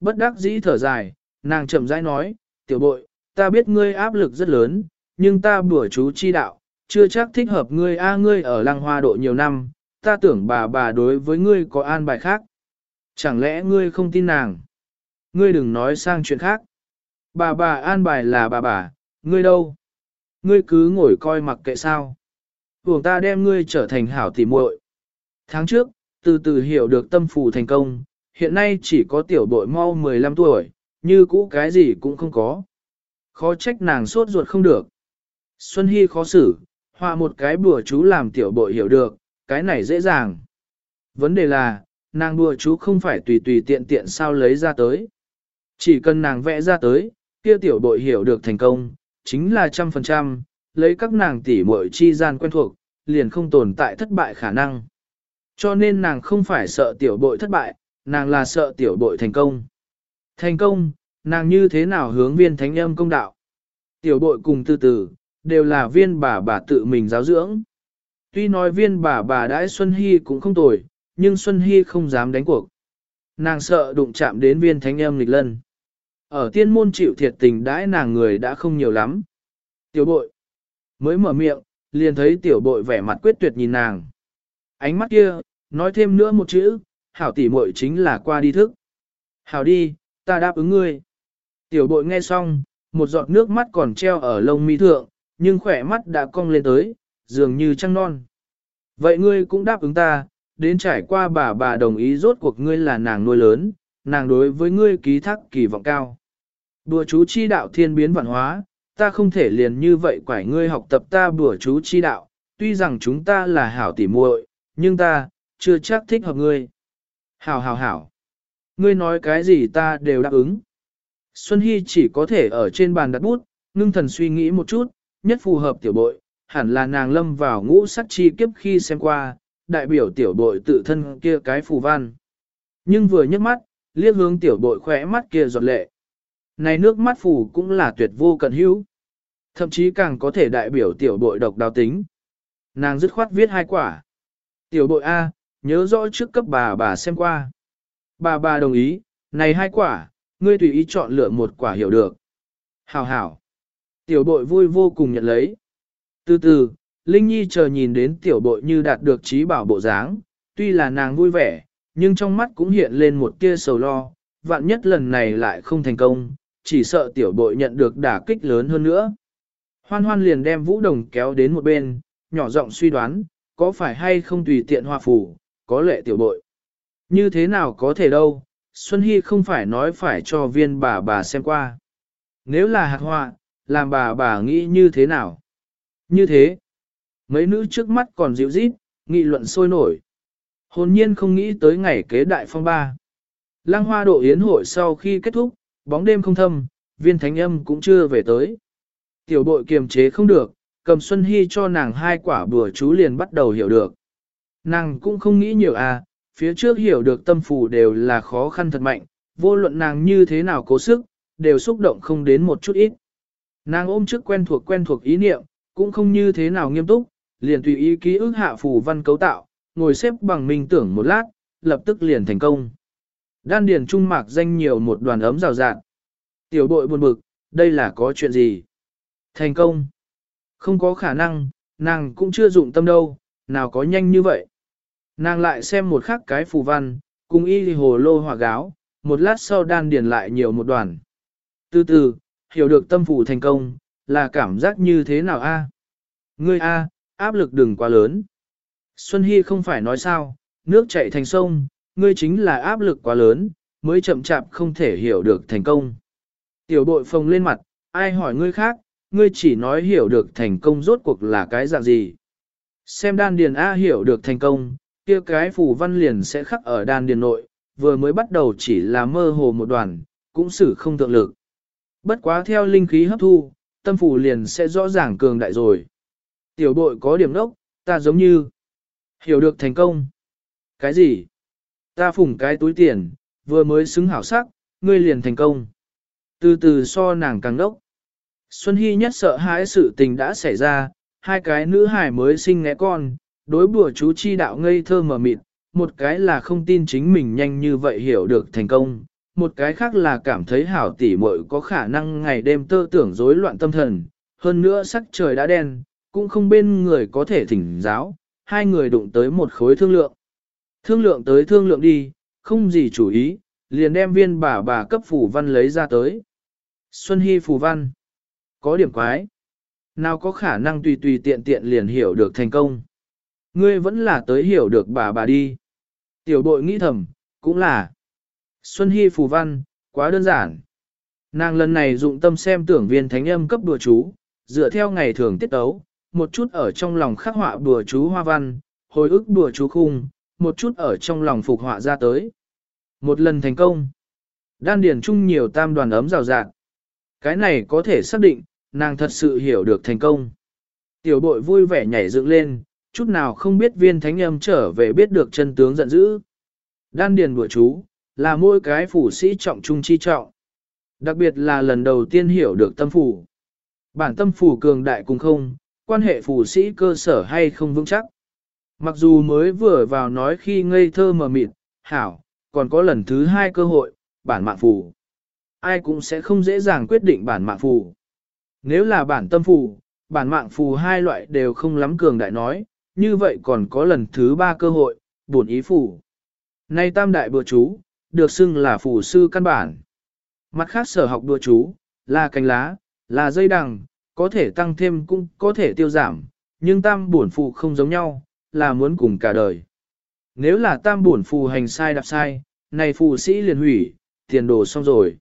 bất đắc dĩ thở dài, nàng chậm rãi nói, tiểu bội, ta biết ngươi áp lực rất lớn, nhưng ta bùa chú chi đạo, chưa chắc thích hợp ngươi a ngươi ở lăng hoa độ nhiều năm, ta tưởng bà bà đối với ngươi có an bài khác. Chẳng lẽ ngươi không tin nàng? Ngươi đừng nói sang chuyện khác. Bà bà an bài là bà bà, ngươi đâu? Ngươi cứ ngồi coi mặc kệ sao. Hưởng ta đem ngươi trở thành hảo tỉ muội. Tháng trước, từ từ hiểu được tâm phù thành công, hiện nay chỉ có tiểu bội mau 15 tuổi, như cũ cái gì cũng không có. Khó trách nàng sốt ruột không được. Xuân Hy khó xử, họa một cái bùa chú làm tiểu bội hiểu được, cái này dễ dàng. Vấn đề là, nàng bùa chú không phải tùy tùy tiện tiện sao lấy ra tới. Chỉ cần nàng vẽ ra tới, kia tiểu bội hiểu được thành công, chính là trăm phần trăm, lấy các nàng tỉ muội chi gian quen thuộc, liền không tồn tại thất bại khả năng. Cho nên nàng không phải sợ tiểu bội thất bại, nàng là sợ tiểu bội thành công. Thành công, nàng như thế nào hướng viên thánh âm công đạo. Tiểu bội cùng từ từ, đều là viên bà bà tự mình giáo dưỡng. Tuy nói viên bà bà đãi Xuân Hy cũng không tồi, nhưng Xuân Hy không dám đánh cuộc. Nàng sợ đụng chạm đến viên thánh âm lịch lân. Ở tiên môn chịu thiệt tình đãi nàng người đã không nhiều lắm. Tiểu bội, mới mở miệng, liền thấy tiểu bội vẻ mặt quyết tuyệt nhìn nàng. Ánh mắt kia, nói thêm nữa một chữ, hảo tỷ muội chính là qua đi thức. Hảo đi, ta đáp ứng ngươi. Tiểu bội nghe xong, một giọt nước mắt còn treo ở lông mi thượng, nhưng khỏe mắt đã cong lên tới, dường như trăng non. Vậy ngươi cũng đáp ứng ta, đến trải qua bà bà đồng ý rốt cuộc ngươi là nàng nuôi lớn, nàng đối với ngươi ký thác kỳ vọng cao. Đùa chú chi đạo thiên biến vạn hóa, ta không thể liền như vậy quải ngươi học tập ta bùa chú chi đạo, tuy rằng chúng ta là hảo tỉ muội, nhưng ta, chưa chắc thích hợp ngươi. Hảo hảo hảo. Ngươi nói cái gì ta đều đáp ứng. Xuân Hy chỉ có thể ở trên bàn đặt bút, ngưng thần suy nghĩ một chút, nhất phù hợp tiểu bội, hẳn là nàng lâm vào ngũ sắc chi kiếp khi xem qua, đại biểu tiểu bội tự thân kia cái phù văn. Nhưng vừa nhấc mắt, liếc hướng tiểu bội khỏe mắt kia giọt lệ. Này nước mắt phù cũng là tuyệt vô cận hữu. Thậm chí càng có thể đại biểu tiểu bội độc đào tính. Nàng dứt khoát viết hai quả. Tiểu bội A, nhớ rõ trước cấp bà bà xem qua. Bà bà đồng ý, này hai quả, ngươi tùy ý chọn lựa một quả hiểu được. Hảo hảo. Tiểu bội vui vô cùng nhận lấy. Từ từ, Linh Nhi chờ nhìn đến tiểu bội như đạt được trí bảo bộ dáng, tuy là nàng vui vẻ, nhưng trong mắt cũng hiện lên một tia sầu lo, vạn nhất lần này lại không thành công, chỉ sợ tiểu bội nhận được đả kích lớn hơn nữa. Hoan hoan liền đem vũ đồng kéo đến một bên, nhỏ giọng suy đoán, có phải hay không tùy tiện hòa phủ, có lệ tiểu bội. Như thế nào có thể đâu, Xuân Hy không phải nói phải cho viên bà bà xem qua. Nếu là hạt họa, làm bà bà nghĩ như thế nào? Như thế, mấy nữ trước mắt còn dịu rít, nghị luận sôi nổi. Hồn nhiên không nghĩ tới ngày kế đại phong ba. Lăng hoa độ yến hội sau khi kết thúc, bóng đêm không thâm, viên thánh âm cũng chưa về tới. Tiểu bội kiềm chế không được, cầm Xuân Hy cho nàng hai quả bùa chú liền bắt đầu hiểu được. Nàng cũng không nghĩ nhiều à, phía trước hiểu được tâm phù đều là khó khăn thật mạnh, vô luận nàng như thế nào cố sức, đều xúc động không đến một chút ít. Nàng ôm trước quen thuộc quen thuộc ý niệm, cũng không như thế nào nghiêm túc, liền tùy ý ký ức hạ phù văn cấu tạo, ngồi xếp bằng minh tưởng một lát, lập tức liền thành công. Đan điền trung mạc danh nhiều một đoàn ấm rào rạt, Tiểu bội buồn bực, đây là có chuyện gì? Thành công. Không có khả năng, nàng cũng chưa dụng tâm đâu, nào có nhanh như vậy. Nàng lại xem một khắc cái phù văn, cùng y hồ lô hỏa gáo, một lát sau đan điền lại nhiều một đoàn. Từ từ, hiểu được tâm phù thành công, là cảm giác như thế nào a? Ngươi a, áp lực đừng quá lớn. Xuân Hy không phải nói sao, nước chảy thành sông, ngươi chính là áp lực quá lớn, mới chậm chạp không thể hiểu được thành công. Tiểu bội phồng lên mặt, ai hỏi ngươi khác, ngươi chỉ nói hiểu được thành công rốt cuộc là cái dạng gì. Xem đan điền A hiểu được thành công, kia cái phù văn liền sẽ khắc ở đan điền nội, vừa mới bắt đầu chỉ là mơ hồ một đoàn, cũng xử không thượng lực. Bất quá theo linh khí hấp thu, tâm phù liền sẽ rõ ràng cường đại rồi. Tiểu bội có điểm đốc, ta giống như hiểu được thành công. Cái gì? Ta phủng cái túi tiền, vừa mới xứng hảo sắc, ngươi liền thành công. Từ từ so nàng càng đốc. Xuân Hy nhất sợ hãi sự tình đã xảy ra, hai cái nữ hải mới sinh ngẽ con, đối bùa chú chi đạo ngây thơ mờ mịt, một cái là không tin chính mình nhanh như vậy hiểu được thành công, một cái khác là cảm thấy hảo tỷ muội có khả năng ngày đêm tơ tưởng rối loạn tâm thần, hơn nữa sắc trời đã đen, cũng không bên người có thể thỉnh giáo, hai người đụng tới một khối thương lượng. Thương lượng tới thương lượng đi, không gì chủ ý, liền đem viên bà bà cấp phủ văn lấy ra tới. Xuân Hy phủ văn. Có điểm quái. Nào có khả năng tùy tùy tiện tiện liền hiểu được thành công. Ngươi vẫn là tới hiểu được bà bà đi. Tiểu bội nghĩ thầm, cũng là. Xuân Hy phù văn, quá đơn giản. Nàng lần này dụng tâm xem tưởng viên thánh âm cấp đùa chú, dựa theo ngày thường tiết tấu, một chút ở trong lòng khắc họa đùa chú hoa văn, hồi ức đùa chú khung, một chút ở trong lòng phục họa ra tới. Một lần thành công, đan điển chung nhiều tam đoàn ấm rào rạt. Cái này có thể xác định, nàng thật sự hiểu được thành công. Tiểu bội vui vẻ nhảy dựng lên, chút nào không biết viên thánh âm trở về biết được chân tướng giận dữ. Đan điền bụi chú, là mỗi cái phủ sĩ trọng trung chi trọng. Đặc biệt là lần đầu tiên hiểu được tâm phủ. Bản tâm phủ cường đại cùng không, quan hệ phủ sĩ cơ sở hay không vững chắc. Mặc dù mới vừa vào nói khi ngây thơ mờ mịt, hảo, còn có lần thứ hai cơ hội, bản mạng phủ. Ai cũng sẽ không dễ dàng quyết định bản mạng phù. Nếu là bản tâm phù, bản mạng phù hai loại đều không lắm cường đại nói, như vậy còn có lần thứ ba cơ hội, bổn ý phù. Nay tam đại bừa chú, được xưng là phù sư căn bản. Mặt khác sở học bừa chú, là cành lá, là dây đằng, có thể tăng thêm cũng có thể tiêu giảm, nhưng tam bổn phù không giống nhau, là muốn cùng cả đời. Nếu là tam bổn phù hành sai đạp sai, này phù sĩ liền hủy, tiền đồ xong rồi.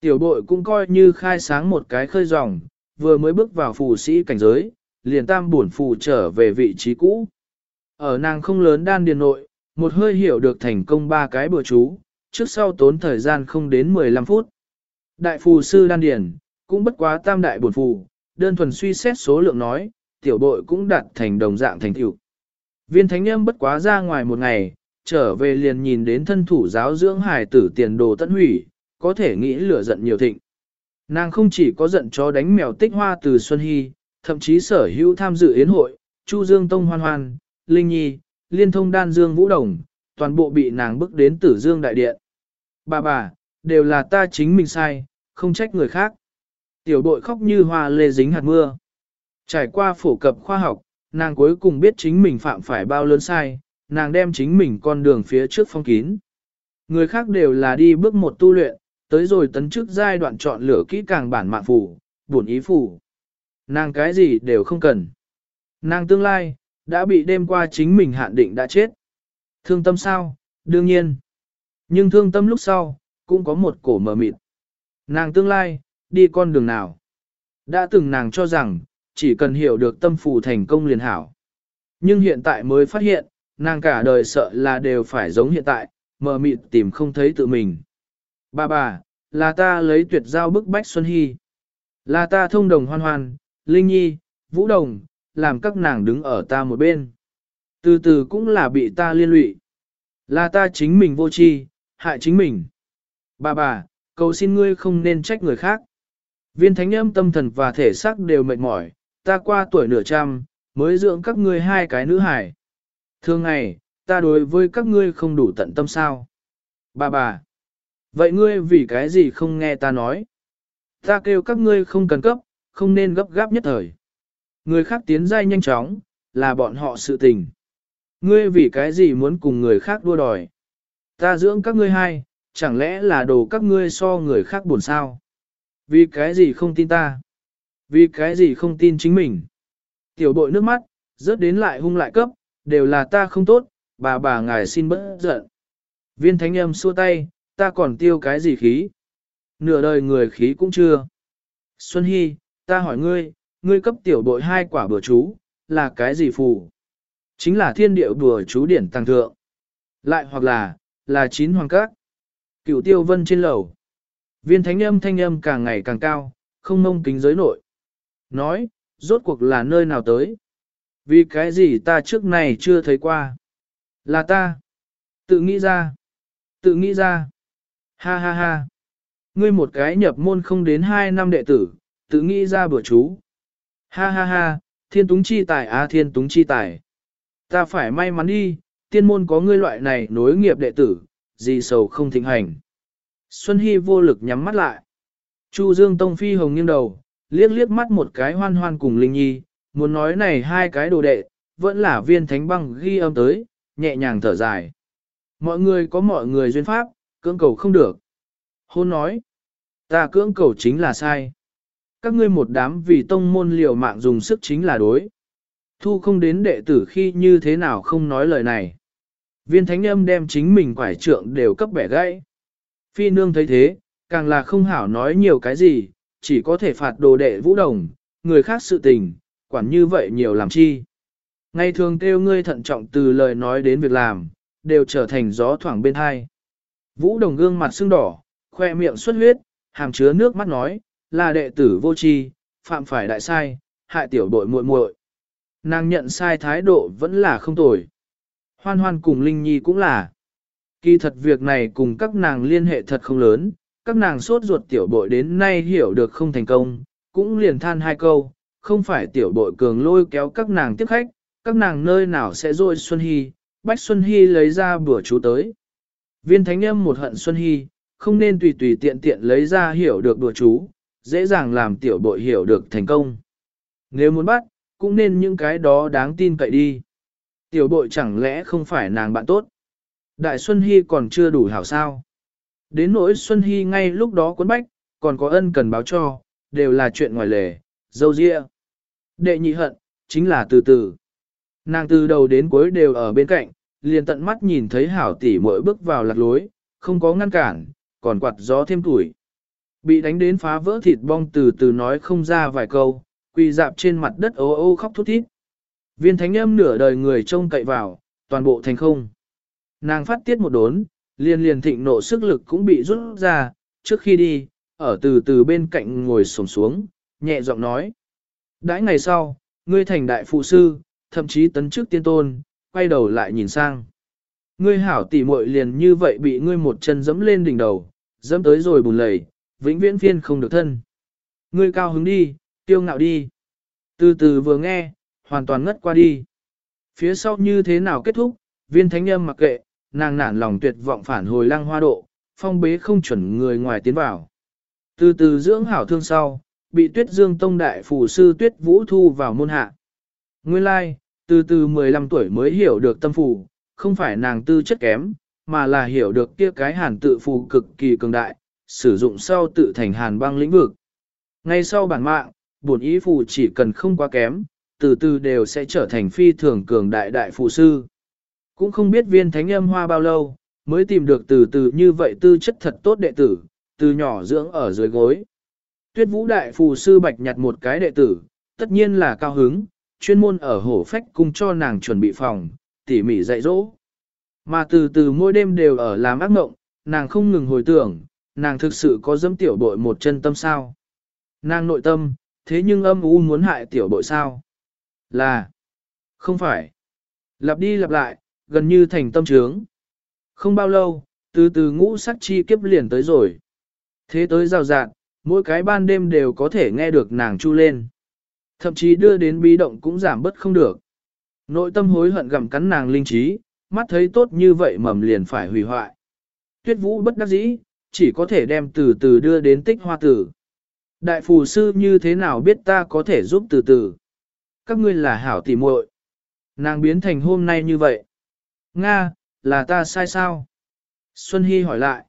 Tiểu bội cũng coi như khai sáng một cái khơi dòng, vừa mới bước vào phù sĩ cảnh giới, liền tam buồn phù trở về vị trí cũ. Ở nàng không lớn đan điền nội, một hơi hiểu được thành công ba cái bữa chú, trước sau tốn thời gian không đến 15 phút. Đại phù sư đan điền, cũng bất quá tam đại buồn phù, đơn thuần suy xét số lượng nói, tiểu bội cũng đạt thành đồng dạng thành tựu. Viên thánh âm bất quá ra ngoài một ngày, trở về liền nhìn đến thân thủ giáo dưỡng hải tử tiền đồ tận hủy, có thể nghĩ lửa giận nhiều thịnh. Nàng không chỉ có giận cho đánh mèo tích hoa từ Xuân Hy, thậm chí sở hữu tham dự yến hội, Chu Dương Tông Hoan Hoan, Linh Nhi, Liên Thông Đan Dương Vũ Đồng, toàn bộ bị nàng bức đến tử Dương Đại Điện. Bà bà, đều là ta chính mình sai, không trách người khác. Tiểu bội khóc như hoa lê dính hạt mưa. Trải qua phổ cập khoa học, nàng cuối cùng biết chính mình phạm phải bao lớn sai, nàng đem chính mình con đường phía trước phong kín. Người khác đều là đi bước một tu luyện, tới rồi tấn chức giai đoạn chọn lựa kỹ càng bản mạng phủ, buồn ý phủ. Nàng cái gì đều không cần. Nàng tương lai, đã bị đêm qua chính mình hạn định đã chết. Thương tâm sao? Đương nhiên. Nhưng thương tâm lúc sau, cũng có một cổ mờ mịt. Nàng tương lai, đi con đường nào? Đã từng nàng cho rằng, chỉ cần hiểu được tâm phù thành công liền hảo. Nhưng hiện tại mới phát hiện, nàng cả đời sợ là đều phải giống hiện tại, mờ mịt tìm không thấy tự mình. Bà bà, là ta lấy tuyệt giao bức bách Xuân Hy. Là ta thông đồng hoan hoan, Linh Nhi, Vũ Đồng, làm các nàng đứng ở ta một bên. Từ từ cũng là bị ta liên lụy. Là ta chính mình vô tri, hại chính mình. Bà bà, cầu xin ngươi không nên trách người khác. Viên thánh âm tâm thần và thể xác đều mệt mỏi, ta qua tuổi nửa trăm, mới dưỡng các ngươi hai cái nữ hải. Thường ngày, ta đối với các ngươi không đủ tận tâm sao. Bà bà, Vậy ngươi vì cái gì không nghe ta nói? Ta kêu các ngươi không cần cấp, không nên gấp gáp nhất thời. Người khác tiến dai nhanh chóng, là bọn họ sự tình. Ngươi vì cái gì muốn cùng người khác đua đòi? Ta dưỡng các ngươi hai, chẳng lẽ là đồ các ngươi so người khác buồn sao? Vì cái gì không tin ta? Vì cái gì không tin chính mình? Tiểu bội nước mắt, rớt đến lại hung lại cấp, đều là ta không tốt, bà bà ngài xin bớt giận. Viên thánh âm xua tay, ta còn tiêu cái gì khí? Nửa đời người khí cũng chưa. Xuân Hy, ta hỏi ngươi, ngươi cấp tiểu bội hai quả bừa chú, là cái gì phù? Chính là thiên điệu bừa chú điển tăng thượng. Lại hoặc là, là chín hoàng các. Cửu tiêu vân trên lầu. Viên thánh âm thanh âm càng ngày càng cao, không mông kính giới nội. Nói, rốt cuộc là nơi nào tới? Vì cái gì ta trước này chưa thấy qua? Là ta. Tự nghĩ ra. Tự nghĩ ra. Ha ha ha. Ngươi một cái nhập môn không đến hai năm đệ tử, tự nghĩ ra bữa chú. Ha ha ha, thiên túng chi tài a à, thiên túng chi tài. Ta phải may mắn đi, tiên môn có ngươi loại này nối nghiệp đệ tử, gì sầu không thịnh hành. Xuân Hy vô lực nhắm mắt lại. Chu Dương Tông Phi hồng nghiêng đầu, liếc liếc mắt một cái hoan hoan cùng Linh Nhi, muốn nói này hai cái đồ đệ, vẫn là viên thánh băng ghi âm tới, nhẹ nhàng thở dài. Mọi người có mọi người duyên pháp, cưỡng cầu không được. Hôn nói, ta cưỡng cầu chính là sai. Các ngươi một đám vì tông môn liều mạng dùng sức chính là đối. Thu không đến đệ tử khi như thế nào không nói lời này. Viên thánh âm đem chính mình quải trượng đều cấp bẻ gãy. Phi nương thấy thế, càng là không hảo nói nhiều cái gì, chỉ có thể phạt đồ đệ vũ đồng, người khác sự tình, quản như vậy nhiều làm chi. Ngày thường kêu ngươi thận trọng từ lời nói đến việc làm, đều trở thành gió thoảng bên hai. Vũ đồng gương mặt sưng đỏ, khoe miệng xuất huyết, hàm chứa nước mắt nói, là đệ tử vô tri, phạm phải đại sai, hại tiểu đội muội muội. Nàng nhận sai thái độ vẫn là không tồi. Hoan hoan cùng Linh Nhi cũng là. Kỳ thật việc này cùng các nàng liên hệ thật không lớn, các nàng sốt ruột tiểu bội đến nay hiểu được không thành công, cũng liền than hai câu, không phải tiểu bội cường lôi kéo các nàng tiếp khách, các nàng nơi nào sẽ rôi Xuân Hy, Bách Xuân Hy lấy ra bữa chú tới. Viên thánh âm một hận Xuân Hy, không nên tùy tùy tiện tiện lấy ra hiểu được đùa chú, dễ dàng làm tiểu bội hiểu được thành công. Nếu muốn bắt, cũng nên những cái đó đáng tin cậy đi. Tiểu bội chẳng lẽ không phải nàng bạn tốt. Đại Xuân Hy còn chưa đủ hảo sao. Đến nỗi Xuân Hy ngay lúc đó cuốn bách, còn có ân cần báo cho, đều là chuyện ngoài lề, dâu dịa. Đệ nhị hận, chính là từ từ. Nàng từ đầu đến cuối đều ở bên cạnh, liền tận mắt nhìn thấy hảo tỷ mỗi bước vào lạc lối, không có ngăn cản, còn quạt gió thêm tuổi. Bị đánh đến phá vỡ thịt bong từ từ nói không ra vài câu, quỳ dạp trên mặt đất ô ô khóc thút thít. Viên thánh âm nửa đời người trông cậy vào, toàn bộ thành không. Nàng phát tiết một đốn, liền liền thịnh nộ sức lực cũng bị rút ra, trước khi đi, ở từ từ bên cạnh ngồi xổm xuống, nhẹ giọng nói. Đãi ngày sau, ngươi thành đại phụ sư, thậm chí tấn chức tiên tôn, quay đầu lại nhìn sang. Ngươi hảo tỉ muội liền như vậy bị ngươi một chân dẫm lên đỉnh đầu, dẫm tới rồi bùn lầy, vĩnh viễn phiên không được thân. Ngươi cao hứng đi, tiêu ngạo đi. Từ từ vừa nghe, hoàn toàn ngất qua đi. Phía sau như thế nào kết thúc, viên thánh âm mặc kệ, nàng nản lòng tuyệt vọng phản hồi lăng hoa độ, phong bế không chuẩn người ngoài tiến vào. Từ từ dưỡng hảo thương sau, bị tuyết dương tông đại phù sư tuyết vũ thu vào môn hạ. Nguyên lai, từ từ 15 tuổi mới hiểu được tâm phù, không phải nàng tư chất kém, mà là hiểu được kia cái hàn tự phù cực kỳ cường đại, sử dụng sau tự thành hàn băng lĩnh vực. Ngay sau bản mạng, bổn ý phù chỉ cần không quá kém, từ từ đều sẽ trở thành phi thường cường đại đại phù sư. Cũng không biết viên thánh âm hoa bao lâu, mới tìm được từ từ như vậy tư chất thật tốt đệ tử, từ nhỏ dưỡng ở dưới gối. Tuyết vũ đại phù sư bạch nhặt một cái đệ tử, tất nhiên là cao hứng, chuyên môn ở hổ phách cung cho nàng chuẩn bị phòng, tỉ mỉ dạy dỗ. Mà từ từ mỗi đêm đều ở làm ác mộng, nàng không ngừng hồi tưởng, nàng thực sự có dâm tiểu bội một chân tâm sao. Nàng nội tâm, thế nhưng âm u muốn hại tiểu bội sao? Là, không phải. Lặp đi lặp lại, gần như thành tâm trướng. Không bao lâu, từ từ ngũ sắc chi kiếp liền tới rồi. Thế tới rào rạng, mỗi cái ban đêm đều có thể nghe được nàng chu lên. Thậm chí đưa đến bí động cũng giảm bớt không được. Nội tâm hối hận gặm cắn nàng linh trí, mắt thấy tốt như vậy mầm liền phải hủy hoại. Tuyết vũ bất đắc dĩ, chỉ có thể đem từ từ đưa đến tích hoa tử. Đại phù sư như thế nào biết ta có thể giúp từ từ? Các ngươi là hảo tỉ muội. Nàng biến thành hôm nay như vậy. Nga, là ta sai sao? Xuân Hy hỏi lại.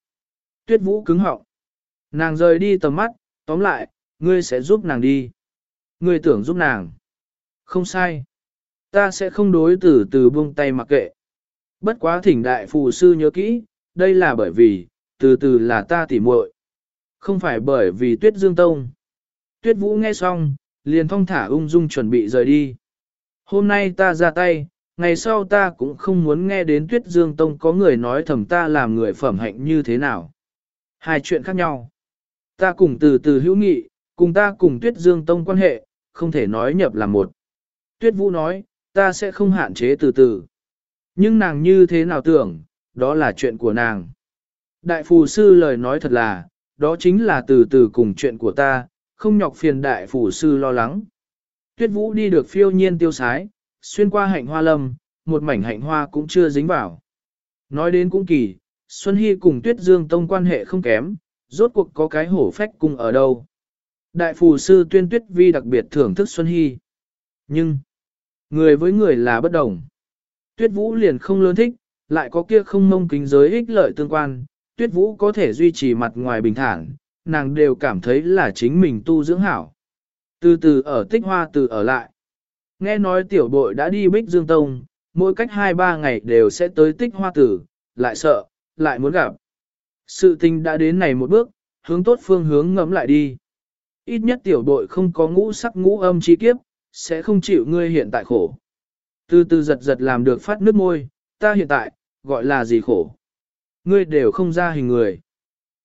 Tuyết Vũ cứng họng. Nàng rời đi tầm mắt, tóm lại, ngươi sẽ giúp nàng đi. Ngươi tưởng giúp nàng. Không sai. Ta sẽ không đối tử từ buông tay mặc kệ. Bất quá thỉnh đại phù sư nhớ kỹ, đây là bởi vì, từ từ là ta tỉ muội, Không phải bởi vì tuyết dương tông. Tuyết vũ nghe xong, liền thong thả ung dung chuẩn bị rời đi. Hôm nay ta ra tay, ngày sau ta cũng không muốn nghe đến tuyết dương tông có người nói thầm ta làm người phẩm hạnh như thế nào. Hai chuyện khác nhau. Ta cùng từ từ hữu nghị, cùng ta cùng tuyết dương tông quan hệ, không thể nói nhập là một. Tuyết vũ nói, ta sẽ không hạn chế từ từ. Nhưng nàng như thế nào tưởng, đó là chuyện của nàng. Đại phù sư lời nói thật là, đó chính là từ từ cùng chuyện của ta, không nhọc phiền đại phù sư lo lắng. Tuyết vũ đi được phiêu nhiên tiêu sái, xuyên qua hạnh hoa lâm, một mảnh hạnh hoa cũng chưa dính vào. Nói đến cũng kỳ, Xuân Hy cùng Tuyết Dương Tông quan hệ không kém, rốt cuộc có cái hổ phách cùng ở đâu. Đại phù sư tuyên tuyết vi đặc biệt thưởng thức Xuân Hy. Nhưng, người với người là bất đồng. Tuyết vũ liền không lớn thích, lại có kia không mông kính giới ích lợi tương quan. Tuyết vũ có thể duy trì mặt ngoài bình thản, nàng đều cảm thấy là chính mình tu dưỡng hảo. Từ từ ở tích hoa từ ở lại. Nghe nói tiểu bội đã đi Bích Dương Tông, mỗi cách 2-3 ngày đều sẽ tới tích hoa tử, lại sợ, lại muốn gặp. Sự tình đã đến này một bước, hướng tốt phương hướng ngẫm lại đi. Ít nhất tiểu bội không có ngũ sắc ngũ âm chi kiếp, sẽ không chịu ngươi hiện tại khổ. Từ từ giật giật làm được phát nước môi, ta hiện tại, gọi là gì khổ. Ngươi đều không ra hình người.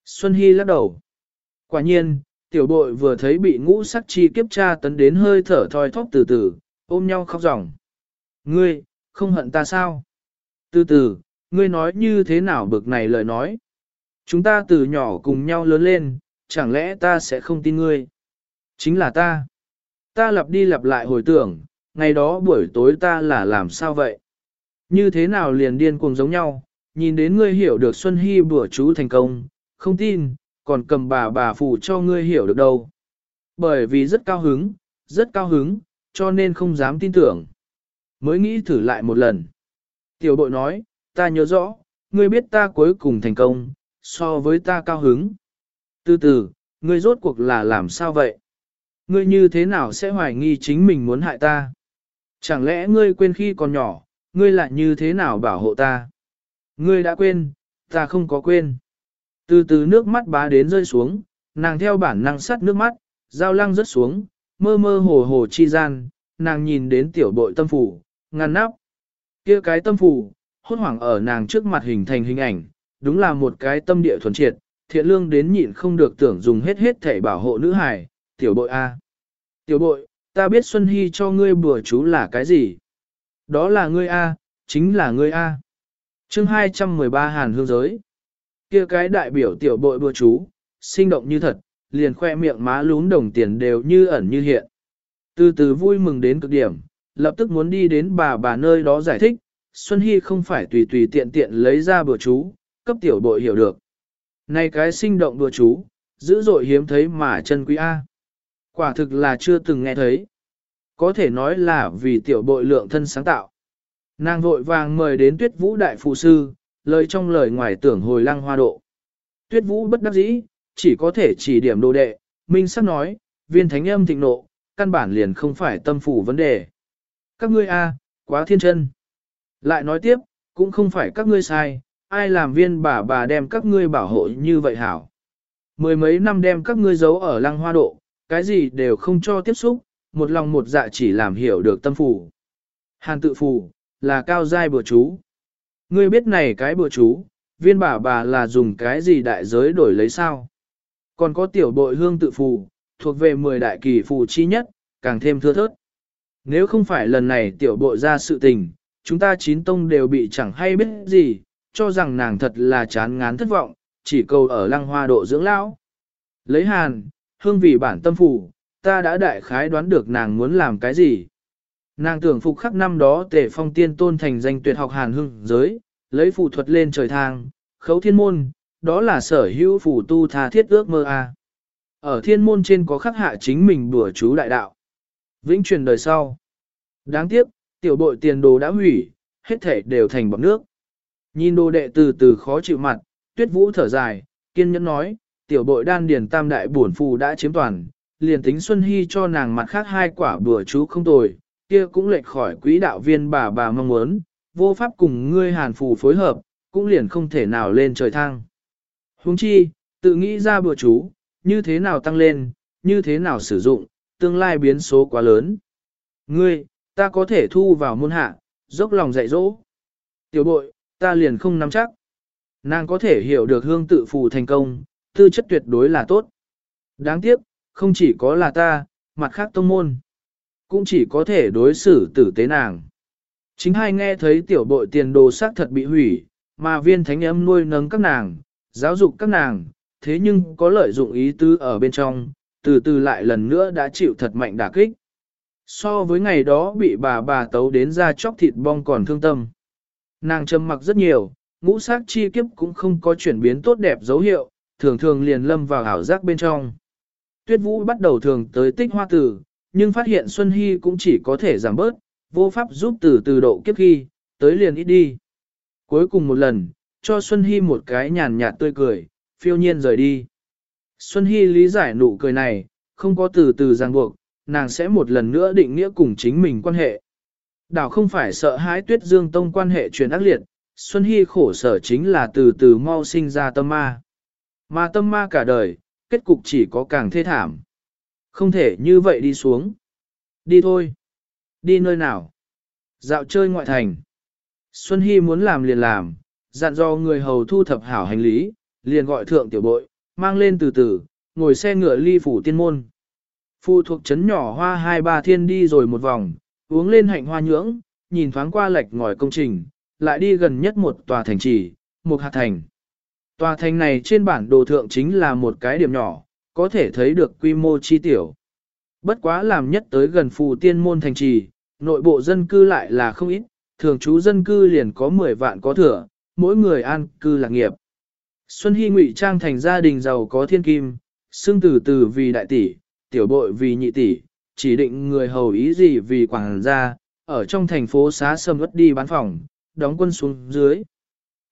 Xuân Hy lắc đầu. Quả nhiên, tiểu bội vừa thấy bị ngũ sắc chi kiếp tra tấn đến hơi thở thoi thóp từ từ, ôm nhau khóc ròng. Ngươi, không hận ta sao? Từ từ, ngươi nói như thế nào bực này lời nói? Chúng ta từ nhỏ cùng nhau lớn lên, chẳng lẽ ta sẽ không tin ngươi? Chính là ta. Ta lặp đi lặp lại hồi tưởng, ngày đó buổi tối ta là làm sao vậy? Như thế nào liền điên cuồng giống nhau, nhìn đến ngươi hiểu được Xuân Hy bữa chú thành công, không tin, còn cầm bà bà phụ cho ngươi hiểu được đâu. Bởi vì rất cao hứng, rất cao hứng, cho nên không dám tin tưởng. Mới nghĩ thử lại một lần. Tiểu bội nói, ta nhớ rõ, ngươi biết ta cuối cùng thành công, so với ta cao hứng. Từ từ, ngươi rốt cuộc là làm sao vậy? Ngươi như thế nào sẽ hoài nghi chính mình muốn hại ta? Chẳng lẽ ngươi quên khi còn nhỏ, ngươi lại như thế nào bảo hộ ta? Ngươi đã quên, ta không có quên. Từ từ nước mắt bá đến rơi xuống, nàng theo bản năng sắt nước mắt, dao lăng rớt xuống, mơ mơ hồ hồ chi gian, nàng nhìn đến tiểu bội tâm phủ, ngăn nắp. kia cái tâm phủ, hốt hoảng ở nàng trước mặt hình thành hình ảnh, đúng là một cái tâm địa thuần triệt, thiện lương đến nhịn không được tưởng dùng hết hết thể bảo hộ nữ hải tiểu bội A. Tiểu bội, ta biết Xuân Hy cho ngươi bùa chú là cái gì? Đó là ngươi A, chính là ngươi A. chương 213 Hàn Hương Giới. kia cái đại biểu tiểu bội bùa chú, sinh động như thật, liền khoe miệng má lún đồng tiền đều như ẩn như hiện. Từ từ vui mừng đến cực điểm, lập tức muốn đi đến bà bà nơi đó giải thích, Xuân Hy không phải tùy tùy tiện tiện lấy ra bùa chú, cấp tiểu bội hiểu được. Này cái sinh động đùa chú, dữ dội hiếm thấy mà chân quý A. Quả thực là chưa từng nghe thấy. Có thể nói là vì tiểu bội lượng thân sáng tạo. Nàng vội vàng mời đến tuyết vũ đại phụ sư, lời trong lời ngoài tưởng hồi lăng hoa độ. Tuyết vũ bất đắc dĩ, chỉ có thể chỉ điểm đồ đệ, minh sắc nói, viên thánh âm thịnh nộ, căn bản liền không phải tâm phủ vấn đề. Các ngươi a, quá thiên chân. Lại nói tiếp, cũng không phải các ngươi sai, ai làm viên bà bà đem các ngươi bảo hộ như vậy hảo. Mười mấy năm đem các ngươi giấu ở lăng hoa độ, cái gì đều không cho tiếp xúc, một lòng một dạ chỉ làm hiểu được tâm phủ. Hàn tự phủ, là cao giai bừa chú. Ngươi biết này cái bừa chú, viên bà bà là dùng cái gì đại giới đổi lấy sao? Còn có tiểu bội hương tự phù, thuộc về 10 đại kỳ phù chi nhất, càng thêm thưa thớt. Nếu không phải lần này tiểu bội ra sự tình, chúng ta chín tông đều bị chẳng hay biết gì, cho rằng nàng thật là chán ngán thất vọng, chỉ cầu ở lăng hoa độ dưỡng lão. Lấy hàn, hương vì bản tâm phủ, ta đã đại khái đoán được nàng muốn làm cái gì. Nàng tưởng phục khắc năm đó tề phong tiên tôn thành danh tuyệt học hàn hưng giới, lấy phù thuật lên trời thang, khấu thiên môn, đó là sở hữu phù tu tha thiết ước mơ a. Ở thiên môn trên có khắc hạ chính mình bùa chú đại đạo. Vĩnh truyền đời sau. Đáng tiếc, tiểu bội tiền đồ đã hủy, hết thể đều thành bọc nước. Nhìn đồ đệ từ từ khó chịu mặt, tuyết vũ thở dài, kiên nhẫn nói, tiểu bội đan điền tam đại bổn phù đã chiếm toàn, liền tính Xuân Hy cho nàng mặt khác hai quả bừa chú không tồi, kia cũng lệch khỏi quỹ đạo viên bà bà mong muốn, vô pháp cùng ngươi hàn phù phối hợp, cũng liền không thể nào lên trời thang. Huống chi, tự nghĩ ra bừa chú, như thế nào tăng lên, như thế nào sử dụng, tương lai biến số quá lớn. Ngươi, ta có thể thu vào môn hạ, dốc lòng dạy dỗ. Tiểu bội, ta liền không nắm chắc. Nàng có thể hiểu được hương tự phù thành công, tư chất tuyệt đối là tốt. Đáng tiếc, không chỉ có là ta, mặt khác tông môn. Cũng chỉ có thể đối xử tử tế nàng. Chính hai nghe thấy tiểu bội tiền đồ xác thật bị hủy, mà viên thánh âm nuôi nấng các nàng, giáo dục các nàng, thế nhưng có lợi dụng ý tứ ở bên trong, từ từ lại lần nữa đã chịu thật mạnh đả kích. So với ngày đó bị bà bà tấu đến ra chóc thịt bong còn thương tâm. Nàng trầm mặc rất nhiều, ngũ sắc chi kiếp cũng không có chuyển biến tốt đẹp dấu hiệu, thường thường liền lâm vào ảo giác bên trong. Tuyết Vũ bắt đầu thường tới tích hoa tử, nhưng phát hiện Xuân Hy cũng chỉ có thể giảm bớt, vô pháp giúp từ từ độ kiếp khi, tới liền ít đi. Cuối cùng một lần, cho Xuân Hy một cái nhàn nhạt tươi cười, phiêu nhiên rời đi. Xuân Hy lý giải nụ cười này, không có từ từ ràng buộc, nàng sẽ một lần nữa định nghĩa cùng chính mình quan hệ. Đảo không phải sợ hãi tuyết dương tông quan hệ truyền ác liệt, Xuân Hy khổ sở chính là từ từ mau sinh ra tâm ma. Mà tâm ma cả đời, kết cục chỉ có càng thê thảm. Không thể như vậy đi xuống. Đi thôi. Đi nơi nào? Dạo chơi ngoại thành. Xuân Hy muốn làm liền làm, dặn do người hầu thu thập hảo hành lý, liền gọi thượng tiểu bội, mang lên từ từ, ngồi xe ngựa ly phủ tiên môn. phụ thuộc trấn nhỏ hoa hai ba thiên đi rồi một vòng, uống lên hạnh hoa nhưỡng, nhìn thoáng qua lệch ngòi công trình, lại đi gần nhất một tòa thành trì, một hạt thành. Tòa thành này trên bản đồ thượng chính là một cái điểm nhỏ, có thể thấy được quy mô chi tiểu. Bất quá làm nhất tới gần phù tiên môn thành trì, nội bộ dân cư lại là không ít, thường trú dân cư liền có 10 vạn có thừa, mỗi người an cư lạc nghiệp. Xuân Hy ngụy trang thành gia đình giàu có thiên kim, xưng từ từ vì đại tỷ, tiểu bội vì nhị tỷ, chỉ định người hầu ý gì vì quảng gia, ở trong thành phố xá sâm ướt đi bán phòng, đóng quân xuống dưới.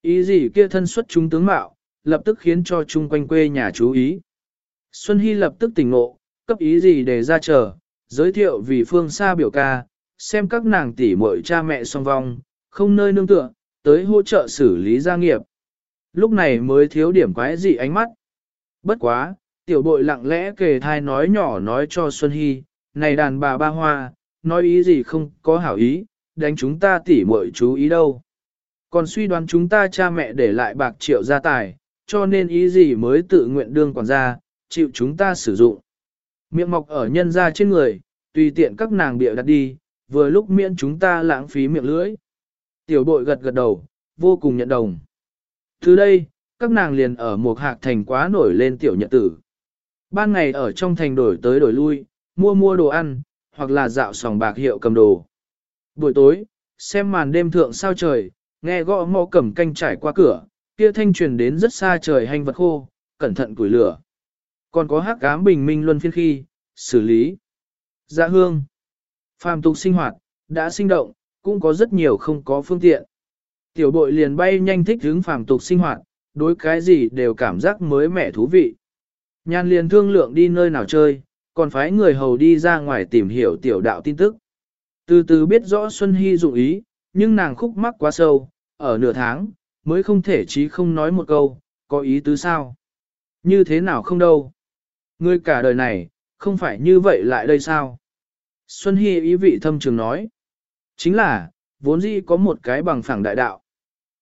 Ý gì kia thân xuất chúng tướng mạo, lập tức khiến cho chung quanh quê nhà chú ý. Xuân Hy lập tức tỉnh ngộ, cấp ý gì để ra chờ, giới thiệu vì phương xa biểu ca, xem các nàng tỷ muội cha mẹ song vong, không nơi nương tựa, tới hỗ trợ xử lý gia nghiệp. Lúc này mới thiếu điểm quái dị ánh mắt. Bất quá, tiểu bội lặng lẽ kề thai nói nhỏ nói cho Xuân Hy, này đàn bà ba hoa, nói ý gì không có hảo ý, đánh chúng ta tỉ muội chú ý đâu. Còn suy đoán chúng ta cha mẹ để lại bạc triệu gia tài, cho nên ý gì mới tự nguyện đương quản gia, chịu chúng ta sử dụng. Miệng mọc ở nhân gia trên người, tùy tiện các nàng bịa đặt đi, vừa lúc miễn chúng ta lãng phí miệng lưỡi. Tiểu bội gật gật đầu, vô cùng nhận đồng. Từ đây, các nàng liền ở một hạc thành quá nổi lên tiểu nhật tử. Ban ngày ở trong thành đổi tới đổi lui, mua mua đồ ăn, hoặc là dạo sòng bạc hiệu cầm đồ. Buổi tối, xem màn đêm thượng sao trời, nghe gõ mò cầm canh trải qua cửa, kia thanh truyền đến rất xa trời hành vật khô, cẩn thận củi lửa. Còn có hắc ám bình minh luân phiên khi, xử lý. Dạ hương. Phàm tục sinh hoạt, đã sinh động, cũng có rất nhiều không có phương tiện. Tiểu bội liền bay nhanh thích hướng phàm tục sinh hoạt, đối cái gì đều cảm giác mới mẻ thú vị. Nhan liền thương lượng đi nơi nào chơi, còn phái người hầu đi ra ngoài tìm hiểu tiểu đạo tin tức. Từ từ biết rõ Xuân Hy dụng ý, nhưng nàng khúc mắc quá sâu, ở nửa tháng, mới không thể chí không nói một câu, có ý tứ sao? Như thế nào không đâu? Ngươi cả đời này, không phải như vậy lại đây sao? Xuân Hy ý vị thâm trường nói. Chính là, vốn dĩ có một cái bằng phẳng đại đạo.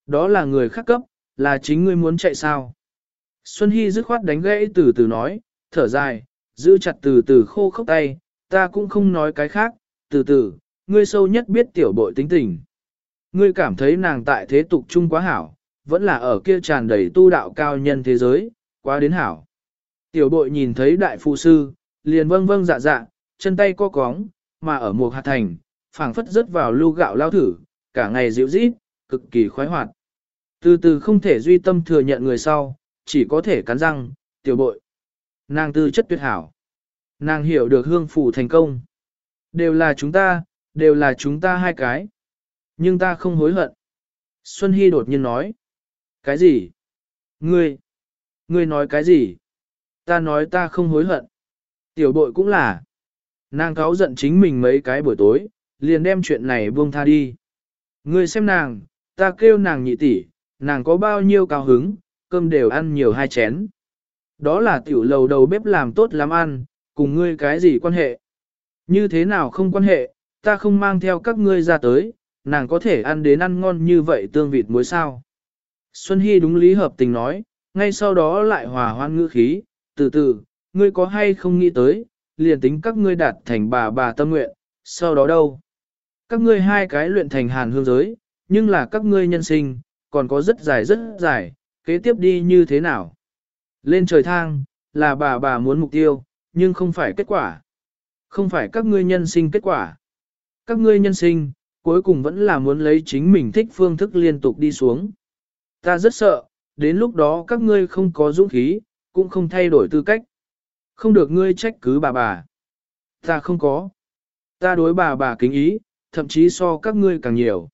Đó là người khác cấp, là chính ngươi muốn chạy sao? Xuân Hy dứt khoát đánh gãy từ từ nói, thở dài, giữ chặt từ từ khô khốc tay, ta cũng không nói cái khác, từ từ, ngươi sâu nhất biết tiểu bội tính tình. Ngươi cảm thấy nàng tại thế tục chung quá hảo, vẫn là ở kia tràn đầy tu đạo cao nhân thế giới, quá đến hảo. Tiểu bội nhìn thấy đại phụ sư, liền vâng vâng dạ dạ, chân tay co cóng, mà ở một hạt thành, phảng phất rớt vào lưu gạo lao thử, cả ngày dịu rít, cực kỳ khoái hoạt. Từ từ không thể duy tâm thừa nhận người sau, chỉ có thể cắn răng, tiểu bội. Nàng tư chất tuyệt hảo. Nàng hiểu được hương phủ thành công. Đều là chúng ta, đều là chúng ta hai cái. Nhưng ta không hối hận. Xuân Hy đột nhiên nói. Cái gì? Ngươi? Ngươi nói cái gì? Ta nói ta không hối hận. Tiểu bội cũng là. Nàng cáo giận chính mình mấy cái buổi tối, liền đem chuyện này buông tha đi. Ngươi xem nàng, ta kêu nàng nhị tỷ, nàng có bao nhiêu cao hứng, cơm đều ăn nhiều hai chén. Đó là tiểu lầu đầu bếp làm tốt làm ăn, cùng ngươi cái gì quan hệ? Như thế nào không quan hệ, ta không mang theo các ngươi ra tới, nàng có thể ăn đến ăn ngon như vậy tương vịt muối sao. Xuân Hy đúng lý hợp tình nói, ngay sau đó lại hòa hoan ngữ khí, từ từ, ngươi có hay không nghĩ tới, liền tính các ngươi đạt thành bà bà tâm nguyện, sau đó đâu? Các ngươi hai cái luyện thành hàn hương giới, nhưng là các ngươi nhân sinh, còn có rất dài rất dài, kế tiếp đi như thế nào? Lên trời thang, là bà bà muốn mục tiêu, nhưng không phải kết quả. Không phải các ngươi nhân sinh kết quả. Các ngươi nhân sinh, cuối cùng vẫn là muốn lấy chính mình thích phương thức liên tục đi xuống. Ta rất sợ, đến lúc đó các ngươi không có dũng khí, cũng không thay đổi tư cách. Không được ngươi trách cứ bà bà. Ta không có. Ta đối bà bà kính ý, thậm chí so các ngươi càng nhiều.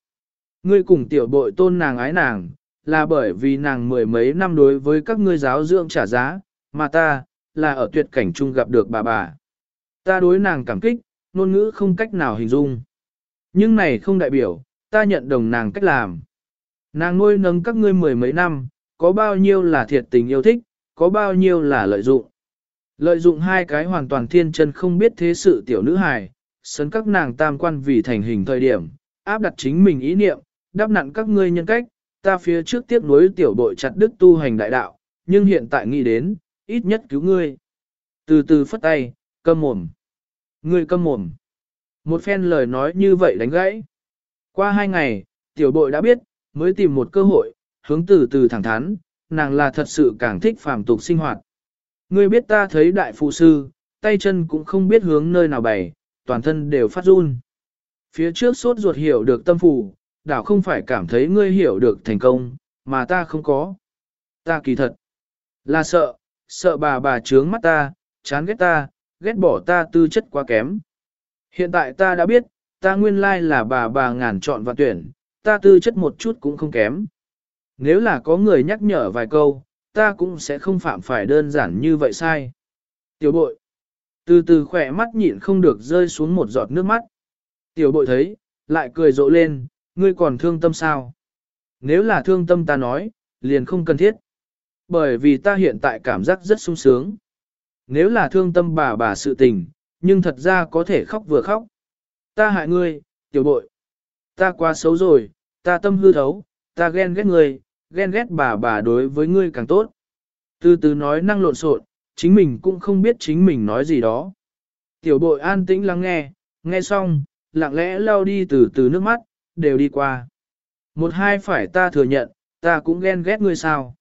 Ngươi cùng tiểu bội tôn nàng ái nàng, là bởi vì nàng mười mấy năm đối với các ngươi giáo dưỡng trả giá, mà ta, là ở tuyệt cảnh chung gặp được bà bà. Ta đối nàng cảm kích, ngôn ngữ không cách nào hình dung. Nhưng này không đại biểu, ta nhận đồng nàng cách làm. Nàng nuôi nấng các ngươi mười mấy năm, có bao nhiêu là thiệt tình yêu thích, có bao nhiêu là lợi dụng. Lợi dụng hai cái hoàn toàn thiên chân không biết thế sự tiểu nữ hài, sấn các nàng tam quan vì thành hình thời điểm, áp đặt chính mình ý niệm, đáp nặn các ngươi nhân cách, ta phía trước tiếp nối tiểu bội chặt đức tu hành đại đạo, nhưng hiện tại nghĩ đến, ít nhất cứu ngươi. Từ từ phất tay, câm mồm. Ngươi câm mồm. Một phen lời nói như vậy đánh gãy. Qua hai ngày, tiểu bội đã biết, mới tìm một cơ hội, hướng từ từ thẳng thắn, nàng là thật sự càng thích phàm tục sinh hoạt. Ngươi biết ta thấy đại phụ sư, tay chân cũng không biết hướng nơi nào bày, toàn thân đều phát run. Phía trước sốt ruột hiểu được tâm phủ đảo không phải cảm thấy ngươi hiểu được thành công, mà ta không có. Ta kỳ thật, là sợ, sợ bà bà trướng mắt ta, chán ghét ta, ghét bỏ ta tư chất quá kém. Hiện tại ta đã biết, ta nguyên lai là bà bà ngàn chọn và tuyển, ta tư chất một chút cũng không kém. Nếu là có người nhắc nhở vài câu, ta cũng sẽ không phạm phải đơn giản như vậy sai. Tiểu bội, từ từ khỏe mắt nhịn không được rơi xuống một giọt nước mắt. Tiểu bội thấy, lại cười rộ lên, ngươi còn thương tâm sao? Nếu là thương tâm ta nói, liền không cần thiết. Bởi vì ta hiện tại cảm giác rất sung sướng. Nếu là thương tâm bà bà sự tình, nhưng thật ra có thể khóc vừa khóc. Ta hại ngươi, tiểu bội. Ta quá xấu rồi, ta tâm hư thấu, ta ghen ghét ngươi, ghen ghét bà bà đối với ngươi càng tốt. Từ từ nói năng lộn xộn, chính mình cũng không biết chính mình nói gì đó. Tiểu bội an tĩnh lắng nghe, nghe xong, lặng lẽ lao đi từ từ nước mắt, đều đi qua. Một hai phải ta thừa nhận, ta cũng ghen ghét ngươi sao.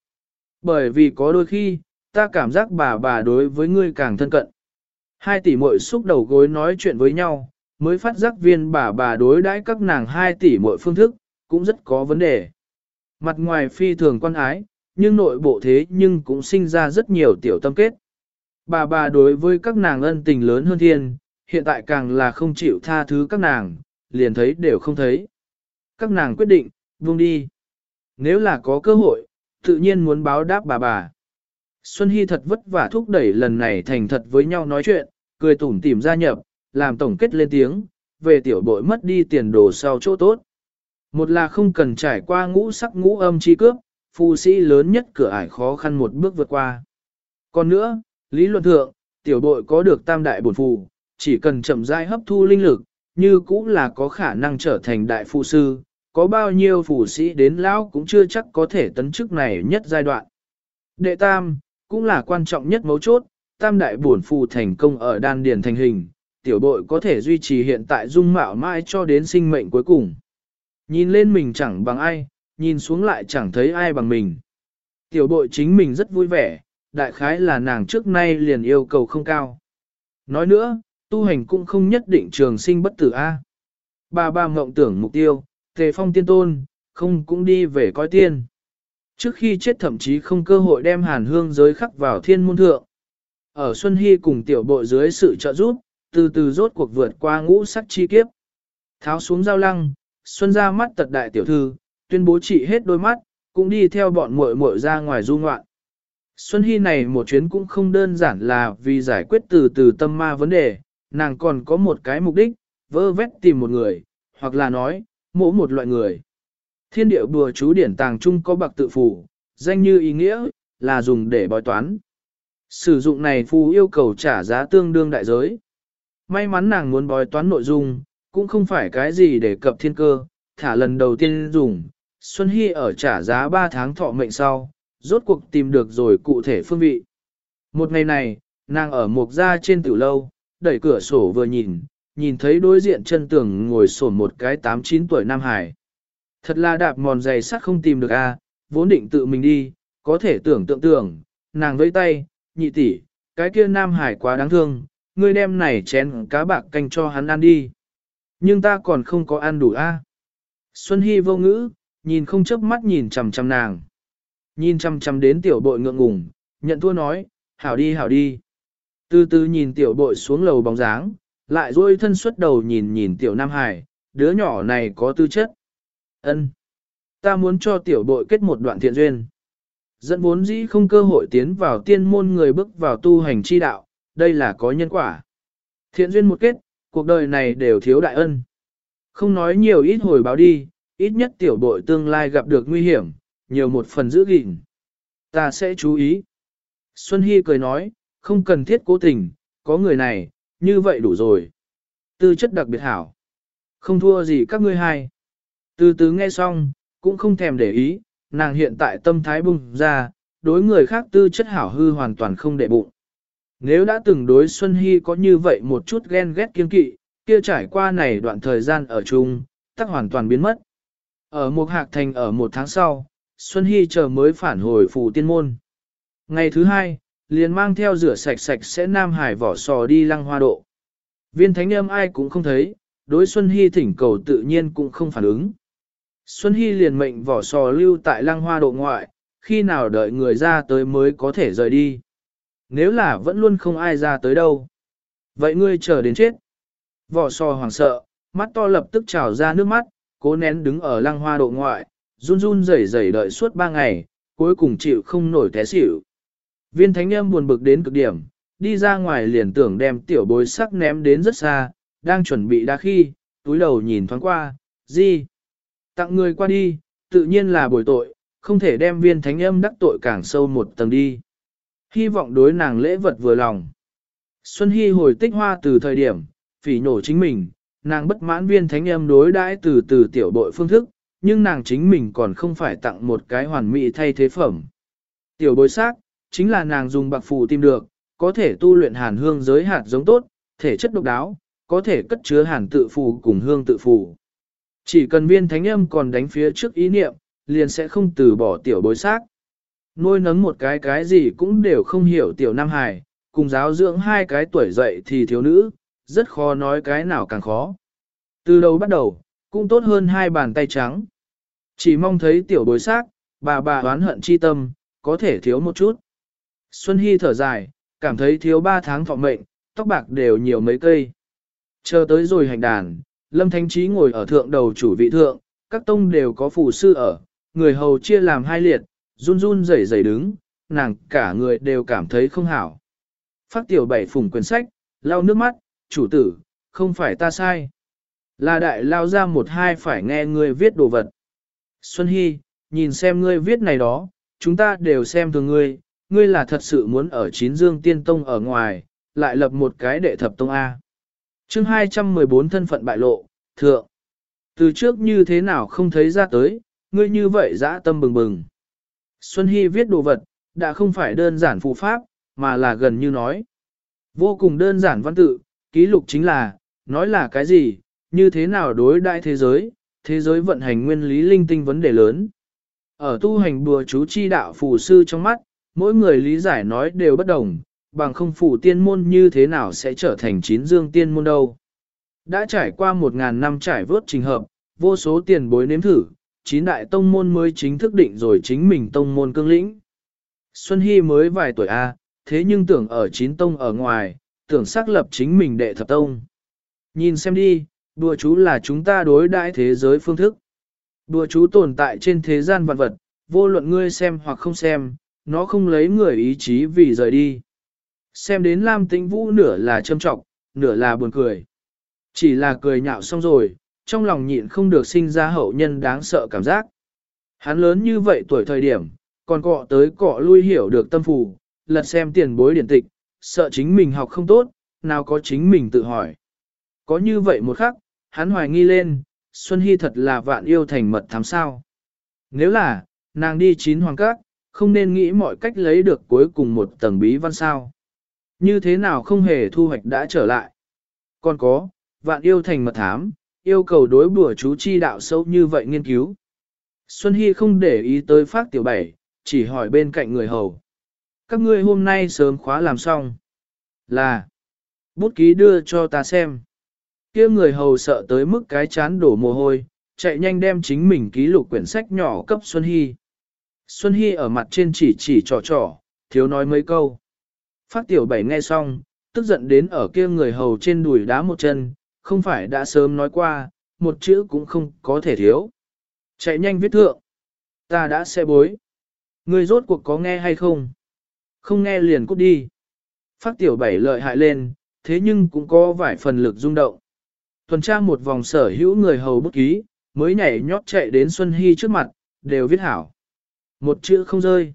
Bởi vì có đôi khi, ta cảm giác bà bà đối với ngươi càng thân cận. Hai tỷ muội xúc đầu gối nói chuyện với nhau, mới phát giác viên bà bà đối đãi các nàng hai tỷ muội phương thức, cũng rất có vấn đề. Mặt ngoài phi thường quan ái, nhưng nội bộ thế nhưng cũng sinh ra rất nhiều tiểu tâm kết. Bà bà đối với các nàng ân tình lớn hơn thiên, hiện tại càng là không chịu tha thứ các nàng, liền thấy đều không thấy. Các nàng quyết định, buông đi. Nếu là có cơ hội, tự nhiên muốn báo đáp bà bà. Xuân Hy thật vất vả thúc đẩy lần này thành thật với nhau nói chuyện, cười tủm tỉm gia nhập, làm tổng kết lên tiếng, về tiểu bội mất đi tiền đồ sau chỗ tốt. Một là không cần trải qua ngũ sắc ngũ âm chi cướp, phù sĩ lớn nhất cửa ải khó khăn một bước vượt qua. Còn nữa, lý luận thượng, tiểu bội có được tam đại bổn phù, chỉ cần chậm rãi hấp thu linh lực, như cũng là có khả năng trở thành đại phù sư, có bao nhiêu phù sĩ đến lão cũng chưa chắc có thể tấn chức này nhất giai đoạn. Đệ tam, cũng là quan trọng nhất mấu chốt, tam đại bổn phù thành công ở đan điền thành hình, tiểu bội có thể duy trì hiện tại dung mạo mãi cho đến sinh mệnh cuối cùng. Nhìn lên mình chẳng bằng ai, nhìn xuống lại chẳng thấy ai bằng mình. Tiểu bội chính mình rất vui vẻ, đại khái là nàng trước nay liền yêu cầu không cao. Nói nữa, tu hành cũng không nhất định trường sinh bất tử A. Bà bà mộng tưởng mục tiêu, tề phong tiên tôn, không cũng đi về coi tiên. Trước khi chết thậm chí không cơ hội đem hàn hương giới khắc vào thiên môn thượng. Ở Xuân Hy cùng tiểu bộ dưới sự trợ giúp, từ từ rốt cuộc vượt qua ngũ sắc chi kiếp. Tháo xuống dao lăng, Xuân ra mắt tật đại tiểu thư, tuyên bố trị hết đôi mắt, cũng đi theo bọn muội muội ra ngoài du ngoạn. Xuân Hy này một chuyến cũng không đơn giản là vì giải quyết từ từ tâm ma vấn đề, nàng còn có một cái mục đích, vơ vét tìm một người, hoặc là nói, mỗi một loại người. Thiên điệu bùa chú điển tàng chung có bậc tự phù, danh như ý nghĩa, là dùng để bói toán. Sử dụng này phù yêu cầu trả giá tương đương đại giới. May mắn nàng muốn bói toán nội dung, cũng không phải cái gì để cập thiên cơ, thả lần đầu tiên dùng. Xuân Hy ở trả giá 3 tháng thọ mệnh sau, rốt cuộc tìm được rồi cụ thể phương vị. Một ngày này, nàng ở một gia trên tử lâu, đẩy cửa sổ vừa nhìn, nhìn thấy đối diện chân tường ngồi sổn một cái 8-9 tuổi Nam Hải. Thật là đạp mòn giày sắt không tìm được a, vốn định tự mình đi, có thể tưởng tượng tưởng, nàng vẫy tay, nhị tỷ, cái kia Nam Hải quá đáng thương, ngươi đem này chén cá bạc canh cho hắn ăn đi. Nhưng ta còn không có ăn đủ a. Xuân Hy vô ngữ, nhìn không chớp mắt nhìn chằm chằm nàng. Nhìn chăm chăm đến tiểu bội ngượng ngùng, nhận thua nói, hảo đi hảo đi. Từ từ nhìn tiểu bội xuống lầu bóng dáng, lại dôi thân xuất đầu nhìn nhìn tiểu Nam Hải, đứa nhỏ này có tư chất. ân Ta muốn cho tiểu bội kết một đoạn thiện duyên. Dẫn vốn dĩ không cơ hội tiến vào tiên môn người bước vào tu hành chi đạo, đây là có nhân quả. Thiện duyên một kết, cuộc đời này đều thiếu đại ân. Không nói nhiều ít hồi báo đi, ít nhất tiểu bội tương lai gặp được nguy hiểm, nhiều một phần giữ gìn. Ta sẽ chú ý. Xuân Hy cười nói, không cần thiết cố tình, có người này, như vậy đủ rồi. Tư chất đặc biệt hảo. Không thua gì các ngươi hai. Từ từ nghe xong, cũng không thèm để ý, nàng hiện tại tâm thái bùng ra, đối người khác tư chất hảo hư hoàn toàn không để bụng. Nếu đã từng đối Xuân Hy có như vậy một chút ghen ghét kiên kỵ, kia trải qua này đoạn thời gian ở chung, tắc hoàn toàn biến mất. Ở một hạc thành ở một tháng sau, Xuân Hy chờ mới phản hồi phù tiên môn. Ngày thứ hai, liền mang theo rửa sạch sạch sẽ Nam Hải vỏ sò đi lăng hoa độ. Viên thánh âm ai cũng không thấy, đối Xuân Hy thỉnh cầu tự nhiên cũng không phản ứng. Xuân Hy liền mệnh vỏ sò lưu tại lăng hoa độ ngoại, khi nào đợi người ra tới mới có thể rời đi. Nếu là vẫn luôn không ai ra tới đâu. Vậy ngươi chờ đến chết. Vỏ sò hoảng sợ, mắt to lập tức trào ra nước mắt, cố nén đứng ở lăng hoa độ ngoại, run run rẩy rẩy đợi suốt ba ngày, cuối cùng chịu không nổi té xỉu. Viên thánh âm buồn bực đến cực điểm, đi ra ngoài liền tưởng đem tiểu bối sắc ném đến rất xa, đang chuẩn bị đa khi, túi đầu nhìn thoáng qua, gì? Tặng người qua đi, tự nhiên là bồi tội, không thể đem viên thánh âm đắc tội càng sâu một tầng đi. Hy vọng đối nàng lễ vật vừa lòng. Xuân Hy hồi tích hoa từ thời điểm, phỉ nổ chính mình, nàng bất mãn viên thánh âm đối đãi từ từ tiểu bội phương thức, nhưng nàng chính mình còn không phải tặng một cái hoàn mỹ thay thế phẩm. Tiểu bối xác, chính là nàng dùng bạc phù tìm được, có thể tu luyện hàn hương giới hạt giống tốt, thể chất độc đáo, có thể cất chứa hàn tự phù cùng hương tự phù. Chỉ cần viên thánh âm còn đánh phía trước ý niệm, liền sẽ không từ bỏ tiểu bối xác. Nuôi nấng một cái cái gì cũng đều không hiểu tiểu Nam Hải, cùng giáo dưỡng hai cái tuổi dậy thì thiếu nữ, rất khó nói cái nào càng khó. Từ đầu bắt đầu, cũng tốt hơn hai bàn tay trắng. Chỉ mong thấy tiểu bối xác, bà bà oán hận chi tâm, có thể thiếu một chút. Xuân Hy thở dài, cảm thấy thiếu ba tháng thọ mệnh, tóc bạc đều nhiều mấy cây. Chờ tới rồi hành đàn, Lâm Thánh Trí ngồi ở thượng đầu chủ vị thượng, các tông đều có phù sư ở, người hầu chia làm hai liệt, run run rẩy rẩy đứng, nàng cả người đều cảm thấy không hảo. Phát tiểu bảy phùng quyển sách, lau nước mắt, chủ tử, không phải ta sai. Là đại lao ra một hai phải nghe ngươi viết đồ vật. Xuân Hy, nhìn xem ngươi viết này đó, chúng ta đều xem thường ngươi, ngươi là thật sự muốn ở chín dương tiên tông ở ngoài, lại lập một cái đệ thập tông A. chương 214 thân phận bại lộ, thượng. Từ trước như thế nào không thấy ra tới, ngươi như vậy dã tâm bừng bừng. Xuân Hy viết đồ vật, đã không phải đơn giản phụ pháp, mà là gần như nói. Vô cùng đơn giản văn tự, ký lục chính là, nói là cái gì, như thế nào đối đại thế giới, thế giới vận hành nguyên lý linh tinh vấn đề lớn. Ở tu hành bùa chú chi đạo phù sư trong mắt, mỗi người lý giải nói đều bất đồng, bằng không phủ tiên môn như thế nào sẽ trở thành chín dương tiên môn đâu. Đã trải qua một ngàn năm trải vớt trình hợp, vô số tiền bối nếm thử, chín đại tông môn mới chính thức định rồi chính mình tông môn cương lĩnh. Xuân Hy mới vài tuổi A, thế nhưng tưởng ở chín tông ở ngoài, tưởng xác lập chính mình đệ thập tông. Nhìn xem đi, đùa chú là chúng ta đối đãi thế giới phương thức. Đùa chú tồn tại trên thế gian vật vật, vô luận ngươi xem hoặc không xem, nó không lấy người ý chí vì rời đi. Xem đến Lam Tĩnh Vũ nửa là châm trọng, nửa là buồn cười. Chỉ là cười nhạo xong rồi, trong lòng nhịn không được sinh ra hậu nhân đáng sợ cảm giác. Hắn lớn như vậy tuổi thời điểm, còn cọ tới cọ lui hiểu được tâm phù, lật xem tiền bối điển tịch, sợ chính mình học không tốt, nào có chính mình tự hỏi. Có như vậy một khắc, hắn hoài nghi lên, Xuân Hy thật là vạn yêu thành mật thám sao. Nếu là, nàng đi chín hoàng các, không nên nghĩ mọi cách lấy được cuối cùng một tầng bí văn sao. Như thế nào không hề thu hoạch đã trở lại. Còn có, vạn yêu thành mật thám, yêu cầu đối bùa chú chi đạo sâu như vậy nghiên cứu. Xuân Hy không để ý tới phát tiểu bảy, chỉ hỏi bên cạnh người hầu. Các ngươi hôm nay sớm khóa làm xong. Là, bút ký đưa cho ta xem. kia người hầu sợ tới mức cái chán đổ mồ hôi, chạy nhanh đem chính mình ký lục quyển sách nhỏ cấp Xuân Hy. Xuân Hy ở mặt trên chỉ chỉ trò trò, thiếu nói mấy câu. Phát tiểu bảy nghe xong, tức giận đến ở kia người hầu trên đùi đá một chân, không phải đã sớm nói qua, một chữ cũng không có thể thiếu. Chạy nhanh viết thượng. Ta đã xe bối. Người rốt cuộc có nghe hay không? Không nghe liền cút đi. Phát tiểu bảy lợi hại lên, thế nhưng cũng có vài phần lực rung động. Tuần tra một vòng sở hữu người hầu bút ký, mới nhảy nhót chạy đến Xuân Hy trước mặt, đều viết hảo. Một chữ không rơi.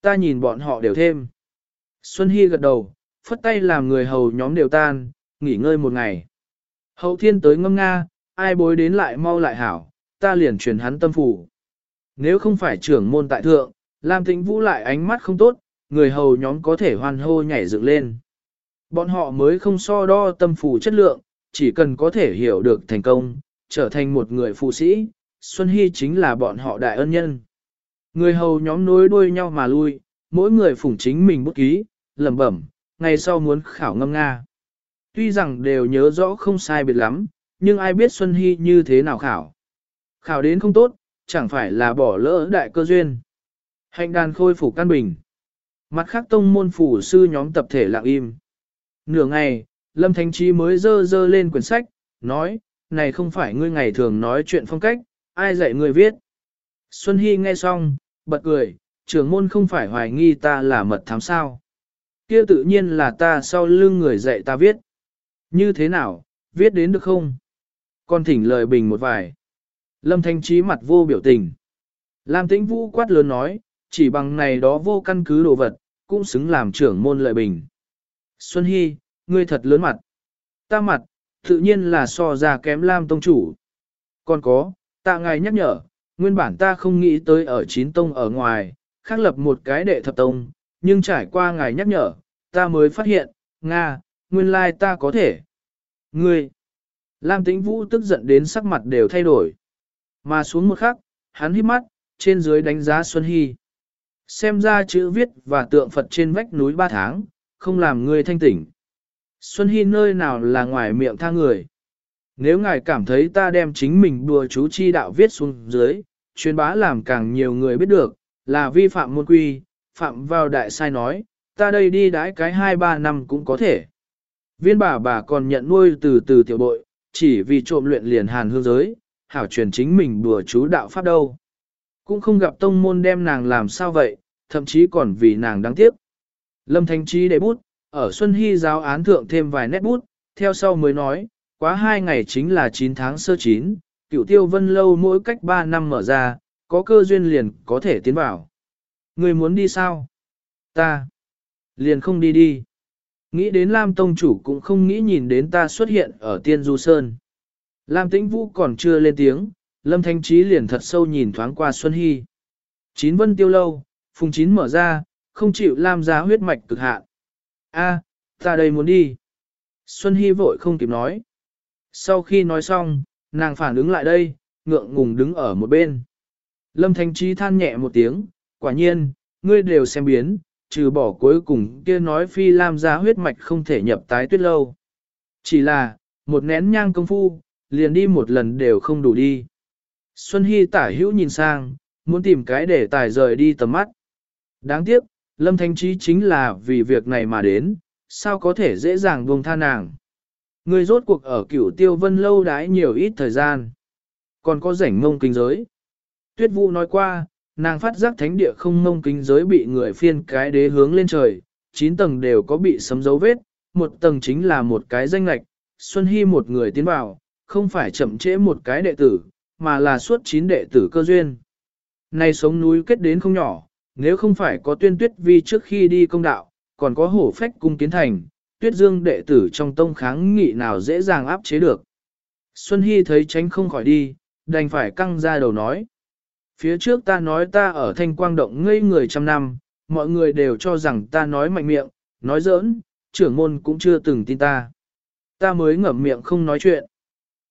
Ta nhìn bọn họ đều thêm. Xuân Hy gật đầu, phất tay làm người hầu nhóm đều tan, nghỉ ngơi một ngày. Hậu thiên tới ngâm nga, ai bối đến lại mau lại hảo, ta liền truyền hắn tâm phủ. Nếu không phải trưởng môn tại thượng, Lam Tĩnh Vũ lại ánh mắt không tốt, người hầu nhóm có thể hoan hô nhảy dựng lên. Bọn họ mới không so đo tâm phủ chất lượng, chỉ cần có thể hiểu được thành công, trở thành một người phụ sĩ, Xuân Hy chính là bọn họ đại ân nhân. Người hầu nhóm nối đuôi nhau mà lui, mỗi người phủng chính mình bút ký, lẩm bẩm, ngày sau muốn khảo ngâm Nga. Tuy rằng đều nhớ rõ không sai biệt lắm, nhưng ai biết Xuân Hy như thế nào khảo. Khảo đến không tốt, chẳng phải là bỏ lỡ đại cơ duyên. Hành đàn khôi phục căn bình. Mặt khác tông môn phủ sư nhóm tập thể lặng im. Nửa ngày, Lâm Thánh Trí mới dơ dơ lên quyển sách, nói, này không phải ngươi ngày thường nói chuyện phong cách, ai dạy ngươi viết. Xuân Hy nghe xong, bật cười, trưởng môn không phải hoài nghi ta là mật thám sao. Kia tự nhiên là ta sau lưng người dạy ta viết. Như thế nào, viết đến được không? Con thỉnh lời bình một vài. Lâm Thanh Trí mặt vô biểu tình. Lam Tĩnh Vũ quát lớn nói, chỉ bằng này đó vô căn cứ đồ vật, cũng xứng làm trưởng môn lợi bình. Xuân Hy, ngươi thật lớn mặt. Ta mặt, tự nhiên là so ra kém Lam Tông Chủ. Còn có, ta ngài nhắc nhở, nguyên bản ta không nghĩ tới ở chín tông ở ngoài, khác lập một cái đệ thập tông, nhưng trải qua ngài nhắc nhở, ta mới phát hiện, Nga, nguyên lai ta có thể. Ngươi, Lam Tĩnh Vũ tức giận đến sắc mặt đều thay đổi. Mà xuống một khắc, hắn hít mắt, trên dưới đánh giá Xuân Hy. Xem ra chữ viết và tượng Phật trên vách núi ba tháng, không làm ngươi thanh tỉnh. Xuân Hy nơi nào là ngoài miệng tha người. Nếu ngài cảm thấy ta đem chính mình đùa chú chi đạo viết xuống dưới, truyền bá làm càng nhiều người biết được, là vi phạm môn quy, phạm vào đại sai nói, ta đây đi đãi cái 2-3 năm cũng có thể. Viên bà bà còn nhận nuôi từ từ tiểu bội, chỉ vì trộm luyện liền hàn hương giới, hảo truyền chính mình đùa chú đạo pháp đâu. Cũng không gặp tông môn đem nàng làm sao vậy, thậm chí còn vì nàng đáng tiếc. Lâm Thanh Trí để bút, ở Xuân Hy giáo án thượng thêm vài nét bút, theo sau mới nói, quá hai ngày chính là 9 tháng sơ chín, cựu tiêu vân lâu mỗi cách 3 năm mở ra, có cơ duyên liền có thể tiến vào. Người muốn đi sao? Ta. Liền không đi đi. Nghĩ đến Lam Tông Chủ cũng không nghĩ nhìn đến ta xuất hiện ở Tiên Du Sơn. Lam Tĩnh Vũ còn chưa lên tiếng, Lâm Thanh Trí liền thật sâu nhìn thoáng qua Xuân Hy. Chín vân tiêu lâu, phùng chín mở ra, không chịu Lam ra huyết mạch cực hạn. A, ta đây muốn đi. Xuân Hy vội không kịp nói. Sau khi nói xong, nàng phản ứng lại đây, ngượng ngùng đứng ở một bên. Lâm Thanh Trí than nhẹ một tiếng, quả nhiên, ngươi đều xem biến, trừ bỏ cuối cùng kia nói phi lam ra huyết mạch không thể nhập tái tuyết lâu. Chỉ là, một nén nhang công phu, liền đi một lần đều không đủ đi. Xuân Hy tả hữu nhìn sang, muốn tìm cái để tài rời đi tầm mắt. Đáng tiếc, Lâm Thanh Trí chính là vì việc này mà đến, sao có thể dễ dàng buông tha nàng. Ngươi rốt cuộc ở cửu tiêu vân lâu đái nhiều ít thời gian. Còn có rảnh mông kinh giới. Tuyết Vũ nói qua, nàng phát giác thánh địa không mông kinh giới bị người phiên cái đế hướng lên trời, 9 tầng đều có bị sấm dấu vết, một tầng chính là một cái danh lạch, Xuân Hy một người tiến vào, không phải chậm trễ một cái đệ tử, mà là suốt 9 đệ tử cơ duyên. nay sống núi kết đến không nhỏ, nếu không phải có tuyên tuyết vi trước khi đi công đạo, còn có hổ phách cung kiến thành, tuyết dương đệ tử trong tông kháng nghị nào dễ dàng áp chế được. Xuân Hy thấy tránh không khỏi đi, đành phải căng ra đầu nói. Phía trước ta nói ta ở thanh quang động ngây người trăm năm, mọi người đều cho rằng ta nói mạnh miệng, nói giỡn, trưởng môn cũng chưa từng tin ta. Ta mới ngậm miệng không nói chuyện.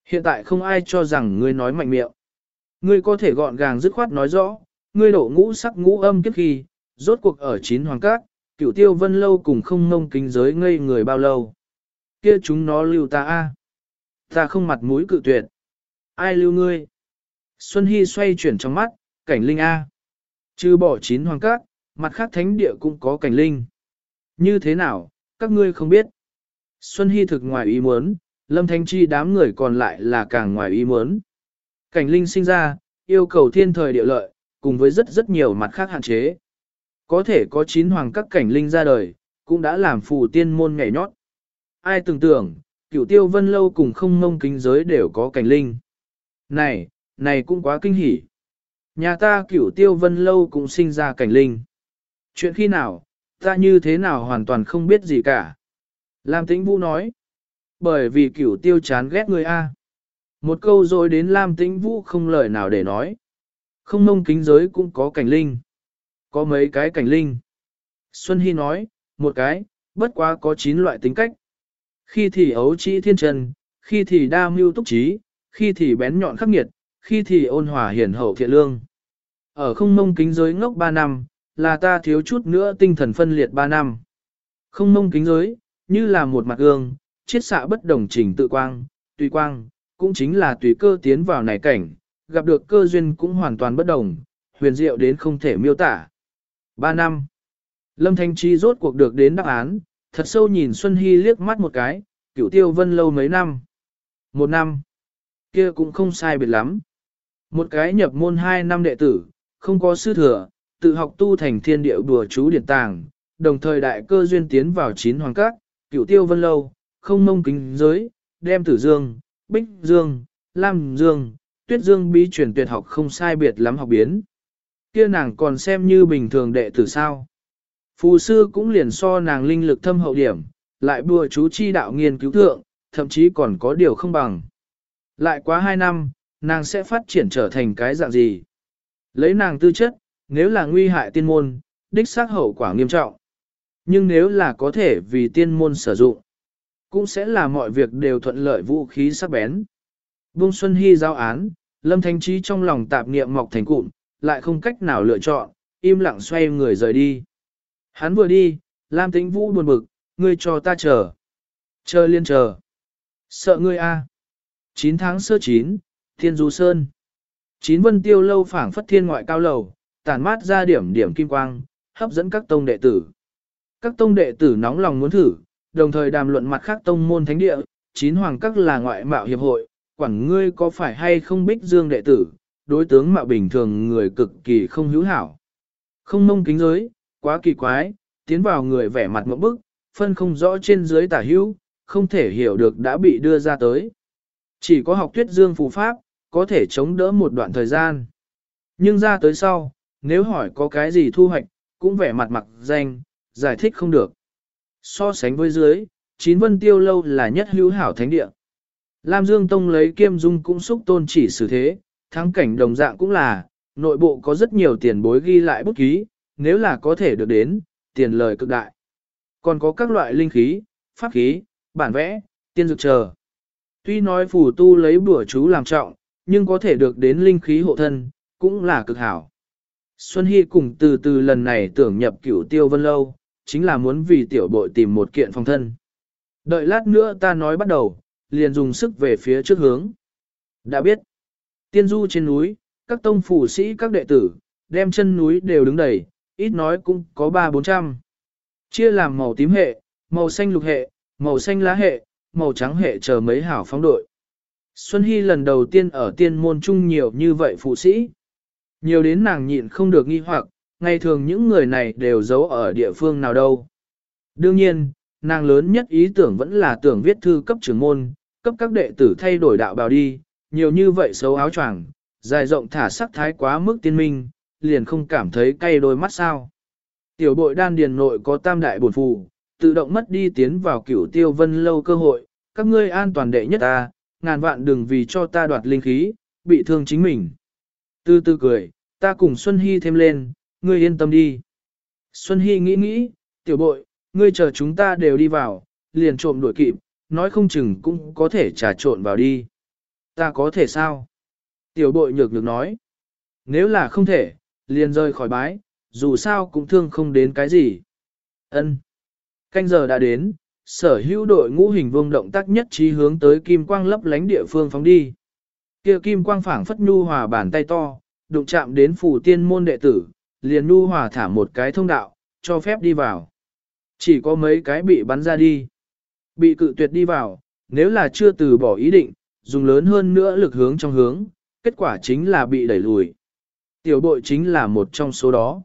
Hiện tại không ai cho rằng ngươi nói mạnh miệng. Ngươi có thể gọn gàng dứt khoát nói rõ, ngươi đổ ngũ sắc ngũ âm kiếp khi, rốt cuộc ở chín hoàng cát, cửu tiêu vân lâu cùng không ngông kính giới ngây người bao lâu. Kia chúng nó lưu ta a Ta không mặt mũi cự tuyệt. Ai lưu ngươi? Xuân Hy xoay chuyển trong mắt, cảnh linh A. Trừ bỏ chín hoàng cát, mặt khác thánh địa cũng có cảnh linh. Như thế nào, các ngươi không biết. Xuân Hy thực ngoài ý muốn, Lâm Thanh Chi đám người còn lại là càng ngoài ý muốn. Cảnh linh sinh ra, yêu cầu thiên thời địa lợi, cùng với rất rất nhiều mặt khác hạn chế. Có thể có chín hoàng các cảnh linh ra đời, cũng đã làm phù tiên môn nhảy nhót. Ai tưởng tưởng, cửu tiêu vân lâu cùng không mông kính giới đều có cảnh linh. Này, này cũng quá kinh hỉ. Nhà ta cửu tiêu vân lâu cũng sinh ra cảnh linh. Chuyện khi nào, ta như thế nào hoàn toàn không biết gì cả. Lam Tĩnh Vũ nói. Bởi vì cửu tiêu chán ghét người A. Một câu rồi đến Lam Tĩnh Vũ không lời nào để nói. Không mông kính giới cũng có cảnh linh. Có mấy cái cảnh linh. Xuân Hy nói, một cái, bất quá có 9 loại tính cách. Khi thì ấu trĩ thiên trần, khi thì đa mưu túc trí, khi thì bén nhọn khắc nghiệt, khi thì ôn hòa hiền hậu thiện lương. Ở không mông kính giới ngốc 3 năm, là ta thiếu chút nữa tinh thần phân liệt 3 năm. Không mông kính giới, như là một mặt gương, chiết xạ bất đồng trình tự quang, tùy quang, cũng chính là tùy cơ tiến vào này cảnh, gặp được cơ duyên cũng hoàn toàn bất đồng, huyền diệu đến không thể miêu tả. 3 năm. Lâm Thanh Chi rốt cuộc được đến đáp án, thật sâu nhìn Xuân Hy liếc mắt một cái, cửu tiêu vân lâu mấy năm. Một năm. Kia cũng không sai biệt lắm. Một cái nhập môn hai năm đệ tử, không có sư thừa, tự học tu thành thiên địa đùa chú điển tàng, đồng thời đại cơ duyên tiến vào chín hoàng các, cửu tiêu vân lâu, không mông kính giới, đem tử dương, bích dương, lam dương, tuyết dương bí truyền tuyệt học không sai biệt lắm học biến. Kia nàng còn xem như bình thường đệ tử sao. Phù sư cũng liền so nàng linh lực thâm hậu điểm, lại bùa chú chi đạo nghiên cứu thượng, thậm chí còn có điều không bằng. Lại quá hai năm, nàng sẽ phát triển trở thành cái dạng gì? Lấy nàng tư chất, nếu là nguy hại tiên môn, đích xác hậu quả nghiêm trọng. Nhưng nếu là có thể vì tiên môn sử dụng, cũng sẽ là mọi việc đều thuận lợi vũ khí sắc bén. Bung Xuân Hy giao án, Lâm Thanh Trí trong lòng tạp niệm mọc thành cụm, lại không cách nào lựa chọn, im lặng xoay người rời đi. Hắn vừa đi, Lam Tĩnh Vũ buồn bực, ngươi cho ta chờ. Chờ liên chờ. Sợ ngươi a. À. 9 tháng sơ chín, Thiên Du Sơn. Chín vân tiêu lâu phảng phất thiên ngoại cao lầu, tản mát ra điểm điểm kim quang, hấp dẫn các tông đệ tử. Các tông đệ tử nóng lòng muốn thử, đồng thời đàm luận mặt khác tông môn thánh địa, chín hoàng các là ngoại mạo hiệp hội, quản ngươi có phải hay không bích dương đệ tử, đối tướng mạo bình thường người cực kỳ không hữu hảo. Không mông kính giới, quá kỳ quái, tiến vào người vẻ mặt mẫu bức, phân không rõ trên dưới tả hữu, không thể hiểu được đã bị đưa ra tới. Chỉ có học tuyết dương phù pháp, có thể chống đỡ một đoạn thời gian. Nhưng ra tới sau, nếu hỏi có cái gì thu hoạch, cũng vẻ mặt mặc danh, giải thích không được. So sánh với dưới, chín vân tiêu lâu là nhất hữu hảo thánh địa. Lam Dương Tông lấy kiêm dung cũng xúc tôn chỉ xử thế, thắng cảnh đồng dạng cũng là, nội bộ có rất nhiều tiền bối ghi lại bút ký, nếu là có thể được đến, tiền lời cực đại. Còn có các loại linh khí, pháp khí, bản vẽ, tiên dược chờ. Tuy nói phù tu lấy bữa chú làm trọng, nhưng có thể được đến linh khí hộ thân, cũng là cực hảo. Xuân Hy cùng từ từ lần này tưởng nhập cửu tiêu vân lâu, chính là muốn vì tiểu bội tìm một kiện phòng thân. Đợi lát nữa ta nói bắt đầu, liền dùng sức về phía trước hướng. Đã biết, tiên du trên núi, các tông phủ sĩ các đệ tử, đem chân núi đều đứng đầy, ít nói cũng có ba bốn trăm. Chia làm màu tím hệ, màu xanh lục hệ, màu xanh lá hệ, màu trắng hệ chờ mấy hảo phóng đội. Xuân Hy lần đầu tiên ở tiên môn chung nhiều như vậy phụ sĩ. Nhiều đến nàng nhịn không được nghi hoặc, ngày thường những người này đều giấu ở địa phương nào đâu. Đương nhiên, nàng lớn nhất ý tưởng vẫn là tưởng viết thư cấp trưởng môn, cấp các đệ tử thay đổi đạo bào đi, nhiều như vậy xấu áo choàng, dài rộng thả sắc thái quá mức tiên minh, liền không cảm thấy cay đôi mắt sao. Tiểu bội đan điền nội có tam đại bổn phù, tự động mất đi tiến vào cửu tiêu vân lâu cơ hội, các ngươi an toàn đệ nhất ta, ngàn vạn đừng vì cho ta đoạt linh khí, bị thương chính mình. Tư tư cười, ta cùng Xuân Hy thêm lên, ngươi yên tâm đi. Xuân Hy nghĩ nghĩ, tiểu bội, ngươi chờ chúng ta đều đi vào, liền trộm đuổi kịp, nói không chừng cũng có thể trà trộn vào đi. Ta có thể sao? Tiểu bội nhược nhược nói. Nếu là không thể, liền rơi khỏi bái, dù sao cũng thương không đến cái gì. Ân. Canh giờ đã đến, sở hữu đội ngũ hình vương động tác nhất trí hướng tới kim quang lấp lánh địa phương phóng đi. Kia kim quang phảng phất nhu hòa bàn tay to, đụng chạm đến phủ tiên môn đệ tử, liền nu hòa thả một cái thông đạo, cho phép đi vào. Chỉ có mấy cái bị bắn ra đi. Bị cự tuyệt đi vào, nếu là chưa từ bỏ ý định, dùng lớn hơn nữa lực hướng trong hướng, kết quả chính là bị đẩy lùi. Tiểu bội chính là một trong số đó.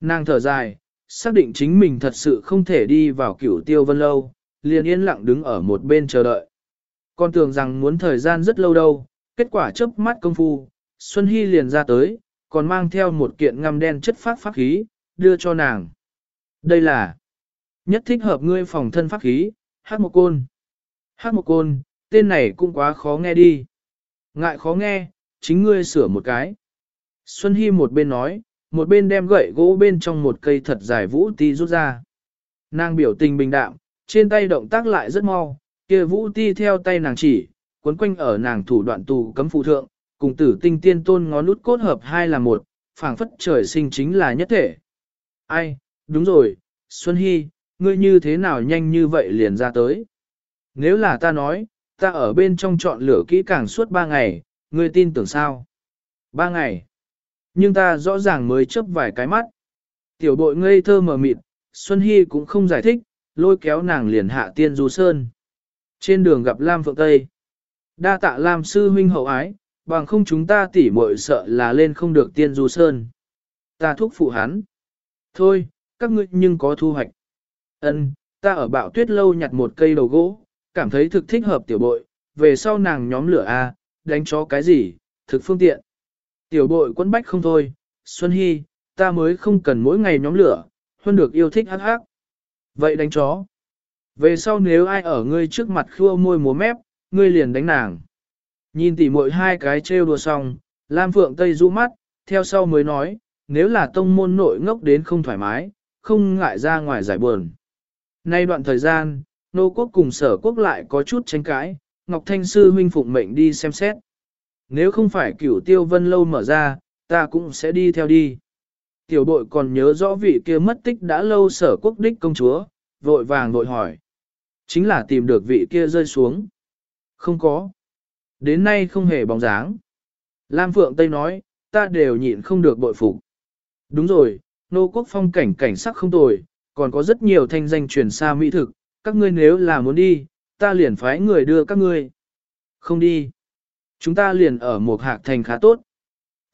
Nàng thở dài, xác định chính mình thật sự không thể đi vào cửu tiêu vân lâu, liền yên lặng đứng ở một bên chờ đợi. Con tưởng rằng muốn thời gian rất lâu đâu, kết quả chớp mắt công phu, Xuân Hy liền ra tới, còn mang theo một kiện ngăm đen chất phát pháp khí, đưa cho nàng. Đây là nhất thích hợp ngươi phòng thân pháp khí, hát một côn. Hát một côn, tên này cũng quá khó nghe đi. Ngại khó nghe, chính ngươi sửa một cái. Xuân Hy một bên nói, một bên đem gậy gỗ bên trong một cây thật dài vũ ti rút ra. Nàng biểu tình bình đạm, trên tay động tác lại rất mau, kia vũ ti theo tay nàng chỉ, cuốn quanh ở nàng thủ đoạn tù cấm phụ thượng, cùng tử tinh tiên tôn ngón nút cốt hợp hai là một, phảng phất trời sinh chính là nhất thể. Ai, đúng rồi, Xuân Hy, ngươi như thế nào nhanh như vậy liền ra tới. Nếu là ta nói, ta ở bên trong chọn lửa kỹ càng suốt ba ngày, ngươi tin tưởng sao? Ba ngày. Nhưng ta rõ ràng mới chớp vài cái mắt. Tiểu bội ngây thơ mờ mịt, Xuân Hy cũng không giải thích, lôi kéo nàng liền hạ tiên du sơn. Trên đường gặp Lam Phượng Tây. Đa tạ Lam sư huynh hậu ái, bằng không chúng ta tỉ muội sợ là lên không được tiên du sơn. Ta thúc phụ hắn. Thôi, các ngươi nhưng có thu hoạch. Ân, ta ở bạo tuyết lâu nhặt một cây đầu gỗ, cảm thấy thực thích hợp tiểu bội, về sau nàng nhóm lửa A, đánh chó cái gì, thực phương tiện. Tiểu bội quấn bách không thôi, Xuân Hy, ta mới không cần mỗi ngày nhóm lửa, hơn được yêu thích hát hát. Vậy đánh chó. Về sau nếu ai ở ngươi trước mặt khua môi múa mép, ngươi liền đánh nàng. Nhìn tỉ muội hai cái trêu đùa xong, Lam Phượng Tây rũ mắt, theo sau mới nói, nếu là tông môn nội ngốc đến không thoải mái, không ngại ra ngoài giải buồn. Nay đoạn thời gian, nô quốc cùng sở quốc lại có chút tranh cãi, Ngọc Thanh Sư huynh phụng mệnh đi xem xét. Nếu không phải cửu tiêu vân lâu mở ra, ta cũng sẽ đi theo đi. Tiểu bội còn nhớ rõ vị kia mất tích đã lâu sở quốc đích công chúa, vội vàng vội hỏi. Chính là tìm được vị kia rơi xuống. Không có. Đến nay không hề bóng dáng. Lam Phượng Tây nói, ta đều nhịn không được bội phục. Đúng rồi, nô quốc phong cảnh cảnh sắc không tồi, còn có rất nhiều thanh danh truyền xa mỹ thực, các ngươi nếu là muốn đi, ta liền phái người đưa các ngươi. Không đi. Chúng ta liền ở một hạc thành khá tốt.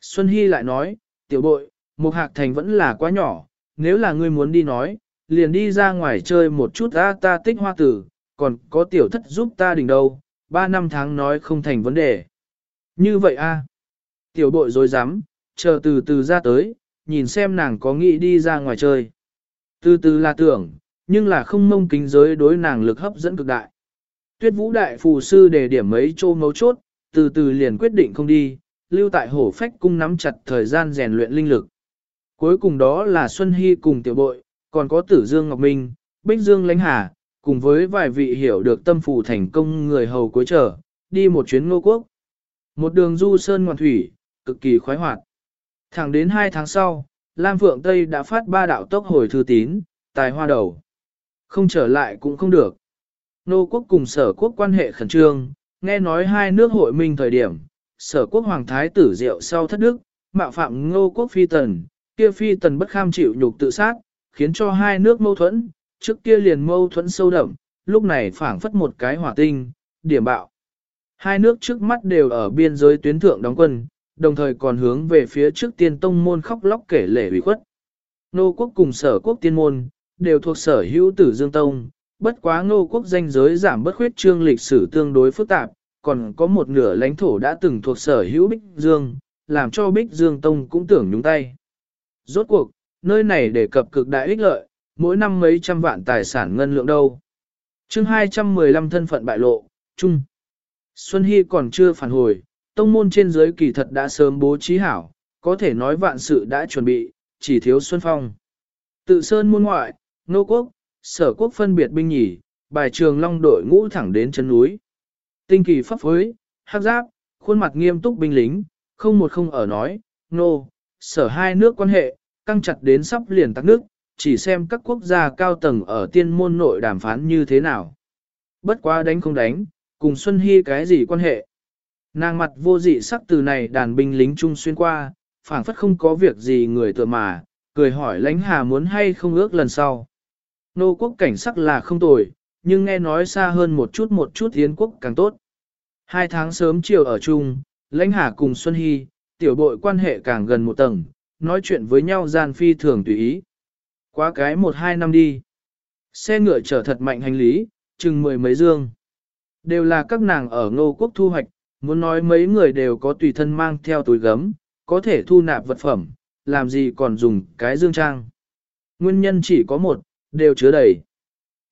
Xuân Hy lại nói, tiểu bội, một hạc thành vẫn là quá nhỏ, nếu là ngươi muốn đi nói, liền đi ra ngoài chơi một chút ta ta tích hoa tử, còn có tiểu thất giúp ta đỉnh đâu, ba năm tháng nói không thành vấn đề. Như vậy a Tiểu bội dối dám, chờ từ từ ra tới, nhìn xem nàng có nghĩ đi ra ngoài chơi. Từ từ là tưởng, nhưng là không mông kính giới đối nàng lực hấp dẫn cực đại. Tuyết vũ đại phù sư đề điểm mấy chỗ mấu chốt, từ từ liền quyết định không đi, lưu tại hổ phách cung nắm chặt thời gian rèn luyện linh lực. Cuối cùng đó là Xuân Hy cùng tiểu bội, còn có tử Dương Ngọc Minh, Bích Dương Lánh Hà, cùng với vài vị hiểu được tâm phù thành công người hầu cuối trở, đi một chuyến ngô quốc. Một đường du sơn ngoạn thủy, cực kỳ khoái hoạt. Thẳng đến hai tháng sau, Lam Phượng Tây đã phát ba đạo tốc hồi thư tín, tài hoa đầu. Không trở lại cũng không được. Nô quốc cùng sở quốc quan hệ khẩn trương, nghe nói hai nước hội minh thời điểm, sở quốc hoàng thái tử diệu sau thất đức, mạo phạm ngô quốc phi tần, kia phi tần bất kham chịu nhục tự sát, khiến cho hai nước mâu thuẫn, trước kia liền mâu thuẫn sâu đậm, lúc này phảng phất một cái hỏa tinh, điểm bạo. Hai nước trước mắt đều ở biên giới tuyến thượng đóng quân, đồng thời còn hướng về phía trước tiên tông môn khóc lóc kể lể ủy khuất. Nô quốc cùng sở quốc tiên môn, đều thuộc sở hữu tử dương tông, bất quá ngô quốc danh giới giảm bất khuyết trương lịch sử tương đối phức tạp, còn có một nửa lãnh thổ đã từng thuộc sở hữu Bích Dương, làm cho Bích Dương Tông cũng tưởng nhúng tay. Rốt cuộc, nơi này đề cập cực đại ích lợi, mỗi năm mấy trăm vạn tài sản ngân lượng đâu. chương 215 thân phận bại lộ, chung. Xuân Hy còn chưa phản hồi, tông môn trên dưới kỳ thật đã sớm bố trí hảo, có thể nói vạn sự đã chuẩn bị, chỉ thiếu Xuân Phong. Tự sơn môn ngoại, nô quốc, sở quốc phân biệt binh nhì bài trường long đội ngũ thẳng đến chân núi. Tinh kỳ pháp phối, hắc giáp, khuôn mặt nghiêm túc binh lính, không một không ở nói, nô, sở hai nước quan hệ, căng chặt đến sắp liền tắc nước, chỉ xem các quốc gia cao tầng ở tiên môn nội đàm phán như thế nào. Bất quá đánh không đánh, cùng Xuân Hy cái gì quan hệ. Nàng mặt vô dị sắc từ này đàn binh lính trung xuyên qua, phảng phất không có việc gì người tựa mà, cười hỏi lãnh hà muốn hay không ước lần sau. Nô quốc cảnh sắc là không tồi, nhưng nghe nói xa hơn một chút một chút Yến quốc càng tốt. Hai tháng sớm chiều ở chung, lãnh hà cùng Xuân Hy, tiểu bội quan hệ càng gần một tầng, nói chuyện với nhau gian phi thường tùy ý. Quá cái một hai năm đi. Xe ngựa chở thật mạnh hành lý, chừng mười mấy dương. Đều là các nàng ở ngô quốc thu hoạch, muốn nói mấy người đều có tùy thân mang theo túi gấm, có thể thu nạp vật phẩm, làm gì còn dùng cái dương trang. Nguyên nhân chỉ có một, đều chứa đầy.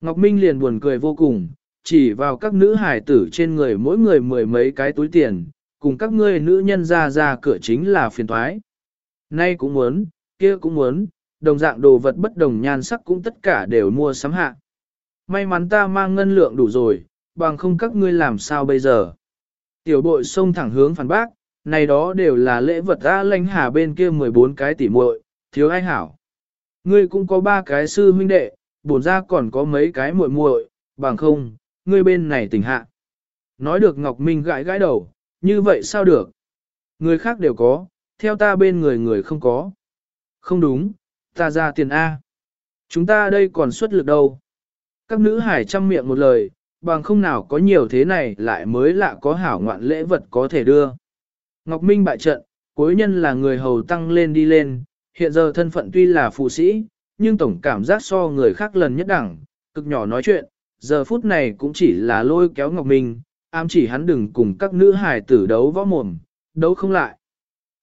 Ngọc Minh liền buồn cười vô cùng, chỉ vào các nữ hải tử trên người mỗi người mười mấy cái túi tiền, cùng các ngươi nữ nhân ra ra cửa chính là phiền thoái. Nay cũng muốn, kia cũng muốn, đồng dạng đồ vật bất đồng nhan sắc cũng tất cả đều mua sắm hạ. May mắn ta mang ngân lượng đủ rồi, bằng không các ngươi làm sao bây giờ. Tiểu bội xông thẳng hướng phản bác, này đó đều là lễ vật ra lãnh hà bên kia 14 cái tỉ muội, thiếu ai hảo. Ngươi cũng có ba cái sư huynh đệ, bổn ra còn có mấy cái muội muội, bằng không, ngươi bên này tỉnh hạ. Nói được Ngọc Minh gãi gãi đầu, như vậy sao được? Người khác đều có, theo ta bên người người không có. Không đúng, ta ra tiền A. Chúng ta đây còn xuất lực đâu. Các nữ hải chăm miệng một lời, bằng không nào có nhiều thế này lại mới lạ có hảo ngoạn lễ vật có thể đưa. Ngọc Minh bại trận, cuối nhân là người hầu tăng lên đi lên, hiện giờ thân phận tuy là phụ sĩ, nhưng tổng cảm giác so người khác lần nhất đẳng, cực nhỏ nói chuyện, giờ phút này cũng chỉ là lôi kéo Ngọc Minh, ám chỉ hắn đừng cùng các nữ hài tử đấu võ mồm, đấu không lại.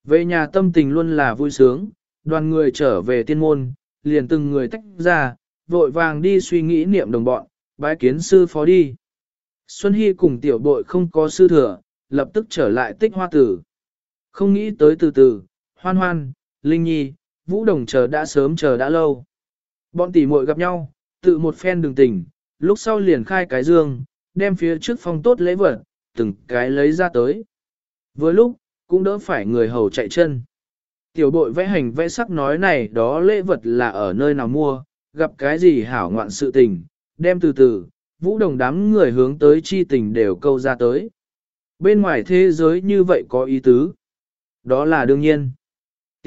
Về nhà tâm tình luôn là vui sướng, đoàn người trở về tiên môn, liền từng người tách ra, vội vàng đi suy nghĩ niệm đồng bọn, bái kiến sư phó đi. Xuân Hy cùng tiểu bội không có sư thừa, lập tức trở lại tích hoa tử. Không nghĩ tới từ từ, hoan hoan, linh nhi, vũ đồng chờ đã sớm chờ đã lâu. Bọn tỷ muội gặp nhau, tự một phen đường tình, lúc sau liền khai cái dương, đem phía trước phong tốt lễ vật, từng cái lấy ra tới. Vừa lúc, cũng đỡ phải người hầu chạy chân. Tiểu bội vẽ hành vẽ sắc nói này đó lễ vật là ở nơi nào mua, gặp cái gì hảo ngoạn sự tình, đem từ từ, vũ đồng đám người hướng tới chi tình đều câu ra tới. Bên ngoài thế giới như vậy có ý tứ. Đó là đương nhiên.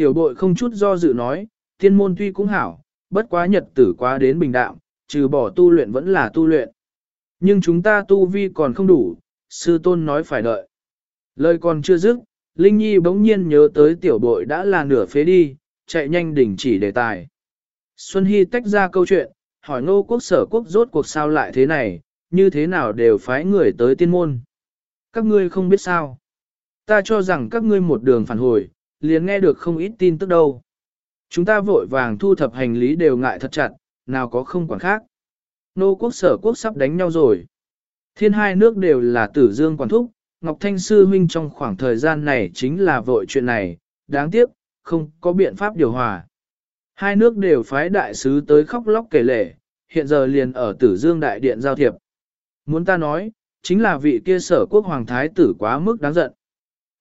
Tiểu bội không chút do dự nói, tiên môn tuy cũng hảo, bất quá nhật tử quá đến bình đạo, trừ bỏ tu luyện vẫn là tu luyện. Nhưng chúng ta tu vi còn không đủ, sư tôn nói phải đợi. Lời còn chưa dứt, Linh Nhi bỗng nhiên nhớ tới tiểu bội đã là nửa phế đi, chạy nhanh đỉnh chỉ đề tài. Xuân Hy tách ra câu chuyện, hỏi ngô quốc sở quốc rốt cuộc sao lại thế này, như thế nào đều phái người tới tiên môn. Các ngươi không biết sao. Ta cho rằng các ngươi một đường phản hồi, liền nghe được không ít tin tức đâu. Chúng ta vội vàng thu thập hành lý đều ngại thật chặt, nào có không quản khác. Nô quốc sở quốc sắp đánh nhau rồi. Thiên hai nước đều là tử dương quản thúc, Ngọc Thanh Sư Huynh trong khoảng thời gian này chính là vội chuyện này, đáng tiếc, không có biện pháp điều hòa. Hai nước đều phái đại sứ tới khóc lóc kể lể, hiện giờ liền ở tử dương đại điện giao thiệp. Muốn ta nói, chính là vị kia sở quốc hoàng thái tử quá mức đáng giận.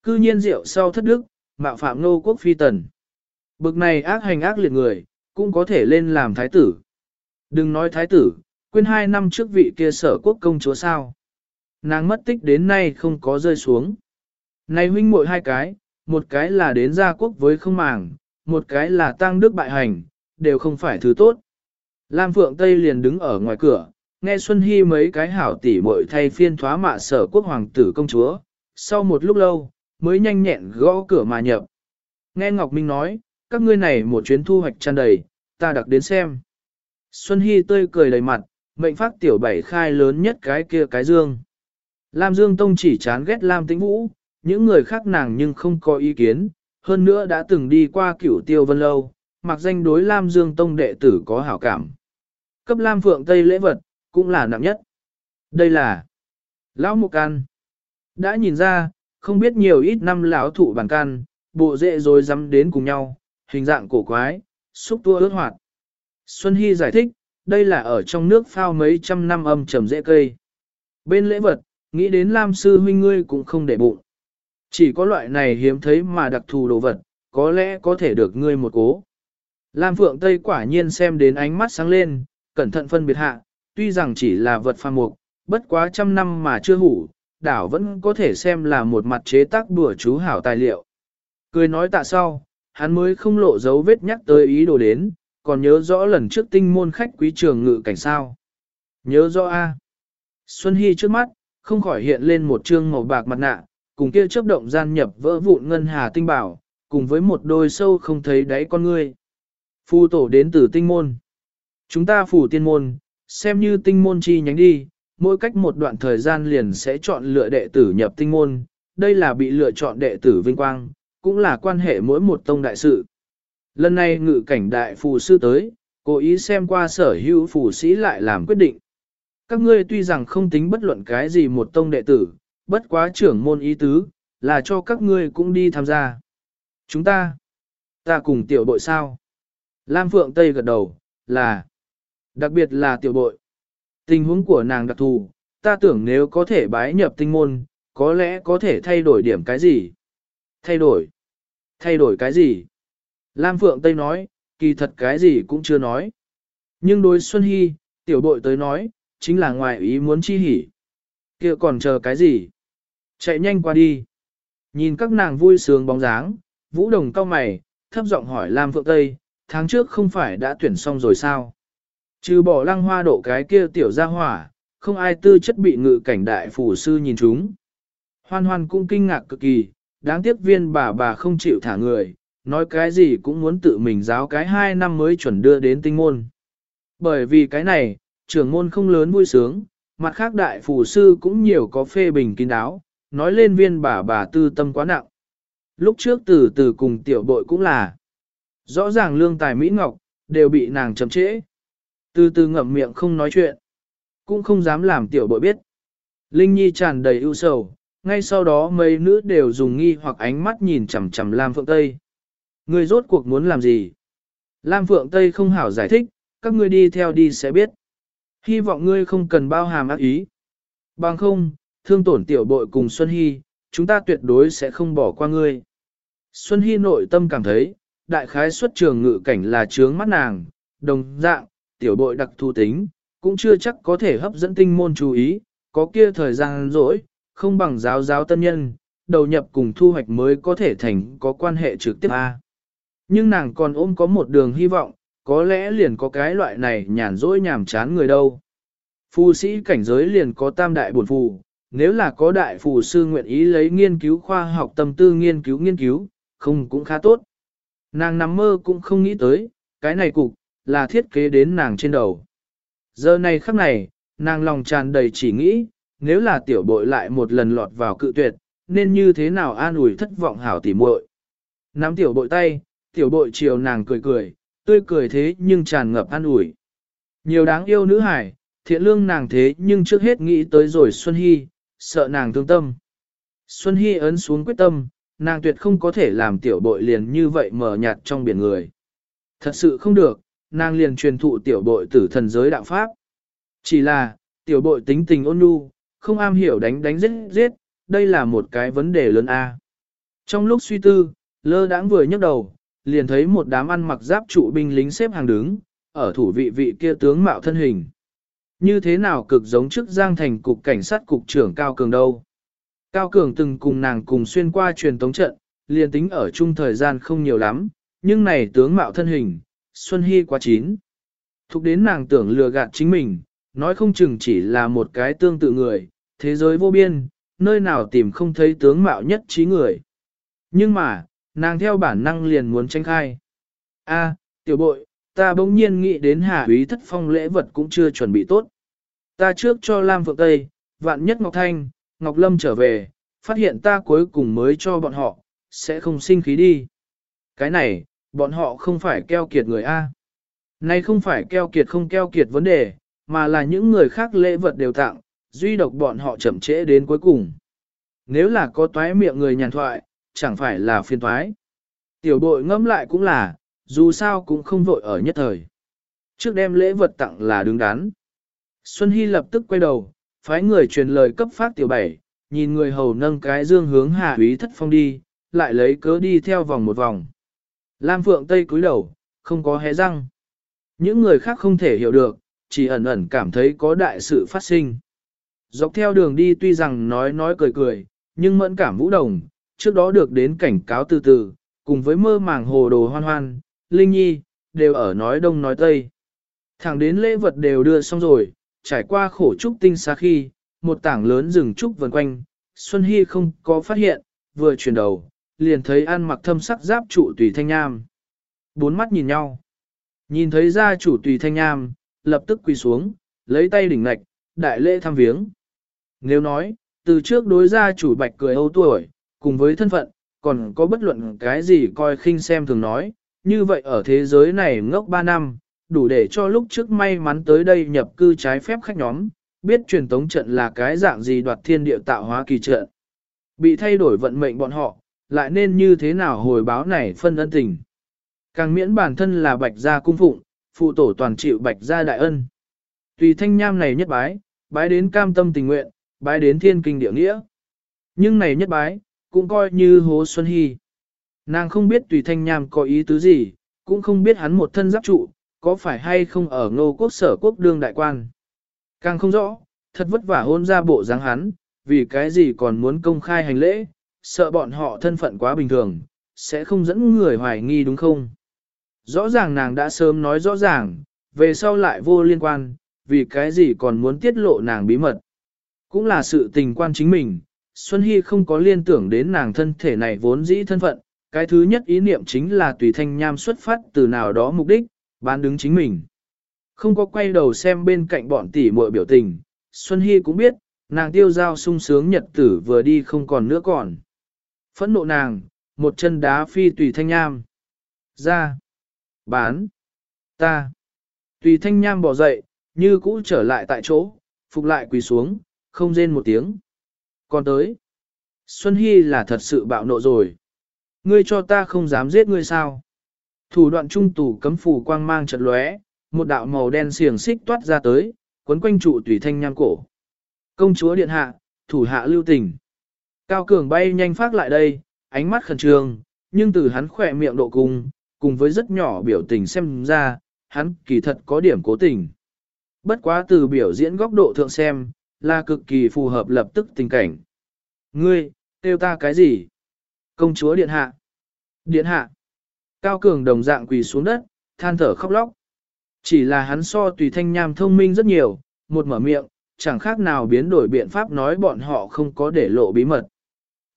Cư nhiên rượu sau thất đức, mạo phạm nô quốc phi tần. Bực này ác hành ác liệt người, cũng có thể lên làm thái tử. Đừng nói thái tử, quên hai năm trước vị kia sở quốc công chúa sao. Nàng mất tích đến nay không có rơi xuống. Này huynh muội hai cái, một cái là đến gia quốc với không màng, một cái là tăng đức bại hành, đều không phải thứ tốt. Lam Phượng Tây liền đứng ở ngoài cửa, nghe Xuân Hy mấy cái hảo tỉ muội thay phiên thoá mạ sở quốc hoàng tử công chúa. Sau một lúc lâu, mới nhanh nhẹn gõ cửa mà nhập. Nghe Ngọc Minh nói, các ngươi này một chuyến thu hoạch tràn đầy, ta đặc đến xem. Xuân Hy tươi cười đầy mặt, mệnh phát tiểu bảy khai lớn nhất cái kia cái dương. Lam Dương Tông chỉ chán ghét Lam Tĩnh Vũ, những người khác nàng nhưng không có ý kiến, hơn nữa đã từng đi qua cửu tiêu vân lâu, mặc danh đối Lam Dương Tông đệ tử có hảo cảm. Cấp Lam Phượng Tây lễ vật, cũng là nặng nhất. Đây là Lão Mục Can. Đã nhìn ra, không biết nhiều ít năm lão thụ bản can, bộ rễ rồi dám đến cùng nhau, hình dạng cổ quái, xúc tua ướt hoạt. Xuân Hy giải thích, đây là ở trong nước phao mấy trăm năm âm trầm rễ cây. Bên lễ vật, nghĩ đến Lam sư huynh ngươi cũng không để bụng. Chỉ có loại này hiếm thấy mà đặc thù đồ vật, có lẽ có thể được ngươi một cố. Lam Phượng Tây quả nhiên xem đến ánh mắt sáng lên, cẩn thận phân biệt hạ, tuy rằng chỉ là vật phàm mục, bất quá trăm năm mà chưa hủ, đảo vẫn có thể xem là một mặt chế tác bùa chú hảo tài liệu. Cười nói tạ sau, hắn mới không lộ dấu vết nhắc tới ý đồ đến, còn nhớ rõ lần trước tinh môn khách quý trường ngự cảnh sao. Nhớ rõ A. Xuân Hy trước mắt, không khỏi hiện lên một trương màu bạc mặt nạ, cùng kia chớp động gian nhập vỡ vụn ngân hà tinh bảo, cùng với một đôi sâu không thấy đáy con ngươi. Phu tổ đến từ tinh môn. Chúng ta phủ tiên môn, xem như tinh môn chi nhánh đi, mỗi cách một đoạn thời gian liền sẽ chọn lựa đệ tử nhập tinh môn, đây là bị lựa chọn đệ tử vinh quang, cũng là quan hệ mỗi một tông đại sự. Lần này ngự cảnh đại phù sư tới, cố ý xem qua sở hữu phù sĩ lại làm quyết định. Các ngươi tuy rằng không tính bất luận cái gì một tông đệ tử, bất quá trưởng môn ý tứ, là cho các ngươi cũng đi tham gia. Chúng ta, ta cùng tiểu bội sao? Lam Phượng Tây gật đầu, là, đặc biệt là tiểu bội. Tình huống của nàng đặc thù, ta tưởng nếu có thể bái nhập tinh môn, có lẽ có thể thay đổi điểm cái gì? Thay đổi? Thay đổi cái gì? Lam Phượng Tây nói, kỳ thật cái gì cũng chưa nói. Nhưng đối Xuân Hy, tiểu bội tới nói, chính là ngoài ý muốn chi hỉ. kia còn chờ cái gì? Chạy nhanh qua đi. Nhìn các nàng vui sướng bóng dáng, Vũ Đồng cao mày, thấp giọng hỏi Lam Phượng Tây, tháng trước không phải đã tuyển xong rồi sao? Trừ bỏ lăng hoa độ cái kia tiểu gia hỏa, không ai tư chất bị ngự cảnh đại phủ sư nhìn chúng. Hoan hoan cũng kinh ngạc cực kỳ, đáng tiếc viên bà bà không chịu thả người, nói cái gì cũng muốn tự mình giáo cái hai năm mới chuẩn đưa đến tinh môn. Bởi vì cái này, trưởng môn không lớn vui sướng, mặt khác đại phủ sư cũng nhiều có phê bình kín đáo, nói lên viên bà bà tư tâm quá nặng. Lúc trước từ từ cùng tiểu bội cũng là, rõ ràng lương tài Mỹ Ngọc, đều bị nàng chậm trễ. Từ từ ngậm miệng không nói chuyện, cũng không dám làm tiểu bội biết. Linh Nhi tràn đầy ưu sầu, ngay sau đó mấy nữ đều dùng nghi hoặc ánh mắt nhìn chằm chằm Lam Phượng Tây. người rốt cuộc muốn làm gì? Lam Phượng Tây không hảo giải thích, các ngươi đi theo đi sẽ biết. Hy vọng ngươi không cần bao hàm ác ý. Bằng không, thương tổn tiểu bội cùng Xuân Hy, chúng ta tuyệt đối sẽ không bỏ qua ngươi. Xuân Hy nội tâm cảm thấy, đại khái xuất trường ngự cảnh là trướng mắt nàng, đồng dạng, tiểu bội đặc thu tính, cũng chưa chắc có thể hấp dẫn tinh môn chú ý, có kia thời gian rỗi, không bằng giáo giáo tân nhân, đầu nhập cùng thu hoạch mới có thể thành có quan hệ trực tiếp A. Nhưng nàng còn ôm có một đường hy vọng, có lẽ liền có cái loại này nhàn rỗi nhàm chán người đâu. phu sĩ cảnh giới liền có tam đại bổn phù, nếu là có đại phù sư nguyện ý lấy nghiên cứu khoa học tâm tư nghiên cứu nghiên cứu, không cũng khá tốt. Nàng nằm mơ cũng không nghĩ tới, cái này cục, là thiết kế đến nàng trên đầu. Giờ này khắc này, nàng lòng tràn đầy chỉ nghĩ, nếu là tiểu bội lại một lần lọt vào cự tuyệt, nên như thế nào an ủi thất vọng hảo tỉ muội. Nắm tiểu bội tay, tiểu bội chiều nàng cười cười, tươi cười thế nhưng tràn ngập an ủi. Nhiều đáng yêu nữ hải, thiện lương nàng thế nhưng trước hết nghĩ tới rồi Xuân Hy, sợ nàng thương tâm. Xuân Hy ấn xuống quyết tâm, nàng tuyệt không có thể làm tiểu bội liền như vậy mở nhạt trong biển người. Thật sự không được, nàng liền truyền thụ tiểu bội tử thần giới đạo pháp. Chỉ là, tiểu bội tính tình ôn nhu, không am hiểu đánh đánh giết giết, đây là một cái vấn đề lớn a. Trong lúc suy tư, lơ đãng vừa nhấc đầu, liền thấy một đám ăn mặc giáp trụ binh lính xếp hàng đứng, ở thủ vị vị kia tướng mạo thân hình. Như thế nào cực giống trước Giang Thành cục cảnh sát cục trưởng Cao Cường đâu. Cao Cường từng cùng nàng cùng xuyên qua truyền tống trận, liền tính ở chung thời gian không nhiều lắm, nhưng này tướng mạo thân hình, Xuân Hy quá chín. Thục đến nàng tưởng lừa gạt chính mình, nói không chừng chỉ là một cái tương tự người, thế giới vô biên, nơi nào tìm không thấy tướng mạo nhất trí người. Nhưng mà, nàng theo bản năng liền muốn tranh khai. A, tiểu bội, ta bỗng nhiên nghĩ đến hạ úy thất phong lễ vật cũng chưa chuẩn bị tốt. Ta trước cho Lam Phượng Tây, vạn nhất Ngọc Thanh, Ngọc Lâm trở về, phát hiện ta cuối cùng mới cho bọn họ, sẽ không sinh khí đi. Cái này, bọn họ không phải keo kiệt người A. nay không phải keo kiệt không keo kiệt vấn đề, mà là những người khác lễ vật đều tặng, duy độc bọn họ chậm trễ đến cuối cùng. Nếu là có toái miệng người nhàn thoại, chẳng phải là phiên toái. Tiểu đội ngẫm lại cũng là, dù sao cũng không vội ở nhất thời. Trước đem lễ vật tặng là đứng đắn. Xuân Hy lập tức quay đầu, phái người truyền lời cấp phát tiểu bảy, nhìn người hầu nâng cái dương hướng hạ úy thất phong đi, lại lấy cớ đi theo vòng một vòng. Lam Phượng Tây cúi đầu, không có hé răng. Những người khác không thể hiểu được, chỉ ẩn ẩn cảm thấy có đại sự phát sinh. Dọc theo đường đi tuy rằng nói nói cười cười, nhưng mẫn cảm vũ đồng, trước đó được đến cảnh cáo từ từ, cùng với mơ màng hồ đồ hoan hoan, linh nhi, đều ở nói đông nói tây. Thẳng đến lễ vật đều đưa xong rồi, trải qua khổ trúc tinh xa khi, một tảng lớn rừng trúc vần quanh, Xuân Hy không có phát hiện, vừa chuyển đầu, liền thấy ăn mặc thâm sắc giáp trụ tùy thanh nham. Bốn mắt nhìn nhau. Nhìn thấy gia chủ tùy thanh nham, lập tức quỳ xuống, lấy tay đỉnh lạch, đại lễ thăm viếng. Nếu nói, từ trước đối gia chủ bạch cười âu tuổi, cùng với thân phận, còn có bất luận cái gì coi khinh xem thường nói, như vậy ở thế giới này ngốc 3 năm, đủ để cho lúc trước may mắn tới đây nhập cư trái phép khách nhóm, biết truyền tống trận là cái dạng gì đoạt thiên địa tạo hóa kỳ trận. Bị thay đổi vận mệnh bọn họ, lại nên như thế nào hồi báo này phân ân tình. Càng miễn bản thân là bạch gia cung phụng, phụ tổ toàn chịu bạch gia đại ân. Tùy thanh nham này nhất bái, bái đến cam tâm tình nguyện, bái đến thiên kinh địa nghĩa. Nhưng này nhất bái, cũng coi như hố xuân hy. Nàng không biết tùy thanh nham có ý tứ gì, cũng không biết hắn một thân giáp trụ, có phải hay không ở ngô quốc sở quốc đương đại quan. Càng không rõ, thật vất vả hôn ra bộ dáng hắn, vì cái gì còn muốn công khai hành lễ, sợ bọn họ thân phận quá bình thường, sẽ không dẫn người hoài nghi đúng không? Rõ ràng nàng đã sớm nói rõ ràng, về sau lại vô liên quan, vì cái gì còn muốn tiết lộ nàng bí mật. Cũng là sự tình quan chính mình, Xuân Hy không có liên tưởng đến nàng thân thể này vốn dĩ thân phận, cái thứ nhất ý niệm chính là tùy thanh nham xuất phát từ nào đó mục đích, bán đứng chính mình. Không có quay đầu xem bên cạnh bọn tỷ muội biểu tình, Xuân Hy cũng biết, nàng tiêu giao sung sướng nhật tử vừa đi không còn nữa còn. Phẫn nộ nàng, một chân đá phi tùy thanh nham. Ra. Bán. Ta. Tùy thanh nham bỏ dậy, như cũ trở lại tại chỗ, phục lại quỳ xuống, không rên một tiếng. Còn tới. Xuân Hy là thật sự bạo nộ rồi. Ngươi cho ta không dám giết ngươi sao? Thủ đoạn trung tủ cấm phủ quang mang chật lóe, một đạo màu đen xiềng xích toát ra tới, quấn quanh trụ tùy thanh nham cổ. Công chúa điện hạ, thủ hạ lưu tình. Cao cường bay nhanh phát lại đây, ánh mắt khẩn trương, nhưng từ hắn khỏe miệng độ cung, cùng với rất nhỏ biểu tình xem ra, hắn kỳ thật có điểm cố tình. Bất quá từ biểu diễn góc độ thượng xem, là cực kỳ phù hợp lập tức tình cảnh. Ngươi, kêu ta cái gì? Công chúa điện hạ. Điện hạ. Cao cường đồng dạng quỳ xuống đất, than thở khóc lóc. Chỉ là hắn so tùy thanh nham thông minh rất nhiều, một mở miệng, chẳng khác nào biến đổi biện pháp nói bọn họ không có để lộ bí mật.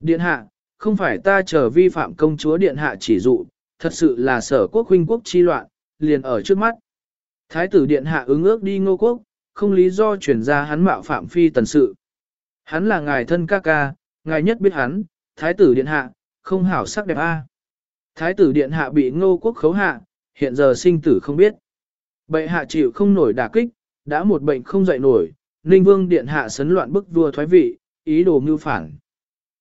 Điện hạ, không phải ta chờ vi phạm công chúa điện hạ chỉ dụ, thật sự là sở quốc huynh quốc chi loạn, liền ở trước mắt. Thái tử điện hạ ứng ước đi ngô quốc, không lý do chuyển ra hắn mạo phạm phi tần sự. Hắn là ngài thân ca ca, ngài nhất biết hắn, thái tử điện hạ, không hảo sắc đẹp a. Thái tử điện hạ bị ngô quốc khấu hạ, hiện giờ sinh tử không biết. Bệ hạ chịu không nổi đả kích, đã một bệnh không dậy nổi, Ninh Vương điện hạ sấn loạn bức vua thoái vị, ý đồ mưu phản.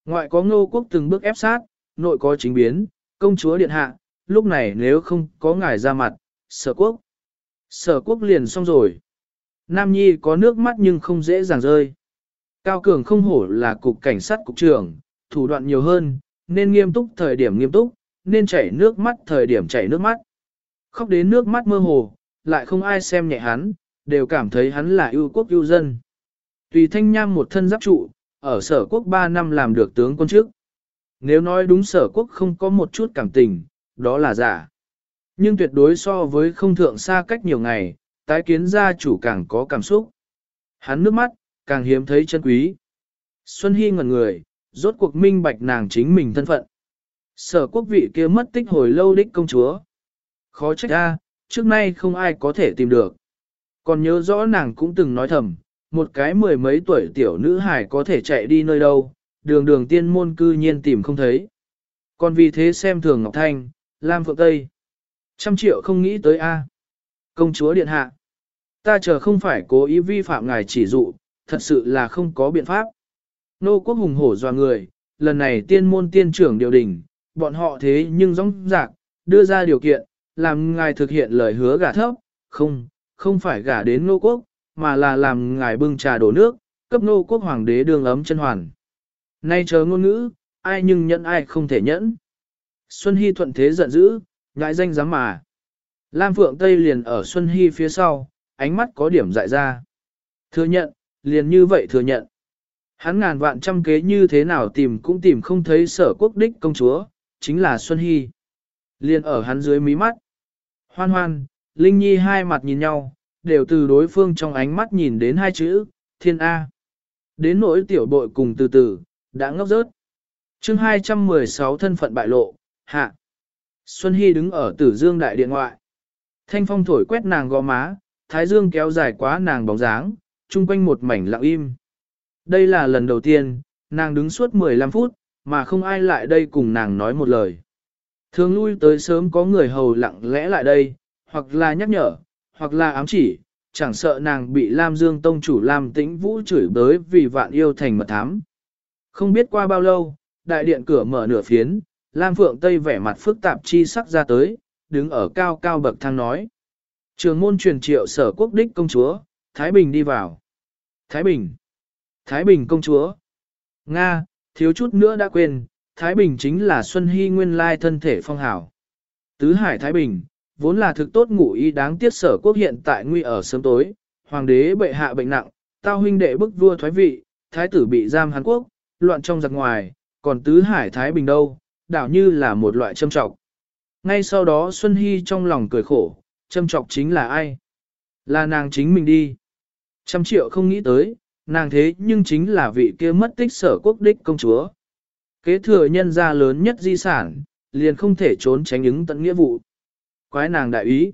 Ngoại có ngô quốc từng bước ép sát, nội có chính biến, công chúa điện hạ, lúc này nếu không có ngài ra mặt, sở quốc. Sở quốc liền xong rồi. Nam Nhi có nước mắt nhưng không dễ dàng rơi. Cao Cường không hổ là cục cảnh sát cục trưởng, thủ đoạn nhiều hơn, nên nghiêm túc thời điểm nghiêm túc, nên chảy nước mắt thời điểm chảy nước mắt. Khóc đến nước mắt mơ hồ, lại không ai xem nhẹ hắn, đều cảm thấy hắn là ưu quốc ưu dân. Tùy thanh nham một thân giáp trụ, ở sở quốc 3 năm làm được tướng quân trước. Nếu nói đúng sở quốc không có một chút cảm tình, đó là giả. Nhưng tuyệt đối so với không thượng xa cách nhiều ngày, tái kiến gia chủ càng có cảm xúc. Hắn nước mắt, càng hiếm thấy chân quý. Xuân Hy ngẩn người, rốt cuộc minh bạch nàng chính mình thân phận. Sở quốc vị kia mất tích hồi lâu đích công chúa. Khó trách ra, trước nay không ai có thể tìm được. Còn nhớ rõ nàng cũng từng nói thầm, một cái mười mấy tuổi tiểu nữ hải có thể chạy đi nơi đâu, đường đường tiên môn cư nhiên tìm không thấy. Còn vì thế xem thường Ngọc Thanh, Lam Phượng Tây. Trăm triệu không nghĩ tới A. Công chúa Điện Hạ. Ta chờ không phải cố ý vi phạm ngài chỉ dụ, thật sự là không có biện pháp. Nô quốc hùng hổ doa người, lần này tiên môn tiên trưởng điều đình, bọn họ thế nhưng rong rạc, đưa ra điều kiện, làm ngài thực hiện lời hứa gả thấp, không, không phải gả đến nô quốc, mà là làm ngài bưng trà đổ nước, cấp nô quốc hoàng đế đường ấm chân hoàn. Nay chờ ngôn ngữ, ai nhưng nhẫn ai không thể nhẫn. Xuân Hy thuận thế giận dữ, ngại danh dám mà. Lam Phượng Tây liền ở Xuân Hy phía sau, ánh mắt có điểm dại ra. Thừa nhận, liền như vậy thừa nhận. Hắn ngàn vạn trăm kế như thế nào tìm cũng tìm không thấy sở quốc đích công chúa, chính là Xuân Hy. liền ở hắn dưới mí mắt. Hoan hoan, Linh Nhi hai mặt nhìn nhau, đều từ đối phương trong ánh mắt nhìn đến hai chữ, thiên A. Đến nỗi tiểu bội cùng từ từ, đã ngốc rớt. chương 216 thân phận bại lộ, hạ. Xuân Hy đứng ở tử dương đại điện ngoại. Thanh phong thổi quét nàng gò má, thái dương kéo dài quá nàng bóng dáng, chung quanh một mảnh lặng im. Đây là lần đầu tiên, nàng đứng suốt 15 phút, mà không ai lại đây cùng nàng nói một lời. Thường lui tới sớm có người hầu lặng lẽ lại đây, hoặc là nhắc nhở, hoặc là ám chỉ, chẳng sợ nàng bị Lam Dương Tông chủ Lam Tĩnh Vũ chửi bới vì vạn yêu thành mật thám. Không biết qua bao lâu, đại điện cửa mở nửa phiến, Lam Phượng Tây vẻ mặt phức tạp chi sắc ra tới, đứng ở cao cao bậc thang nói. Trường môn truyền triệu sở quốc đích công chúa, Thái Bình đi vào. Thái Bình. Thái Bình công chúa. Nga, thiếu chút nữa đã quên, Thái Bình chính là Xuân Hy nguyên lai thân thể phong hảo. Tứ Hải Thái Bình, vốn là thực tốt ngủ y đáng tiếc sở quốc hiện tại nguy ở sớm tối, hoàng đế bệ hạ bệnh nặng, tao huynh đệ bức vua thoái vị, thái tử bị giam Hàn Quốc, loạn trong giặc ngoài, còn Tứ Hải Thái Bình đâu, đảo như là một loại châm trọng. Ngay sau đó Xuân Hy trong lòng cười khổ, châm trọng chính là ai? Là nàng chính mình đi. Trăm triệu không nghĩ tới, nàng thế nhưng chính là vị kia mất tích sở quốc đích công chúa. Kế thừa nhân gia lớn nhất di sản, liền không thể trốn tránh ứng tận nghĩa vụ. Quái nàng đại ý.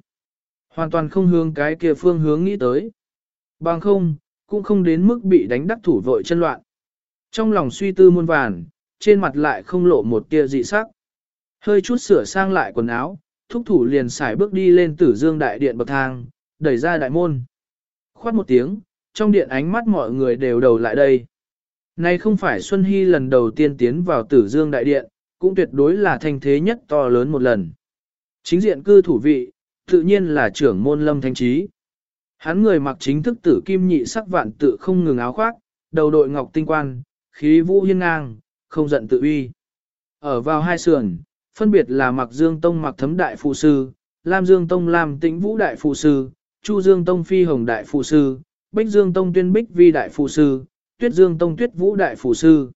Hoàn toàn không hướng cái kia phương hướng nghĩ tới. Bằng không, cũng không đến mức bị đánh đắc thủ vội chân loạn. Trong lòng suy tư muôn vàn, trên mặt lại không lộ một tia dị sắc. Hơi chút sửa sang lại quần áo, thúc thủ liền xài bước đi lên tử dương đại điện bậc thang, đẩy ra đại môn. Khoát một tiếng, trong điện ánh mắt mọi người đều đầu lại đây. Này không phải Xuân Hy lần đầu tiên tiến vào tử dương đại điện, cũng tuyệt đối là thanh thế nhất to lớn một lần. Chính diện cư thủ vị, tự nhiên là trưởng môn lâm thanh trí. Hắn người mặc chính thức tử kim nhị sắc vạn tự không ngừng áo khoác, đầu đội ngọc tinh quan, khí vũ hiên ngang, không giận tự uy. Ở vào hai sườn, phân biệt là mặc dương tông mặc thấm đại phụ sư, lam dương tông lam tĩnh vũ đại phụ sư, chu dương tông phi hồng đại phụ sư, bích dương tông tuyên bích vi đại phụ sư, tuyết dương tông tuyết vũ đại phụ sư.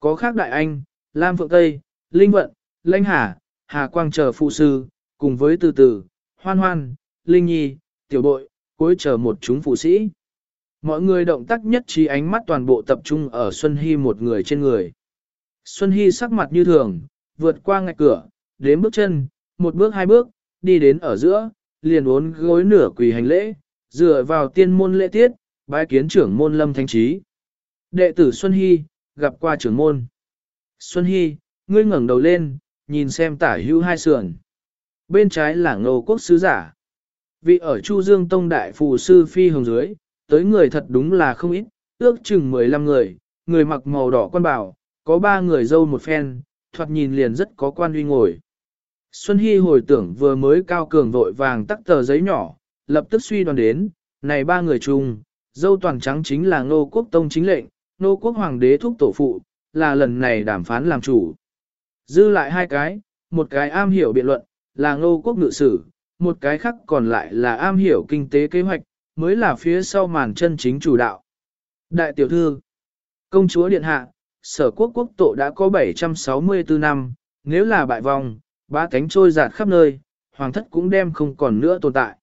Có khác đại anh, lam phượng tây, linh vận, lãnh hà, hà quang chờ phụ sư, cùng với từ từ, hoan hoan, linh nhi, tiểu bội, cuối chờ một chúng phụ sĩ. Mọi người động tác nhất trí ánh mắt toàn bộ tập trung ở Xuân Hy một người trên người. Xuân Hy sắc mặt như thường, vượt qua ngạch cửa, đến bước chân, một bước hai bước, đi đến ở giữa, liền uốn gối nửa quỳ hành lễ, dựa vào tiên môn lễ tiết, bái kiến trưởng môn lâm thanh trí. Đệ tử Xuân Hy, gặp qua trưởng môn. Xuân Hy, ngươi ngẩng đầu lên, nhìn xem tả hữu hai sườn. Bên trái là ngô quốc sứ giả. Vị ở Chu Dương Tông Đại Phù Sư Phi Hồng dưới, tới người thật đúng là không ít, ước chừng 15 người, người mặc màu đỏ quan bảo, có ba người dâu một phen, thoạt nhìn liền rất có quan uy ngồi. Xuân Hy hồi tưởng vừa mới cao cường vội vàng tắt tờ giấy nhỏ, lập tức suy đoán đến, này ba người chung, dâu toàn trắng chính là Ngô Quốc Tông chính lệnh, Ngô Quốc Hoàng đế thúc tổ phụ, là lần này đàm phán làm chủ. Dư lại hai cái, một cái am hiểu biện luận, là Ngô Quốc ngự sử, một cái khác còn lại là am hiểu kinh tế kế hoạch, mới là phía sau màn chân chính chủ đạo. Đại tiểu thư, công chúa điện hạ, sở quốc quốc tổ đã có 764 năm, nếu là bại vong, ba cánh trôi giạt khắp nơi, hoàng thất cũng đem không còn nữa tồn tại.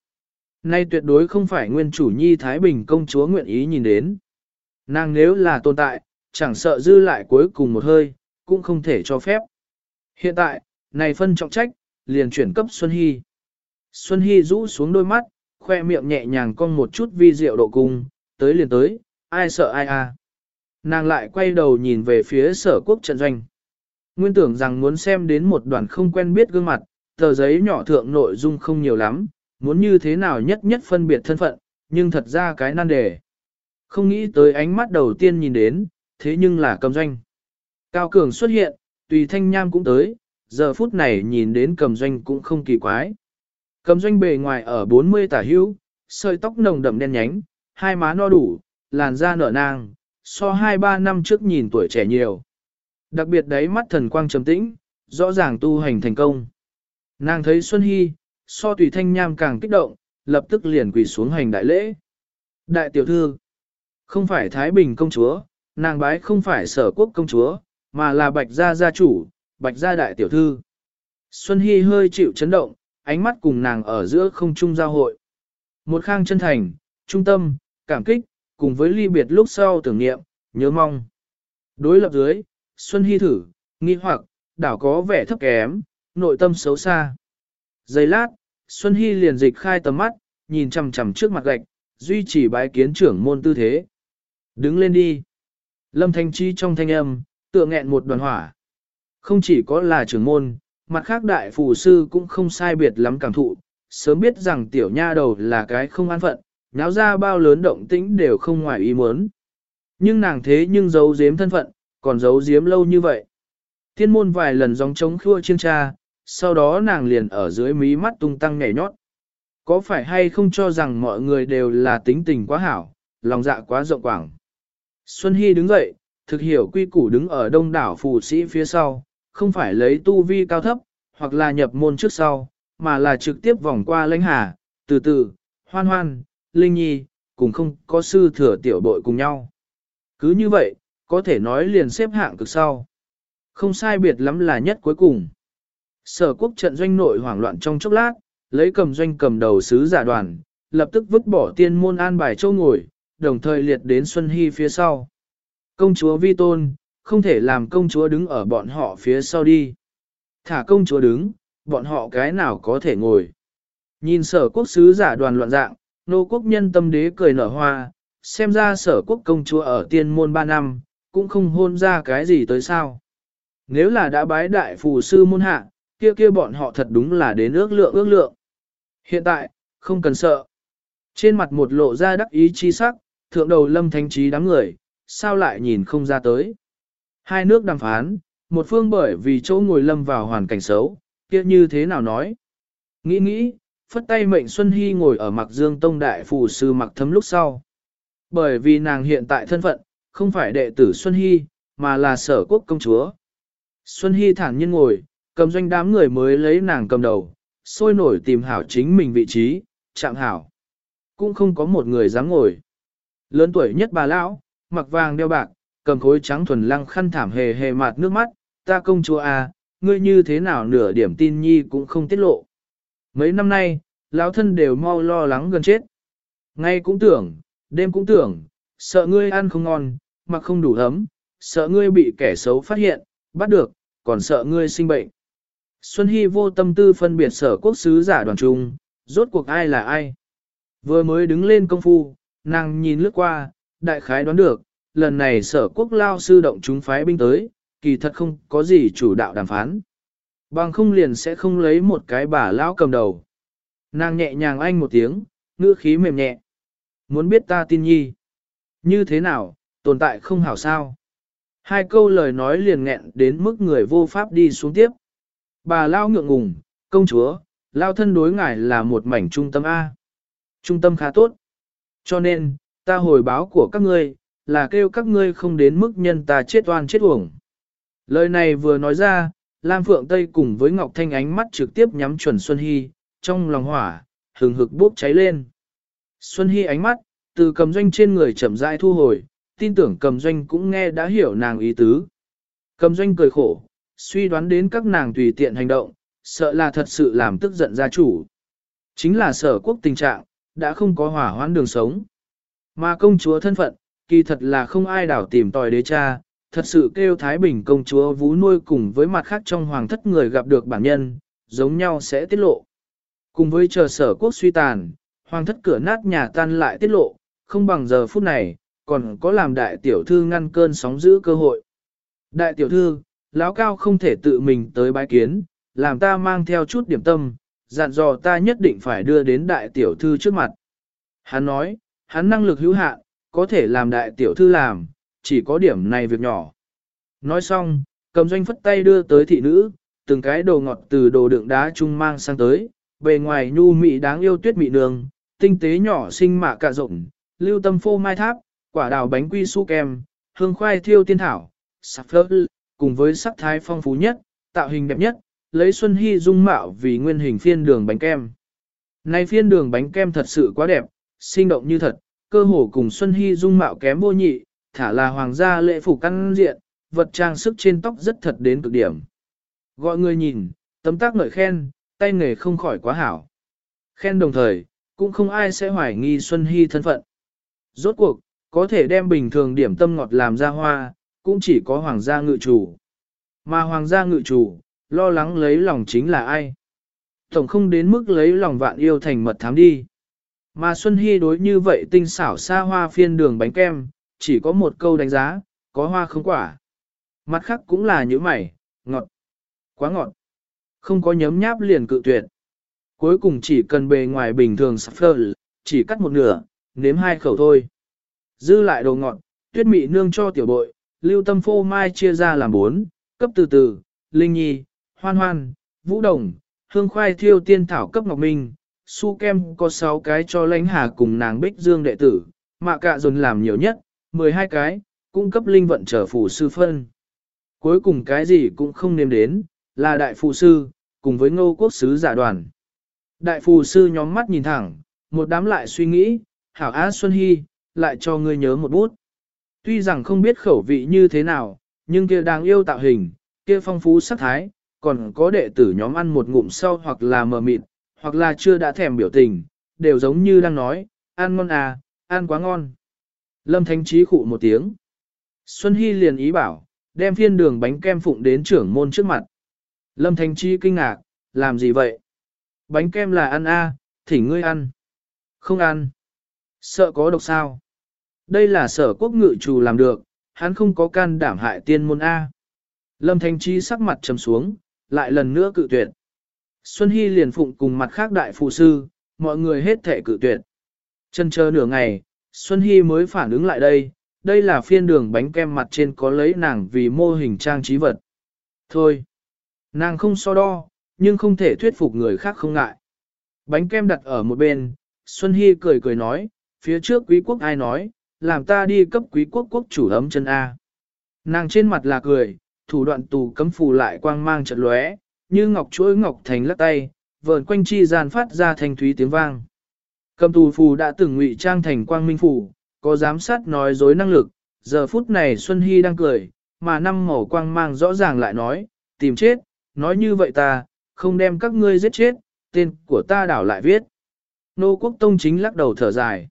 Nay tuyệt đối không phải nguyên chủ nhi Thái Bình công chúa nguyện ý nhìn đến. Nàng nếu là tồn tại, chẳng sợ dư lại cuối cùng một hơi, cũng không thể cho phép. Hiện tại, này phân trọng trách, liền chuyển cấp Xuân Hy. Xuân Hy rũ xuống đôi mắt, khoe miệng nhẹ nhàng cong một chút vi diệu độ cung, tới liền tới, ai sợ ai à. Nàng lại quay đầu nhìn về phía sở quốc trận doanh. Nguyên tưởng rằng muốn xem đến một đoàn không quen biết gương mặt, tờ giấy nhỏ thượng nội dung không nhiều lắm, muốn như thế nào nhất nhất phân biệt thân phận, nhưng thật ra cái nan đề. Không nghĩ tới ánh mắt đầu tiên nhìn đến, thế nhưng là cầm doanh. Cao Cường xuất hiện, tùy thanh nham cũng tới, giờ phút này nhìn đến cầm doanh cũng không kỳ quái. Cầm doanh bề ngoài ở 40 tả hữu, sợi tóc nồng đậm đen nhánh, hai má no đủ, làn da nở nang, so 2-3 năm trước nhìn tuổi trẻ nhiều. Đặc biệt đấy mắt thần quang trầm tĩnh, rõ ràng tu hành thành công. Nàng thấy Xuân Hy, so tùy thanh nham càng kích động, lập tức liền quỳ xuống hành đại lễ. Đại tiểu thư, không phải Thái Bình công chúa, nàng bái không phải sở quốc công chúa, mà là bạch gia gia chủ, bạch gia đại tiểu thư. Xuân Hy hơi chịu chấn động, ánh mắt cùng nàng ở giữa không trung giao hội. Một khang chân thành, trung tâm, cảm kích, cùng với ly biệt lúc sau tưởng niệm, nhớ mong. Đối lập dưới, Xuân Hy thử, nghi hoặc, đảo có vẻ thấp kém, nội tâm xấu xa. Giây lát, Xuân Hy liền dịch khai tầm mắt, nhìn chằm chằm trước mặt gạch, duy trì bái kiến trưởng môn tư thế. Đứng lên đi. Lâm Thanh Chi trong thanh âm, tựa nghẹn một đoàn hỏa. Không chỉ có là trưởng môn, mặt khác đại phù sư cũng không sai biệt lắm cảm thụ, sớm biết rằng tiểu nha đầu là cái không an phận, náo ra bao lớn động tĩnh đều không ngoài ý muốn. Nhưng nàng thế nhưng giấu giếm thân phận, còn giấu giếm lâu như vậy. Thiên môn vài lần gióng trống khua chiêng cha, sau đó nàng liền ở dưới mí mắt tung tăng nhảy nhót. Có phải hay không cho rằng mọi người đều là tính tình quá hảo, lòng dạ quá rộng quảng. Xuân Hy đứng dậy, thực hiểu quy củ đứng ở đông đảo phù sĩ phía sau, không phải lấy tu vi cao thấp, hoặc là nhập môn trước sau, mà là trực tiếp vòng qua lãnh hà, từ từ, hoan hoan, linh nhi, cùng không có sư thừa tiểu bội cùng nhau. Cứ như vậy, có thể nói liền xếp hạng cực sau. Không sai biệt lắm là nhất cuối cùng. Sở quốc trận doanh nội hoảng loạn trong chốc lát, lấy cầm doanh cầm đầu sứ giả đoàn, lập tức vứt bỏ tiên môn an bài châu ngồi, đồng thời liệt đến Xuân Hy phía sau. Công chúa Vi Tôn, không thể làm công chúa đứng ở bọn họ phía sau đi. Thả công chúa đứng, bọn họ cái nào có thể ngồi. Nhìn sở quốc sứ giả đoàn loạn dạng, nô quốc nhân tâm đế cười nở hoa, xem ra sở quốc công chúa ở tiên môn 3 năm, cũng không hôn ra cái gì tới sao. Nếu là đã bái đại phù sư môn hạ, kia kia bọn họ thật đúng là đến ước lượng ước lượng. Hiện tại, không cần sợ. Trên mặt một lộ ra đắc ý chi sắc, thượng đầu lâm thánh trí đám người, sao lại nhìn không ra tới. Hai nước đàm phán, một phương bởi vì chỗ ngồi lâm vào hoàn cảnh xấu, kia như thế nào nói. Nghĩ nghĩ, phất tay mệnh Xuân Hy ngồi ở mặc dương tông đại phù sư mặc thấm lúc sau. Bởi vì nàng hiện tại thân phận, không phải đệ tử Xuân Hy, mà là sở quốc công chúa. Xuân Hy thản nhiên ngồi, cầm doanh đám người mới lấy nàng cầm đầu, sôi nổi tìm hảo chính mình vị trí, chạm hảo. Cũng không có một người dám ngồi. Lớn tuổi nhất bà lão, mặc vàng đeo bạc, cầm khối trắng thuần lăng khăn thảm hề hề mạt nước mắt, ta công chúa à, ngươi như thế nào nửa điểm tin nhi cũng không tiết lộ. Mấy năm nay, lão thân đều mau lo lắng gần chết. Ngay cũng tưởng, đêm cũng tưởng, sợ ngươi ăn không ngon, mặc không đủ ấm, sợ ngươi bị kẻ xấu phát hiện, bắt được, còn sợ ngươi sinh bệnh. Xuân Hy vô tâm tư phân biệt sở quốc sứ giả đoàn trung, rốt cuộc ai là ai. Vừa mới đứng lên công phu, nàng nhìn lướt qua, đại khái đoán được, lần này sở quốc lao sư động chúng phái binh tới, kỳ thật không có gì chủ đạo đàm phán. Bằng không liền sẽ không lấy một cái bà lão cầm đầu. Nàng nhẹ nhàng anh một tiếng, ngữ khí mềm nhẹ. Muốn biết ta tin nhi. Như thế nào, tồn tại không hảo sao. Hai câu lời nói liền nghẹn đến mức người vô pháp đi xuống tiếp. Bà lao ngượng ngùng, công chúa, lao thân đối ngài là một mảnh trung tâm A. Trung tâm khá tốt. Cho nên, ta hồi báo của các ngươi, là kêu các ngươi không đến mức nhân ta chết oan chết uổng. Lời này vừa nói ra, Lam Phượng Tây cùng với Ngọc Thanh ánh mắt trực tiếp nhắm chuẩn Xuân Hy, trong lòng hỏa, hừng hực bốc cháy lên. Xuân Hy ánh mắt, từ cầm doanh trên người chậm rãi thu hồi, tin tưởng cầm doanh cũng nghe đã hiểu nàng ý tứ. Cầm doanh cười khổ, suy đoán đến các nàng tùy tiện hành động, sợ là thật sự làm tức giận gia chủ. Chính là sở quốc tình trạng, đã không có hỏa hoãn đường sống. Mà công chúa thân phận, kỳ thật là không ai đảo tìm tòi đế cha, thật sự kêu Thái Bình công chúa vú nuôi cùng với mặt khác trong hoàng thất người gặp được bản nhân, giống nhau sẽ tiết lộ. Cùng với chờ sở quốc suy tàn, hoàng thất cửa nát nhà tan lại tiết lộ, không bằng giờ phút này, còn có làm đại tiểu thư ngăn cơn sóng giữ cơ hội. Đại tiểu thư, lão cao không thể tự mình tới bái kiến, làm ta mang theo chút điểm tâm, dặn dò ta nhất định phải đưa đến đại tiểu thư trước mặt. Hắn nói, hắn năng lực hữu hạn, có thể làm đại tiểu thư làm, chỉ có điểm này việc nhỏ. Nói xong, cầm doanh phất tay đưa tới thị nữ, từng cái đồ ngọt từ đồ đựng đá chung mang sang tới, bề ngoài nhu mị đáng yêu tuyết mị nương, tinh tế nhỏ xinh mạ cả rộng, lưu tâm phô mai tháp, quả đào bánh quy su kem, hương khoai thiêu tiên thảo, sạp phơ, cùng với sắc thái phong phú nhất, tạo hình đẹp nhất, lấy Xuân Hy dung mạo vì nguyên hình phiên đường bánh kem. Này phiên đường bánh kem thật sự quá đẹp, sinh động như thật, cơ hồ cùng Xuân Hy dung mạo kém vô nhị, thả là hoàng gia lễ phục căn diện, vật trang sức trên tóc rất thật đến cực điểm. Gọi người nhìn, Tấm tác ngợi khen, tay nghề không khỏi quá hảo. Khen đồng thời, cũng không ai sẽ hoài nghi Xuân Hy thân phận. Rốt cuộc, có thể đem bình thường điểm tâm ngọt làm ra hoa, cũng chỉ có hoàng gia ngự chủ. Mà hoàng gia ngự chủ, lo lắng lấy lòng chính là ai? Tổng không đến mức lấy lòng vạn yêu thành mật thám đi. Mà Xuân Hy đối như vậy tinh xảo xa hoa phiên đường bánh kem, chỉ có một câu đánh giá, có hoa không quả. Mặt khác cũng là như mày, ngọt, quá ngọt. Không có nhấm nháp liền cự tuyệt. Cuối cùng chỉ cần bề ngoài bình thường phơ, chỉ cắt một nửa, nếm hai khẩu thôi. Dư lại đồ ngọt, tuyết mị nương cho tiểu bội, lưu tâm phô mai chia ra làm bốn, cấp từ từ, linh nhi, hoan hoan, vũ đồng, hương khoai thiêu tiên thảo cấp ngọc minh, su kem có 6 cái cho lãnh hà cùng nàng bích dương đệ tử, mạ cạ dồn làm nhiều nhất, 12 cái, cung cấp linh vận trở phủ sư phân. Cuối cùng cái gì cũng không nêm đến, là đại phụ sư, cùng với ngô quốc sứ giả đoàn. Đại phù sư nhóm mắt nhìn thẳng, một đám lại suy nghĩ, hảo á Xuân Hy, lại cho ngươi nhớ một bút. Tuy rằng không biết khẩu vị như thế nào, nhưng kia đáng yêu tạo hình, kia phong phú sắc thái, còn có đệ tử nhóm ăn một ngụm sau hoặc là mờ mịt, hoặc là chưa đã thèm biểu tình, đều giống như đang nói, ăn ngon à, ăn quá ngon. Lâm Thánh Trí khụ một tiếng. Xuân Hy liền ý bảo, đem phiên đường bánh kem phụng đến trưởng môn trước mặt. Lâm Thánh Trí kinh ngạc, làm gì vậy? Bánh kem là ăn a, à, thỉnh ngươi ăn. Không ăn. Sợ có độc sao? Đây là sở quốc ngự chủ làm được, hắn không có can đảm hại tiên môn A. Lâm Thanh Chi sắc mặt trầm xuống, lại lần nữa cự tuyệt. Xuân Hy liền phụng cùng mặt khác đại phụ sư, mọi người hết thể cự tuyệt. Chân chờ nửa ngày, Xuân Hy mới phản ứng lại đây, đây là phiên đường bánh kem mặt trên có lấy nàng vì mô hình trang trí vật. Thôi, nàng không so đo, nhưng không thể thuyết phục người khác không ngại. Bánh kem đặt ở một bên, Xuân Hy cười cười nói, phía trước quý quốc ai nói, làm ta đi cấp quý quốc quốc chủ ấm chân A. Nàng trên mặt là cười, thủ đoạn tù cấm phù lại quang mang trận lóe, như ngọc chuỗi ngọc thành lắc tay, vờn quanh chi gian phát ra thanh thúy tiếng vang. Cầm tù phù đã từng ngụy trang thành quang minh phù, có giám sát nói dối năng lực, giờ phút này Xuân Hy đang cười, mà năm màu quang mang rõ ràng lại nói, tìm chết, nói như vậy ta, không đem các ngươi giết chết, tên của ta đảo lại viết. Nô quốc tông chính lắc đầu thở dài.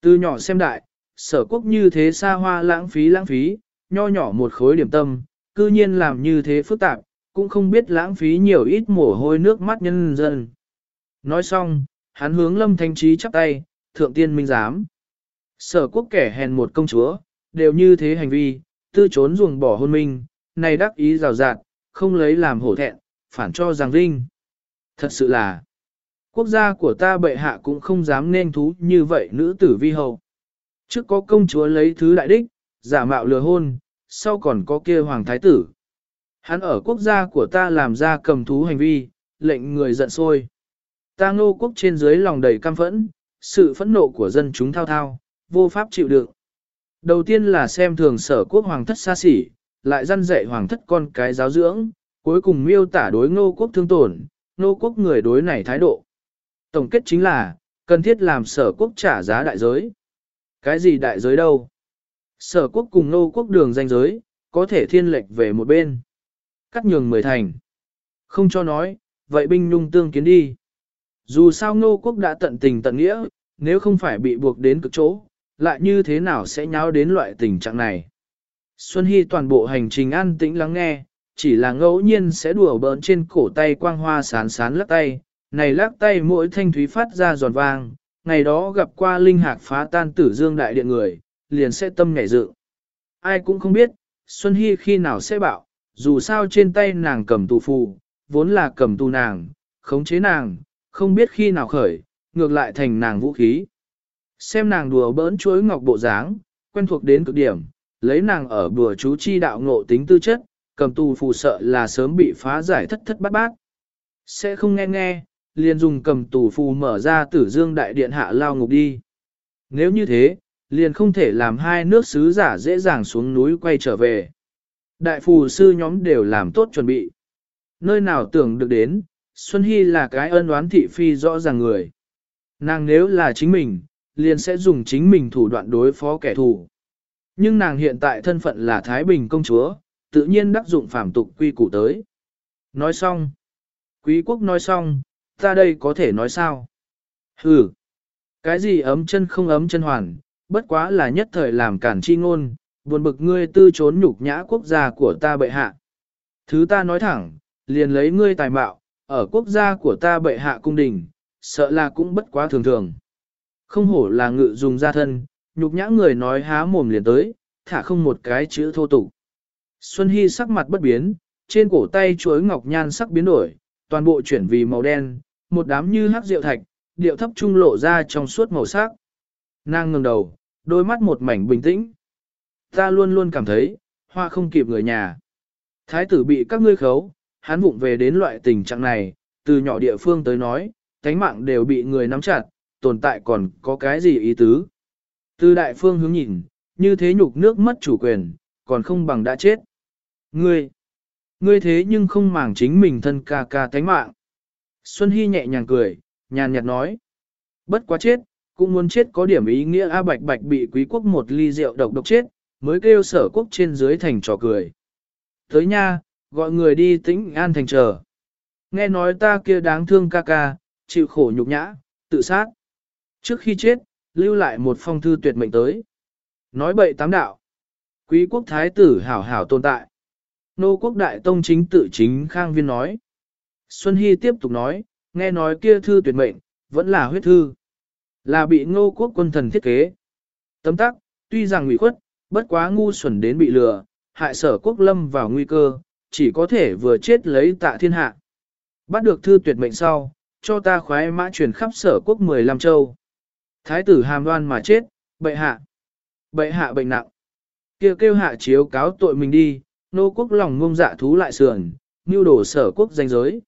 Từ nhỏ xem đại, sở quốc như thế xa hoa lãng phí lãng phí, nho nhỏ một khối điểm tâm, cư nhiên làm như thế phức tạp, cũng không biết lãng phí nhiều ít mồ hôi nước mắt nhân dân. Nói xong, hắn hướng lâm thanh trí chắp tay, thượng tiên minh giám. Sở quốc kẻ hèn một công chúa, đều như thế hành vi, tư trốn ruồng bỏ hôn minh, này đắc ý rào rạt, không lấy làm hổ thẹn, phản cho giang vinh. Thật sự là, quốc gia của ta bệ hạ cũng không dám nên thú như vậy nữ tử vi hầu. Trước có công chúa lấy thứ đại đích, giả mạo lừa hôn, sau còn có kia hoàng thái tử. Hắn ở quốc gia của ta làm ra cầm thú hành vi, lệnh người giận sôi. Ta ngô quốc trên dưới lòng đầy căm phẫn, sự phẫn nộ của dân chúng thao thao, vô pháp chịu đựng. Đầu tiên là xem thường sở quốc hoàng thất xa xỉ, lại răn dạy hoàng thất con cái giáo dưỡng, cuối cùng miêu tả đối ngô quốc thương tổn, ngô quốc người đối này thái độ. Tổng kết chính là, cần thiết làm sở quốc trả giá đại giới. Cái gì đại giới đâu? Sở quốc cùng ngô quốc đường danh giới, có thể thiên lệch về một bên. Cắt nhường mười thành. Không cho nói, vậy binh nhung tương kiến đi. Dù sao ngô quốc đã tận tình tận nghĩa, nếu không phải bị buộc đến cực chỗ, lại như thế nào sẽ nháo đến loại tình trạng này. Xuân Hy toàn bộ hành trình an tĩnh lắng nghe, chỉ là ngẫu nhiên sẽ đùa bỡn trên cổ tay quang hoa sán sán lắc tay, này lắc tay mỗi thanh thúy phát ra giòn vang, ngày đó gặp qua linh hạc phá tan tử dương đại điện người, liền sẽ tâm nhảy dự. Ai cũng không biết, Xuân Hy khi nào sẽ bảo, dù sao trên tay nàng cầm tù phù, vốn là cầm tù nàng, khống chế nàng, không biết khi nào khởi, ngược lại thành nàng vũ khí. Xem nàng đùa bỡn chuối ngọc bộ dáng, quen thuộc đến cực điểm, lấy nàng ở bùa chú chi đạo ngộ tính tư chất, cầm tù phù sợ là sớm bị phá giải thất thất bát bát. Sẽ không nghe nghe, liền dùng cầm tù phù mở ra tử dương đại điện hạ lao ngục đi. Nếu như thế, liền không thể làm hai nước sứ giả dễ dàng xuống núi quay trở về. Đại phù sư nhóm đều làm tốt chuẩn bị. Nơi nào tưởng được đến, Xuân Hy là cái ân oán thị phi rõ ràng người. Nàng nếu là chính mình, liền sẽ dùng chính mình thủ đoạn đối phó kẻ thù. Nhưng nàng hiện tại thân phận là Thái Bình công chúa, tự nhiên đắc dụng phạm tục quy củ tới. Nói xong, Quý quốc nói xong, ta đây có thể nói sao? Hừ, cái gì ấm chân không ấm chân hoàn, bất quá là nhất thời làm cản chi ngôn, buồn bực ngươi tư trốn nhục nhã quốc gia của ta bệ hạ. Thứ ta nói thẳng, liền lấy ngươi tài mạo, ở quốc gia của ta bệ hạ cung đình, sợ là cũng bất quá thường thường. Không hổ là ngự dùng gia thân, nhục nhã người nói há mồm liền tới, thả không một cái chữ thô tục. Xuân Hy sắc mặt bất biến, trên cổ tay chuối ngọc nhan sắc biến đổi, toàn bộ chuyển vì màu đen, một đám như hắc rượu thạch, điệu thấp trung lộ ra trong suốt màu sắc. Nàng ngẩng đầu, đôi mắt một mảnh bình tĩnh. Ta luôn luôn cảm thấy, hoa không kịp người nhà. Thái tử bị các ngươi khấu, hắn vụng về đến loại tình trạng này, từ nhỏ địa phương tới nói, thánh mạng đều bị người nắm chặt, tồn tại còn có cái gì ý tứ. Từ đại phương hướng nhìn, như thế nhục nước mất chủ quyền, còn không bằng đã chết. Ngươi, ngươi thế nhưng không màng chính mình thân ca ca tánh mạng. Xuân Hy nhẹ nhàng cười, nhàn nhạt nói. Bất quá chết, cũng muốn chết có điểm ý nghĩa A Bạch Bạch bị quý quốc một ly rượu độc độc chết, mới kêu sở quốc trên dưới thành trò cười. Tới nha, gọi người đi tĩnh an thành chờ. Nghe nói ta kia đáng thương ca ca, chịu khổ nhục nhã, tự sát. Trước khi chết, lưu lại một phong thư tuyệt mệnh tới. Nói bậy tám đạo. Quý quốc thái tử hảo hảo tồn tại. Nô quốc đại tông chính tự chính khang viên nói. Xuân Hy tiếp tục nói, nghe nói kia thư tuyệt mệnh, vẫn là huyết thư. Là bị ngô quốc quân thần thiết kế. Tấm tắc, tuy rằng ủy khuất, bất quá ngu xuẩn đến bị lừa, hại sở quốc lâm vào nguy cơ, chỉ có thể vừa chết lấy tạ thiên hạ. Bắt được thư tuyệt mệnh sau, cho ta khoái mã truyền khắp sở quốc 15 châu. Thái tử hàm đoan mà chết, bệ hạ. Bệ hạ bệnh nặng. kia kêu hạ chiếu cáo tội mình đi, nô quốc lòng ngông dạ thú lại sườn, như đổ sở quốc danh giới.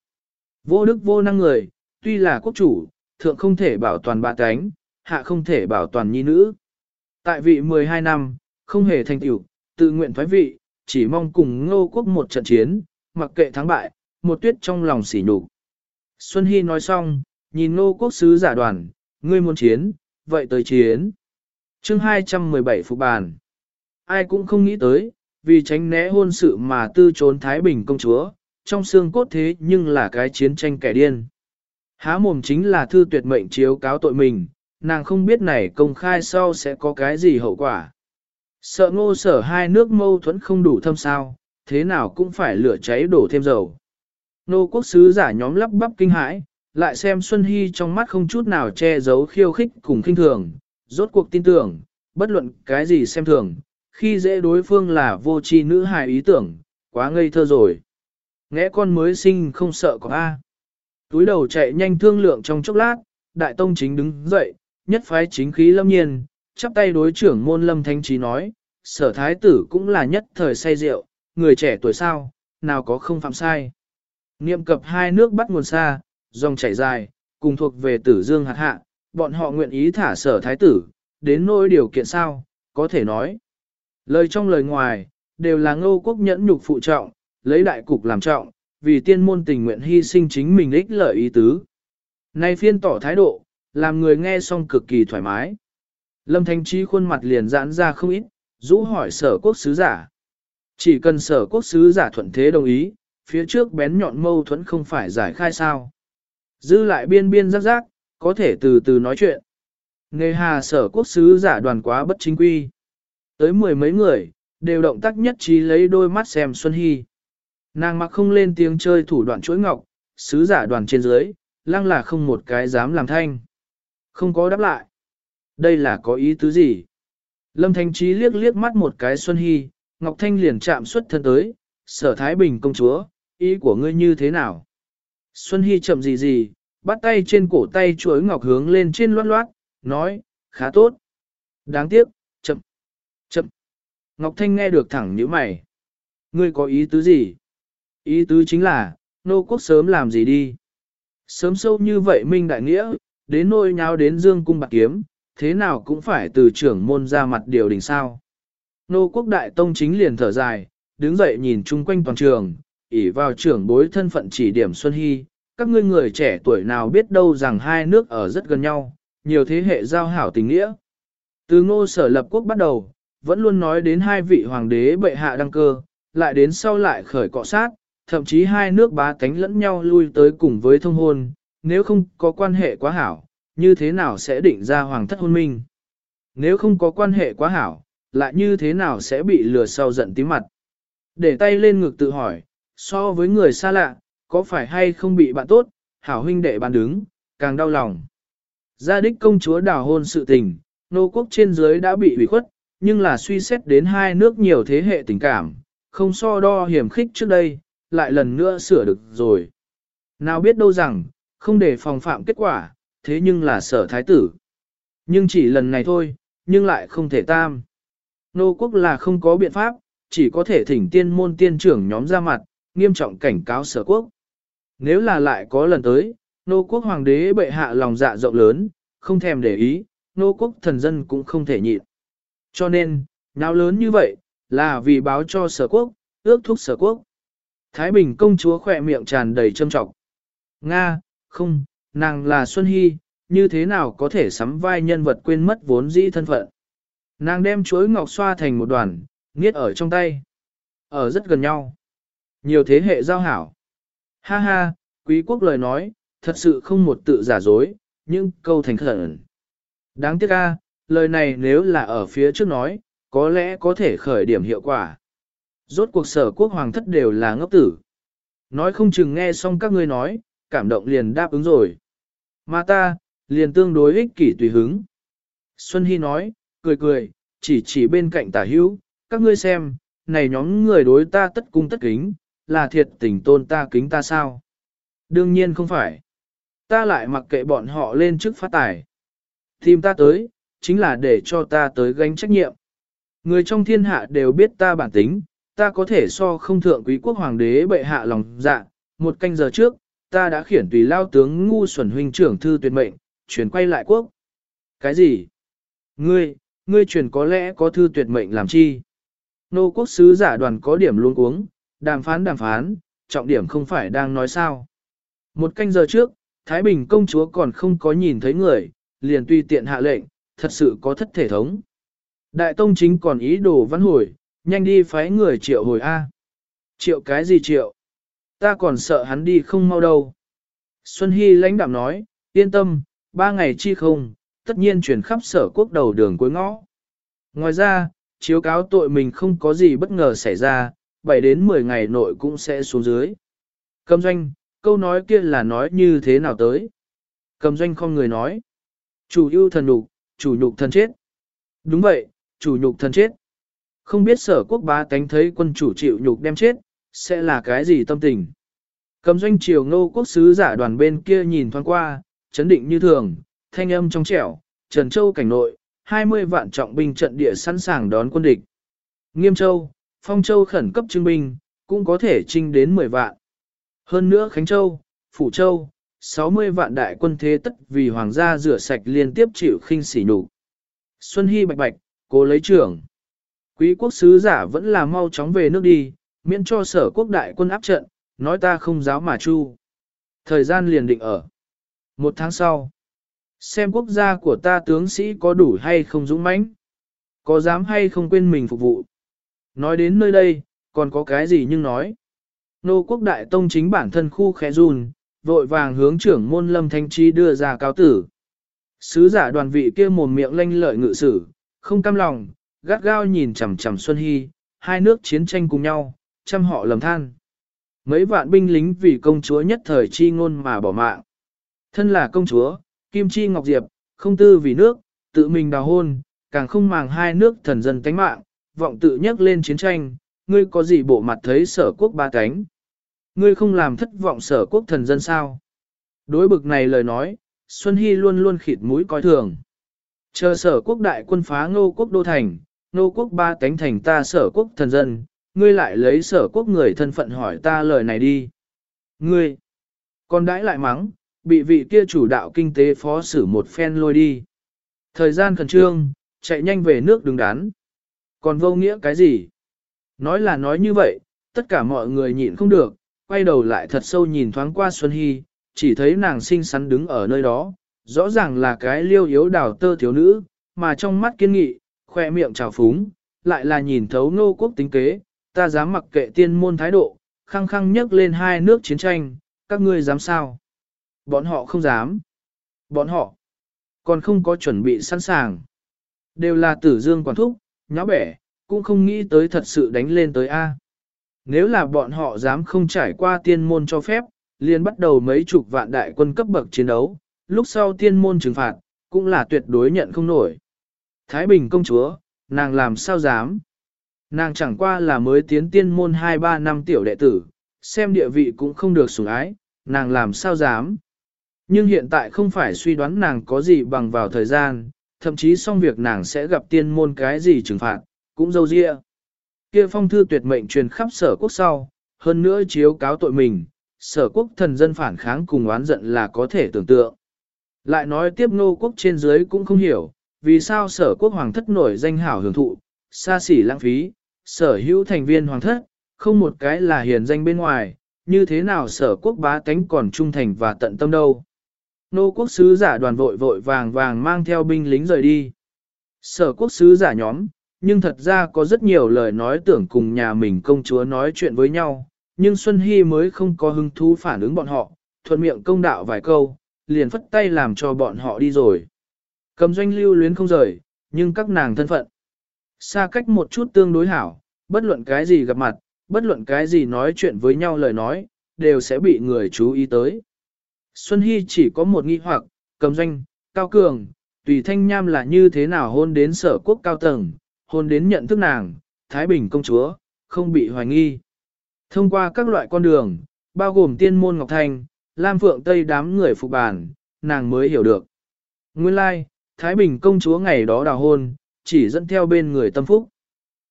Vô đức vô năng người, tuy là quốc chủ, thượng không thể bảo toàn ba cánh, hạ không thể bảo toàn nhi nữ. Tại vị 12 năm, không hề thành tựu, tự nguyện thoái vị, chỉ mong cùng ngô quốc một trận chiến, mặc kệ thắng bại, một tuyết trong lòng sỉ nhục. Xuân Hy nói xong, nhìn ngô quốc sứ giả đoàn, ngươi muốn chiến, vậy tới chiến. chương 217 phục bàn. Ai cũng không nghĩ tới, vì tránh né hôn sự mà tư trốn Thái Bình công chúa, trong xương cốt thế nhưng là cái chiến tranh kẻ điên. Há mồm chính là thư tuyệt mệnh chiếu cáo tội mình, nàng không biết này công khai sau sẽ có cái gì hậu quả. Sợ ngô sở hai nước mâu thuẫn không đủ thâm sao, thế nào cũng phải lửa cháy đổ thêm dầu. Nô quốc sứ giả nhóm lắp bắp kinh hãi, lại xem Xuân Hy trong mắt không chút nào che giấu khiêu khích cùng kinh thường, rốt cuộc tin tưởng, bất luận cái gì xem thường, khi dễ đối phương là vô tri nữ hài ý tưởng, quá ngây thơ rồi. Nghe con mới sinh không sợ có A. Túi đầu chạy nhanh thương lượng trong chốc lát, đại tông chính đứng dậy, nhất phái chính khí lâm nhiên, chắp tay đối trưởng môn lâm thanh trí nói, sở thái tử cũng là nhất thời say rượu, người trẻ tuổi sao, nào có không phạm sai. Niệm cập hai nước bắt nguồn xa, dòng chảy dài, cùng thuộc về tử dương hạt hạ, bọn họ nguyện ý thả sở thái tử, đến nỗi điều kiện sao, có thể nói. Lời trong lời ngoài, đều là ngô quốc nhẫn nhục phụ trọng, lấy đại cục làm trọng, vì tiên môn tình nguyện hy sinh chính mình ích lợi ý tứ. Nay phiên tỏ thái độ, làm người nghe xong cực kỳ thoải mái. Lâm Thanh Trí khuôn mặt liền giãn ra không ít, rũ hỏi sở quốc sứ giả. Chỉ cần sở quốc sứ giả thuận thế đồng ý, phía trước bén nhọn mâu thuẫn không phải giải khai sao. Giữ lại biên biên rắc rác, có thể từ từ nói chuyện. Nghề hà sở quốc sứ giả đoàn quá bất chính quy. Tới mười mấy người, đều động tác nhất trí lấy đôi mắt xem Xuân Hy. Nàng mặc không lên tiếng chơi thủ đoạn chuỗi ngọc, sứ giả đoàn trên dưới, lăng là không một cái dám làm thanh. Không có đáp lại. Đây là có ý tứ gì? Lâm Thanh Trí liếc liếc mắt một cái Xuân Hy, Ngọc Thanh liền chạm xuất thân tới, sở Thái Bình công chúa, ý của ngươi như thế nào? Xuân Hy chậm gì gì, bắt tay trên cổ tay chuối ngọc hướng lên trên loát loát, nói, khá tốt. Đáng tiếc, chậm, chậm. Ngọc Thanh nghe được thẳng như mày. Ngươi có ý tứ gì? Ý tứ chính là, nô quốc sớm làm gì đi? Sớm sâu như vậy minh đại nghĩa, đến nôi nháo đến dương cung bạc kiếm, thế nào cũng phải từ trưởng môn ra mặt điều đình sao. Nô quốc đại tông chính liền thở dài, đứng dậy nhìn chung quanh toàn trường, ỉ vào trưởng bối thân phận chỉ điểm Xuân Hy, các ngươi người trẻ tuổi nào biết đâu rằng hai nước ở rất gần nhau, nhiều thế hệ giao hảo tình nghĩa. Từ ngô sở lập quốc bắt đầu, vẫn luôn nói đến hai vị hoàng đế bệ hạ đăng cơ, lại đến sau lại khởi cọ sát, thậm chí hai nước bá tánh lẫn nhau lui tới cùng với thông hôn, nếu không có quan hệ quá hảo, như thế nào sẽ định ra hoàng thất hôn minh. Nếu không có quan hệ quá hảo, lại như thế nào sẽ bị lừa sau giận tím mặt. Để tay lên ngực tự hỏi, so với người xa lạ, có phải hay không bị bạn tốt, hảo huynh đệ bạn đứng, càng đau lòng. Gia đích công chúa đào hôn sự tình, nô quốc trên dưới đã bị hủy khuất, nhưng là suy xét đến hai nước nhiều thế hệ tình cảm, không so đo hiểm khích trước đây, lại lần nữa sửa được rồi. Nào biết đâu rằng, không để phòng phạm kết quả, thế nhưng là sở thái tử. Nhưng chỉ lần này thôi, nhưng lại không thể tam. Nô quốc là không có biện pháp, chỉ có thể thỉnh tiên môn tiên trưởng nhóm ra mặt, nghiêm trọng cảnh cáo sở quốc. Nếu là lại có lần tới, nô quốc hoàng đế bệ hạ lòng dạ rộng lớn, không thèm để ý, nô quốc thần dân cũng không thể nhịn. Cho nên, nào lớn như vậy, là vì báo cho sở quốc, ước thúc sở quốc. Thái Bình công chúa khỏe miệng tràn đầy châm trọng. Nga, không, nàng là Xuân Hy, như thế nào có thể sắm vai nhân vật quên mất vốn dĩ thân phận. Nàng đem chuối ngọc xoa thành một đoàn, nghiết ở trong tay. Ở rất gần nhau. Nhiều thế hệ giao hảo. Ha ha, quý quốc lời nói, thật sự không một tự giả dối, nhưng câu thành khẩn. Đáng tiếc a, lời này nếu là ở phía trước nói, có lẽ có thể khởi điểm hiệu quả. Rốt cuộc sở quốc hoàng thất đều là ngốc tử. Nói không chừng nghe xong các ngươi nói, cảm động liền đáp ứng rồi. Mà ta, liền tương đối ích kỷ tùy hứng. Xuân Hy nói, cười cười, chỉ chỉ bên cạnh tả hữu, các ngươi xem, này nhóm người đối ta tất cung tất kính, là thiệt tình tôn ta kính ta sao? Đương nhiên không phải. Ta lại mặc kệ bọn họ lên trước phát tài. Tìm ta tới, chính là để cho ta tới gánh trách nhiệm. Người trong thiên hạ đều biết ta bản tính, ta có thể so không thượng quý quốc hoàng đế bệ hạ lòng dạ. Một canh giờ trước, ta đã khiển tùy lao tướng ngu xuẩn huynh trưởng thư tuyệt mệnh, chuyển quay lại quốc. Cái gì? Ngươi, ngươi truyền có lẽ có thư tuyệt mệnh làm chi? Nô quốc sứ giả đoàn có điểm luôn uống, đàm phán đàm phán, trọng điểm không phải đang nói sao. Một canh giờ trước, Thái Bình công chúa còn không có nhìn thấy người, liền tùy tiện hạ lệnh, thật sự có thất thể thống. Đại tông chính còn ý đồ văn hồi, nhanh đi phái người triệu hồi A. Triệu cái gì triệu? Ta còn sợ hắn đi không mau đâu. Xuân Hy lãnh đạm nói, yên tâm, ba ngày chi không, tất nhiên chuyển khắp sở quốc đầu đường cuối ngõ. Ngoài ra, chiếu cáo tội mình không có gì bất ngờ xảy ra, 7 đến 10 ngày nội cũng sẽ xuống dưới. Cầm doanh, câu nói kia là nói như thế nào tới? Cầm doanh không người nói. Chủ ưu thần nhục, chủ nhục thần chết. Đúng vậy, chủ nhục thần chết. Không biết sở quốc bá tánh thấy quân chủ chịu nhục đem chết, sẽ là cái gì tâm tình. Cầm doanh triều ngô quốc sứ giả đoàn bên kia nhìn thoáng qua, chấn định như thường, thanh âm trong trẻo, Trần Châu cảnh nội, 20 vạn trọng binh trận địa sẵn sàng đón quân địch. Nghiêm Châu, Phong Châu khẩn cấp trưng binh, cũng có thể trinh đến 10 vạn. Hơn nữa Khánh Châu, Phủ Châu, 60 vạn đại quân thế tất vì hoàng gia rửa sạch liên tiếp chịu khinh sỉ nhục. Xuân Hy bạch bạch, cố lấy trưởng. Quý quốc sứ giả vẫn là mau chóng về nước đi, miễn cho sở quốc đại quân áp trận, nói ta không giáo mà chu. Thời gian liền định ở. Một tháng sau, xem quốc gia của ta tướng sĩ có đủ hay không dũng mãnh, có dám hay không quên mình phục vụ. Nói đến nơi đây, còn có cái gì nhưng nói. Nô quốc đại tông chính bản thân khu khẽ run, vội vàng hướng trưởng môn lâm thanh trí đưa ra cáo tử. Sứ giả đoàn vị kia mồm miệng lanh lợi ngự sử, không cam lòng, gắt gao nhìn chằm chằm Xuân Hy, hai nước chiến tranh cùng nhau, trăm họ lầm than. Mấy vạn binh lính vì công chúa nhất thời chi ngôn mà bỏ mạng. Thân là công chúa, Kim Chi Ngọc Diệp, không tư vì nước, tự mình đào hôn, càng không màng hai nước thần dân tánh mạng, vọng tự nhắc lên chiến tranh, ngươi có gì bộ mặt thấy sở quốc ba cánh. Ngươi không làm thất vọng sở quốc thần dân sao. Đối bực này lời nói, Xuân Hy luôn luôn khịt mũi coi thường. Chờ sở quốc đại quân phá ngô quốc đô thành, ngô quốc ba cánh thành ta sở quốc thần dân, ngươi lại lấy sở quốc người thân phận hỏi ta lời này đi. Ngươi, con đãi lại mắng, bị vị kia chủ đạo kinh tế phó xử một phen lôi đi. Thời gian khẩn trương, chạy nhanh về nước đứng đắn. Còn vô nghĩa cái gì? Nói là nói như vậy, tất cả mọi người nhịn không được, quay đầu lại thật sâu nhìn thoáng qua Xuân Hy, chỉ thấy nàng xinh xắn đứng ở nơi đó, rõ ràng là cái liêu yếu đào tơ thiếu nữ, mà trong mắt kiên nghị, khoe miệng trào phúng, lại là nhìn thấu nô quốc tính kế, ta dám mặc kệ tiên môn thái độ, khăng khăng nhấc lên hai nước chiến tranh, các ngươi dám sao? Bọn họ không dám. Bọn họ còn không có chuẩn bị sẵn sàng. Đều là tử dương quản thúc, nháo bẻ, cũng không nghĩ tới thật sự đánh lên tới A. Nếu là bọn họ dám không trải qua tiên môn cho phép, liền bắt đầu mấy chục vạn đại quân cấp bậc chiến đấu, lúc sau tiên môn trừng phạt, cũng là tuyệt đối nhận không nổi. Thái Bình công chúa, nàng làm sao dám? Nàng chẳng qua là mới tiến tiên môn 2-3 năm tiểu đệ tử, xem địa vị cũng không được sủng ái, nàng làm sao dám? Nhưng hiện tại không phải suy đoán nàng có gì bằng vào thời gian, thậm chí xong việc nàng sẽ gặp tiên môn cái gì trừng phạt, cũng dâu dịa. Kia phong thư tuyệt mệnh truyền khắp sở quốc sau, hơn nữa chiếu cáo tội mình, sở quốc thần dân phản kháng cùng oán giận là có thể tưởng tượng. Lại nói tiếp nô quốc trên dưới cũng không hiểu, vì sao sở quốc hoàng thất nổi danh hảo hưởng thụ, xa xỉ lãng phí, sở hữu thành viên hoàng thất, không một cái là hiền danh bên ngoài, như thế nào sở quốc bá tánh còn trung thành và tận tâm đâu. Nô quốc sứ giả đoàn vội vội vàng vàng mang theo binh lính rời đi. Sở quốc sứ giả nhóm, nhưng thật ra có rất nhiều lời nói tưởng cùng nhà mình công chúa nói chuyện với nhau, nhưng Xuân Hy mới không có hứng thú phản ứng bọn họ, thuận miệng công đạo vài câu, liền phất tay làm cho bọn họ đi rồi. Cầm doanh lưu luyến không rời, nhưng các nàng thân phận. Xa cách một chút tương đối hảo, bất luận cái gì gặp mặt, bất luận cái gì nói chuyện với nhau lời nói, đều sẽ bị người chú ý tới. Xuân Hy chỉ có một nghi hoặc, cầm doanh, cao cường, tùy thanh nham là như thế nào hôn đến sở quốc cao tầng, hôn đến nhận thức nàng, Thái Bình công chúa, không bị hoài nghi. Thông qua các loại con đường, bao gồm tiên môn Ngọc Thanh, Lam Phượng Tây đám người phục bản, nàng mới hiểu được. Nguyên lai, like, Thái Bình công chúa ngày đó đào hôn, chỉ dẫn theo bên người tâm phúc.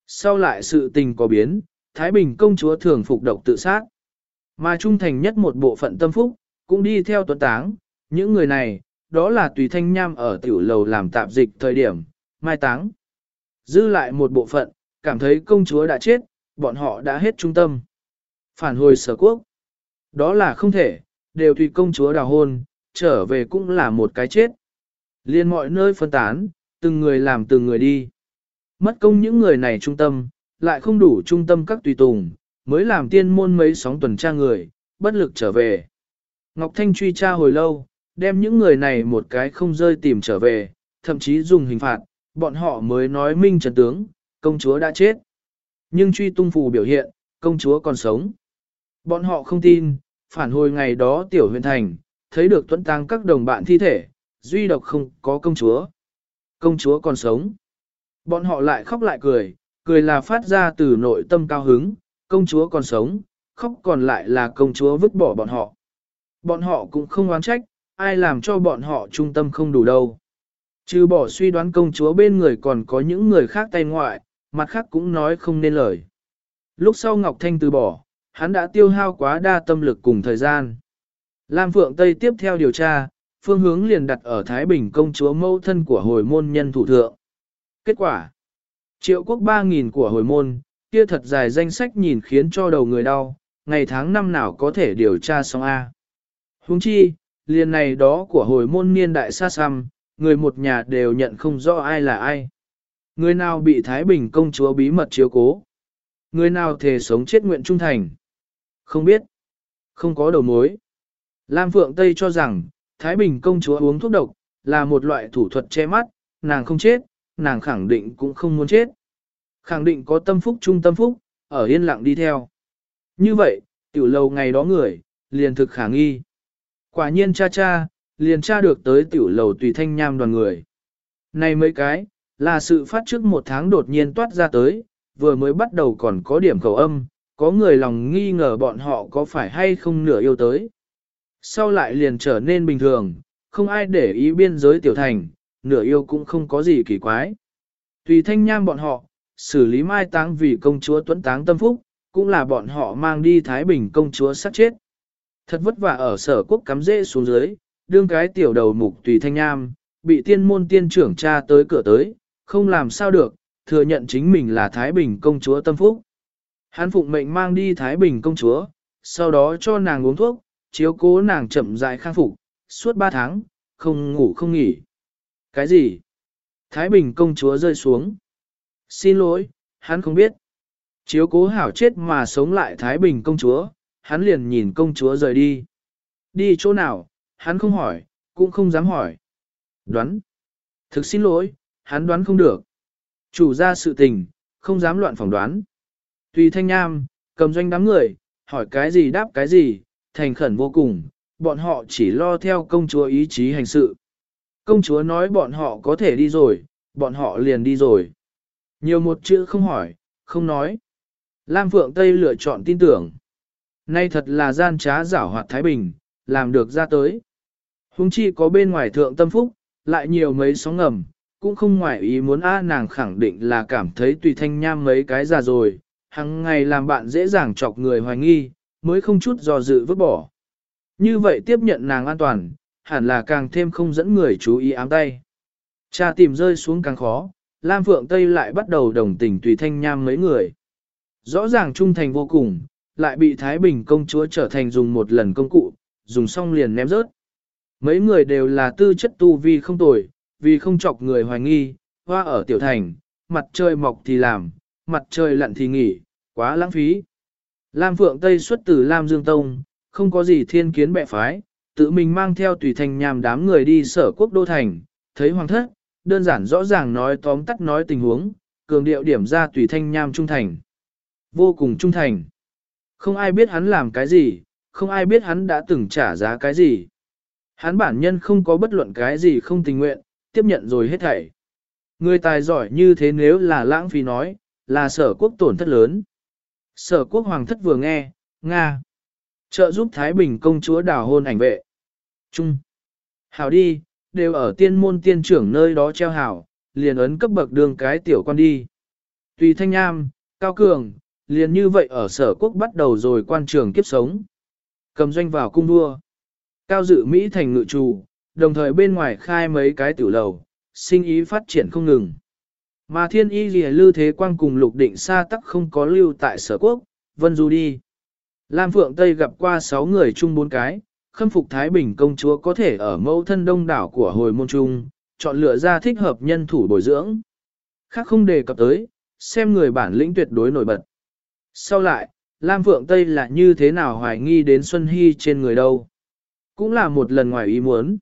Sau lại sự tình có biến, Thái Bình công chúa thường phục độc tự sát. Mà trung thành nhất một bộ phận tâm phúc, cũng đi theo tuấn táng. Những người này, đó là tùy thanh nham ở tiểu lầu làm tạp dịch thời điểm, mai táng. Dư lại một bộ phận, cảm thấy công chúa đã chết, bọn họ đã hết trung tâm. Phản hồi sở quốc. Đó là không thể, đều tùy công chúa đào hôn, trở về cũng là một cái chết. Liên mọi nơi phân tán, từng người làm từng người đi. Mất công những người này trung tâm, lại không đủ trung tâm các tùy tùng, mới làm tiên môn mấy sóng tuần tra người, bất lực trở về. Ngọc Thanh truy tra hồi lâu, đem những người này một cái không rơi tìm trở về, thậm chí dùng hình phạt, bọn họ mới nói minh trần tướng, công chúa đã chết. Nhưng truy tung phù biểu hiện, công chúa còn sống. Bọn họ không tin, phản hồi ngày đó tiểu huyện thành, thấy được tuấn tăng các đồng bạn thi thể, duy độc không có công chúa. Công chúa còn sống. Bọn họ lại khóc lại cười, cười là phát ra từ nội tâm cao hứng, công chúa còn sống, khóc còn lại là công chúa vứt bỏ bọn họ. Bọn họ cũng không oán trách, ai làm cho bọn họ trung tâm không đủ đâu. Trừ bỏ suy đoán công chúa bên người còn có những người khác tay ngoại, mặt khác cũng nói không nên lời. Lúc sau Ngọc Thanh từ bỏ, hắn đã tiêu hao quá đa tâm lực cùng thời gian. Lam Phượng Tây tiếp theo điều tra, phương hướng liền đặt ở Thái Bình công chúa mẫu thân của hồi môn nhân thủ thượng. Kết quả Triệu quốc 3.000 của hồi môn, kia thật dài danh sách nhìn khiến cho đầu người đau, ngày tháng năm nào có thể điều tra xong A. Huống chi, liền này đó của hồi môn niên đại xa xăm, người một nhà đều nhận không rõ ai là ai. Người nào bị Thái Bình công chúa bí mật chiếu cố. Người nào thề sống chết nguyện trung thành. Không biết. Không có đầu mối. Lam Phượng Tây cho rằng, Thái Bình công chúa uống thuốc độc, là một loại thủ thuật che mắt, nàng không chết, nàng khẳng định cũng không muốn chết. Khẳng định có tâm phúc trung tâm phúc, ở yên lặng đi theo. Như vậy, tiểu lầu ngày đó người, liền thực khả nghi. Quả nhiên cha cha, liền tra được tới tiểu lầu tùy thanh nham đoàn người. Này mấy cái, là sự phát trước một tháng đột nhiên toát ra tới, vừa mới bắt đầu còn có điểm khẩu âm, có người lòng nghi ngờ bọn họ có phải hay không nửa yêu tới. Sau lại liền trở nên bình thường, không ai để ý biên giới tiểu thành, nửa yêu cũng không có gì kỳ quái. Tùy thanh nham bọn họ, xử lý mai táng vì công chúa tuấn táng tâm phúc, cũng là bọn họ mang đi Thái Bình công chúa sát chết. Thật vất vả ở sở quốc cắm rễ xuống dưới, đương cái tiểu đầu mục tùy thanh nham, bị tiên môn tiên trưởng cha tới cửa tới, không làm sao được, thừa nhận chính mình là Thái Bình công chúa tâm phúc. Hán phụng mệnh mang đi Thái Bình công chúa, sau đó cho nàng uống thuốc, chiếu cố nàng chậm rãi khang phục, suốt ba tháng, không ngủ không nghỉ. Cái gì? Thái Bình công chúa rơi xuống. Xin lỗi, hắn không biết. Chiếu cố hảo chết mà sống lại Thái Bình công chúa, hắn liền nhìn công chúa rời đi. Đi chỗ nào, hắn không hỏi, cũng không dám hỏi. Đoán. Thực xin lỗi, hắn đoán không được. Chủ ra sự tình, không dám loạn phỏng đoán. Tùy thanh nham, cầm doanh đám người, hỏi cái gì đáp cái gì, thành khẩn vô cùng, bọn họ chỉ lo theo công chúa ý chí hành sự. Công chúa nói bọn họ có thể đi rồi, bọn họ liền đi rồi. Nhiều một chữ không hỏi, không nói. Lam Phượng Tây lựa chọn tin tưởng. Nay thật là gian trá giảo hoạt Thái Bình, làm được ra tới. Hùng chi có bên ngoài thượng tâm phúc, lại nhiều mấy sóng ngầm, cũng không ngoài ý muốn a nàng khẳng định là cảm thấy tùy thanh nham mấy cái già rồi, hằng ngày làm bạn dễ dàng chọc người hoài nghi, mới không chút do dự vứt bỏ. Như vậy tiếp nhận nàng an toàn, hẳn là càng thêm không dẫn người chú ý ám tay. Cha tìm rơi xuống càng khó, Lam Phượng Tây lại bắt đầu đồng tình tùy thanh nham mấy người. Rõ ràng trung thành vô cùng, lại bị Thái Bình công chúa trở thành dùng một lần công cụ, dùng xong liền ném rớt. Mấy người đều là tư chất tu vi không tồi, vì không chọc người hoài nghi, hoa ở tiểu thành, mặt trời mọc thì làm, mặt trời lặn thì nghỉ, quá lãng phí. Lam Phượng Tây xuất từ Lam Dương Tông, không có gì thiên kiến bệ phái, tự mình mang theo tùy thành nhàm đám người đi sở quốc đô thành, thấy hoàng thất, đơn giản rõ ràng nói tóm tắt nói tình huống, cường điệu điểm ra tùy thanh nham trung thành. Vô cùng trung thành. Không ai biết hắn làm cái gì, không ai biết hắn đã từng trả giá cái gì. Hắn bản nhân không có bất luận cái gì không tình nguyện, tiếp nhận rồi hết thảy. Người tài giỏi như thế nếu là lãng phí nói, là sở quốc tổn thất lớn. Sở quốc hoàng thất vừa nghe, Nga. Trợ giúp Thái Bình công chúa đào hôn ảnh vệ. Trung. Hảo đi, đều ở tiên môn tiên trưởng nơi đó treo hảo, liền ấn cấp bậc đường cái tiểu quan đi. Tùy thanh nham, cao cường, liền như vậy ở sở quốc bắt đầu rồi quan trường kiếp sống. Cầm doanh vào cung đua. Cao dự Mỹ thành ngự trù, đồng thời bên ngoài khai mấy cái tiểu lầu, sinh ý phát triển không ngừng. Mà thiên y lìa lưu thế quang cùng lục định xa tắc không có lưu tại sở quốc, vân du đi. Lam Phượng Tây gặp qua 6 người chung 4 cái, khâm phục Thái Bình công chúa có thể ở mẫu thân đông đảo của hồi môn trung, chọn lựa ra thích hợp nhân thủ bồi dưỡng. Khác không đề cập tới, xem người bản lĩnh tuyệt đối nổi bật. Sau lại, Lam Phượng Tây là như thế nào hoài nghi đến Xuân Hy trên người đâu. Cũng là một lần ngoài ý muốn.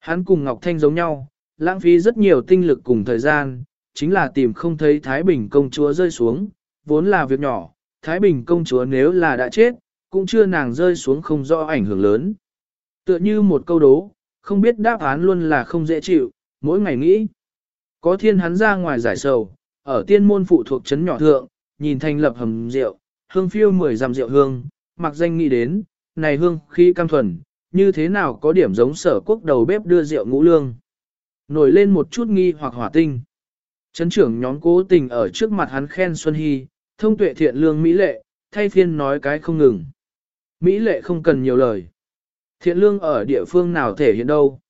Hắn cùng Ngọc Thanh giống nhau, lãng phí rất nhiều tinh lực cùng thời gian, chính là tìm không thấy Thái Bình công chúa rơi xuống, vốn là việc nhỏ, Thái Bình công chúa nếu là đã chết, cũng chưa nàng rơi xuống không rõ ảnh hưởng lớn. Tựa như một câu đố, không biết đáp án luôn là không dễ chịu, mỗi ngày nghĩ. Có thiên hắn ra ngoài giải sầu, ở tiên môn phụ thuộc trấn nhỏ thượng, nhìn thành lập hầm rượu, hương phiêu mười dặm rượu hương, mặc danh nghĩ đến, này hương khi cam thuần, như thế nào có điểm giống sở quốc đầu bếp đưa rượu ngũ lương. Nổi lên một chút nghi hoặc hỏa tinh. Trấn trưởng nhóm cố tình ở trước mặt hắn khen Xuân Hy, thông tuệ thiện lương Mỹ lệ, thay phiên nói cái không ngừng. Mỹ lệ không cần nhiều lời. Thiện lương ở địa phương nào thể hiện đâu.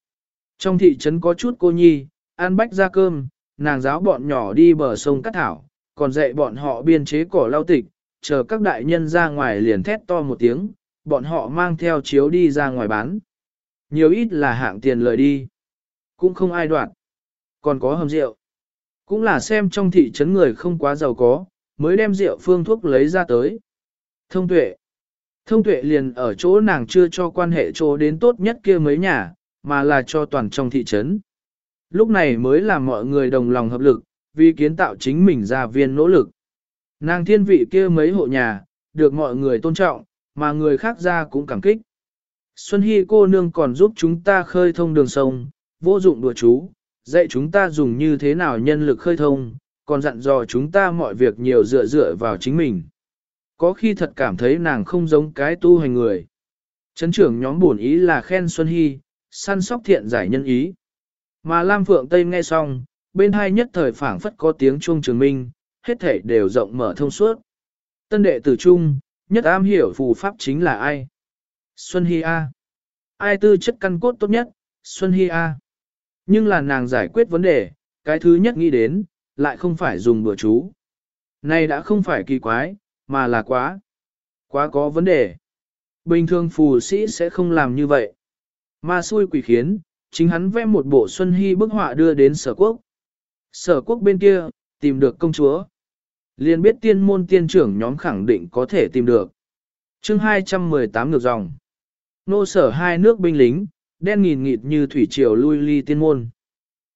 Trong thị trấn có chút cô nhi, ăn bách ra cơm, nàng giáo bọn nhỏ đi bờ sông cắt thảo, còn dạy bọn họ biên chế cỏ lau tịch, chờ các đại nhân ra ngoài liền thét to một tiếng, bọn họ mang theo chiếu đi ra ngoài bán. Nhiều ít là hạng tiền lời đi. Cũng không ai đoạt. Còn có hầm rượu. Cũng là xem trong thị trấn người không quá giàu có, mới đem rượu phương thuốc lấy ra tới. Thông tuệ. Thông tuệ liền ở chỗ nàng chưa cho quan hệ chỗ đến tốt nhất kia mấy nhà, mà là cho toàn trong thị trấn. Lúc này mới là mọi người đồng lòng hợp lực, vì kiến tạo chính mình ra viên nỗ lực. Nàng thiên vị kia mấy hộ nhà, được mọi người tôn trọng, mà người khác ra cũng cảm kích. Xuân Hy cô nương còn giúp chúng ta khơi thông đường sông, vô dụng đùa chú, dạy chúng ta dùng như thế nào nhân lực khơi thông, còn dặn dò chúng ta mọi việc nhiều dựa dựa vào chính mình. Có khi thật cảm thấy nàng không giống cái tu hành người. Trấn trưởng nhóm buồn ý là khen Xuân Hy, săn sóc thiện giải nhân ý. Mà Lam Phượng Tây nghe xong, bên hai nhất thời phảng phất có tiếng chuông trường minh, hết thể đều rộng mở thông suốt. Tân đệ tử trung, nhất am hiểu phù pháp chính là ai? Xuân Hy A. Ai tư chất căn cốt tốt nhất? Xuân Hy A. Nhưng là nàng giải quyết vấn đề, cái thứ nhất nghĩ đến, lại không phải dùng bữa chú. Này đã không phải kỳ quái, mà là quá. Quá có vấn đề. Bình thường phù sĩ sẽ không làm như vậy. Ma xui quỷ khiến, chính hắn vẽ một bộ Xuân Hy bức họa đưa đến sở quốc. Sở quốc bên kia, tìm được công chúa. liền biết tiên môn tiên trưởng nhóm khẳng định có thể tìm được. chương 218 ngược dòng. Nô sở hai nước binh lính, đen nghìn nghịt như thủy triều lui ly tiên môn.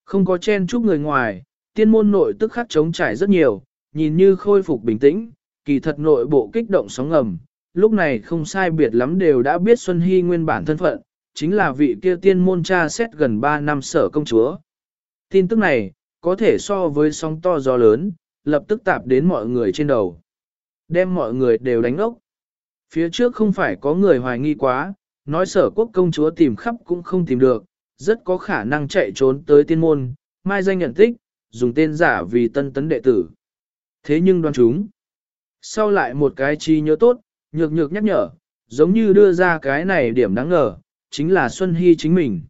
Không có chen chúc người ngoài, tiên môn nội tức khắc chống trải rất nhiều, nhìn như khôi phục bình tĩnh, kỳ thật nội bộ kích động sóng ngầm. Lúc này không sai biệt lắm đều đã biết Xuân Hy nguyên bản thân phận, chính là vị kia tiên môn cha xét gần 3 năm sở công chúa. Tin tức này, có thể so với sóng to gió lớn, lập tức tạp đến mọi người trên đầu. Đem mọi người đều đánh ốc. Phía trước không phải có người hoài nghi quá, nói sở quốc công chúa tìm khắp cũng không tìm được, rất có khả năng chạy trốn tới tiên môn, mai danh nhận tích, dùng tên giả vì tân tấn đệ tử. Thế nhưng đoán chúng, sau lại một cái chi nhớ tốt, nhược nhược nhắc nhở, giống như đưa ra cái này điểm đáng ngờ, chính là Xuân Hy chính mình.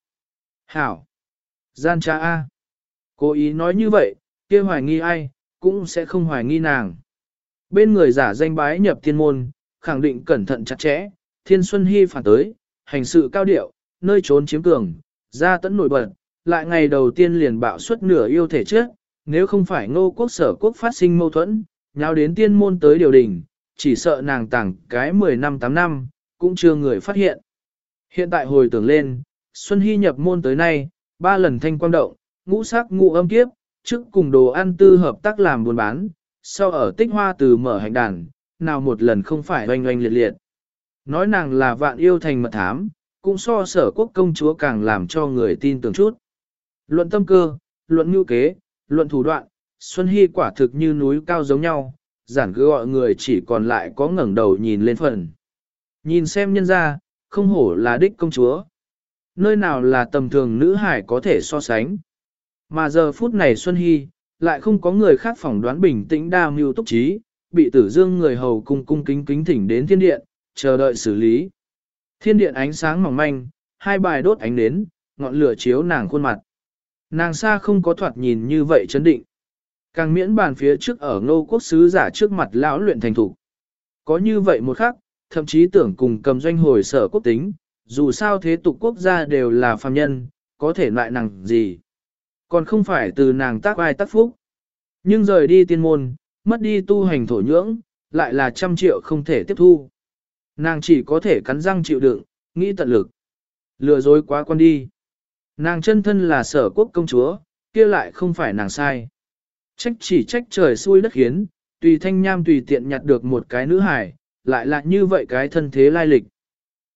Hảo! Gian cha A! Cố ý nói như vậy, kia hoài nghi ai, cũng sẽ không hoài nghi nàng. Bên người giả danh bái nhập thiên môn, khẳng định cẩn thận chặt chẽ, thiên Xuân Hy phản tới, hành sự cao điệu, nơi trốn chiếm cường, ra tấn nổi bật, lại ngày đầu tiên liền bạo suất nửa yêu thể trước, nếu không phải ngô quốc sở quốc phát sinh mâu thuẫn, nhau đến tiên môn tới điều đình, chỉ sợ nàng tảng cái 10 năm 8 năm, cũng chưa người phát hiện. Hiện tại hồi tưởng lên, Xuân Hy nhập môn tới nay, ba lần thanh quang động, ngũ sắc ngũ âm kiếp, trước cùng đồ ăn tư hợp tác làm buôn bán, sau ở tích hoa từ mở hành đàn, nào một lần không phải oanh oanh liệt liệt. Nói nàng là vạn yêu thành mật thám, cũng so sở quốc công chúa càng làm cho người tin tưởng chút. Luận tâm cơ, luận nhu kế, luận thủ đoạn, Xuân Hy quả thực như núi cao giống nhau, giản cứ gọi người chỉ còn lại có ngẩng đầu nhìn lên phần. Nhìn xem nhân ra, không hổ là đích công chúa. Nơi nào là tầm thường nữ hải có thể so sánh. Mà giờ phút này Xuân Hy, lại không có người khác phỏng đoán bình tĩnh đa mưu túc trí, bị tử dương người hầu cung cung kính kính thỉnh đến thiên điện, chờ đợi xử lý. Thiên điện ánh sáng mỏng manh, hai bài đốt ánh nến, ngọn lửa chiếu nàng khuôn mặt. Nàng xa không có thoạt nhìn như vậy chấn định. Càng miễn bàn phía trước ở ngô quốc sứ giả trước mặt lão luyện thành thủ. Có như vậy một khắc, thậm chí tưởng cùng cầm doanh hồi sở quốc tính, dù sao thế tục quốc gia đều là phàm nhân, có thể loại nàng gì. Còn không phải từ nàng tác ai tác phúc. Nhưng rời đi tiên môn, mất đi tu hành thổ nhưỡng, lại là trăm triệu không thể tiếp thu. Nàng chỉ có thể cắn răng chịu đựng, nghĩ tận lực. Lừa dối quá con đi. Nàng chân thân là sở quốc công chúa, kia lại không phải nàng sai. Trách chỉ trách trời xui đất khiến, tùy thanh nham tùy tiện nhặt được một cái nữ hải, lại là như vậy cái thân thế lai lịch.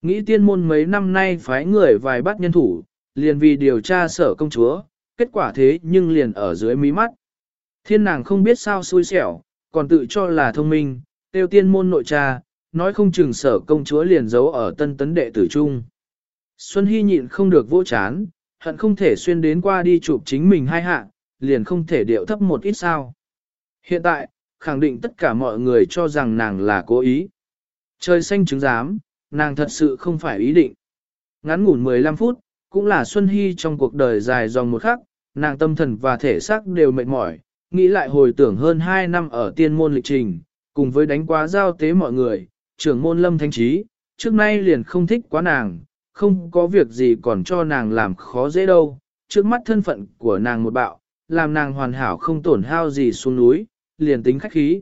Nghĩ tiên môn mấy năm nay phái người vài bắt nhân thủ, liền vì điều tra sở công chúa, kết quả thế nhưng liền ở dưới mí mắt. Thiên nàng không biết sao xui xẻo, còn tự cho là thông minh, tiêu tiên môn nội tra, nói không chừng sở công chúa liền giấu ở tân tấn đệ tử trung. Xuân Hy nhịn không được vô chán, hận không thể xuyên đến qua đi chụp chính mình hai hạ, liền không thể điệu thấp một ít sao. Hiện tại, khẳng định tất cả mọi người cho rằng nàng là cố ý. Trời xanh chứng giám, nàng thật sự không phải ý định. Ngắn ngủn 15 phút, cũng là Xuân Hy trong cuộc đời dài dòng một khắc, nàng tâm thần và thể xác đều mệt mỏi, nghĩ lại hồi tưởng hơn 2 năm ở tiên môn lịch trình, cùng với đánh quá giao tế mọi người, trưởng môn lâm thanh trí, trước nay liền không thích quá nàng, không có việc gì còn cho nàng làm khó dễ đâu, trước mắt thân phận của nàng một bạo, làm nàng hoàn hảo không tổn hao gì xuống núi, liền tính khách khí.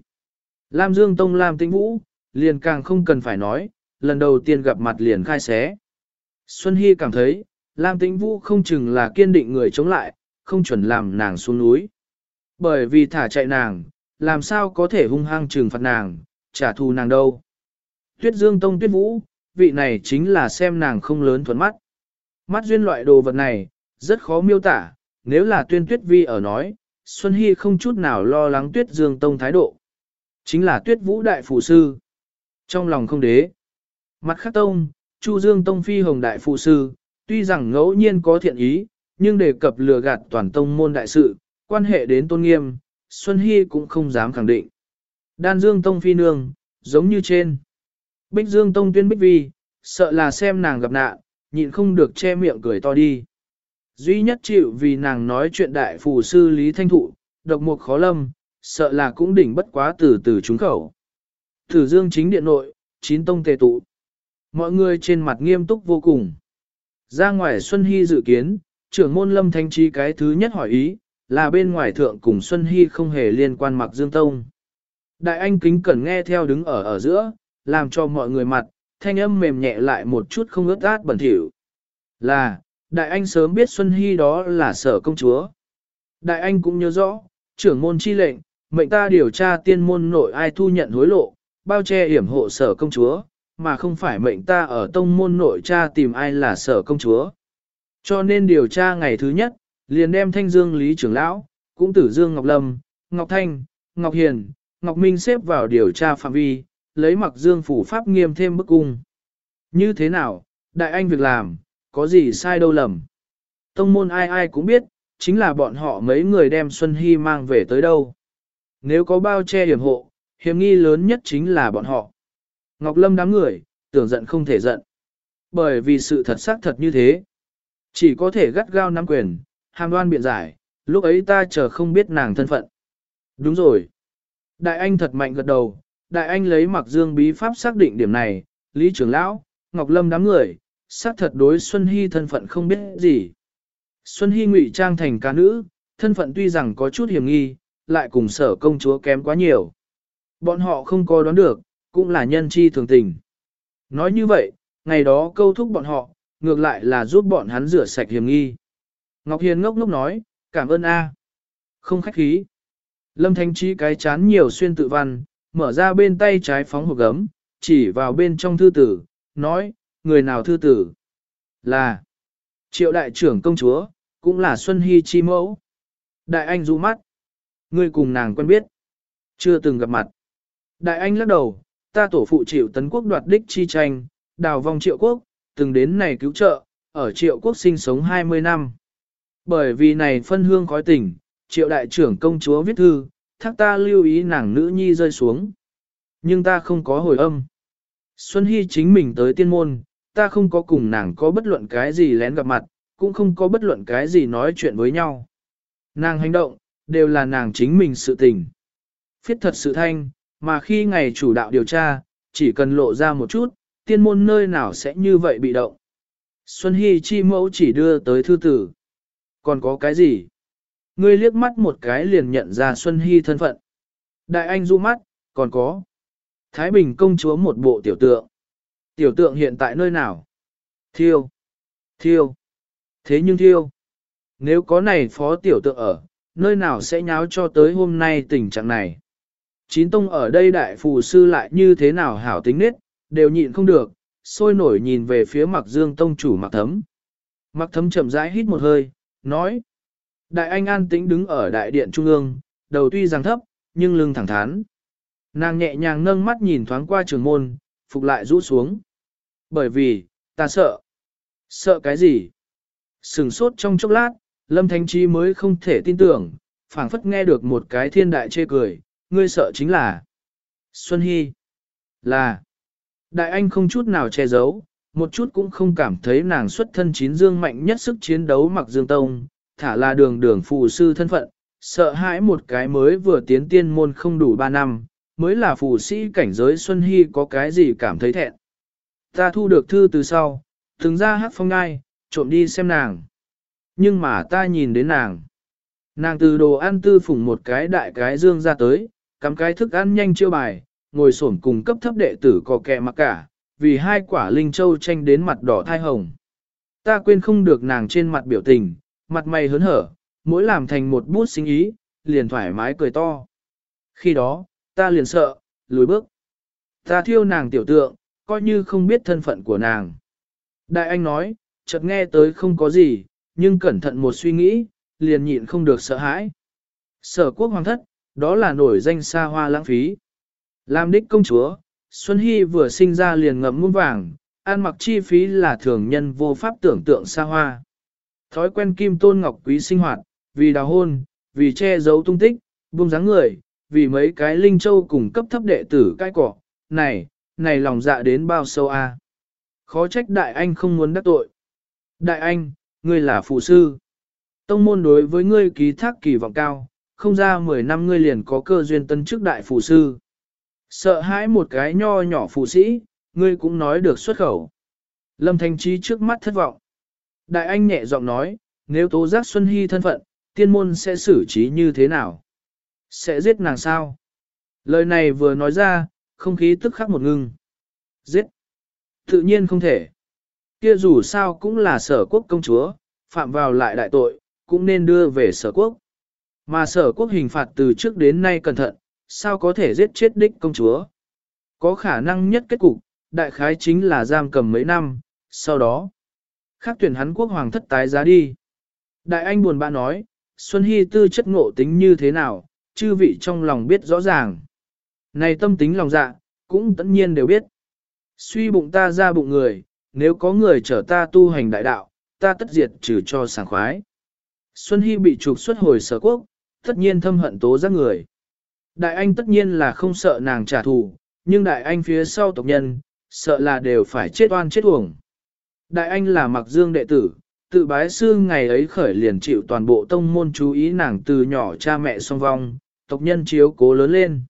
Lam Dương Tông Lam Tĩnh Vũ, liền càng không cần phải nói, lần đầu tiên gặp mặt liền khai xé. Xuân Hy cảm thấy, Lam Tĩnh Vũ không chừng là kiên định người chống lại, không chuẩn làm nàng xuống núi. Bởi vì thả chạy nàng, làm sao có thể hung hăng trừng phạt nàng, trả thù nàng đâu. Tuyết Dương Tông Tuyết Vũ, vị này chính là xem nàng không lớn thuần mắt. Mắt duyên loại đồ vật này, rất khó miêu tả, nếu là tuyên tuyết vi ở nói, Xuân Hy không chút nào lo lắng tuyết dương tông thái độ. Chính là tuyết vũ đại phụ sư. Trong lòng không đế. Mặt Khắc tông, Chu Dương Tông phi hồng đại phụ sư, tuy rằng ngẫu nhiên có thiện ý, nhưng đề cập lừa gạt toàn tông môn đại sự, quan hệ đến tôn nghiêm, Xuân Hy cũng không dám khẳng định. Đan Dương Tông phi nương, giống như trên. Bích Dương Tông tuyên bích vi, sợ là xem nàng gặp nạn, nhịn không được che miệng cười to đi. Duy nhất chịu vì nàng nói chuyện đại phù sư Lý Thanh Thụ, độc mục khó lâm, sợ là cũng đỉnh bất quá từ từ trúng khẩu. Thử dương chính điện nội, chín tông tề tụ. Mọi người trên mặt nghiêm túc vô cùng. Ra ngoài Xuân Hy dự kiến, trưởng môn lâm thanh trí cái thứ nhất hỏi ý, là bên ngoài thượng cùng Xuân Hy không hề liên quan mặc dương tông. Đại anh kính cẩn nghe theo đứng ở ở giữa, làm cho mọi người mặt, thanh âm mềm nhẹ lại một chút không ướt át bẩn thỉu. Là, đại anh sớm biết Xuân Hy đó là sở công chúa. Đại anh cũng nhớ rõ, trưởng môn chi lệnh, mệnh ta điều tra tiên môn nội ai thu nhận hối lộ, bao che hiểm hộ sở công chúa, mà không phải mệnh ta ở tông môn nội tra tìm ai là sở công chúa. Cho nên điều tra ngày thứ nhất, liền đem thanh dương lý trưởng lão, cũng tử dương Ngọc Lâm, Ngọc Thanh, Ngọc Hiền, Ngọc Minh xếp vào điều tra phạm vi, lấy mặc dương phủ pháp nghiêm thêm bức cung. Như thế nào, đại anh việc làm, có gì sai đâu lầm. Tông môn ai ai cũng biết, chính là bọn họ mấy người đem Xuân Hy mang về tới đâu. Nếu có bao che hiểm hộ, hiểm nghi lớn nhất chính là bọn họ. Ngọc Lâm đám người, tưởng giận không thể giận. Bởi vì sự thật xác thật như thế. Chỉ có thể gắt gao nắm quyền, hàm đoan biện giải, lúc ấy ta chờ không biết nàng thân phận. Đúng rồi. Đại anh thật mạnh gật đầu, đại anh lấy mặc dương bí pháp xác định điểm này, Lý trưởng lão, Ngọc Lâm đám người, xác thật đối Xuân Hy thân phận không biết gì. Xuân Hy ngụy trang thành ca nữ, thân phận tuy rằng có chút hiểm nghi, lại cùng sở công chúa kém quá nhiều. Bọn họ không có đoán được, cũng là nhân chi thường tình. Nói như vậy, ngày đó câu thúc bọn họ, ngược lại là giúp bọn hắn rửa sạch hiểm nghi. Ngọc Hiền ngốc ngốc nói, cảm ơn A. Không khách khí. Lâm Thanh Trí cái chán nhiều xuyên tự văn, mở ra bên tay trái phóng hộp gấm, chỉ vào bên trong thư tử, nói, người nào thư tử? Là triệu đại trưởng công chúa, cũng là Xuân Hy chi mẫu. Đại anh rũ mắt. Ngươi cùng nàng quen biết. Chưa từng gặp mặt. Đại anh lắc đầu, ta tổ phụ triệu tấn quốc đoạt đích chi tranh, đào vong triệu quốc, từng đến này cứu trợ, ở triệu quốc sinh sống 20 năm. Bởi vì này phân hương khói tình, triệu đại trưởng công chúa viết thư, thác ta lưu ý nàng nữ nhi rơi xuống. Nhưng ta không có hồi âm. Xuân Hy chính mình tới tiên môn, ta không có cùng nàng có bất luận cái gì lén gặp mặt, cũng không có bất luận cái gì nói chuyện với nhau. Nàng hành động, đều là nàng chính mình sự tình. Phiết thật sự thanh, mà khi ngày chủ đạo điều tra, chỉ cần lộ ra một chút, tiên môn nơi nào sẽ như vậy bị động. Xuân Hy chi mẫu chỉ đưa tới thư tử. Còn có cái gì? Ngươi liếc mắt một cái liền nhận ra Xuân Hy thân phận. Đại anh du mắt, còn có. Thái Bình công chúa một bộ tiểu tượng. Tiểu tượng hiện tại nơi nào? Thiêu. Thiêu. Thế nhưng thiêu. Nếu có này phó tiểu tượng ở, nơi nào sẽ nháo cho tới hôm nay tình trạng này? Chín tông ở đây đại phù sư lại như thế nào hảo tính nết, đều nhịn không được, sôi nổi nhìn về phía mặc dương tông chủ mặc thấm. Mặc thấm chậm rãi hít một hơi, nói. Đại anh an tĩnh đứng ở đại điện trung ương, đầu tuy rằng thấp, nhưng lưng thẳng thắn. Nàng nhẹ nhàng nâng mắt nhìn thoáng qua trường môn, phục lại rũ xuống. Bởi vì, ta sợ. Sợ cái gì? Sừng sốt trong chốc lát, Lâm Thánh Trí mới không thể tin tưởng, phảng phất nghe được một cái thiên đại chê cười, ngươi sợ chính là Xuân Hy. Là. Đại anh không chút nào che giấu, một chút cũng không cảm thấy nàng xuất thân chín dương mạnh nhất sức chiến đấu mặc dương tông, thả là đường đường phù sư thân phận, sợ hãi một cái mới vừa tiến tiên môn không đủ ba năm, mới là phù sĩ cảnh giới Xuân Hy có cái gì cảm thấy thẹn. Ta thu được thư từ sau, từng ra hát phong ngai, trộm đi xem nàng. Nhưng mà ta nhìn đến nàng. Nàng từ đồ ăn tư phủng một cái đại cái dương ra tới, cắm cái thức ăn nhanh chiêu bài, ngồi xổm cùng cấp thấp đệ tử có kẹ mặc cả, vì hai quả linh châu tranh đến mặt đỏ thai hồng. Ta quên không được nàng trên mặt biểu tình, mặt mày hớn hở, mỗi làm thành một bút sinh ý, liền thoải mái cười to. Khi đó, ta liền sợ, lùi bước. Ta thiêu nàng tiểu tượng, coi như không biết thân phận của nàng. Đại anh nói, chợt nghe tới không có gì, nhưng cẩn thận một suy nghĩ, liền nhịn không được sợ hãi. Sở quốc hoàng thất, đó là nổi danh xa hoa lãng phí. Làm đích công chúa, Xuân Hy vừa sinh ra liền ngậm muôn vàng, ăn mặc chi phí là thường nhân vô pháp tưởng tượng xa hoa. Thói quen kim tôn ngọc quý sinh hoạt, vì đào hôn, vì che giấu tung tích, buông dáng người, vì mấy cái linh châu cùng cấp thấp đệ tử cai cỏ, này, này lòng dạ đến bao sâu a Khó trách đại anh không muốn đắc tội. Đại anh, ngươi là phụ sư. Tông môn đối với ngươi ký thác kỳ vọng cao, không ra 10 năm ngươi liền có cơ duyên tân chức đại phụ sư. Sợ hãi một cái nho nhỏ phụ sĩ, ngươi cũng nói được xuất khẩu. Lâm Thanh Trí trước mắt thất vọng. Đại anh nhẹ giọng nói, nếu tố giác Xuân Hy thân phận, tiên môn sẽ xử trí như thế nào? Sẽ giết nàng sao? Lời này vừa nói ra, không khí tức khắc một ngưng. Giết! Tự nhiên không thể. Kia dù sao cũng là sở quốc công chúa, phạm vào lại đại tội, cũng nên đưa về sở quốc. Mà sở quốc hình phạt từ trước đến nay cẩn thận, sao có thể giết chết đích công chúa. Có khả năng nhất kết cục, đại khái chính là giam cầm mấy năm, sau đó, khác tuyển hắn quốc hoàng thất tái giá đi. Đại anh buồn bã nói, Xuân Hy tư chất ngộ tính như thế nào, chư vị trong lòng biết rõ ràng. Này tâm tính lòng dạ, cũng tất nhiên đều biết. Suy bụng ta ra bụng người, nếu có người chở ta tu hành đại đạo, ta tất diệt trừ cho sảng khoái. Xuân Hy bị trục xuất hồi sở quốc, tất nhiên thâm hận tố giác người. Đại anh tất nhiên là không sợ nàng trả thù, nhưng đại anh phía sau tộc nhân, sợ là đều phải chết oan chết uổng. Đại anh là mặc dương đệ tử, tự bái sư ngày ấy khởi liền chịu toàn bộ tông môn chú ý nàng từ nhỏ cha mẹ song vong, tộc nhân chiếu cố lớn lên.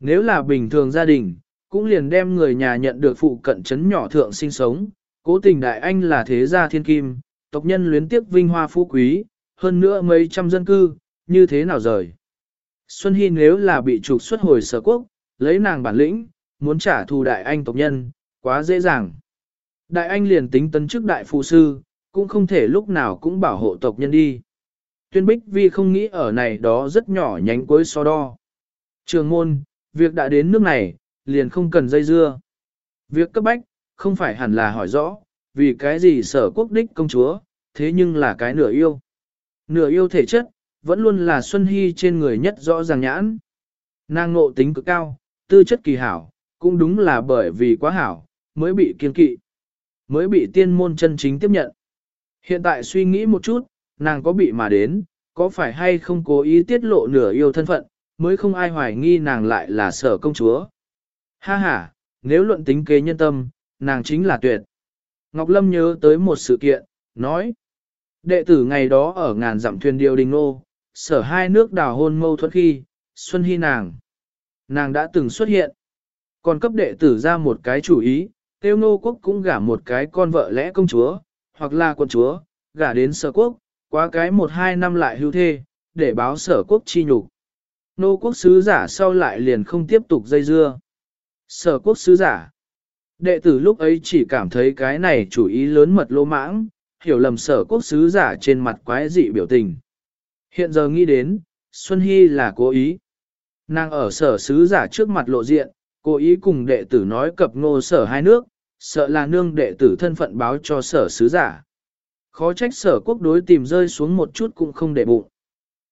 Nếu là bình thường gia đình, cũng liền đem người nhà nhận được phụ cận chấn nhỏ thượng sinh sống, cố tình đại anh là thế gia thiên kim, tộc nhân luyến tiếc vinh hoa phú quý, hơn nữa mấy trăm dân cư, như thế nào rời. Xuân Hy nếu là bị trục xuất hồi sở quốc, lấy nàng bản lĩnh, muốn trả thù đại anh tộc nhân, quá dễ dàng. Đại anh liền tính tấn chức đại phụ sư, cũng không thể lúc nào cũng bảo hộ tộc nhân đi. Tuyên bích vì không nghĩ ở này đó rất nhỏ nhánh cuối so đo. Trường môn, việc đã đến nước này, liền không cần dây dưa. Việc cấp bách, không phải hẳn là hỏi rõ, vì cái gì sở quốc đích công chúa, thế nhưng là cái nửa yêu. Nửa yêu thể chất, vẫn luôn là Xuân Hy trên người nhất rõ ràng nhãn. Nàng ngộ tính cực cao, tư chất kỳ hảo, cũng đúng là bởi vì quá hảo, mới bị kiên kỵ, mới bị tiên môn chân chính tiếp nhận. Hiện tại suy nghĩ một chút, nàng có bị mà đến, có phải hay không cố ý tiết lộ nửa yêu thân phận, mới không ai hoài nghi nàng lại là sở công chúa. Ha ha, nếu luận tính kế nhân tâm, nàng chính là tuyệt. Ngọc Lâm nhớ tới một sự kiện, nói. Đệ tử ngày đó ở ngàn dặm thuyền điều đình nô, sở hai nước đào hôn mâu thuẫn khi, Xuân Hy nàng. Nàng đã từng xuất hiện. Còn cấp đệ tử ra một cái chủ ý, tiêu nô quốc cũng gả một cái con vợ lẽ công chúa, hoặc là quân chúa, gả đến sở quốc, quá cái một hai năm lại hưu thê, để báo sở quốc chi nhục. Nô quốc sứ giả sau lại liền không tiếp tục dây dưa. Sở quốc sứ giả. Đệ tử lúc ấy chỉ cảm thấy cái này chủ ý lớn mật lô mãng, hiểu lầm sở quốc sứ giả trên mặt quái dị biểu tình. Hiện giờ nghĩ đến, Xuân Hy là cố ý. Nàng ở sở sứ giả trước mặt lộ diện, cố ý cùng đệ tử nói cập ngô sở hai nước, sợ là nương đệ tử thân phận báo cho sở sứ giả. Khó trách sở quốc đối tìm rơi xuống một chút cũng không để bụng.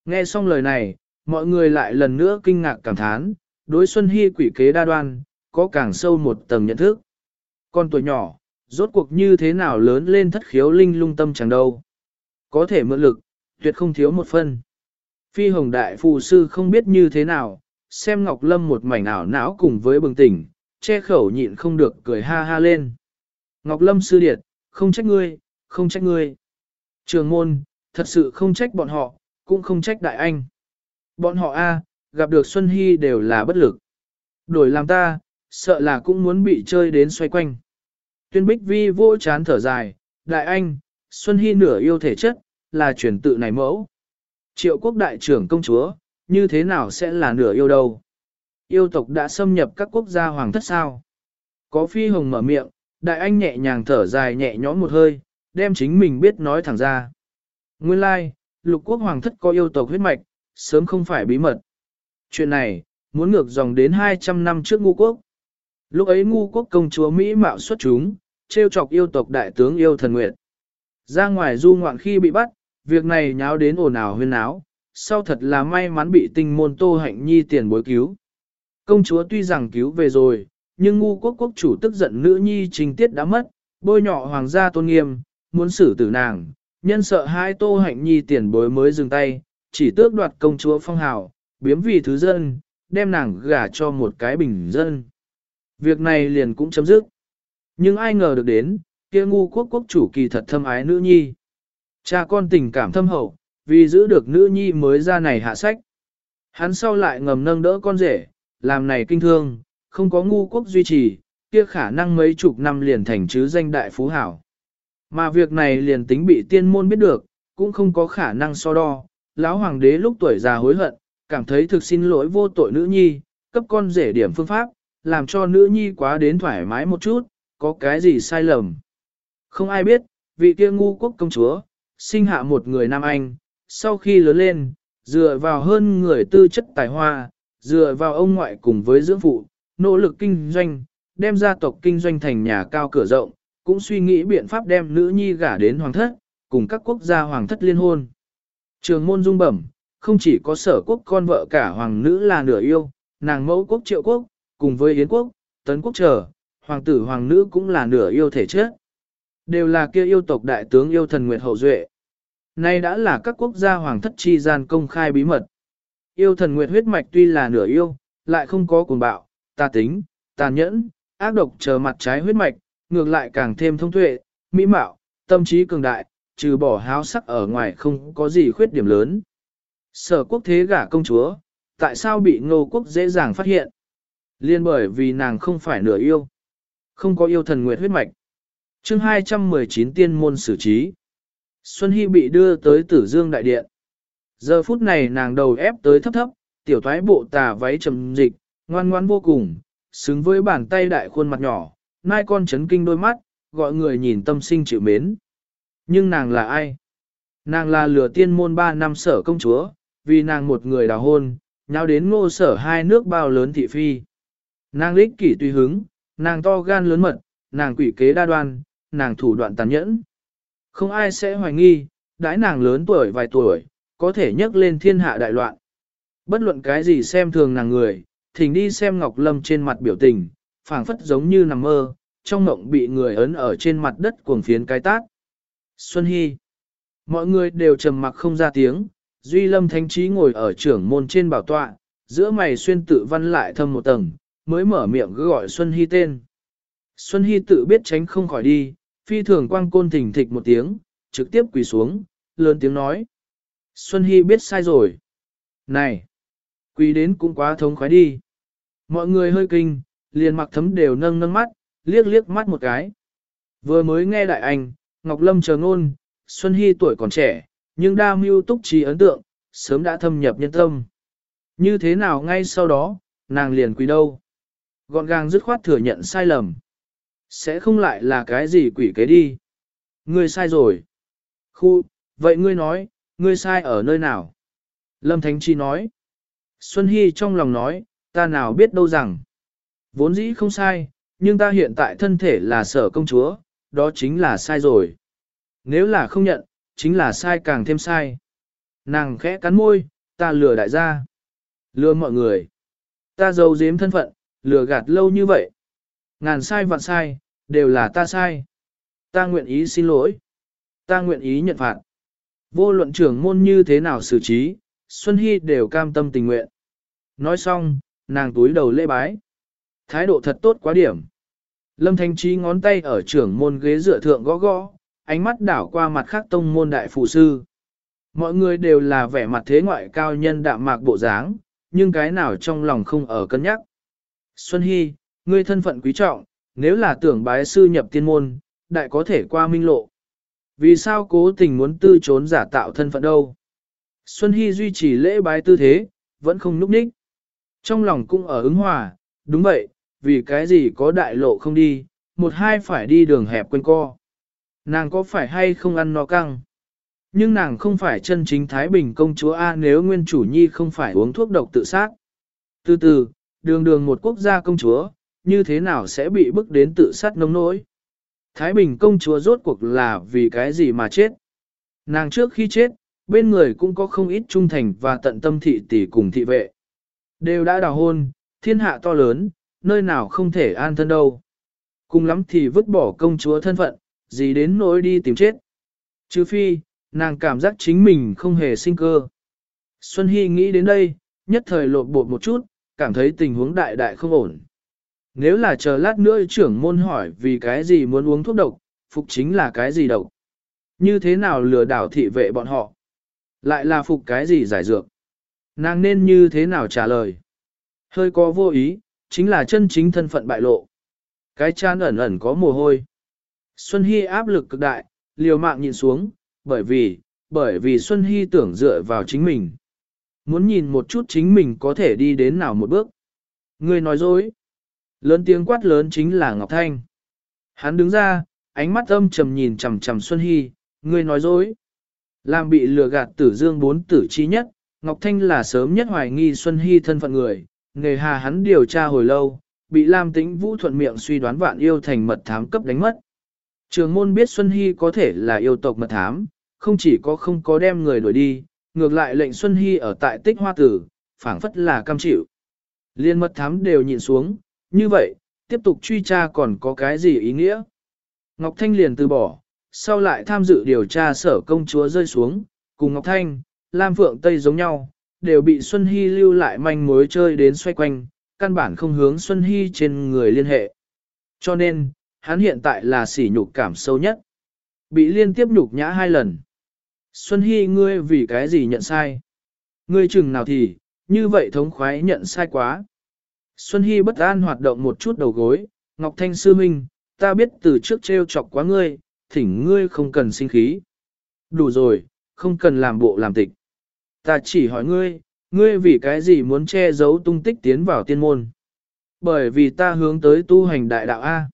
Nghe xong lời này, mọi người lại lần nữa kinh ngạc cảm thán, đối Xuân Hy quỷ kế đa đoan, có càng sâu một tầng nhận thức. Con tuổi nhỏ, rốt cuộc như thế nào lớn lên thất khiếu linh lung tâm chẳng đâu. Có thể mượn lực, tuyệt không thiếu một phân. Phi hồng đại phù sư không biết như thế nào, xem Ngọc Lâm một mảnh ảo não cùng với bừng tỉnh, che khẩu nhịn không được cười ha ha lên. Ngọc Lâm sư điệt, không trách ngươi, không trách ngươi. Trường môn, thật sự không trách bọn họ, cũng không trách đại anh. Bọn họ a gặp được Xuân Hy đều là bất lực. Đổi làm ta, sợ là cũng muốn bị chơi đến xoay quanh. Tuyên Bích Vi vô chán thở dài, đại anh, Xuân Hy nửa yêu thể chất, là truyền tự này mẫu. Triệu quốc đại trưởng công chúa, như thế nào sẽ là nửa yêu đâu? Yêu tộc đã xâm nhập các quốc gia hoàng thất sao? Có phi hồng mở miệng, đại anh nhẹ nhàng thở dài nhẹ nhõm một hơi, đem chính mình biết nói thẳng ra. Nguyên lai, like, lục quốc hoàng thất có yêu tộc huyết mạch, sớm không phải bí mật. Chuyện này, muốn ngược dòng đến 200 năm trước ngu quốc. Lúc ấy ngu quốc công chúa Mỹ mạo xuất chúng, trêu chọc yêu tộc đại tướng yêu thần nguyệt. Ra ngoài du ngoạn khi bị bắt, việc này nháo đến ồn ào huyên áo, sau thật là may mắn bị tinh môn tô hạnh nhi tiền bối cứu. Công chúa tuy rằng cứu về rồi, nhưng ngu quốc quốc chủ tức giận nữ nhi trình tiết đã mất, bôi nhọ hoàng gia tôn nghiêm, muốn xử tử nàng, nhân sợ hai tô hạnh nhi tiền bối mới dừng tay, chỉ tước đoạt công chúa phong hào, biếm vì thứ dân, đem nàng gả cho một cái bình dân. Việc này liền cũng chấm dứt. Nhưng ai ngờ được đến, kia ngu quốc quốc chủ kỳ thật thâm ái nữ nhi. Cha con tình cảm thâm hậu, vì giữ được nữ nhi mới ra này hạ sách. Hắn sau lại ngầm nâng đỡ con rể, làm này kinh thương, không có ngu quốc duy trì, kia khả năng mấy chục năm liền thành chứ danh đại phú hảo. Mà việc này liền tính bị tiên môn biết được, cũng không có khả năng so đo. Lão hoàng đế lúc tuổi già hối hận, cảm thấy thực xin lỗi vô tội nữ nhi, cấp con rể điểm phương pháp, làm cho nữ nhi quá đến thoải mái một chút, có cái gì sai lầm. Không ai biết, vị kia ngu quốc công chúa, sinh hạ một người nam anh, sau khi lớn lên, dựa vào hơn người tư chất tài hoa, dựa vào ông ngoại cùng với dưỡng phụ, nỗ lực kinh doanh, đem gia tộc kinh doanh thành nhà cao cửa rộng, cũng suy nghĩ biện pháp đem nữ nhi gả đến hoàng thất, cùng các quốc gia hoàng thất liên hôn. Trường môn dung bẩm, không chỉ có sở quốc con vợ cả hoàng nữ là nửa yêu, nàng mẫu quốc triệu quốc, cùng với yến quốc, tấn quốc trở, hoàng tử hoàng nữ cũng là nửa yêu thể chết. Đều là kia yêu tộc đại tướng yêu thần Nguyệt Hậu Duệ. Nay đã là các quốc gia hoàng thất chi gian công khai bí mật. Yêu thần Nguyệt huyết mạch tuy là nửa yêu, lại không có cuồng bạo, tà tính, tàn nhẫn, ác độc chờ mặt trái huyết mạch, ngược lại càng thêm thông tuệ, mỹ mạo, tâm trí cường đại, trừ bỏ háo sắc ở ngoài không có gì khuyết điểm lớn. Sở quốc thế gả công chúa, tại sao bị ngô quốc dễ dàng phát hiện? Liên bởi vì nàng không phải nửa yêu. Không có yêu thần nguyệt huyết mạch. chương 219 tiên môn xử trí. Xuân Hy bị đưa tới tử dương đại điện. Giờ phút này nàng đầu ép tới thấp thấp, tiểu thoái bộ tà váy trầm dịch, ngoan ngoan vô cùng, xứng với bàn tay đại khuôn mặt nhỏ, nai con chấn kinh đôi mắt, gọi người nhìn tâm sinh chịu mến. Nhưng nàng là ai? Nàng là lửa tiên môn ba năm sở công chúa, vì nàng một người đào hôn, nhau đến ngô sở hai nước bao lớn thị phi. Nàng lích kỷ tùy hứng, nàng to gan lớn mật, nàng quỷ kế đa đoan, nàng thủ đoạn tàn nhẫn. Không ai sẽ hoài nghi, đãi nàng lớn tuổi vài tuổi, có thể nhấc lên thiên hạ đại loạn. Bất luận cái gì xem thường nàng người, thỉnh đi xem Ngọc Lâm trên mặt biểu tình, phảng phất giống như nằm mơ, trong mộng bị người ấn ở trên mặt đất cuồng phiến cái tát. Xuân Hy Mọi người đều trầm mặc không ra tiếng, Duy Lâm Thánh Trí ngồi ở trưởng môn trên bảo tọa, giữa mày xuyên tự văn lại thâm một tầng, mới mở miệng gọi Xuân Hy tên. Xuân Hy tự biết tránh không khỏi đi, phi thường quang côn thỉnh thịch một tiếng, trực tiếp quỳ xuống, lớn tiếng nói. Xuân Hy biết sai rồi. Này! Quỳ đến cũng quá thống khoái đi. Mọi người hơi kinh, liền mặc thấm đều nâng nâng mắt, liếc liếc mắt một cái. Vừa mới nghe đại anh, Ngọc Lâm chờ ngôn, Xuân Hy tuổi còn trẻ, nhưng đa mưu túc trí ấn tượng, sớm đã thâm nhập nhân tâm. Như thế nào ngay sau đó, nàng liền quỳ đâu? Gọn gàng dứt khoát thừa nhận sai lầm. Sẽ không lại là cái gì quỷ kế đi. Ngươi sai rồi. Khu, vậy ngươi nói, ngươi sai ở nơi nào? Lâm Thánh Chi nói. Xuân Hy trong lòng nói, ta nào biết đâu rằng. Vốn dĩ không sai, nhưng ta hiện tại thân thể là sở công chúa, đó chính là sai rồi. Nếu là không nhận, chính là sai càng thêm sai. Nàng khẽ cắn môi, ta lừa đại gia. Lừa mọi người. Ta giấu giếm thân phận, lừa gạt lâu như vậy. Ngàn sai vạn sai, đều là ta sai. Ta nguyện ý xin lỗi. Ta nguyện ý nhận phạt. Vô luận trưởng môn như thế nào xử trí, Xuân Hy đều cam tâm tình nguyện. Nói xong, nàng túi đầu lễ bái. Thái độ thật tốt quá điểm. Lâm Thanh Trí ngón tay ở trưởng môn ghế dựa thượng gõ gõ, ánh mắt đảo qua mặt khác tông môn đại phụ sư. Mọi người đều là vẻ mặt thế ngoại cao nhân đạm mạc bộ dáng, nhưng cái nào trong lòng không ở cân nhắc. Xuân Hy, ngươi thân phận quý trọng, nếu là tưởng bái sư nhập tiên môn, đại có thể qua minh lộ. Vì sao cố tình muốn tư trốn giả tạo thân phận đâu? Xuân Hy duy trì lễ bái tư thế, vẫn không núp ních. Trong lòng cũng ở ứng hòa, đúng vậy, vì cái gì có đại lộ không đi, một hai phải đi đường hẹp quên co. Nàng có phải hay không ăn no căng? Nhưng nàng không phải chân chính Thái Bình công chúa A nếu nguyên chủ nhi không phải uống thuốc độc tự sát. Từ từ, đường đường một quốc gia công chúa, như thế nào sẽ bị bức đến tự sát nông nỗi? Thái Bình công chúa rốt cuộc là vì cái gì mà chết? Nàng trước khi chết, bên người cũng có không ít trung thành và tận tâm thị tỷ cùng thị vệ. Đều đã đào hôn, thiên hạ to lớn, nơi nào không thể an thân đâu. Cùng lắm thì vứt bỏ công chúa thân phận, gì đến nỗi đi tìm chết. Chứ phi, nàng cảm giác chính mình không hề sinh cơ. Xuân Hy nghĩ đến đây, nhất thời lột bột một chút, cảm thấy tình huống đại đại không ổn. Nếu là chờ lát nữa trưởng môn hỏi vì cái gì muốn uống thuốc độc, phục chính là cái gì độc. Như thế nào lừa đảo thị vệ bọn họ? Lại là phục cái gì giải dược? Nàng nên như thế nào trả lời? Hơi có vô ý, chính là chân chính thân phận bại lộ. Cái chan ẩn ẩn có mồ hôi. Xuân Hy áp lực cực đại, liều mạng nhìn xuống, bởi vì, bởi vì Xuân Hy tưởng dựa vào chính mình. Muốn nhìn một chút chính mình có thể đi đến nào một bước. người nói dối. Lớn tiếng quát lớn chính là Ngọc Thanh. Hắn đứng ra, ánh mắt âm trầm nhìn chằm chằm Xuân Hy, ngươi nói dối. Làm bị lừa gạt tử dương bốn tử chi nhất, Ngọc Thanh là sớm nhất hoài nghi Xuân Hy thân phận người, nghề hà hắn điều tra hồi lâu, bị Lam Tĩnh Vũ thuận miệng suy đoán vạn yêu thành mật thám cấp đánh mất. Trường môn biết Xuân Hy có thể là yêu tộc mật thám, không chỉ có không có đem người đuổi đi, ngược lại lệnh Xuân Hy ở tại tích hoa tử, phảng phất là cam chịu. Liên mật thám đều nhìn xuống, như vậy, tiếp tục truy tra còn có cái gì ý nghĩa? Ngọc Thanh liền từ bỏ, sau lại tham dự điều tra sở công chúa rơi xuống, cùng Ngọc Thanh, Lam Phượng Tây giống nhau, đều bị Xuân Hy lưu lại manh mối chơi đến xoay quanh, căn bản không hướng Xuân Hy trên người liên hệ. Cho nên, hắn hiện tại là sỉ nhục cảm sâu nhất. Bị liên tiếp nhục nhã hai lần. Xuân Hy ngươi vì cái gì nhận sai? Ngươi chừng nào thì, như vậy thống khoái nhận sai quá. Xuân Hy bất an hoạt động một chút đầu gối, Ngọc Thanh sư minh, ta biết từ trước trêu chọc quá ngươi, thỉnh ngươi không cần sinh khí. Đủ rồi, không cần làm bộ làm tịch. Ta chỉ hỏi ngươi, ngươi vì cái gì muốn che giấu tung tích tiến vào tiên môn? Bởi vì ta hướng tới tu hành đại đạo A.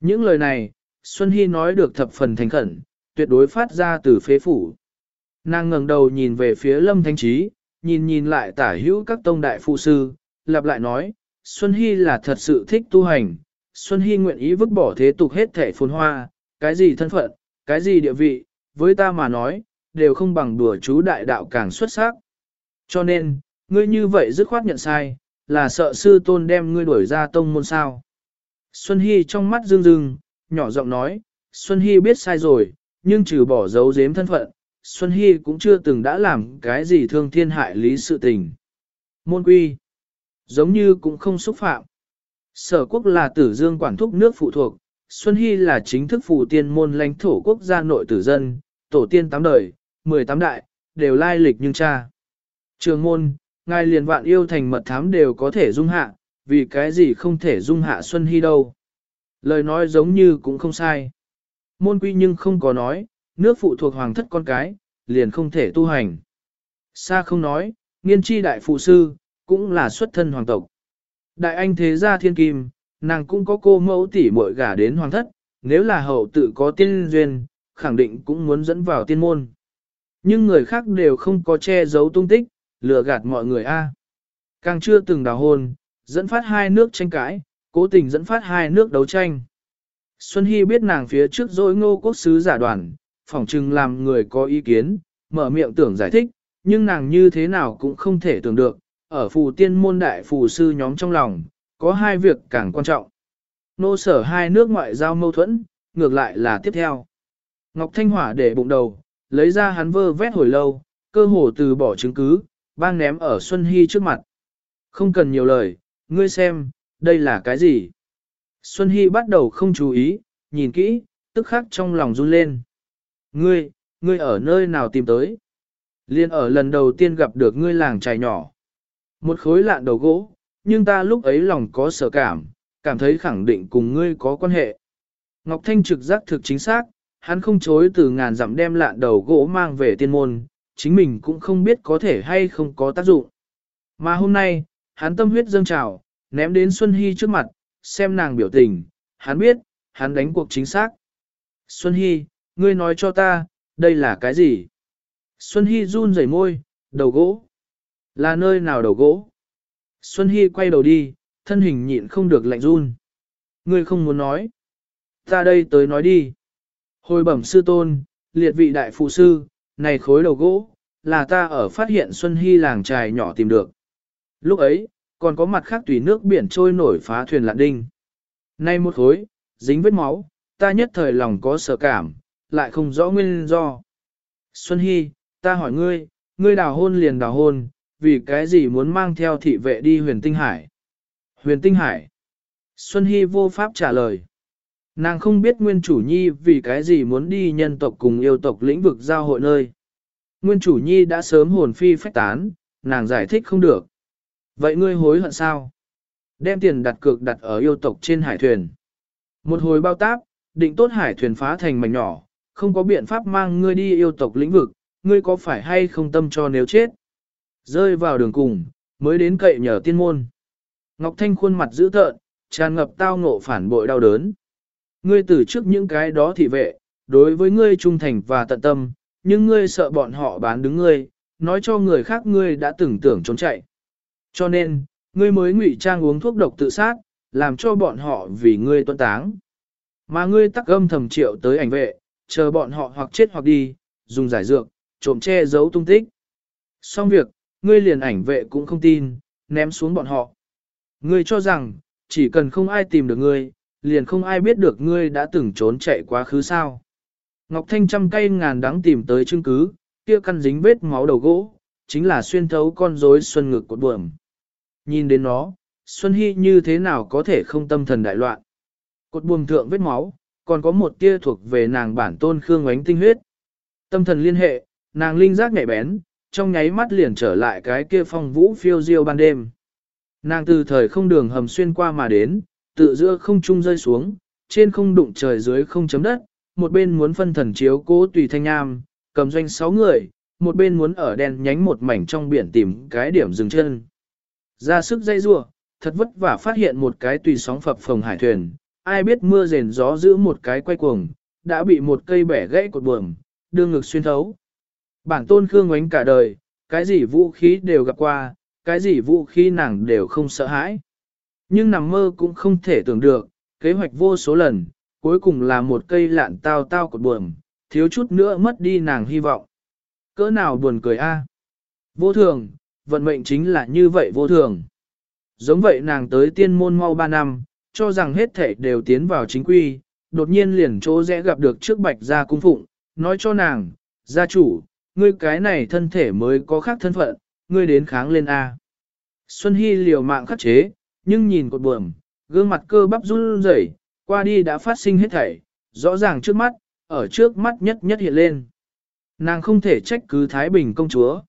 Những lời này, Xuân Hy nói được thập phần thành khẩn, tuyệt đối phát ra từ phế phủ. Nàng ngẩng đầu nhìn về phía Lâm Thanh Trí, nhìn nhìn lại tả hữu các tông đại phụ sư, lặp lại nói, Xuân Hy là thật sự thích tu hành, Xuân Hy nguyện ý vứt bỏ thế tục hết thể phồn hoa, cái gì thân phận, cái gì địa vị, với ta mà nói, đều không bằng đùa chú đại đạo càng xuất sắc. Cho nên, ngươi như vậy dứt khoát nhận sai, là sợ sư tôn đem ngươi đuổi ra tông môn sao. Xuân Hy trong mắt rưng rưng, nhỏ giọng nói, Xuân Hy biết sai rồi, nhưng trừ bỏ dấu giếm thân phận, Xuân Hy cũng chưa từng đã làm cái gì thương thiên hại lý sự tình. Môn quy, giống như cũng không xúc phạm. Sở quốc là tử dương quản thúc nước phụ thuộc, Xuân Hy là chính thức phụ tiên môn lãnh thổ quốc gia nội tử dân, tổ tiên tám đời, 18 đại, đều lai lịch nhưng cha. Trường môn, ngài liền vạn yêu thành mật thám đều có thể dung hạ, vì cái gì không thể dung hạ Xuân Hy đâu. Lời nói giống như cũng không sai. Môn quy nhưng không có nói, nước phụ thuộc hoàng thất con cái, liền không thể tu hành. Sa không nói, nghiên chi đại phụ sư, cũng là xuất thân hoàng tộc. Đại anh thế gia thiên kim, nàng cũng có cô mẫu tỷ muội gả đến hoàng thất, nếu là hậu tự có tiên duyên, khẳng định cũng muốn dẫn vào tiên môn. Nhưng người khác đều không có che giấu tung tích, lừa gạt mọi người a. Càng chưa từng đào hôn, dẫn phát hai nước tranh cãi, cố tình dẫn phát hai nước đấu tranh. Xuân Hy biết nàng phía trước dối ngô quốc sứ giả đoàn, phỏng chừng làm người có ý kiến, mở miệng tưởng giải thích, nhưng nàng như thế nào cũng không thể tưởng được, ở phù tiên môn đại phù sư nhóm trong lòng, có hai việc càng quan trọng. Nô sở hai nước ngoại giao mâu thuẫn, ngược lại là tiếp theo. Ngọc Thanh Hỏa để bụng đầu, lấy ra hắn vơ vét hồi lâu, cơ hồ từ bỏ chứng cứ, bang ném ở Xuân Hy trước mặt. Không cần nhiều lời, ngươi xem, đây là cái gì? Xuân Hy bắt đầu không chú ý, nhìn kỹ, tức khắc trong lòng run lên. Ngươi, ngươi ở nơi nào tìm tới? Liên ở lần đầu tiên gặp được ngươi làng trài nhỏ. Một khối lạn đầu gỗ, nhưng ta lúc ấy lòng có sợ cảm, cảm thấy khẳng định cùng ngươi có quan hệ. Ngọc Thanh trực giác thực chính xác, hắn không chối từ ngàn dặm đem lạn đầu gỗ mang về tiên môn, chính mình cũng không biết có thể hay không có tác dụng. Mà hôm nay, hắn tâm huyết dâng trào, ném đến Xuân Hy trước mặt, xem nàng biểu tình, hắn biết, hắn đánh cuộc chính xác. Xuân Hy, ngươi nói cho ta, đây là cái gì? Xuân Hy run rẩy môi, đầu gỗ. Là nơi nào đầu gỗ? Xuân Hy quay đầu đi, thân hình nhịn không được lạnh run. Ngươi không muốn nói. Ta đây tới nói đi. Hồi bẩm sư tôn, liệt vị đại phụ sư, này khối đầu gỗ, là ta ở phát hiện Xuân Hy làng trài nhỏ tìm được. Lúc ấy, còn có mặt khác tùy nước biển trôi nổi phá thuyền lạn đinh. Nay một khối, dính vết máu, ta nhất thời lòng có sợ cảm, lại không rõ nguyên do. Xuân Hy, ta hỏi ngươi, ngươi đào hôn liền đào hôn, vì cái gì muốn mang theo thị vệ đi huyền tinh hải? Huyền tinh hải. Xuân Hy vô pháp trả lời. Nàng không biết nguyên chủ nhi vì cái gì muốn đi nhân tộc cùng yêu tộc lĩnh vực giao hội nơi. Nguyên chủ nhi đã sớm hồn phi phách tán, nàng giải thích không được. Vậy ngươi hối hận sao? Đem tiền đặt cược đặt ở yêu tộc trên hải thuyền. Một hồi bao táp, định tốt hải thuyền phá thành mảnh nhỏ, không có biện pháp mang ngươi đi yêu tộc lĩnh vực, ngươi có phải hay không tâm cho nếu chết? Rơi vào đường cùng, mới đến cậy nhờ tiên môn. Ngọc Thanh khuôn mặt dữ tợn, tràn ngập tao ngộ phản bội đau đớn. Ngươi từ trước những cái đó thị vệ, đối với ngươi trung thành và tận tâm, nhưng ngươi sợ bọn họ bán đứng ngươi, nói cho người khác ngươi đã từng tưởng trốn chạy. Cho nên, ngươi mới ngụy trang uống thuốc độc tự sát, làm cho bọn họ vì ngươi tuân táng. Mà ngươi tắc âm thầm triệu tới ảnh vệ, chờ bọn họ hoặc chết hoặc đi, dùng giải dược, trộm che giấu tung tích. Xong việc, ngươi liền ảnh vệ cũng không tin, ném xuống bọn họ. Ngươi cho rằng, chỉ cần không ai tìm được ngươi, liền không ai biết được ngươi đã từng trốn chạy quá khứ sao. Ngọc Thanh trăm cây ngàn đắng tìm tới chứng cứ, kia căn dính vết máu đầu gỗ, chính là xuyên thấu con rối xuân ngực cột buồm. Nhìn đến nó, Xuân Hy như thế nào có thể không tâm thần đại loạn. Cột buồm thượng vết máu, còn có một tia thuộc về nàng bản tôn khương ánh tinh huyết. Tâm thần liên hệ, nàng linh giác nhạy bén, trong nháy mắt liền trở lại cái kia phong vũ phiêu diêu ban đêm. Nàng từ thời không đường hầm xuyên qua mà đến, tự giữa không trung rơi xuống, trên không đụng trời dưới không chấm đất, một bên muốn phân thần chiếu cố tùy thanh nam cầm doanh sáu người, một bên muốn ở đèn nhánh một mảnh trong biển tìm cái điểm dừng chân. Ra sức dây rua, thật vất vả phát hiện một cái tùy sóng phập phồng hải thuyền, ai biết mưa rền gió giữ một cái quay cuồng, đã bị một cây bẻ gãy cột buồm, đưa ngực xuyên thấu. Bản tôn Khương ngoánh cả đời, cái gì vũ khí đều gặp qua, cái gì vũ khí nàng đều không sợ hãi. Nhưng nằm mơ cũng không thể tưởng được, kế hoạch vô số lần, cuối cùng là một cây lạn tao tao cột buồm, thiếu chút nữa mất đi nàng hy vọng. Cỡ nào buồn cười a? Vô thường, vận mệnh chính là như vậy vô thường. Giống vậy nàng tới tiên môn mau 3 năm, cho rằng hết thể đều tiến vào chính quy, đột nhiên liền chỗ rẽ gặp được trước bạch gia cung phụng, nói cho nàng, gia chủ, ngươi cái này thân thể mới có khác thân phận, ngươi đến kháng lên A. Xuân Hy liều mạng khắc chế, nhưng nhìn cột buồm, gương mặt cơ bắp run rẩy, qua đi đã phát sinh hết thảy, rõ ràng trước mắt, ở trước mắt nhất nhất hiện lên. Nàng không thể trách cứ Thái Bình công chúa.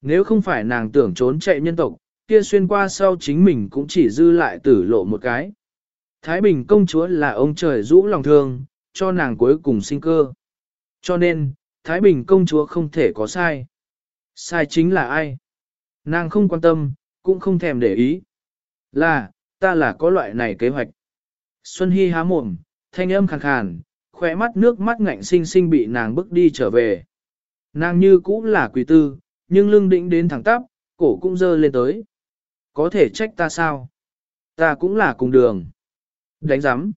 Nếu không phải nàng tưởng trốn chạy nhân tộc, kia xuyên qua sau chính mình cũng chỉ dư lại tử lộ một cái. Thái Bình công chúa là ông trời rũ lòng thương, cho nàng cuối cùng sinh cơ. Cho nên, Thái Bình công chúa không thể có sai. Sai chính là ai? Nàng không quan tâm, cũng không thèm để ý. Là, ta là có loại này kế hoạch. Xuân Hy há mồm, thanh âm khàn khàn, khỏe mắt nước mắt ngạnh sinh sinh bị nàng bước đi trở về. Nàng như cũ là quỷ tư, nhưng lưng định đến thẳng tắp, cổ cũng dơ lên tới. Có thể trách ta sao? Ta cũng là cùng đường. Đánh giám.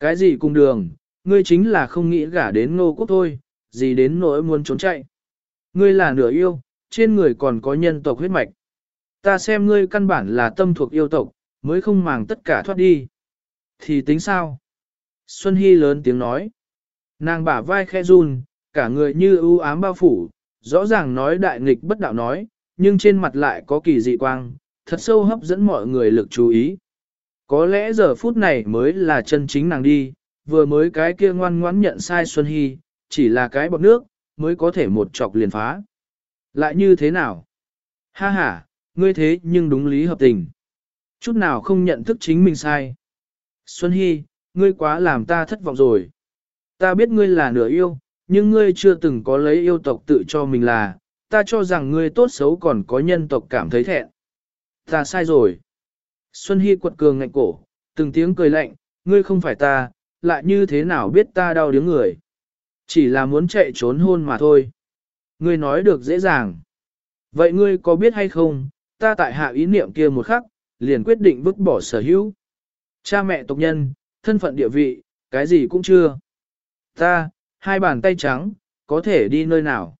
Cái gì cùng đường, ngươi chính là không nghĩ gả đến ngô quốc thôi, gì đến nỗi muốn trốn chạy. Ngươi là nửa yêu, trên người còn có nhân tộc huyết mạch. Ta xem ngươi căn bản là tâm thuộc yêu tộc, mới không màng tất cả thoát đi. Thì tính sao? Xuân Hy lớn tiếng nói. Nàng bả vai khe run, cả người như ưu ám bao phủ, rõ ràng nói đại nghịch bất đạo nói, nhưng trên mặt lại có kỳ dị quang, thật sâu hấp dẫn mọi người lực chú ý. Có lẽ giờ phút này mới là chân chính nàng đi, vừa mới cái kia ngoan ngoãn nhận sai Xuân Hy, chỉ là cái bọc nước, mới có thể một chọc liền phá. Lại như thế nào? Ha ha, ngươi thế nhưng đúng lý hợp tình. Chút nào không nhận thức chính mình sai. Xuân Hy, ngươi quá làm ta thất vọng rồi. Ta biết ngươi là nửa yêu, nhưng ngươi chưa từng có lấy yêu tộc tự cho mình là, ta cho rằng ngươi tốt xấu còn có nhân tộc cảm thấy thẹn. Ta sai rồi. Xuân Hy quật cường ngạnh cổ, từng tiếng cười lạnh, ngươi không phải ta, lại như thế nào biết ta đau điếng người. Chỉ là muốn chạy trốn hôn mà thôi. Ngươi nói được dễ dàng. Vậy ngươi có biết hay không, ta tại hạ ý niệm kia một khắc, liền quyết định vứt bỏ sở hữu. Cha mẹ tộc nhân, thân phận địa vị, cái gì cũng chưa. Ta, hai bàn tay trắng, có thể đi nơi nào?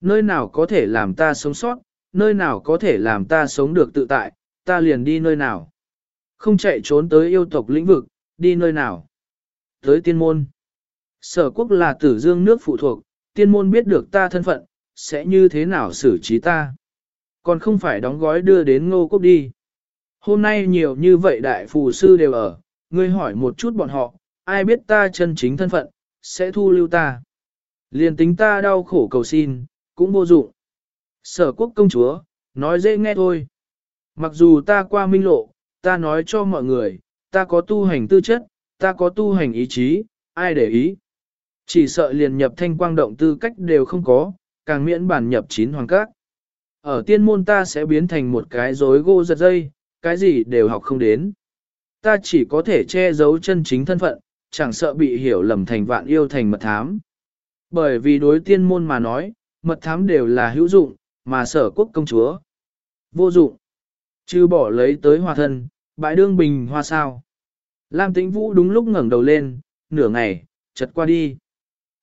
Nơi nào có thể làm ta sống sót, nơi nào có thể làm ta sống được tự tại, ta liền đi nơi nào. Không chạy trốn tới yêu tộc lĩnh vực, đi nơi nào. Tới tiên môn. Sở quốc là tử dương nước phụ thuộc, tiên môn biết được ta thân phận, sẽ như thế nào xử trí ta. Còn không phải đóng gói đưa đến ngô quốc đi. Hôm nay nhiều như vậy đại phù sư đều ở, ngươi hỏi một chút bọn họ, ai biết ta chân chính thân phận, sẽ thu lưu ta. Liền tính ta đau khổ cầu xin, cũng vô dụng. Sở quốc công chúa, nói dễ nghe thôi. Mặc dù ta qua minh lộ, ta nói cho mọi người, ta có tu hành tư chất, ta có tu hành ý chí, ai để ý. Chỉ sợ liền nhập thanh quang động tư cách đều không có, càng miễn bản nhập chín hoàng các. Ở tiên môn ta sẽ biến thành một cái rối gỗ giật dây, cái gì đều học không đến. Ta chỉ có thể che giấu chân chính thân phận, chẳng sợ bị hiểu lầm thành vạn yêu thành mật thám. Bởi vì đối tiên môn mà nói, mật thám đều là hữu dụng, mà sở quốc công chúa. Vô dụng. Chứ bỏ lấy tới hòa thân, bãi đương bình hoa sao. Lam tĩnh vũ đúng lúc ngẩng đầu lên, nửa ngày, chật qua đi.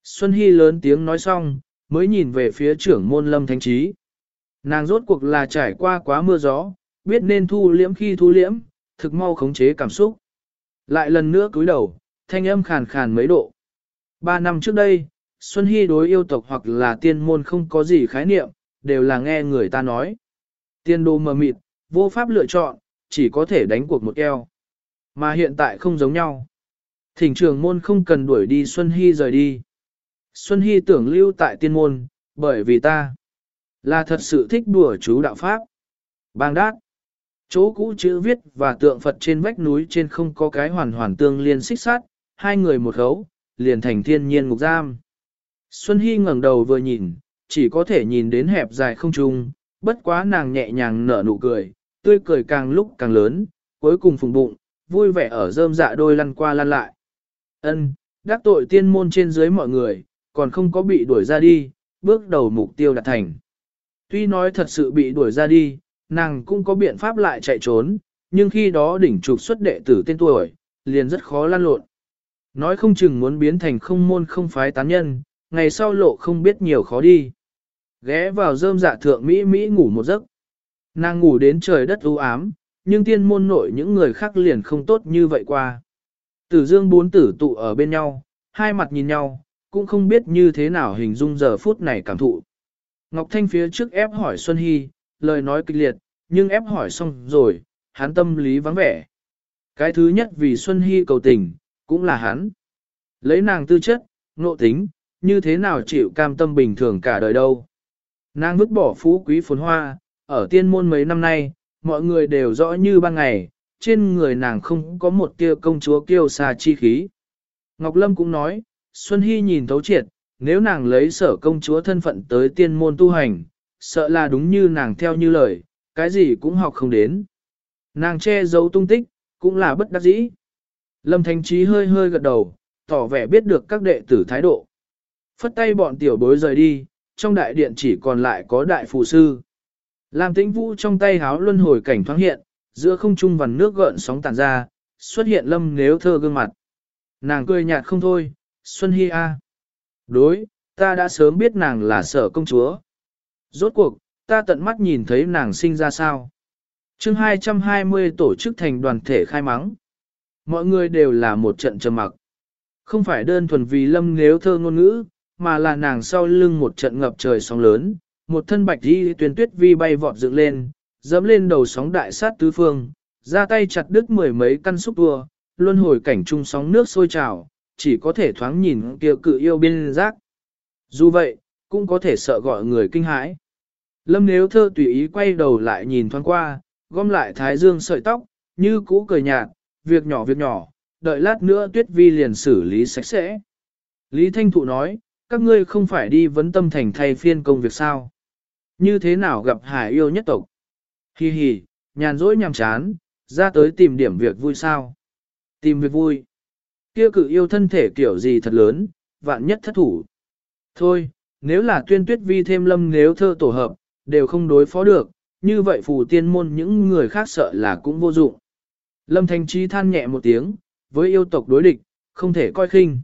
Xuân Hy lớn tiếng nói xong, mới nhìn về phía trưởng môn lâm thánh trí. Nàng rốt cuộc là trải qua quá mưa gió, biết nên thu liễm khi thu liễm, thực mau khống chế cảm xúc. Lại lần nữa cúi đầu, thanh âm khàn khàn mấy độ. Ba năm trước đây, Xuân Hy đối yêu tộc hoặc là tiên môn không có gì khái niệm, đều là nghe người ta nói. Tiên đồ mờ mịt, vô pháp lựa chọn, chỉ có thể đánh cuộc một eo. Mà hiện tại không giống nhau. Thỉnh trường môn không cần đuổi đi Xuân Hy rời đi. Xuân Hy tưởng lưu tại tiên môn, bởi vì ta là thật sự thích đùa chú đạo Pháp. Bang đát. Chỗ cũ chữ viết và tượng Phật trên vách núi trên không có cái hoàn hoàn tương liên xích sát, hai người một khấu, liền thành thiên nhiên ngục giam. Xuân Hy ngẩng đầu vừa nhìn, chỉ có thể nhìn đến hẹp dài không trung, bất quá nàng nhẹ nhàng nở nụ cười, tươi cười càng lúc càng lớn, cuối cùng phùng bụng, vui vẻ ở rơm dạ đôi lăn qua lăn lại. Ân, đắc tội tiên môn trên dưới mọi người, còn không có bị đuổi ra đi, bước đầu mục tiêu đạt thành. Tuy nói thật sự bị đuổi ra đi, nàng cũng có biện pháp lại chạy trốn, nhưng khi đó đỉnh trục xuất đệ tử tên tuổi, liền rất khó lan lộn. Nói không chừng muốn biến thành không môn không phái tán nhân, ngày sau lộ không biết nhiều khó đi. Ghé vào rơm dạ thượng Mỹ Mỹ ngủ một giấc. Nàng ngủ đến trời đất u ám, nhưng tiên môn nội những người khác liền không tốt như vậy qua. Tử dương bốn tử tụ ở bên nhau, hai mặt nhìn nhau, cũng không biết như thế nào hình dung giờ phút này cảm thụ. Ngọc Thanh phía trước ép hỏi Xuân Hy, lời nói kịch liệt, nhưng ép hỏi xong rồi, hắn tâm lý vắng vẻ. Cái thứ nhất vì Xuân Hy cầu tình, cũng là hắn. Lấy nàng tư chất, nộ tính, như thế nào chịu cam tâm bình thường cả đời đâu. Nàng vứt bỏ phú quý phồn hoa, ở tiên môn mấy năm nay, mọi người đều rõ như ban ngày, trên người nàng không có một tia công chúa kiêu xa chi khí. Ngọc Lâm cũng nói, Xuân Hy nhìn thấu triệt, nếu nàng lấy sở công chúa thân phận tới tiên môn tu hành, sợ là đúng như nàng theo như lời, cái gì cũng học không đến. Nàng che giấu tung tích, cũng là bất đắc dĩ. Lâm Thánh Trí hơi hơi gật đầu, tỏ vẻ biết được các đệ tử thái độ. Phất tay bọn tiểu bối rời đi, trong đại điện chỉ còn lại có đại phù sư. làm tĩnh vũ trong tay háo luân hồi cảnh thoáng hiện, giữa không trung vằn nước gợn sóng tàn ra, xuất hiện lâm nếu thơ gương mặt. Nàng cười nhạt không thôi, Xuân Hi A. Đối, ta đã sớm biết nàng là sở công chúa. Rốt cuộc, ta tận mắt nhìn thấy nàng sinh ra sao. chương 220 tổ chức thành đoàn thể khai mắng. Mọi người đều là một trận trầm mặc. Không phải đơn thuần vì lâm nếu thơ ngôn ngữ, mà là nàng sau lưng một trận ngập trời sóng lớn, một thân bạch đi tuyến tuyết vi bay vọt dựng lên, dẫm lên đầu sóng đại sát tứ phương, ra tay chặt đứt mười mấy căn xúc tua, luân hồi cảnh trung sóng nước sôi trào, chỉ có thể thoáng nhìn kia cự yêu biên giác. Dù vậy, cũng có thể sợ gọi người kinh hãi. Lâm nếu thơ tùy ý quay đầu lại nhìn thoáng qua, gom lại thái dương sợi tóc, như cũ cười nhạt, việc nhỏ việc nhỏ, đợi lát nữa tuyết vi liền xử lý sạch sẽ. Lý Thanh Thụ nói, các ngươi không phải đi vấn tâm thành thay phiên công việc sao. Như thế nào gặp hải yêu nhất tộc? Hi hi, nhàn rỗi nhàm chán, ra tới tìm điểm việc vui sao? Tìm việc vui. Kia cự yêu thân thể kiểu gì thật lớn, vạn nhất thất thủ. Thôi, nếu là tuyên tuyết vi thêm lâm nếu thơ tổ hợp, đều không đối phó được, như vậy phù tiên môn những người khác sợ là cũng vô dụng. Lâm Thanh Trí than nhẹ một tiếng, với yêu tộc đối địch, không thể coi khinh.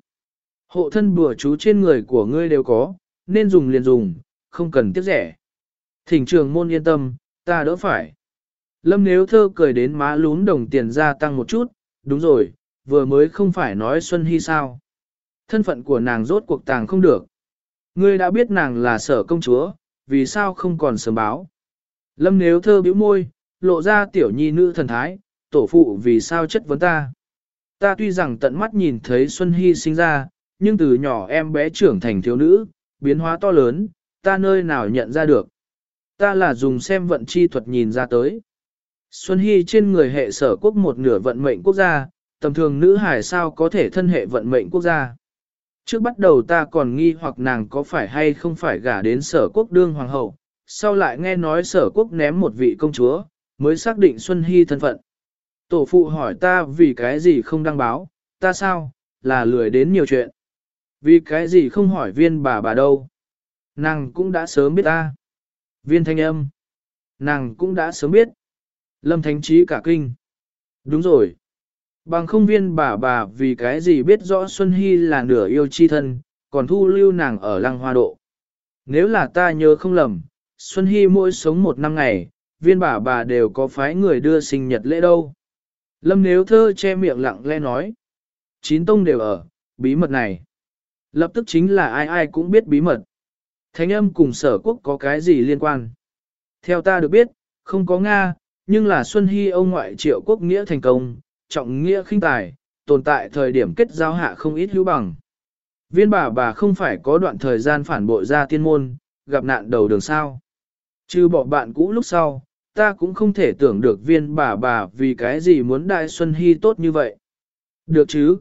Hộ thân bùa chú trên người của ngươi đều có, nên dùng liền dùng, không cần tiếc rẻ. Thỉnh trường môn yên tâm, ta đỡ phải. Lâm nếu thơ cười đến má lún đồng tiền gia tăng một chút, đúng rồi, vừa mới không phải nói Xuân Hy sao. Thân phận của nàng rốt cuộc tàng không được. Ngươi đã biết nàng là sở công chúa, vì sao không còn sớm báo. Lâm nếu thơ bĩu môi, lộ ra tiểu nhi nữ thần thái, tổ phụ vì sao chất vấn ta. Ta tuy rằng tận mắt nhìn thấy Xuân Hy sinh ra, nhưng từ nhỏ em bé trưởng thành thiếu nữ, biến hóa to lớn, ta nơi nào nhận ra được. Ta là dùng xem vận chi thuật nhìn ra tới. Xuân Hy trên người hệ sở quốc một nửa vận mệnh quốc gia, tầm thường nữ hải sao có thể thân hệ vận mệnh quốc gia. Trước bắt đầu ta còn nghi hoặc nàng có phải hay không phải gả đến sở quốc đương hoàng hậu, sau lại nghe nói sở quốc ném một vị công chúa, mới xác định Xuân Hy thân phận. Tổ phụ hỏi ta vì cái gì không đăng báo, ta sao, là lười đến nhiều chuyện. Vì cái gì không hỏi viên bà bà đâu. Nàng cũng đã sớm biết ta. Viên thanh âm. Nàng cũng đã sớm biết. Lâm Thánh Trí cả kinh. Đúng rồi. Bằng không viên bà bà vì cái gì biết rõ Xuân Hy là nửa yêu chi thân, còn thu lưu nàng ở lăng hoa độ. Nếu là ta nhớ không lầm, Xuân Hy mỗi sống một năm ngày, viên bà bà đều có phái người đưa sinh nhật lễ đâu. Lâm nếu thơ che miệng lặng lẽ nói. Chín tông đều ở, bí mật này. Lập tức chính là ai ai cũng biết bí mật. Thánh âm cùng sở quốc có cái gì liên quan? Theo ta được biết, không có Nga, nhưng là Xuân Hy ông ngoại triệu quốc nghĩa thành công, trọng nghĩa khinh tài, tồn tại thời điểm kết giao hạ không ít hữu bằng. Viên bà bà không phải có đoạn thời gian phản bội ra tiên môn, gặp nạn đầu đường sao. Chứ bỏ bạn cũ lúc sau, ta cũng không thể tưởng được viên bà bà vì cái gì muốn đại Xuân Hy tốt như vậy. Được chứ?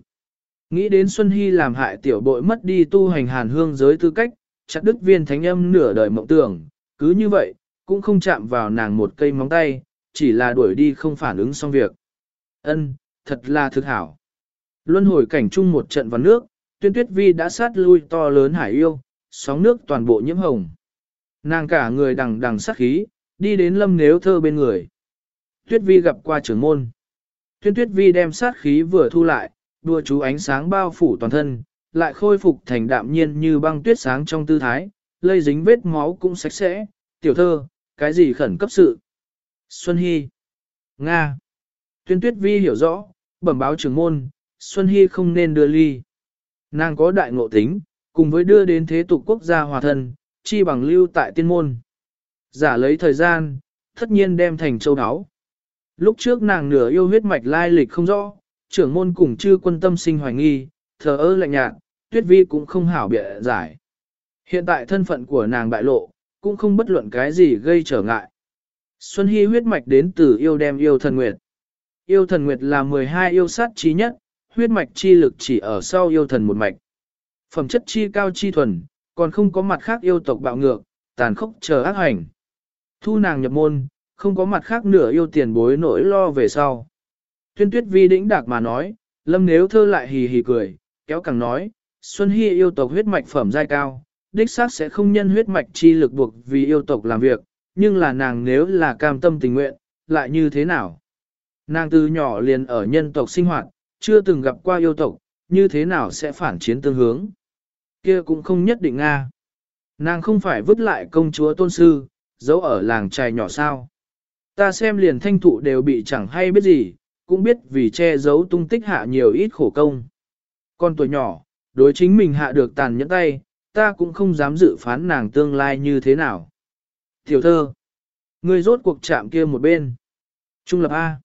Nghĩ đến Xuân Hy làm hại tiểu bội mất đi tu hành hàn hương giới tư cách, chặt đứt viên thánh âm nửa đời mộng tưởng, cứ như vậy, cũng không chạm vào nàng một cây móng tay, chỉ là đuổi đi không phản ứng xong việc. Ân, thật là thực hảo. Luân hồi cảnh chung một trận vào nước, tuyên tuyết vi đã sát lui to lớn hải yêu, sóng nước toàn bộ nhiễm hồng. Nàng cả người đằng đằng sát khí, đi đến lâm nếu thơ bên người. Tuyết vi gặp qua trưởng môn. Tuyên tuyết vi đem sát khí vừa thu lại, đua chú ánh sáng bao phủ toàn thân, lại khôi phục thành đạm nhiên như băng tuyết sáng trong tư thái, lây dính vết máu cũng sạch sẽ. Tiểu thơ, cái gì khẩn cấp sự? Xuân Hy. Nga. Tuyên tuyết vi hiểu rõ, bẩm báo trưởng môn, Xuân Hy không nên đưa ly. Nàng có đại ngộ tính, cùng với đưa đến thế tục quốc gia hòa thân, chi bằng lưu tại tiên môn. Giả lấy thời gian, tất nhiên đem thành châu áo. Lúc trước nàng nửa yêu huyết mạch lai lịch không rõ, trưởng môn cùng chư quân tâm sinh hoài nghi, thờ ơ lạnh nhạt, tuyết vi cũng không hảo bịa giải. Hiện tại thân phận của nàng bại lộ, cũng không bất luận cái gì gây trở ngại. Xuân Hy huyết mạch đến từ yêu đem yêu thần nguyệt. Yêu thần nguyệt là 12 yêu sát trí nhất, huyết mạch chi lực chỉ ở sau yêu thần một mạch. Phẩm chất chi cao chi thuần, còn không có mặt khác yêu tộc bạo ngược, tàn khốc chờ ác hành. Thu nàng nhập môn, không có mặt khác nửa yêu tiền bối nỗi lo về sau. Tuyên tuyết vi đĩnh đạc mà nói, lâm nếu thơ lại hì hì cười, kéo càng nói, Xuân Hy yêu tộc huyết mạch phẩm giai cao, đích xác sẽ không nhân huyết mạch chi lực buộc vì yêu tộc làm việc, nhưng là nàng nếu là cam tâm tình nguyện, lại như thế nào? Nàng từ nhỏ liền ở nhân tộc sinh hoạt, chưa từng gặp qua yêu tộc, như thế nào sẽ phản chiến tương hướng? Kia cũng không nhất định Nga. Nàng không phải vứt lại công chúa tôn sư, giấu ở làng trài nhỏ sao. Ta xem liền thanh thụ đều bị chẳng hay biết gì, cũng biết vì che giấu tung tích hạ nhiều ít khổ công. Con tuổi nhỏ, đối chính mình hạ được tàn nhẫn tay, ta cũng không dám dự phán nàng tương lai như thế nào. Tiểu thơ, người rốt cuộc chạm kia một bên. Trung lập A.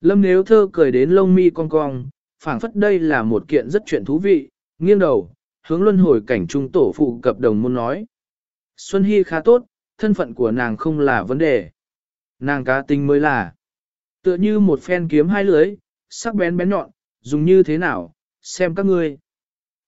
Lâm nếu thơ cười đến lông mi cong cong, phảng phất đây là một kiện rất chuyện thú vị, nghiêng đầu, hướng luân hồi cảnh trung tổ phụ cập đồng môn nói. Xuân Hy khá tốt, thân phận của nàng không là vấn đề. Nàng cá tinh mới là. Tựa như một phen kiếm hai lưới, sắc bén bén nhọn, dùng như thế nào, xem các ngươi.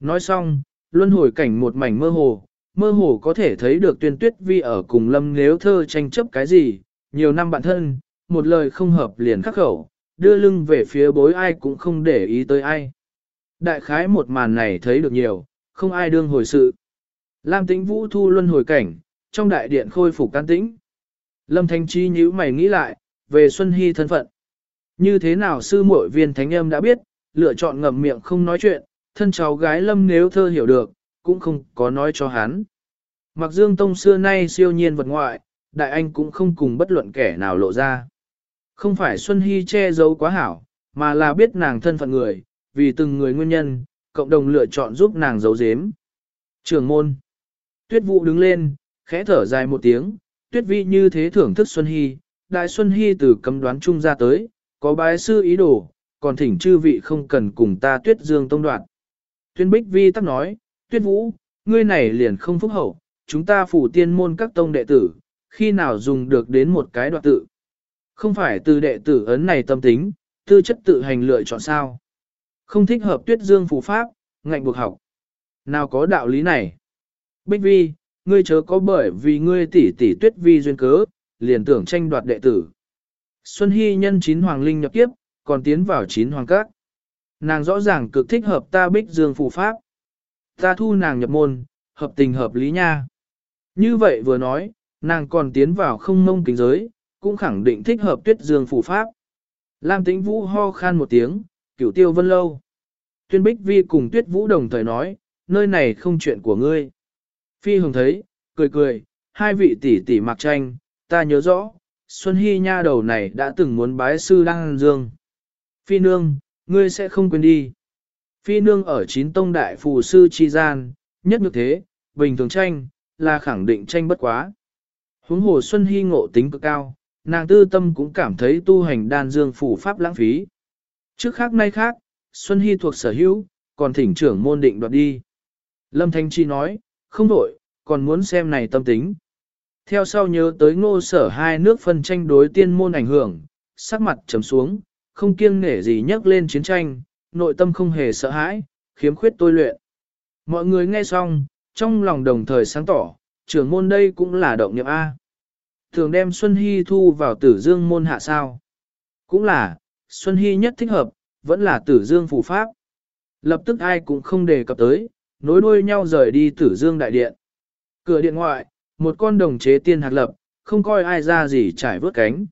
Nói xong, luân hồi cảnh một mảnh mơ hồ, mơ hồ có thể thấy được tuyên tuyết vi ở cùng lâm nếu thơ tranh chấp cái gì, nhiều năm bạn thân, một lời không hợp liền khắc khẩu, đưa lưng về phía bối ai cũng không để ý tới ai. Đại khái một màn này thấy được nhiều, không ai đương hồi sự. Lam tĩnh vũ thu luân hồi cảnh, trong đại điện khôi phục can tĩnh. Lâm Thanh Chi nhíu mày nghĩ lại, về Xuân Hy thân phận. Như thế nào sư muội viên thánh âm đã biết, lựa chọn ngậm miệng không nói chuyện, thân cháu gái Lâm nếu thơ hiểu được, cũng không có nói cho hắn. Mặc dương tông xưa nay siêu nhiên vật ngoại, đại anh cũng không cùng bất luận kẻ nào lộ ra. Không phải Xuân Hy che giấu quá hảo, mà là biết nàng thân phận người, vì từng người nguyên nhân, cộng đồng lựa chọn giúp nàng giấu giếm. Trường môn. Tuyết vụ đứng lên, khẽ thở dài một tiếng, tuyết vi như thế thưởng thức Xuân Hy, đại Xuân Hy từ cấm đoán trung ra tới, có bái sư ý đồ, còn thỉnh chư vị không cần cùng ta tuyết dương tông đoạn. Tuyên bích vi tắc nói, tuyết vũ, ngươi này liền không phúc hậu, chúng ta phủ tiên môn các tông đệ tử, khi nào dùng được đến một cái đoạn tự. Không phải từ đệ tử ấn này tâm tính, tư chất tự hành lựa chọn sao. Không thích hợp tuyết dương phù pháp, ngạnh buộc học. Nào có đạo lý này? Bích vi, ngươi chớ có bởi vì ngươi tỷ tỷ tuyết vi duyên cớ, liền tưởng tranh đoạt đệ tử. Xuân Hy nhân chín hoàng linh nhập kiếp, còn tiến vào chín hoàng các. Nàng rõ ràng cực thích hợp ta bích dương phù pháp. Ta thu nàng nhập môn, hợp tình hợp lý nha. Như vậy vừa nói, nàng còn tiến vào không mông kính giới, cũng khẳng định thích hợp tuyết dương phù pháp. Lam tĩnh vũ ho khan một tiếng, cửu tiêu vân lâu. Tuyên bích vi cùng tuyết vũ đồng thời nói, nơi này không chuyện của ngươi. Phi hồng thấy, cười cười, hai vị tỷ tỷ mặc tranh, ta nhớ rõ, Xuân Hy nha đầu này đã từng muốn bái sư Đăng Dương. Phi nương, ngươi sẽ không quên đi. Phi nương ở chín tông đại phù sư chi gian, nhất như thế, bình thường tranh, là khẳng định tranh bất quá. Huống hồ Xuân Hy ngộ tính cực cao, nàng tư tâm cũng cảm thấy tu hành đan dương phủ pháp lãng phí. Trước khác nay khác, Xuân Hy thuộc sở hữu, còn thỉnh trưởng môn định đoạt đi. Lâm Thanh Chi nói, không đổi, còn muốn xem này tâm tính. Theo sau nhớ tới ngô sở hai nước phân tranh đối tiên môn ảnh hưởng, sắc mặt trầm xuống, không kiêng nể gì nhắc lên chiến tranh, nội tâm không hề sợ hãi, khiếm khuyết tôi luyện. Mọi người nghe xong, trong lòng đồng thời sáng tỏ, trưởng môn đây cũng là động niệm A. Thường đem Xuân Hy thu vào tử dương môn hạ sao. Cũng là, Xuân Hy nhất thích hợp, vẫn là tử dương phù pháp. Lập tức ai cũng không đề cập tới, nối đuôi nhau rời đi tử dương đại điện. Cửa điện ngoại, một con đồng chế tiên hạt lập, không coi ai ra gì trải vớt cánh.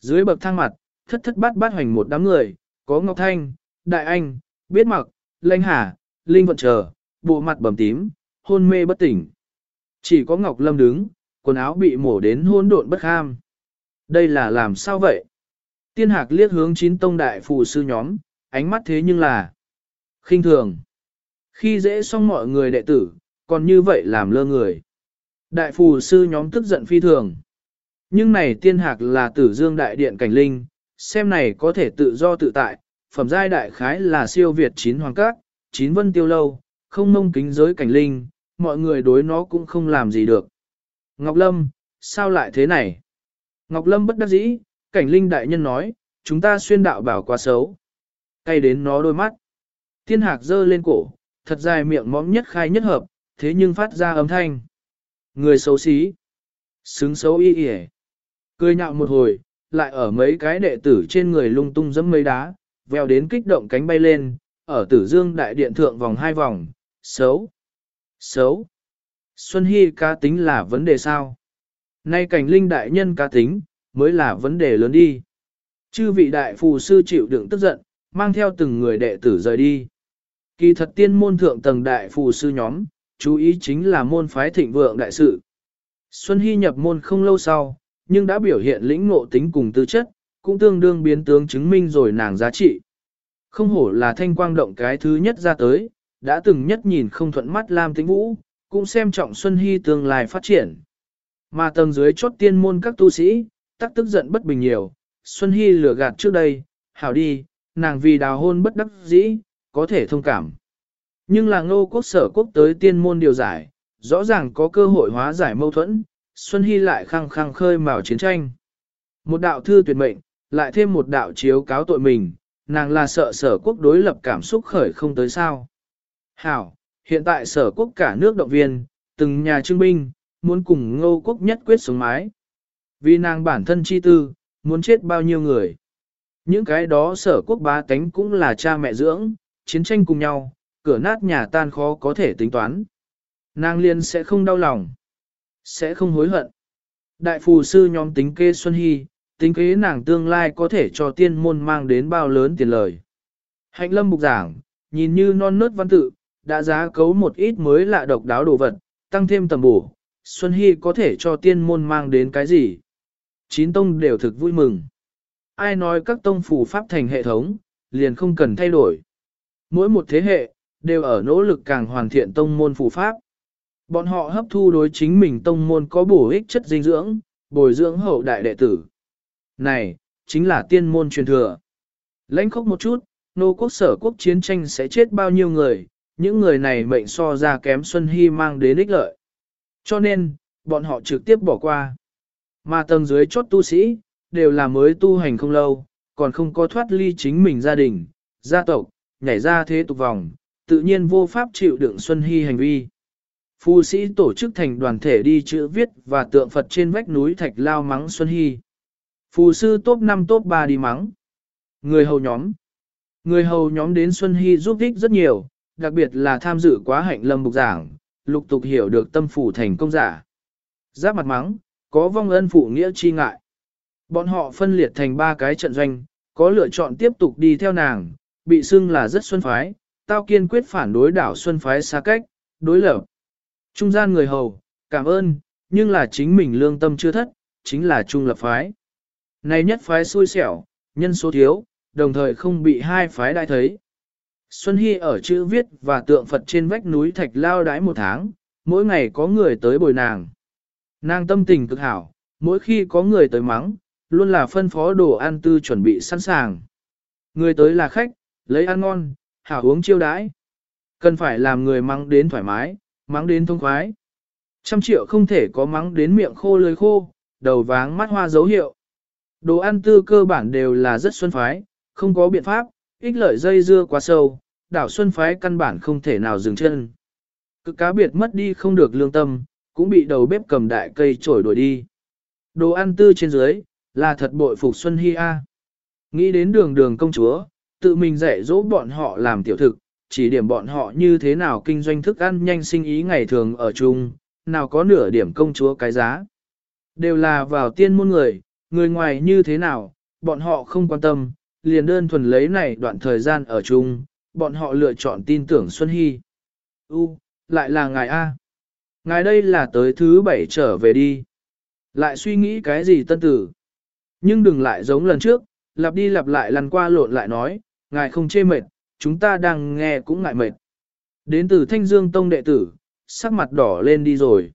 Dưới bậc thang mặt, thất thất bát bát hoành một đám người, có Ngọc Thanh, Đại Anh, Biết Mặc, Lênh Hà, Linh Vận Chờ, bộ mặt bầm tím, hôn mê bất tỉnh. Chỉ có Ngọc Lâm đứng, quần áo bị mổ đến hỗn độn bất ham. Đây là làm sao vậy? Tiên hạc liếc hướng chín tông đại phù sư nhóm, ánh mắt thế nhưng là khinh thường. Khi dễ xong mọi người đệ tử, còn như vậy làm lơ người. Đại phù sư nhóm tức giận phi thường. Nhưng này tiên hạc là tử dương đại điện cảnh linh, xem này có thể tự do tự tại, phẩm giai đại khái là siêu việt chín hoàng các, chín vân tiêu lâu, không mông kính giới cảnh linh, mọi người đối nó cũng không làm gì được. Ngọc Lâm, sao lại thế này? Ngọc Lâm bất đắc dĩ, cảnh linh đại nhân nói, chúng ta xuyên đạo bảo quá xấu. Cay đến nó đôi mắt. Tiên hạc giơ lên cổ, thật dài miệng mõm nhất khai nhất hợp, thế nhưng phát ra âm thanh. Người xấu xí. Xứng xấu y y Cười nhạo một hồi, lại ở mấy cái đệ tử trên người lung tung dẫm mấy đá, veo đến kích động cánh bay lên, ở tử dương đại điện thượng vòng hai vòng, xấu, xấu. Xuân Hy cá tính là vấn đề sao? Nay cảnh linh đại nhân cá tính, mới là vấn đề lớn đi. Chư vị đại phù sư chịu đựng tức giận, mang theo từng người đệ tử rời đi. Kỳ thật tiên môn thượng tầng đại phù sư nhóm, chú ý chính là môn phái thịnh vượng đại sự. Xuân Hy nhập môn không lâu sau, nhưng đã biểu hiện lĩnh ngộ tính cùng tư chất, cũng tương đương biến tướng chứng minh rồi nàng giá trị. Không hổ là thanh quang động cái thứ nhất ra tới, đã từng nhất nhìn không thuận mắt Lam Tĩnh Vũ, cũng xem trọng Xuân Hy tương lai phát triển. Mà tầng dưới chốt tiên môn các tu sĩ, tắc tức giận bất bình nhiều, Xuân Hy lừa gạt trước đây, hảo đi, nàng vì đào hôn bất đắc dĩ, có thể thông cảm. Nhưng là ngô quốc sở quốc tới tiên môn điều giải, rõ ràng có cơ hội hóa giải mâu thuẫn, Xuân Hy lại khăng khăng khơi mào chiến tranh. Một đạo thư tuyệt mệnh, lại thêm một đạo chiếu cáo tội mình, nàng là sợ sở quốc đối lập cảm xúc khởi không tới sao. Hảo, hiện tại sở quốc cả nước động viên, từng nhà trưng binh, muốn cùng ngô quốc nhất quyết sống mái. Vì nàng bản thân chi tư, muốn chết bao nhiêu người. Những cái đó sở quốc bá tánh cũng là cha mẹ dưỡng, chiến tranh cùng nhau, cửa nát nhà tan khó có thể tính toán. Nàng liên sẽ không đau lòng, sẽ không hối hận. Đại phù sư nhóm tính kê Xuân Hy, tính kế nàng tương lai có thể cho tiên môn mang đến bao lớn tiền lời. Hạnh lâm bục giảng, nhìn như non nớt văn tự, đã giá cấu một ít mới lạ độc đáo đồ vật, tăng thêm tầm bổ, Xuân Hy có thể cho tiên môn mang đến cái gì. Chín tông đều thực vui mừng. Ai nói các tông phù pháp thành hệ thống, liền không cần thay đổi. Mỗi một thế hệ, đều ở nỗ lực càng hoàn thiện tông môn phù pháp. Bọn họ hấp thu đối chính mình tông môn có bổ ích chất dinh dưỡng, bồi dưỡng hậu đại đệ tử. Này, chính là tiên môn truyền thừa. Lãnh khốc một chút, nô quốc sở quốc chiến tranh sẽ chết bao nhiêu người, những người này mệnh so ra kém Xuân Hy mang đến ích lợi. Cho nên, bọn họ trực tiếp bỏ qua. Mà tầng dưới chốt tu sĩ, đều là mới tu hành không lâu, còn không có thoát ly chính mình gia đình, gia tộc, nhảy ra thế tục vòng, tự nhiên vô pháp chịu đựng Xuân Hy hành vi. Phu sĩ tổ chức thành đoàn thể đi chữ viết và tượng Phật trên vách núi Thạch Lao mắng Xuân Hy. Phù sư top 5 top 3 đi mắng. Người hầu nhóm. Người hầu nhóm đến Xuân Hy giúp ích rất nhiều, đặc biệt là tham dự quá hạnh lâm bục giảng, lục tục hiểu được tâm phủ thành công giả. Giáp mặt mắng, có vong ân phụ nghĩa chi ngại. Bọn họ phân liệt thành ba cái trận doanh, có lựa chọn tiếp tục đi theo nàng, bị xưng là rất xuân phái, tao kiên quyết phản đối đảo xuân phái xa cách, đối lập. Trung gian người hầu, cảm ơn, nhưng là chính mình lương tâm chưa thất, chính là trung lập phái. Này nhất phái xui xẻo, nhân số thiếu, đồng thời không bị hai phái đại thấy. Xuân Hy ở chữ viết và tượng Phật trên vách núi thạch lao đái một tháng, mỗi ngày có người tới bồi nàng. Nàng tâm tình cực hảo, mỗi khi có người tới mắng, luôn là phân phó đồ ăn tư chuẩn bị sẵn sàng. Người tới là khách, lấy ăn ngon, hảo uống chiêu đãi. Cần phải làm người mắng đến thoải mái, mắng đến thông khoái. Trăm triệu không thể có mắng đến miệng khô lưỡi khô, đầu váng mắt hoa dấu hiệu. Đồ ăn tư cơ bản đều là rất xuân phái, không có biện pháp, ích lợi dây dưa quá sâu, đảo xuân phái căn bản không thể nào dừng chân. Cực cá biệt mất đi không được lương tâm, cũng bị đầu bếp cầm đại cây trổi đuổi đi. Đồ ăn tư trên dưới, là thật bội phục Xuân hy A. Nghĩ đến đường đường công chúa, tự mình dạy dỗ bọn họ làm tiểu thực, chỉ điểm bọn họ như thế nào kinh doanh thức ăn nhanh sinh ý ngày thường ở chung, nào có nửa điểm công chúa cái giá. Đều là vào tiên môn người, người ngoài như thế nào, bọn họ không quan tâm, liền đơn thuần lấy này đoạn thời gian ở chung, bọn họ lựa chọn tin tưởng Xuân Hy. U, lại là ngài A. Ngài đây là tới thứ bảy trở về đi. Lại suy nghĩ cái gì tân tử. Nhưng đừng lại giống lần trước, lặp đi lặp lại lần qua lộn lại nói, ngài không chê mệt, chúng ta đang nghe cũng ngại mệt. Đến từ Thanh Dương Tông đệ tử, sắc mặt đỏ lên đi rồi.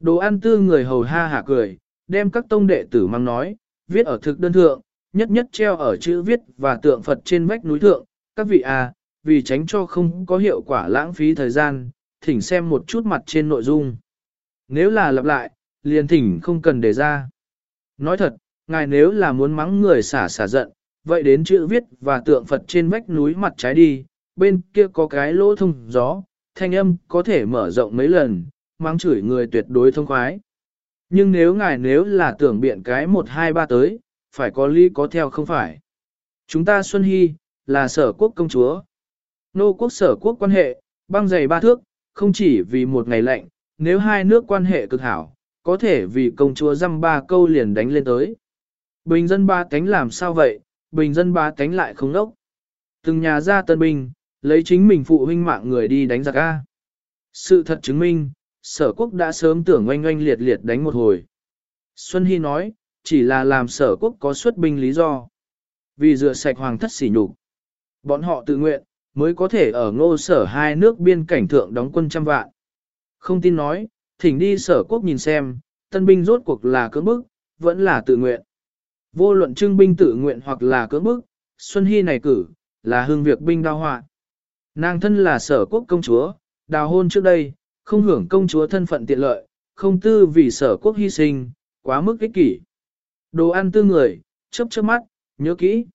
Đồ ăn tư người hầu ha hả cười, đem các tông đệ tử mang nói, viết ở thực đơn thượng, nhất nhất treo ở chữ viết và tượng Phật trên vách núi thượng, các vị à, vì tránh cho không có hiệu quả lãng phí thời gian, thỉnh xem một chút mặt trên nội dung. Nếu là lặp lại, liền thỉnh không cần đề ra. Nói thật, ngài nếu là muốn mắng người xả xả giận, vậy đến chữ viết và tượng Phật trên vách núi mặt trái đi, bên kia có cái lỗ thông gió, thanh âm có thể mở rộng mấy lần, mắng chửi người tuyệt đối thông khoái. Nhưng nếu ngài nếu là tưởng biện cái 1 2 3 tới, phải có lý có theo không phải. Chúng ta Xuân Hy, là sở quốc công chúa. Nô quốc sở quốc quan hệ, băng dày ba thước, không chỉ vì một ngày lạnh, nếu hai nước quan hệ cực hảo, có thể vì công chúa dăm ba câu liền đánh lên tới. Bình dân ba cánh làm sao vậy, bình dân ba cánh lại không đốc. Từng nhà ra tân binh, lấy chính mình phụ huynh mạng người đi đánh giặc A. Sự thật chứng minh, sở quốc đã sớm tưởng oanh oanh liệt liệt đánh một hồi. Xuân Hy nói, chỉ là làm sở quốc có xuất binh lý do. Vì rửa sạch hoàng thất sỉ nhục Bọn họ tự nguyện, mới có thể ở ngô sở hai nước biên cảnh thượng đóng quân trăm vạn. Không tin nói, thỉnh đi sở quốc nhìn xem, tân binh rốt cuộc là cưỡng bức, vẫn là tự nguyện. Vô luận trưng binh tự nguyện hoặc là cưỡng bức, Xuân Hy này cử, là hương việc binh đao họa. Nàng thân là sở quốc công chúa, đào hôn trước đây, không hưởng công chúa thân phận tiện lợi, không tư vì sở quốc hy sinh, quá mức ích kỷ. Đồ ăn tư người, chớp chớp mắt, nhớ kỹ.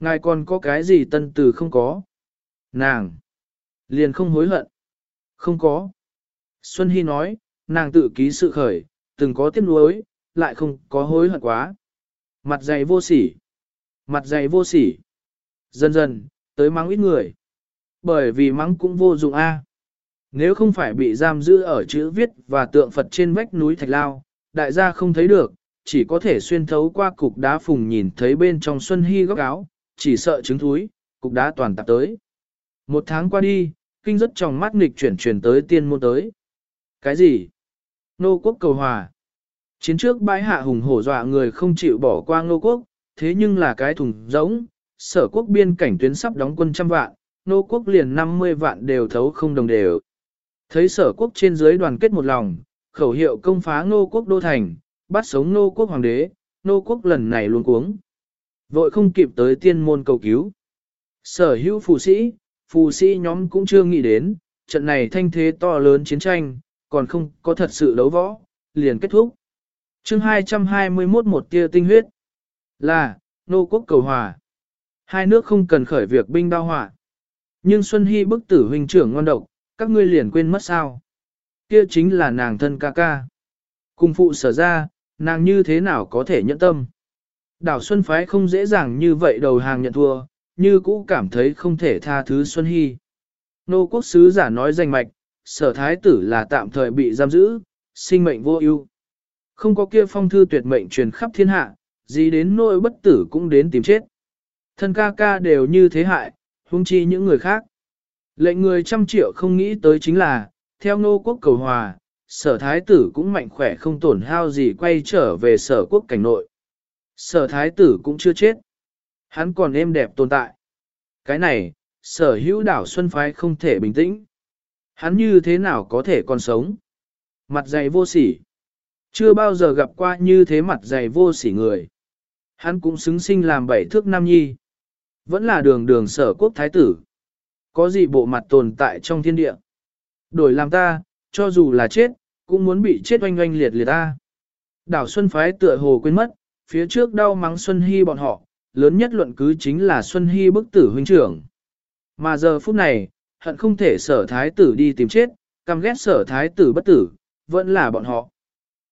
Ngài còn có cái gì tân từ không có? Nàng! Liền không hối hận. Không có. Xuân Hy nói, nàng tự ký sự khởi, từng có tiếc nuối, lại không có hối hận quá. Mặt dày vô sỉ. Mặt dày vô sỉ. Dần dần, tới mắng ít người. Bởi vì mắng cũng vô dụng a. Nếu không phải bị giam giữ ở chữ viết và tượng Phật trên vách núi Thạch Lao, đại gia không thấy được, chỉ có thể xuyên thấu qua cục đá phùng nhìn thấy bên trong Xuân Hy góc áo, chỉ sợ trứng thúi, cục đá toàn tạp tới. Một tháng qua đi, kinh rất trong mắt nghịch chuyển chuyển tới tiên môn tới. Cái gì? Nô quốc cầu hòa. Chiến trước bãi hạ hùng hổ dọa người không chịu bỏ qua nô quốc, thế nhưng là cái thùng giống, sở quốc biên cảnh tuyến sắp đóng quân trăm vạn, nô quốc liền 50 vạn đều thấu không đồng đều. Thấy sở quốc trên dưới đoàn kết một lòng, khẩu hiệu công phá nô quốc đô thành, bắt sống nô quốc hoàng đế, nô quốc lần này luôn cuống. Vội không kịp tới tiên môn cầu cứu. Sở hữu phù sĩ, phù sĩ nhóm cũng chưa nghĩ đến, trận này thanh thế to lớn chiến tranh, còn không có thật sự đấu võ, liền kết thúc. chương 221 một tia tinh huyết là, nô quốc cầu hòa. Hai nước không cần khởi việc binh đao hỏa. Nhưng Xuân Hy bức tử huynh trưởng ngon độc, các ngươi liền quên mất sao. Kia chính là nàng thân ca ca. Cùng phụ sở ra, nàng như thế nào có thể nhẫn tâm. Đảo Xuân Phái không dễ dàng như vậy đầu hàng nhận thua, như cũ cảm thấy không thể tha thứ Xuân Hy. Nô quốc sứ giả nói danh mạch, sở thái tử là tạm thời bị giam giữ, sinh mệnh vô ưu. Không có kia phong thư tuyệt mệnh truyền khắp thiên hạ, gì đến nỗi bất tử cũng đến tìm chết. Thân ca ca đều như thế hại, huống chi những người khác. Lệnh người trăm triệu không nghĩ tới chính là, theo nô quốc cầu hòa, sở thái tử cũng mạnh khỏe không tổn hao gì quay trở về sở quốc cảnh nội. Sở thái tử cũng chưa chết. Hắn còn êm đẹp tồn tại. Cái này, sở hữu đảo Xuân Phái không thể bình tĩnh. Hắn như thế nào có thể còn sống? Mặt dày vô sỉ. Chưa bao giờ gặp qua như thế mặt dày vô sỉ người. Hắn cũng xứng sinh làm bảy thước nam nhi. Vẫn là đường đường sở quốc thái tử. Có gì bộ mặt tồn tại trong thiên địa. Đổi làm ta, cho dù là chết, cũng muốn bị chết oanh oanh liệt liệt ta. Đảo Xuân Phái tựa hồ quên mất, phía trước đau mắng Xuân Hy bọn họ, lớn nhất luận cứ chính là Xuân Hy bức tử huynh trưởng. Mà giờ phút này, hận không thể sở thái tử đi tìm chết, căm ghét sở thái tử bất tử, vẫn là bọn họ.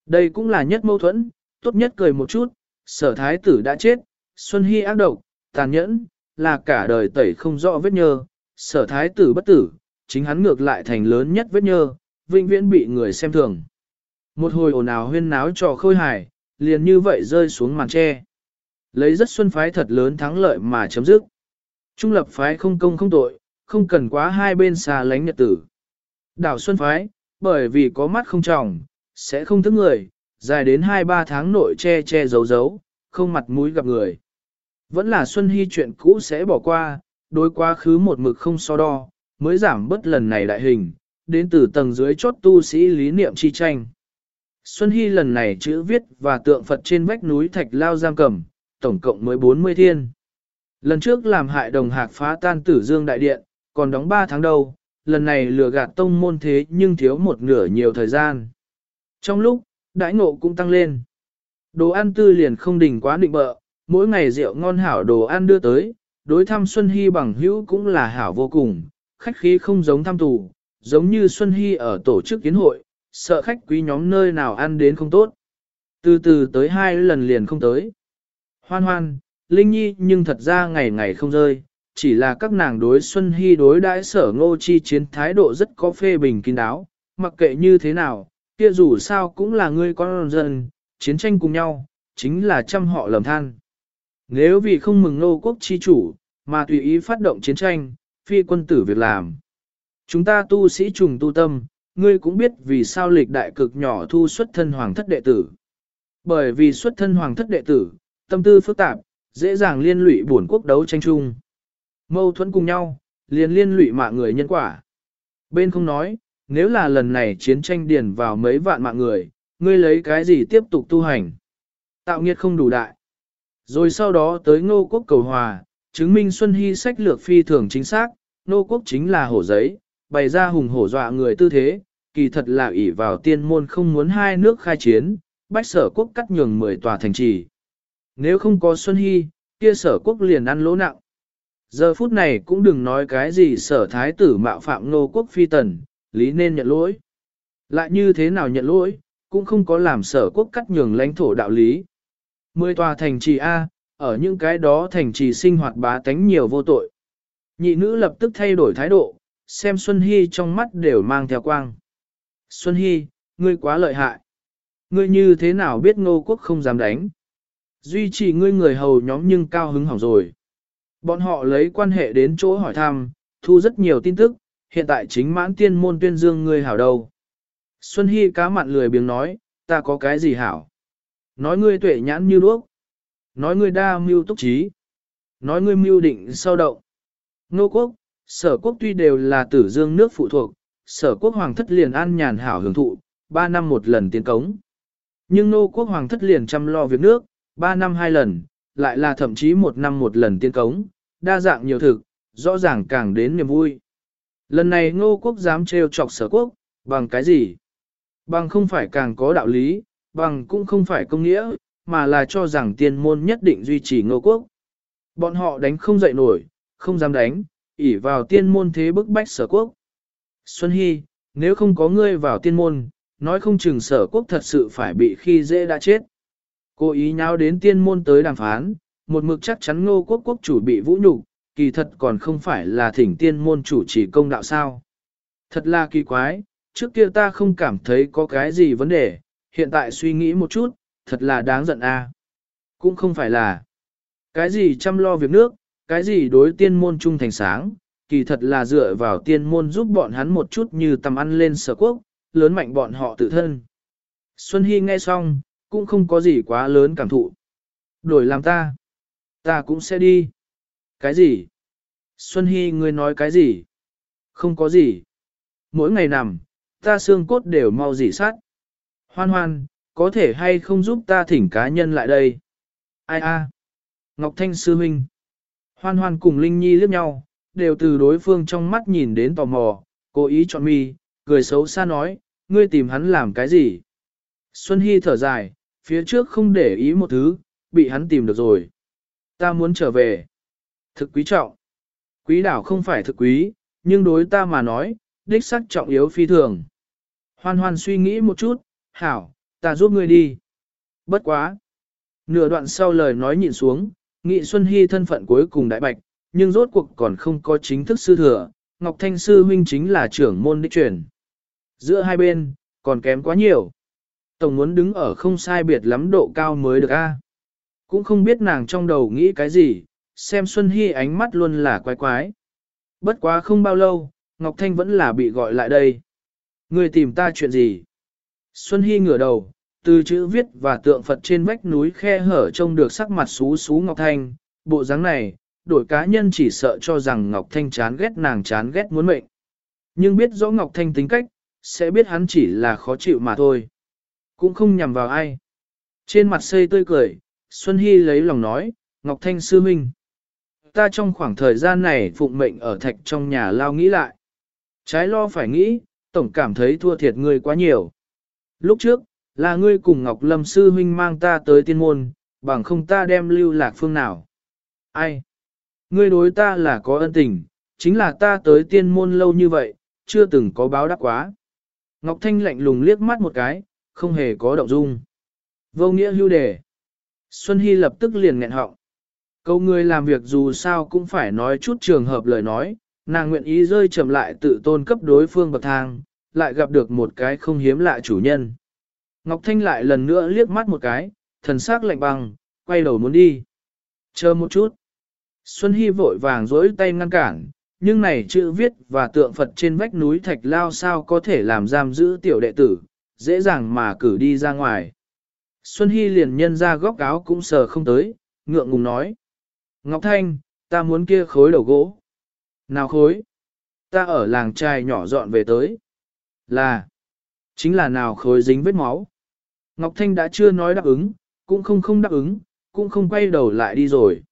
Đây cũng là nhất mâu thuẫn, tốt nhất cười một chút, sở thái tử đã chết, Xuân Hy ác độc, tàn nhẫn, là cả đời tẩy không rõ vết nhơ, sở thái tử bất tử, chính hắn ngược lại thành lớn nhất vết nhơ, vĩnh viễn bị người xem thường. Một hồi ồn ào huyên náo trò khôi hài, liền như vậy rơi xuống màn tre. Lấy rất xuân phái thật lớn thắng lợi mà chấm dứt. Trung lập phái không công không tội, không cần quá hai bên xa lánh nhật tử. Đảo xuân phái, bởi vì có mắt không tròng, sẽ không thức người, dài đến 2-3 tháng nội che che giấu giấu, không mặt mũi gặp người. Vẫn là Xuân Hy chuyện cũ sẽ bỏ qua, đối quá khứ một mực không so đo, mới giảm bớt lần này đại hình, đến từ tầng dưới chốt tu sĩ lý niệm chi tranh. Xuân Hy lần này chữ viết và tượng Phật trên vách núi Thạch Lao Giang cầm, tổng cộng mới 40 thiên. Lần trước làm hại đồng hạc phá tan tử dương đại điện, còn đóng 3 tháng đầu, lần này lừa gạt tông môn thế nhưng thiếu một nửa nhiều thời gian. Trong lúc, đãi ngộ cũng tăng lên. Đồ ăn tư liền không đỉnh quá định bợ, mỗi ngày rượu ngon hảo đồ ăn đưa tới, đối thăm Xuân Hy bằng hữu cũng là hảo vô cùng, khách khí không giống thăm tù, giống như Xuân Hy ở tổ chức kiến hội, sợ khách quý nhóm nơi nào ăn đến không tốt. Từ từ tới hai lần liền không tới. Hoan hoan, Linh Nhi nhưng thật ra ngày ngày không rơi, chỉ là các nàng đối Xuân Hy đối đãi sở ngô chi chiến thái độ rất có phê bình kín đáo, mặc kệ như thế nào, kia dù sao cũng là ngươi con dân, chiến tranh cùng nhau, chính là trăm họ lầm than. Nếu vì không mừng nô quốc chi chủ, mà tùy ý phát động chiến tranh, phi quân tử việc làm. Chúng ta tu sĩ trùng tu tâm, ngươi cũng biết vì sao lịch đại cực nhỏ thu xuất thân hoàng thất đệ tử. Bởi vì xuất thân hoàng thất đệ tử, tâm tư phức tạp, dễ dàng liên lụy bổn quốc đấu tranh chung. Mâu thuẫn cùng nhau, liền liên lụy mạng người nhân quả. Bên không nói, nếu là lần này chiến tranh điền vào mấy vạn mạng người, ngươi lấy cái gì tiếp tục tu hành? Tạo nghiệt không đủ đại. Rồi sau đó tới ngô quốc cầu hòa, chứng minh Xuân Hy sách lược phi thường chính xác, ngô quốc chính là hổ giấy, bày ra hùng hổ dọa người tư thế, kỳ thật là ỷ vào tiên môn không muốn hai nước khai chiến, bách sở quốc cắt nhường 10 tòa thành trì. Nếu không có Xuân Hy, kia sở quốc liền ăn lỗ nặng. Giờ phút này cũng đừng nói cái gì sở thái tử mạo phạm ngô quốc phi tần, lý nên nhận lỗi. Lại như thế nào nhận lỗi, cũng không có làm sở quốc cắt nhường lãnh thổ đạo lý. Mười tòa thành trì A, ở những cái đó thành trì sinh hoạt bá tánh nhiều vô tội. Nhị nữ lập tức thay đổi thái độ, xem Xuân Hy trong mắt đều mang theo quang. Xuân Hy, ngươi quá lợi hại. Ngươi như thế nào biết ngô quốc không dám đánh? Duy trì ngươi người hầu nhóm nhưng cao hứng hỏng rồi. Bọn họ lấy quan hệ đến chỗ hỏi thăm, thu rất nhiều tin tức, hiện tại chính mãn tiên môn tuyên dương ngươi hảo đâu. Xuân Hy cá mặn lười biếng nói, ta có cái gì hảo? Nói ngươi tuệ nhãn như đuốc. Nói ngươi đa mưu túc trí. Nói ngươi mưu định sâu động. Nô quốc, sở quốc tuy đều là tử dương nước phụ thuộc, sở quốc hoàng thất liền an nhàn hảo hưởng thụ, ba năm một lần tiến cống. Nhưng nô quốc hoàng thất liền chăm lo việc nước, ba năm hai lần, lại là thậm chí một năm một lần tiến cống, đa dạng nhiều thực, rõ ràng càng đến niềm vui. Lần này ngô quốc dám trêu chọc sở quốc, bằng cái gì? Bằng không phải càng có đạo lý, bằng cũng không phải công nghĩa, mà là cho rằng tiên môn nhất định duy trì ngô quốc. Bọn họ đánh không dậy nổi, không dám đánh, ỉ vào tiên môn thế bức bách sở quốc. Xuân Hy, nếu không có ngươi vào tiên môn, nói không chừng sở quốc thật sự phải bị khi dễ đã chết. Cố ý nháo đến tiên môn tới đàm phán, một mực chắc chắn ngô quốc quốc chủ bị vũ nhục, kỳ thật còn không phải là thỉnh tiên môn chủ chỉ công đạo sao. Thật là kỳ quái, trước kia ta không cảm thấy có cái gì vấn đề, hiện tại suy nghĩ một chút, thật là đáng giận a. Cũng không phải là cái gì chăm lo việc nước, cái gì đối tiên môn trung thành sáng, kỳ thật là dựa vào tiên môn giúp bọn hắn một chút như tầm ăn lên sở quốc, lớn mạnh bọn họ tự thân. Xuân Hy nghe xong, cũng không có gì quá lớn cảm thụ. Đổi làm ta, ta cũng sẽ đi. Cái gì? Xuân Hy ngươi nói cái gì? Không có gì. Mỗi ngày nằm, ta xương cốt đều mau dỉ sát. Hoan hoan, có thể hay không giúp ta thỉnh cá nhân lại đây? Ai a? Ngọc Thanh Sư Minh. Hoan hoan cùng Linh Nhi liếc nhau, đều từ đối phương trong mắt nhìn đến tò mò, cố ý chọn mi, cười xấu xa nói, ngươi tìm hắn làm cái gì? Xuân Hy thở dài, phía trước không để ý một thứ, bị hắn tìm được rồi. Ta muốn trở về. Thực quý trọng. Quý đảo không phải thực quý, nhưng đối ta mà nói, đích sắc trọng yếu phi thường. Hoan hoan suy nghĩ một chút, hảo, ta giúp ngươi đi. Bất quá. Nửa đoạn sau lời nói nhịn xuống, nghị Xuân Hy thân phận cuối cùng đại bạch, nhưng rốt cuộc còn không có chính thức sư thừa, Ngọc Thanh Sư huynh chính là trưởng môn đích truyền. Giữa hai bên, còn kém quá nhiều. Tổng muốn đứng ở không sai biệt lắm độ cao mới được a. Cũng không biết nàng trong đầu nghĩ cái gì, xem Xuân Hy ánh mắt luôn là quái quái. Bất quá không bao lâu, Ngọc Thanh vẫn là bị gọi lại đây. Người tìm ta chuyện gì? Xuân Hy ngửa đầu, từ chữ viết và tượng Phật trên vách núi khe hở trông được sắc mặt xú xú Ngọc Thanh, bộ dáng này, đổi cá nhân chỉ sợ cho rằng Ngọc Thanh chán ghét nàng chán ghét muốn mệnh. Nhưng biết rõ Ngọc Thanh tính cách, sẽ biết hắn chỉ là khó chịu mà thôi. Cũng không nhằm vào ai. Trên mặt xây tươi cười, Xuân Hy lấy lòng nói, Ngọc Thanh sư minh. Ta trong khoảng thời gian này phụng mệnh ở thạch trong nhà lao nghĩ lại. Trái lo phải nghĩ, tổng cảm thấy thua thiệt người quá nhiều. Lúc trước, là ngươi cùng Ngọc Lâm sư huynh mang ta tới tiên môn, bằng không ta đem lưu lạc phương nào. Ai? Ngươi đối ta là có ân tình, chính là ta tới tiên môn lâu như vậy, chưa từng có báo đáp quá. Ngọc Thanh lạnh lùng liếc mắt một cái, không hề có động dung. Vô nghĩa hưu đề. Xuân Hy lập tức liền nghẹn họng. Câu người làm việc dù sao cũng phải nói chút trường hợp lời nói, nàng nguyện ý rơi chậm lại tự tôn cấp đối phương bậc thang, lại gặp được một cái không hiếm lạ chủ nhân. Ngọc Thanh lại lần nữa liếc mắt một cái, thần sắc lạnh băng, quay đầu muốn đi. Chờ một chút. Xuân Hy vội vàng dối tay ngăn cản, nhưng này chữ viết và tượng Phật trên vách núi thạch lao sao có thể làm giam giữ tiểu đệ tử, dễ dàng mà cử đi ra ngoài. Xuân Hy liền nhân ra góc áo cũng sờ không tới, ngượng ngùng nói. Ngọc Thanh, ta muốn kia khối đầu gỗ. Nào khối? Ta ở làng trai nhỏ dọn về tới. Là, chính là nào khối dính vết máu. Ngọc Thanh đã chưa nói đáp ứng, cũng không không đáp ứng, cũng không quay đầu lại đi rồi.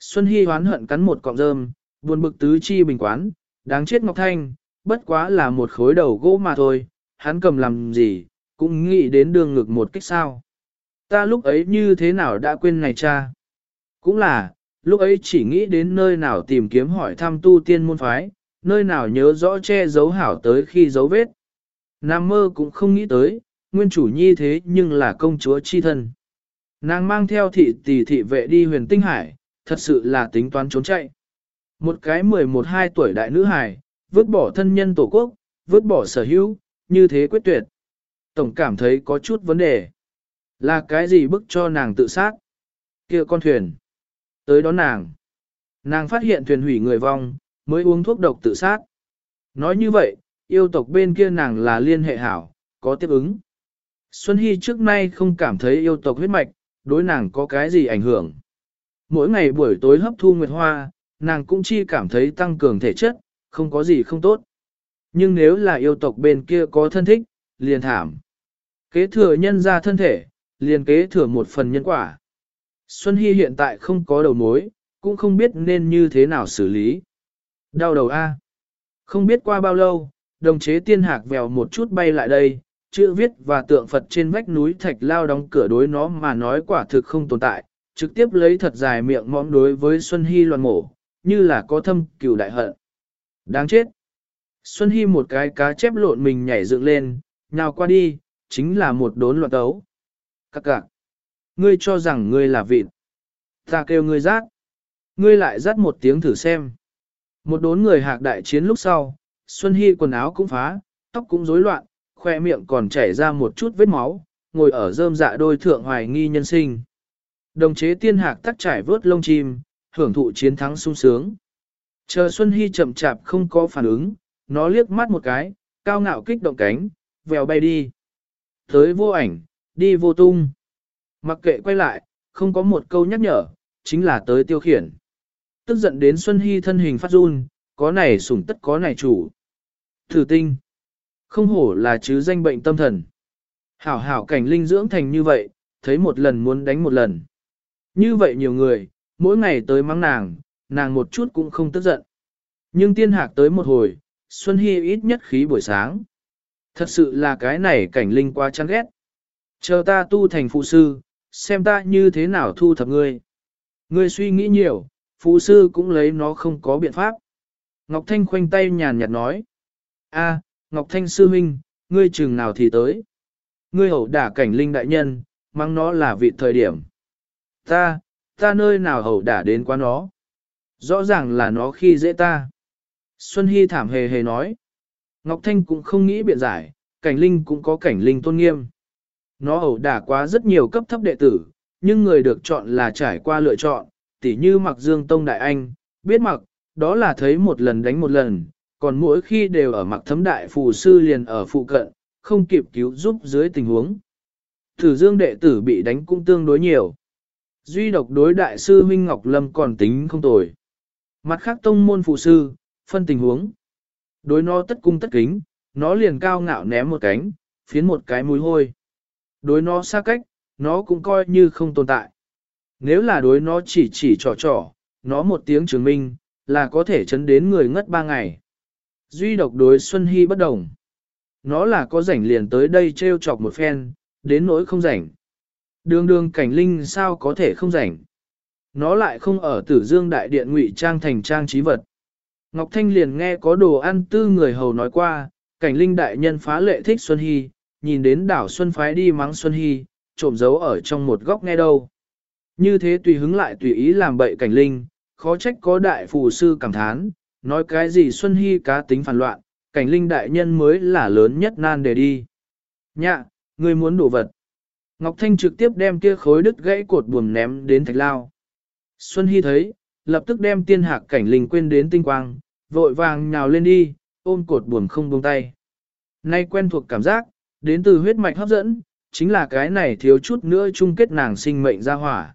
Xuân Hy hoán hận cắn một cọng rơm, buồn bực tứ chi bình quán, đáng chết Ngọc Thanh, bất quá là một khối đầu gỗ mà thôi, hắn cầm làm gì, cũng nghĩ đến đường ngực một cách sao. Ta lúc ấy như thế nào đã quên này cha. Cũng là, lúc ấy chỉ nghĩ đến nơi nào tìm kiếm hỏi thăm tu tiên môn phái, nơi nào nhớ rõ che giấu hảo tới khi dấu vết. Nam mơ cũng không nghĩ tới, nguyên chủ nhi thế nhưng là công chúa chi thân. Nàng mang theo thị tỷ thị vệ đi huyền tinh hải, thật sự là tính toán trốn chạy. Một cái 11-12 tuổi đại nữ hài, vứt bỏ thân nhân tổ quốc, vứt bỏ sở hữu, như thế quyết tuyệt. Tổng cảm thấy có chút vấn đề. Là cái gì bức cho nàng tự sát? kia con thuyền. Tới đó nàng. Nàng phát hiện thuyền hủy người vong, mới uống thuốc độc tự sát. Nói như vậy, yêu tộc bên kia nàng là liên hệ hảo, có tiếp ứng. Xuân Hy trước nay không cảm thấy yêu tộc huyết mạch, đối nàng có cái gì ảnh hưởng. Mỗi ngày buổi tối hấp thu nguyệt hoa, nàng cũng chi cảm thấy tăng cường thể chất, không có gì không tốt. Nhưng nếu là yêu tộc bên kia có thân thích, liền thảm. Kế thừa nhân ra thân thể, liền kế thừa một phần nhân quả. Xuân Hy hiện tại không có đầu mối, cũng không biết nên như thế nào xử lý. Đau đầu A. Không biết qua bao lâu, đồng chế tiên hạc vèo một chút bay lại đây, chữ viết và tượng Phật trên vách núi thạch lao đóng cửa đối nó mà nói quả thực không tồn tại, trực tiếp lấy thật dài miệng mõm đối với Xuân Hy loạn mổ, như là có thâm cừu đại hận. Đáng chết! Xuân Hy một cái cá chép lộn mình nhảy dựng lên, nào qua đi, chính là một đốn loạn tấu. Các cạc! Ngươi cho rằng ngươi là vịt. Ta kêu ngươi rát. Ngươi lại rát một tiếng thử xem. Một đốn người hạc đại chiến lúc sau, Xuân Hy quần áo cũng phá, tóc cũng rối loạn, khoe miệng còn chảy ra một chút vết máu, ngồi ở rơm dạ đôi thượng hoài nghi nhân sinh. Đồng chế tiên hạc tắc trải vớt lông chim, hưởng thụ chiến thắng sung sướng. Chờ Xuân Hy chậm chạp không có phản ứng, nó liếc mắt một cái, cao ngạo kích động cánh, vèo bay đi. Tới vô ảnh, đi vô tung. Mặc kệ quay lại, không có một câu nhắc nhở, chính là tới tiêu khiển. Tức giận đến Xuân Hy thân hình phát run, có này sủng tất có này chủ. Thử tinh. Không hổ là chứ danh bệnh tâm thần. Hảo hảo cảnh linh dưỡng thành như vậy, thấy một lần muốn đánh một lần. Như vậy nhiều người, mỗi ngày tới mắng nàng, nàng một chút cũng không tức giận. Nhưng tiên hạc tới một hồi, Xuân Hy ít nhất khí buổi sáng. Thật sự là cái này cảnh linh quá chán ghét. Chờ ta tu thành phụ sư, xem ta như thế nào thu thập ngươi. Ngươi suy nghĩ nhiều, phụ sư cũng lấy nó không có biện pháp. Ngọc Thanh khoanh tay nhàn nhạt nói. a Ngọc Thanh sư huynh, ngươi chừng nào thì tới. Ngươi hậu đả cảnh linh đại nhân, mang nó là vị thời điểm. Ta, ta nơi nào hậu đả đến quá nó. Rõ ràng là nó khi dễ ta. Xuân Hy thảm hề hề nói. Ngọc Thanh cũng không nghĩ biện giải, cảnh linh cũng có cảnh linh tôn nghiêm. Nó hậu đả quá rất nhiều cấp thấp đệ tử, nhưng người được chọn là trải qua lựa chọn, tỉ như mặc dương tông đại anh, biết mặc, đó là thấy một lần đánh một lần, còn mỗi khi đều ở mặc thấm đại phù sư liền ở phụ cận, không kịp cứu giúp dưới tình huống. Tử dương đệ tử bị đánh cũng tương đối nhiều. Duy độc đối đại sư Minh Ngọc Lâm còn tính không tồi. Mặt khác tông môn phụ sư, phân tình huống. Đối nó tất cung tất kính, nó liền cao ngạo ném một cánh, phiến một cái mũi hôi. Đối nó xa cách, nó cũng coi như không tồn tại. Nếu là đối nó chỉ chỉ trò trò, nó một tiếng chứng minh, là có thể chấn đến người ngất ba ngày. Duy độc đối Xuân Hy bất đồng. Nó là có rảnh liền tới đây treo chọc một phen, đến nỗi không rảnh. Đường đường cảnh linh sao có thể không rảnh. Nó lại không ở tử dương đại điện ngụy trang thành trang trí vật. Ngọc Thanh liền nghe có đồ ăn tư người hầu nói qua, cảnh linh đại nhân phá lệ thích Xuân Hy, nhìn đến đảo Xuân Phái đi mắng Xuân Hy, trộm giấu ở trong một góc nghe đâu. Như thế tùy hứng lại tùy ý làm bậy cảnh linh, khó trách có đại phù sư cảm thán, nói cái gì Xuân Hy cá tính phản loạn, cảnh linh đại nhân mới là lớn nhất nan để đi. Nhạ, ngươi muốn đổ vật. Ngọc Thanh trực tiếp đem kia khối đứt gãy cột buồm ném đến thạch lao. Xuân Hy thấy, lập tức đem tiên hạc cảnh linh quên đến tinh quang, vội vàng nhào lên đi, ôm cột buồm không buông tay. Nay quen thuộc cảm giác, đến từ huyết mạch hấp dẫn, chính là cái này thiếu chút nữa chung kết nàng sinh mệnh ra hỏa.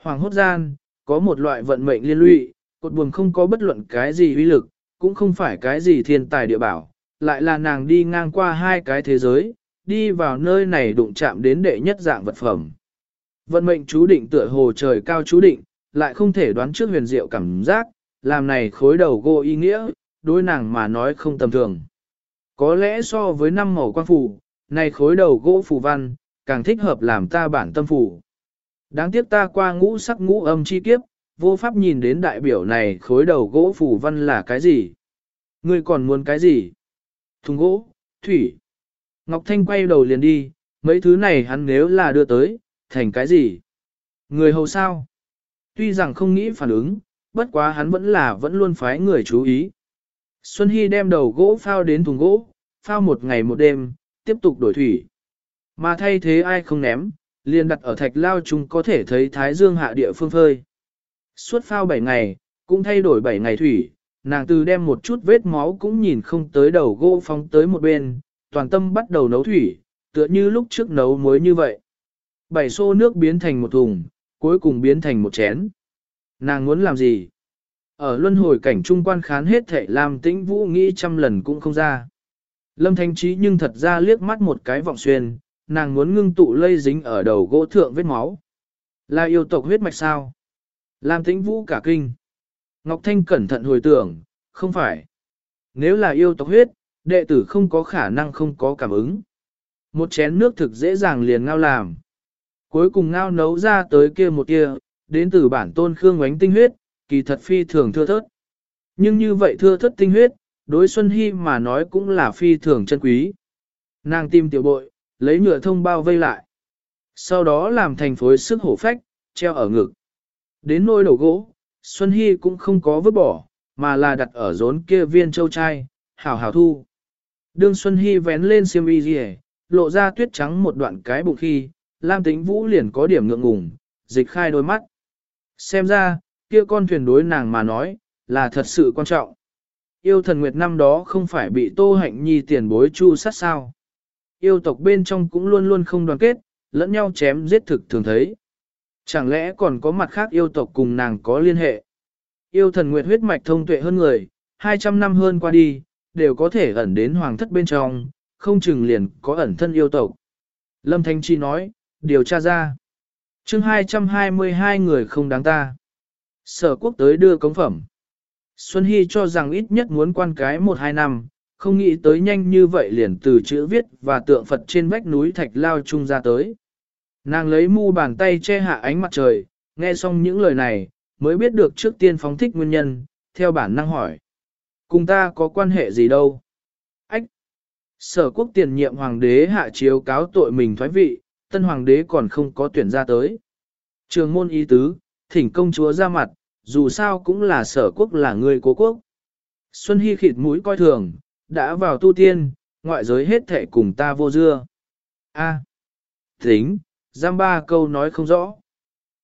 Hoàng hốt gian, có một loại vận mệnh liên lụy, cột buồm không có bất luận cái gì uy lực, cũng không phải cái gì thiên tài địa bảo, lại là nàng đi ngang qua hai cái thế giới, đi vào nơi này đụng chạm đến đệ nhất dạng vật phẩm. Vận mệnh chú định tựa hồ trời cao chú định, lại không thể đoán trước huyền diệu cảm giác, làm này khối đầu gỗ ý nghĩa, đối nàng mà nói không tầm thường. Có lẽ so với năm màu quan phủ, này khối đầu gỗ phù văn, càng thích hợp làm ta bản tâm phủ. Đáng tiếc ta qua ngũ sắc ngũ âm chi kiếp, vô pháp nhìn đến đại biểu này khối đầu gỗ phù văn là cái gì. Ngươi còn muốn cái gì? Thùng gỗ, thủy. Ngọc Thanh quay đầu liền đi, mấy thứ này hắn nếu là đưa tới, thành cái gì? Người hầu sao? Tuy rằng không nghĩ phản ứng, bất quá hắn vẫn là vẫn luôn phái người chú ý. Xuân Hy đem đầu gỗ phao đến thùng gỗ, phao một ngày một đêm, tiếp tục đổi thủy. Mà thay thế ai không ném, liền đặt ở thạch lao chúng có thể thấy thái dương hạ địa phương phơi. Suốt phao 7 ngày, cũng thay đổi 7 ngày thủy, nàng từ đem một chút vết máu cũng nhìn không tới đầu gỗ phóng tới một bên, toàn tâm bắt đầu nấu thủy, tựa như lúc trước nấu muối như vậy. Bảy xô nước biến thành một thùng, cuối cùng biến thành một chén. Nàng muốn làm gì? Ở luân hồi cảnh trung quan khán hết thệ làm tĩnh vũ nghĩ trăm lần cũng không ra. Lâm Thanh Trí nhưng thật ra liếc mắt một cái vọng xuyên, nàng muốn ngưng tụ lây dính ở đầu gỗ thượng vết máu. Là yêu tộc huyết mạch sao? Làm tĩnh vũ cả kinh. Ngọc Thanh cẩn thận hồi tưởng, không phải. Nếu là yêu tộc huyết, đệ tử không có khả năng không có cảm ứng. Một chén nước thực dễ dàng liền ngao làm. Cuối cùng ngao nấu ra tới kia một kia, đến từ bản tôn khương ngoánh tinh huyết, kỳ thật phi thường thưa thớt. Nhưng như vậy thưa thớt tinh huyết, đối Xuân Hy mà nói cũng là phi thường chân quý. Nàng tim tiểu bội, lấy nhựa thông bao vây lại. Sau đó làm thành phối sức hổ phách, treo ở ngực. Đến nôi đầu gỗ, Xuân Hy cũng không có vứt bỏ, mà là đặt ở rốn kia viên châu trai, hảo hảo thu. Đương Xuân Hy vén lên xiêm y gì lộ ra tuyết trắng một đoạn cái bụng khi, Lam Tĩnh Vũ liền có điểm ngượng ngùng, dịch khai đôi mắt. Xem ra, kia con thuyền đối nàng mà nói, là thật sự quan trọng. Yêu thần nguyệt năm đó không phải bị Tô Hạnh Nhi tiền bối chu sát sao. Yêu tộc bên trong cũng luôn luôn không đoàn kết, lẫn nhau chém giết thực thường thấy. Chẳng lẽ còn có mặt khác yêu tộc cùng nàng có liên hệ? Yêu thần nguyệt huyết mạch thông tuệ hơn người, 200 năm hơn qua đi, đều có thể ẩn đến hoàng thất bên trong, không chừng liền có ẩn thân yêu tộc. Lâm Thanh Chi nói, điều tra ra. chương 222 người không đáng ta. Sở quốc tới đưa cống phẩm. Xuân Hy cho rằng ít nhất muốn quan cái 1-2 năm, không nghĩ tới nhanh như vậy liền từ chữ viết và tượng Phật trên vách núi thạch lao Trung ra tới. Nàng lấy mu bàn tay che hạ ánh mặt trời, nghe xong những lời này, mới biết được trước tiên phóng thích nguyên nhân, theo bản năng hỏi. Cùng ta có quan hệ gì đâu? Ách! Sở quốc tiền nhiệm hoàng đế hạ chiếu cáo tội mình thoái vị, tân hoàng đế còn không có tuyển ra tới. Trường môn ý tứ, thỉnh công chúa ra mặt, dù sao cũng là sở quốc là người cố quốc. Xuân Hy khịt mũi coi thường, đã vào tu tiên, ngoại giới hết thể cùng ta vô dưa. A. À. Tính, giam ba câu nói không rõ.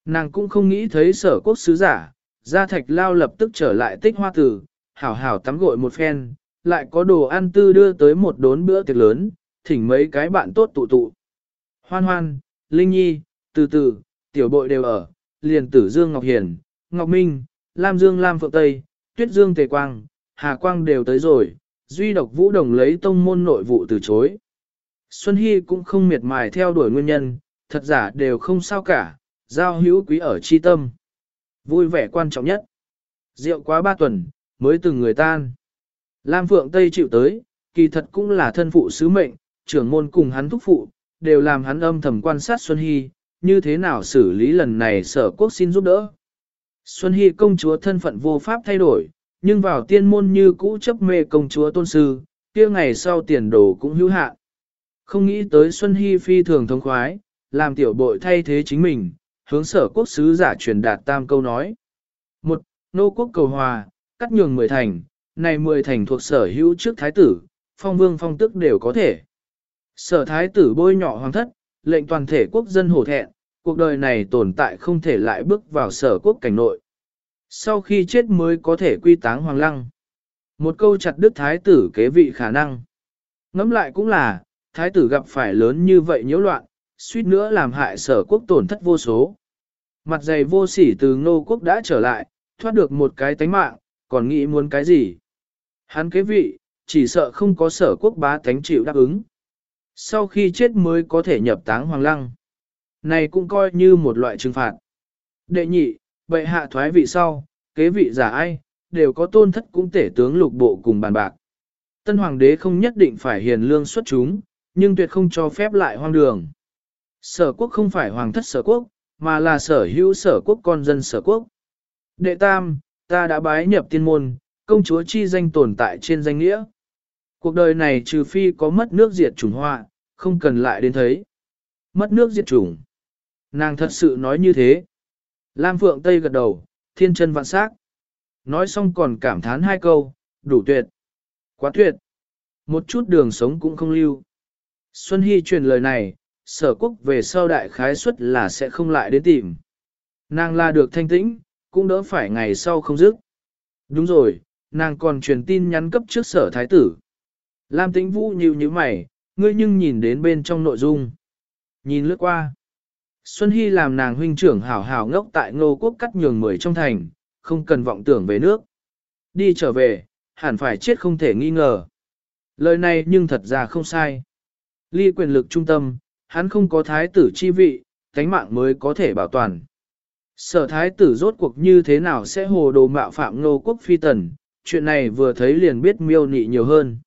Nàng cũng không nghĩ thấy sở quốc sứ giả, gia thạch lao lập tức trở lại tích hoa tử, hảo hảo tắm gội một phen, lại có đồ ăn tư đưa tới một đốn bữa tiệc lớn, thỉnh mấy cái bạn tốt tụ tụ. Hoan hoan, Linh Nhi, từ từ, tiểu bội đều ở, liền tử Dương Ngọc Hiền, Ngọc Minh, Lam Dương Lam Phượng Tây, Tuyết Dương Tề Quang, Hà Quang đều tới rồi, duy độc Vũ Đồng lấy tông môn nội vụ từ chối. Xuân Hy cũng không miệt mài theo đuổi nguyên nhân, thật giả đều không sao cả, giao hữu quý ở chi tâm. Vui vẻ quan trọng nhất. Rượu quá ba tuần, mới từng người tan. Lam Phượng Tây chịu tới, kỳ thật cũng là thân phụ sứ mệnh, trưởng môn cùng hắn thúc phụ, đều làm hắn âm thầm quan sát Xuân Hy, như thế nào xử lý lần này sở quốc xin giúp đỡ. Xuân Hy công chúa thân phận vô pháp thay đổi, nhưng vào tiên môn như cũ chấp mê công chúa tôn sư, kia ngày sau tiền đồ cũng hữu hạn. Không nghĩ tới Xuân Hy phi thường thông khoái, làm tiểu bội thay thế chính mình, hướng sở quốc sứ giả truyền đạt tam câu nói. Một, nô quốc cầu hòa, cắt nhường mười thành, này mười thành thuộc sở hữu trước thái tử, phong vương phong tức đều có thể. Sở thái tử bôi nhỏ hoàng thất, lệnh toàn thể quốc dân hổ thẹn, cuộc đời này tồn tại không thể lại bước vào sở quốc cảnh nội. Sau khi chết mới có thể quy táng hoàng lăng. Một câu chặt đứt thái tử kế vị khả năng. Ngẫm lại cũng là, thái tử gặp phải lớn như vậy nhiễu loạn, suýt nữa làm hại sở quốc tổn thất vô số. Mặt dày vô sỉ từ ngô quốc đã trở lại, thoát được một cái tánh mạng, còn nghĩ muốn cái gì. Hắn kế vị, chỉ sợ không có sở quốc bá tánh chịu đáp ứng. Sau khi chết mới có thể nhập táng hoàng lăng. Này cũng coi như một loại trừng phạt. Đệ nhị, bệ hạ thoái vị sau, kế vị giả ai, đều có tôn thất cũng tể tướng lục bộ cùng bàn bạc. Tân hoàng đế không nhất định phải hiền lương xuất chúng, nhưng tuyệt không cho phép lại hoang đường. Sở quốc không phải hoàng thất sở quốc, mà là sở hữu sở quốc con dân sở quốc. Đệ tam, ta đã bái nhập tiên môn, công chúa chi danh tồn tại trên danh nghĩa. Cuộc đời này trừ phi có mất nước diệt chủng họa, không cần lại đến thấy. Mất nước diệt chủng. Nàng thật sự nói như thế. Lam Phượng Tây gật đầu, thiên chân vạn sắc. Nói xong còn cảm thán hai câu, đủ tuyệt. Quá tuyệt. Một chút đường sống cũng không lưu. Xuân Hy truyền lời này, sở quốc về sau đại khái suất là sẽ không lại đến tìm. Nàng là được thanh tĩnh, cũng đỡ phải ngày sau không dứt. Đúng rồi, nàng còn truyền tin nhắn cấp trước sở thái tử. Lam tĩnh vũ nhíu như mày, ngươi nhưng nhìn đến bên trong nội dung. Nhìn lướt qua. Xuân Hy làm nàng huynh trưởng hảo hảo ngốc tại ngô quốc cắt nhường mười trong thành, không cần vọng tưởng về nước. Đi trở về, hẳn phải chết không thể nghi ngờ. Lời này nhưng thật ra không sai. Ly quyền lực trung tâm, hắn không có thái tử chi vị, cánh mạng mới có thể bảo toàn. Sở thái tử rốt cuộc như thế nào sẽ hồ đồ mạo phạm ngô quốc phi tần, chuyện này vừa thấy liền biết miêu nị nhiều hơn.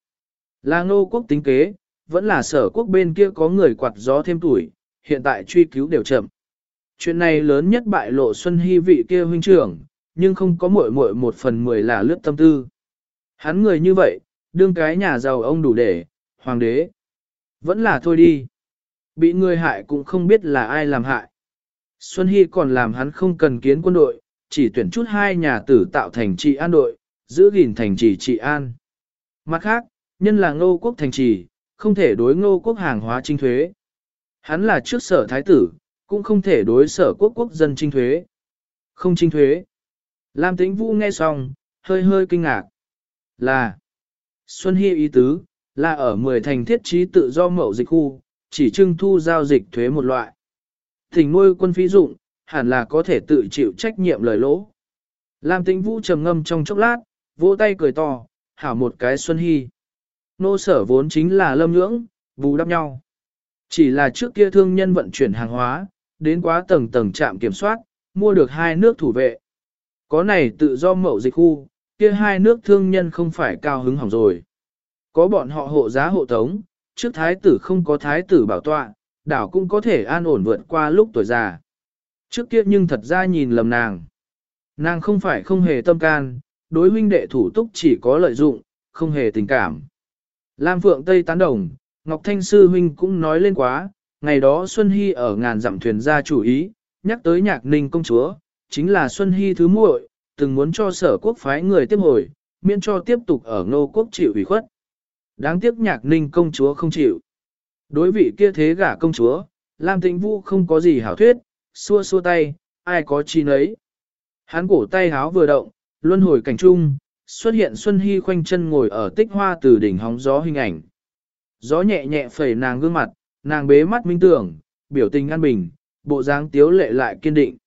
Là ngô quốc tính kế, vẫn là sở quốc bên kia có người quạt gió thêm tuổi, hiện tại truy cứu đều chậm. Chuyện này lớn nhất bại lộ Xuân Hy vị kia huynh trưởng, nhưng không có muội muội một phần mười là lướt tâm tư. Hắn người như vậy, đương cái nhà giàu ông đủ để, hoàng đế. Vẫn là thôi đi bị người hại cũng không biết là ai làm hại. Xuân Hy còn làm hắn không cần kiến quân đội, chỉ tuyển chút hai nhà tử tạo thành trị an đội, giữ gìn thành trì trị an. Mặt khác, nhân là ngô quốc thành trì, không thể đối ngô quốc hàng hóa trinh thuế. Hắn là trước sở thái tử, cũng không thể đối sở quốc quốc dân trinh thuế. Không trinh thuế. Lam tĩnh vũ nghe xong, hơi hơi kinh ngạc. Là, Xuân Hy ý tứ, là ở 10 thành thiết trí tự do mậu dịch khu, chỉ trưng thu giao dịch thuế một loại. thỉnh nuôi quân phí dụng, hẳn là có thể tự chịu trách nhiệm lời lỗ. Lam tĩnh vũ trầm ngâm trong chốc lát, vỗ tay cười to, hảo một cái Xuân Hy. Nô sở vốn chính là lâm nhưỡng, bù đắp nhau. Chỉ là trước kia thương nhân vận chuyển hàng hóa, đến quá tầng tầng trạm kiểm soát, mua được hai nước thủ vệ. Có này tự do mậu dịch khu, kia hai nước thương nhân không phải cao hứng hỏng rồi. Có bọn họ hộ giá hộ tống, trước thái tử không có thái tử bảo tọa, đảo cũng có thể an ổn vượt qua lúc tuổi già. Trước kia nhưng thật ra nhìn lầm nàng. Nàng không phải không hề tâm can, đối huynh đệ thủ túc chỉ có lợi dụng, không hề tình cảm. Lam Phượng Tây tán đồng, Ngọc Thanh Sư Huynh cũng nói lên quá, ngày đó Xuân Hy ở ngàn dặm thuyền ra chủ ý, nhắc tới nhạc ninh công chúa, chính là Xuân Hy thứ muội, từng muốn cho sở quốc phái người tiếp hồi, miễn cho tiếp tục ở ngô quốc chịu ủy khuất. Đáng tiếc nhạc ninh công chúa không chịu. Đối vị kia thế gả công chúa, Lam Tĩnh Vũ không có gì hảo thuyết, xua xua tay, ai có chi nấy. Hắn cổ tay háo vừa động, luân hồi cảnh trung, xuất hiện Xuân Hy khoanh chân ngồi ở tích hoa từ đỉnh hóng gió hình ảnh. Gió nhẹ nhẹ phẩy nàng gương mặt, nàng bế mắt minh tưởng, biểu tình an bình, bộ dáng tiếu lệ lại kiên định.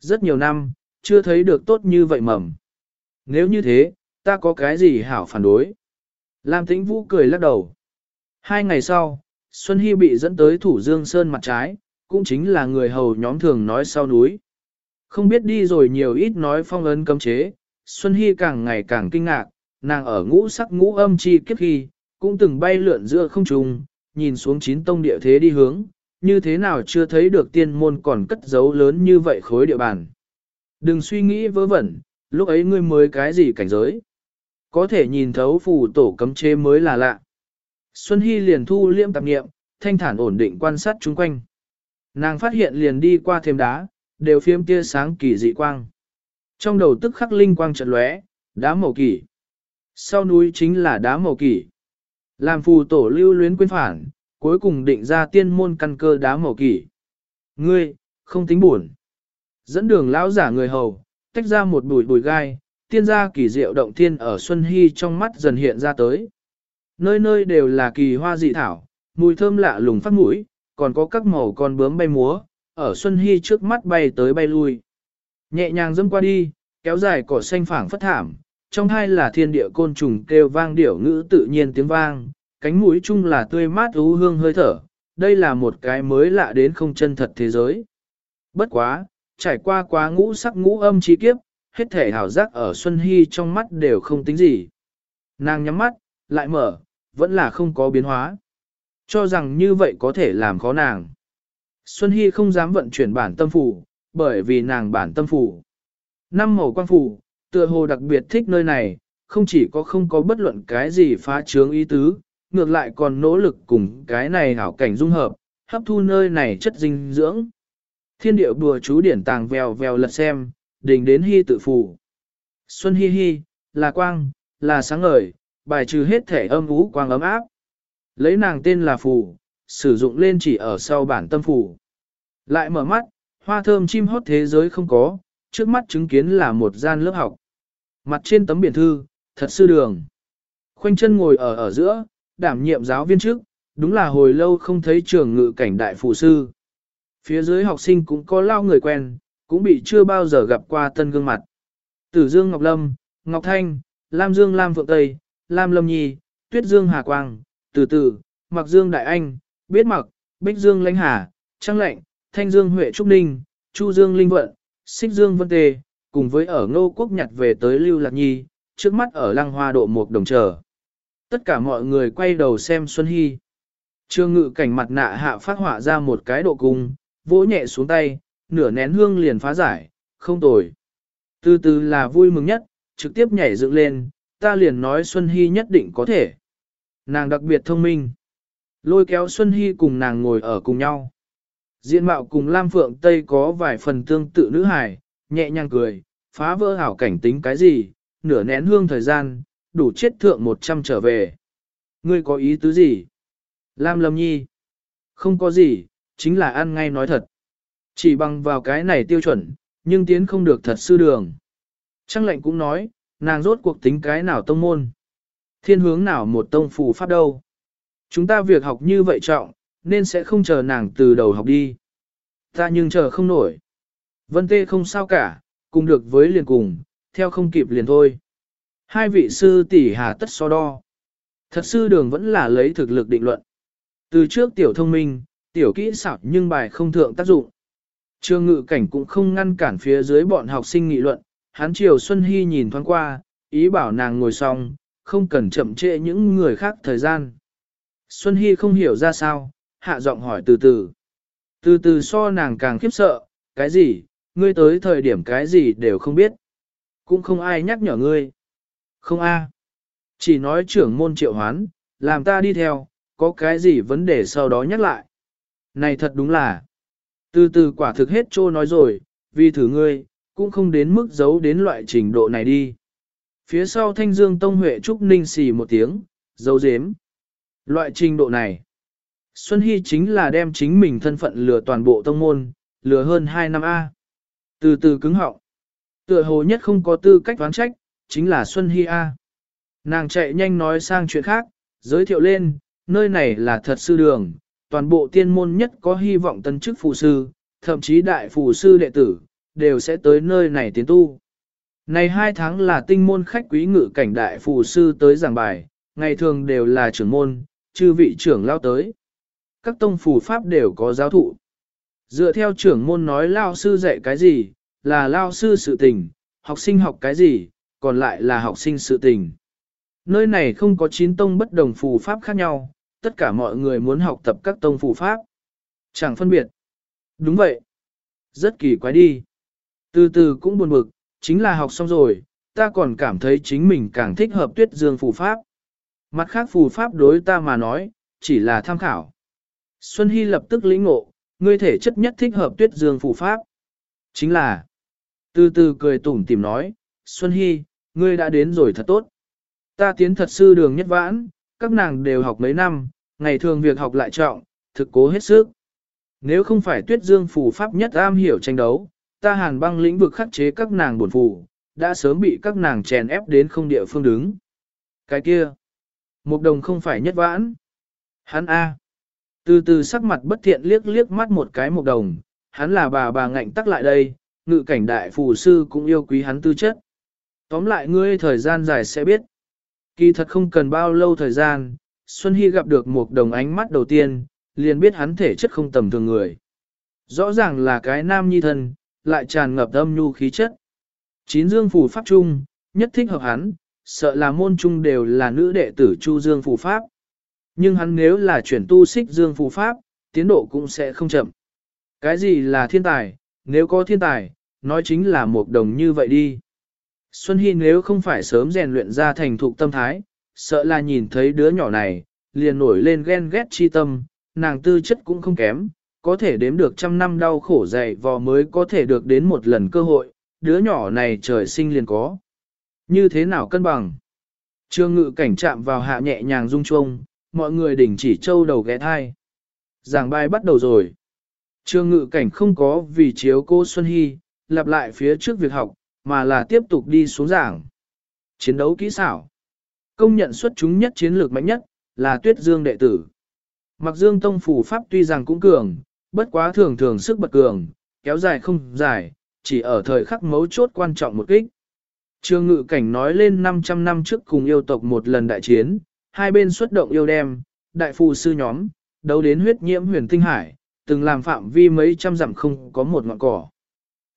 Rất nhiều năm, chưa thấy được tốt như vậy mầm. Nếu như thế, ta có cái gì hảo phản đối? Lam Tĩnh Vũ cười lắc đầu. Hai ngày sau, Xuân Hy bị dẫn tới Thủ Dương Sơn mặt trái, cũng chính là người hầu nhóm thường nói sau núi. Không biết đi rồi nhiều ít nói phong ấn cấm chế, Xuân Hy càng ngày càng kinh ngạc, nàng ở ngũ sắc ngũ âm chi kiếp khi, cũng từng bay lượn giữa không trung, nhìn xuống chín tông địa thế đi hướng, như thế nào chưa thấy được tiên môn còn cất giấu lớn như vậy khối địa bàn. Đừng suy nghĩ vớ vẩn, lúc ấy ngươi mới cái gì cảnh giới. Có thể nhìn thấu phù tổ cấm chế mới là lạ. Xuân Hy liền thu liễm tạp nghiệm, thanh thản ổn định quan sát chung quanh. Nàng phát hiện liền đi qua thêm đá, đều phiếm tia sáng kỳ dị quang. Trong đầu tức khắc linh quang trận lóe, đá màu kỳ. Sau núi chính là đá màu kỳ. Làm phù tổ lưu luyến quên phản, cuối cùng định ra tiên môn căn cơ đá màu kỳ. Ngươi, không tính buồn. Dẫn đường lão giả người hầu, tách ra một bụi bụi gai, tiên gia kỳ diệu động thiên ở Xuân Hy trong mắt dần hiện ra tới. Nơi nơi đều là kỳ hoa dị thảo, mùi thơm lạ lùng phát mũi, còn có các màu con bướm bay múa, ở Xuân Hy trước mắt bay tới bay lui. Nhẹ nhàng dâm qua đi, kéo dài cỏ xanh phảng phất thảm, trong hai là thiên địa côn trùng kêu vang điểu ngữ tự nhiên tiếng vang, cánh mũi chung là tươi mát ú hương hơi thở, đây là một cái mới lạ đến không chân thật thế giới. Bất quá, trải qua quá ngũ sắc ngũ âm chi kiếp, hết thể hào giác ở Xuân Hy trong mắt đều không tính gì. Nàng nhắm mắt, lại mở, vẫn là không có biến hóa. Cho rằng như vậy có thể làm khó nàng. Xuân Hy không dám vận chuyển bản tâm phủ, bởi vì nàng bản tâm phủ. Năm màu quang phủ, tựa hồ đặc biệt thích nơi này, không chỉ có không có bất luận cái gì phá trướng ý tứ, ngược lại còn nỗ lực cùng cái này hảo cảnh dung hợp, hấp thu nơi này chất dinh dưỡng. Thiên điệu đùa chú điển tàng vèo vèo lật xem, đỉnh đến hy tự phủ. Xuân hi hi, là quang, là sáng ngời, bài trừ hết thể âm ú quang ấm áp. Lấy nàng tên là phù, sử dụng lên chỉ ở sau bản tâm phù. Lại mở mắt, hoa thơm chim hót thế giới không có, trước mắt chứng kiến là một gian lớp học. Mặt trên tấm biển thư, thật sư đường. Khoanh chân ngồi ở ở giữa, đảm nhiệm giáo viên trước, đúng là hồi lâu không thấy trường ngự cảnh đại phụ sư. Phía dưới học sinh cũng có lao người quen, cũng bị chưa bao giờ gặp qua tân gương mặt. Tử Dương Ngọc Lâm, Ngọc Thanh, Lam Dương Lam Phượng Tây, Lam Lâm Nhi, Tuyết Dương Hà Quang, Từ Từ, Mặc Dương Đại Anh, Biết Mặc, Bích Dương Lãnh Hà, Trăng Lệnh, Thanh Dương Huệ Trúc Ninh, Chu Dương Linh Vận, Xích Dương Vân Tề, cùng với ở Ngô Quốc nhặt về tới Lưu Lạc Nhi, trước mắt ở Lăng Hoa độ một đồng chờ. Tất cả mọi người quay đầu xem Xuân Hy. Trương ngự cảnh mặt nạ hạ phát họa ra một cái độ cung, vỗ nhẹ xuống tay, nửa nén hương liền phá giải, không tồi. Từ từ là vui mừng nhất, trực tiếp nhảy dựng lên, ta liền nói Xuân Hy nhất định có thể. Nàng đặc biệt thông minh. Lôi kéo Xuân Hy cùng nàng ngồi ở cùng nhau. Diện mạo cùng Lam Phượng Tây có vài phần tương tự nữ hài, nhẹ nhàng cười, phá vỡ hảo cảnh tính cái gì, nửa nén hương thời gian, đủ chết thượng một trăm trở về. Ngươi có ý tứ gì? Lam Lâm Nhi. Không có gì, chính là ăn ngay nói thật. Chỉ bằng vào cái này tiêu chuẩn, nhưng tiến không được thật sư đường. Trăng lệnh cũng nói, nàng rốt cuộc tính cái nào tông môn. Thiên hướng nào một tông phù pháp đâu. Chúng ta việc học như vậy trọng, nên sẽ không chờ nàng từ đầu học đi. Ta nhưng chờ không nổi. Vân tê không sao cả, cùng được với liền cùng, theo không kịp liền thôi. Hai vị sư tỷ hà tất so đo. Thật sư đường vẫn là lấy thực lực định luận. Từ trước tiểu thông minh, tiểu kỹ xảo nhưng bài không thượng tác dụng. Trương ngự cảnh cũng không ngăn cản phía dưới bọn học sinh nghị luận, hắn chiều Xuân Hy nhìn thoáng qua, ý bảo nàng ngồi xong, không cần chậm trễ những người khác thời gian. Xuân Hy không hiểu ra sao, hạ giọng hỏi từ từ. Từ từ so nàng càng khiếp sợ, cái gì, ngươi tới thời điểm cái gì đều không biết. Cũng không ai nhắc nhở ngươi. Không a, Chỉ nói trưởng môn triệu hoán, làm ta đi theo, có cái gì vấn đề sau đó nhắc lại. Này thật đúng là, từ từ quả thực hết trô nói rồi, vì thử ngươi, cũng không đến mức giấu đến loại trình độ này đi. Phía sau thanh dương tông huệ trúc ninh xì một tiếng, giấu dếm. Loại trình độ này, Xuân Hy chính là đem chính mình thân phận lừa toàn bộ tông môn, lừa hơn 2 năm A. Từ từ cứng họng. Tựa hồ nhất không có tư cách đoán trách, chính là Xuân Hy A. Nàng chạy nhanh nói sang chuyện khác, giới thiệu lên, nơi này là thật sư đường, toàn bộ tiên môn nhất có hy vọng tân chức phù sư, thậm chí đại phù sư đệ tử, đều sẽ tới nơi này tiến tu. Này hai tháng là tinh môn khách quý ngự cảnh đại phù sư tới giảng bài, ngày thường đều là trưởng môn, chư vị trưởng lao tới. Các tông phù pháp đều có giáo thụ. Dựa theo trưởng môn nói lao sư dạy cái gì, là lao sư sự tình, học sinh học cái gì, còn lại là học sinh sự tình. Nơi này không có chín tông bất đồng phù pháp khác nhau, tất cả mọi người muốn học tập các tông phù pháp. Chẳng phân biệt. Đúng vậy. Rất kỳ quái đi. Từ từ cũng buồn bực, chính là học xong rồi, ta còn cảm thấy chính mình càng thích hợp tuyết dương phù pháp. Mặt khác phù pháp đối ta mà nói, chỉ là tham khảo. Xuân Hy lập tức lĩnh ngộ, ngươi thể chất nhất thích hợp tuyết dương phù pháp. Chính là, từ từ cười tủm tìm nói, Xuân Hy, ngươi đã đến rồi thật tốt. Ta tiến thật sư đường nhất vãn, các nàng đều học mấy năm, ngày thường việc học lại trọng, thực cố hết sức. Nếu không phải tuyết dương phù pháp nhất am hiểu tranh đấu, ta hàn băng lĩnh vực khắc chế các nàng buồn phù, đã sớm bị các nàng chèn ép đến không địa phương đứng. Cái kia, một đồng không phải nhất vãn. Hắn A. Từ từ sắc mặt bất thiện liếc liếc mắt một cái một đồng, hắn là bà bà ngạnh tắc lại đây, ngự cảnh đại phù sư cũng yêu quý hắn tư chất. Tóm lại ngươi thời gian dài sẽ biết. Kỳ thật không cần bao lâu thời gian, Xuân Hy gặp được một đồng ánh mắt đầu tiên, liền biết hắn thể chất không tầm thường người. Rõ ràng là cái nam nhi thân, lại tràn ngập âm nhu khí chất. Chín dương phù pháp trung, nhất thích hợp hắn, sợ là môn trung đều là nữ đệ tử Chu Dương phù pháp. Nhưng hắn nếu là chuyển tu xích Dương phù pháp, tiến độ cũng sẽ không chậm. Cái gì là thiên tài, nếu có thiên tài, nói chính là một đồng như vậy đi. Xuân Hy nếu không phải sớm rèn luyện ra thành thục tâm thái, sợ là nhìn thấy đứa nhỏ này, liền nổi lên ghen ghét chi tâm, nàng tư chất cũng không kém, có thể đếm được trăm năm đau khổ dày vò mới có thể được đến một lần cơ hội, đứa nhỏ này trời sinh liền có. Như thế nào cân bằng? Trương ngự cảnh chạm vào hạ nhẹ nhàng rung chuông, mọi người đỉnh chỉ trâu đầu ghé thai. Giảng bài bắt đầu rồi. Trương ngự cảnh không có vì chiếu cô Xuân Hy, lặp lại phía trước việc học, mà là tiếp tục đi xuống giảng. Chiến đấu kỹ xảo. Công nhận xuất chúng nhất chiến lược mạnh nhất, là tuyết dương đệ tử. Mặc dương tông phủ pháp tuy rằng cũng cường, bất quá thường thường sức bật cường, kéo dài không dài, chỉ ở thời khắc mấu chốt quan trọng một kích. Trương ngự cảnh nói lên 500 năm trước cùng yêu tộc một lần đại chiến, hai bên xuất động yêu đem, đại phù sư nhóm, đấu đến huyết nhiễm huyền tinh hải, từng làm phạm vi mấy trăm dặm không có một ngọn cỏ.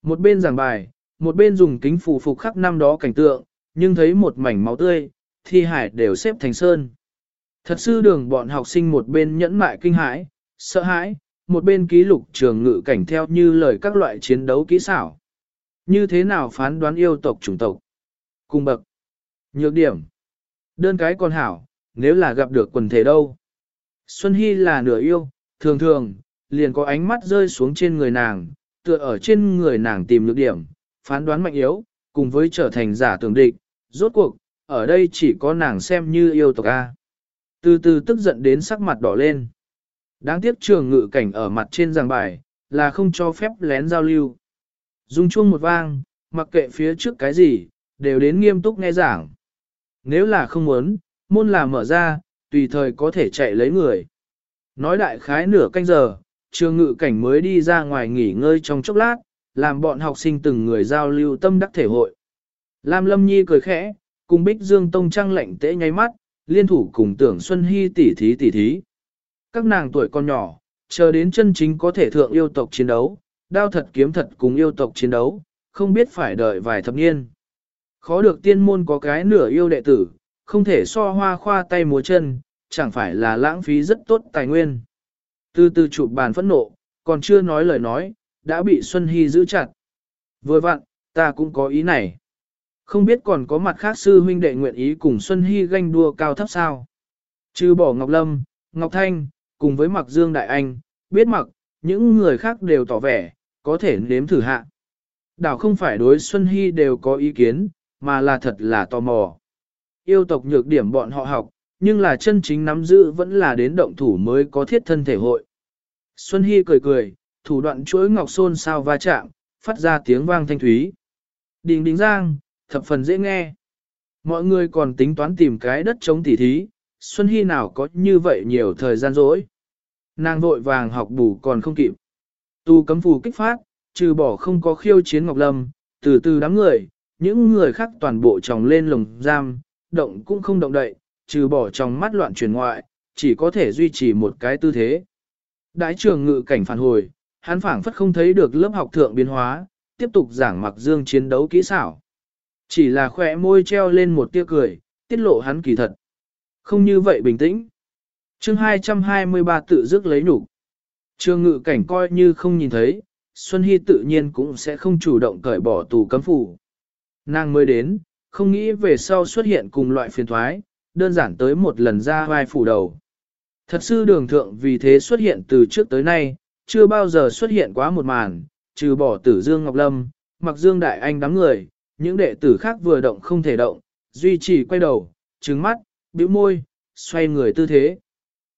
Một bên giảng bài, một bên dùng kính phù phục khắc năm đó cảnh tượng, nhưng thấy một mảnh máu tươi, thi hải đều xếp thành sơn. Thật sư đường bọn học sinh một bên nhẫn mại kinh hãi, sợ hãi, một bên ký lục trường ngự cảnh theo như lời các loại chiến đấu kỹ xảo. Như thế nào phán đoán yêu tộc chủng tộc? cùng bậc. Nhược điểm. Đơn cái con hảo, nếu là gặp được quần thể đâu. Xuân Hy là nửa yêu, thường thường, liền có ánh mắt rơi xuống trên người nàng, tựa ở trên người nàng tìm nhược điểm, phán đoán mạnh yếu, cùng với trở thành giả tưởng địch, rốt cuộc, ở đây chỉ có nàng xem như yêu tộc A. Từ từ tức giận đến sắc mặt đỏ lên. Đáng tiếc trường ngự cảnh ở mặt trên giảng bài, là không cho phép lén giao lưu. Dùng chuông một vang, mặc kệ phía trước cái gì, đều đến nghiêm túc nghe giảng. Nếu là không muốn, môn là mở ra, tùy thời có thể chạy lấy người. Nói đại khái nửa canh giờ, trường ngự cảnh mới đi ra ngoài nghỉ ngơi trong chốc lát, làm bọn học sinh từng người giao lưu tâm đắc thể hội. Lam Lâm Nhi cười khẽ, cùng Bích Dương Tông trăng lạnh tễ nháy mắt, liên thủ cùng tưởng Xuân Hy tỉ thí tỉ thí. Các nàng tuổi còn nhỏ, chờ đến chân chính có thể thượng yêu tộc chiến đấu, đao thật kiếm thật cùng yêu tộc chiến đấu, không biết phải đợi vài thập niên. Khó được tiên môn có cái nửa yêu đệ tử, không thể so hoa khoa tay múa chân, chẳng phải là lãng phí rất tốt tài nguyên. Từ từ chụp bàn phẫn nộ, còn chưa nói lời nói, đã bị Xuân Hy giữ chặt. Vừa vặn, ta cũng có ý này. Không biết còn có mặt khác sư huynh đệ nguyện ý cùng Xuân Hy ganh đua cao thấp sao. Trừ bỏ Ngọc Lâm, Ngọc Thanh, cùng với Mặc Dương Đại Anh, biết mặc, những người khác đều tỏ vẻ, có thể nếm thử hạ. Đảo không phải đối Xuân Hy đều có ý kiến, mà là thật là tò mò. Yêu tộc nhược điểm bọn họ học, nhưng là chân chính nắm giữ vẫn là đến động thủ mới có thiết thân thể hội. Xuân Hy cười cười, thủ đoạn chuỗi ngọc xôn sao va chạm, phát ra tiếng vang thanh thúy. Đình đình giang, thập phần dễ nghe. Mọi người còn tính toán tìm cái đất chống tỉ thí, Xuân Hy nào có như vậy nhiều thời gian rỗi. Nàng vội vàng học bù còn không kịp. Tu cấm phù kích phát, trừ bỏ không có khiêu chiến Ngọc Lâm, từ từ đám người, những người khác toàn bộ tròng lên lồng giam, động cũng không động đậy, trừ bỏ trong mắt loạn truyền ngoại, chỉ có thể duy trì một cái tư thế. Đại trường ngự cảnh phản hồi, hắn phảng phất không thấy được lớp học thượng biến hóa, tiếp tục giảng mặc dương chiến đấu kỹ xảo. Chỉ là khỏe môi treo lên một tia cười, tiết lộ hắn kỳ thật. Không như vậy bình tĩnh. chương 223 tự dứt lấy nhục Trường ngự cảnh coi như không nhìn thấy, Xuân Hy tự nhiên cũng sẽ không chủ động cởi bỏ tù cấm phủ. Nàng mới đến, không nghĩ về sau xuất hiện cùng loại phiền thoái, đơn giản tới một lần ra vai phủ đầu. Thật sư đường thượng vì thế xuất hiện từ trước tới nay, chưa bao giờ xuất hiện quá một màn, trừ bỏ tử Dương Ngọc Lâm, mặc Dương Đại Anh đám người, những đệ tử khác vừa động không thể động, duy trì quay đầu, trứng mắt, bĩu môi, xoay người tư thế.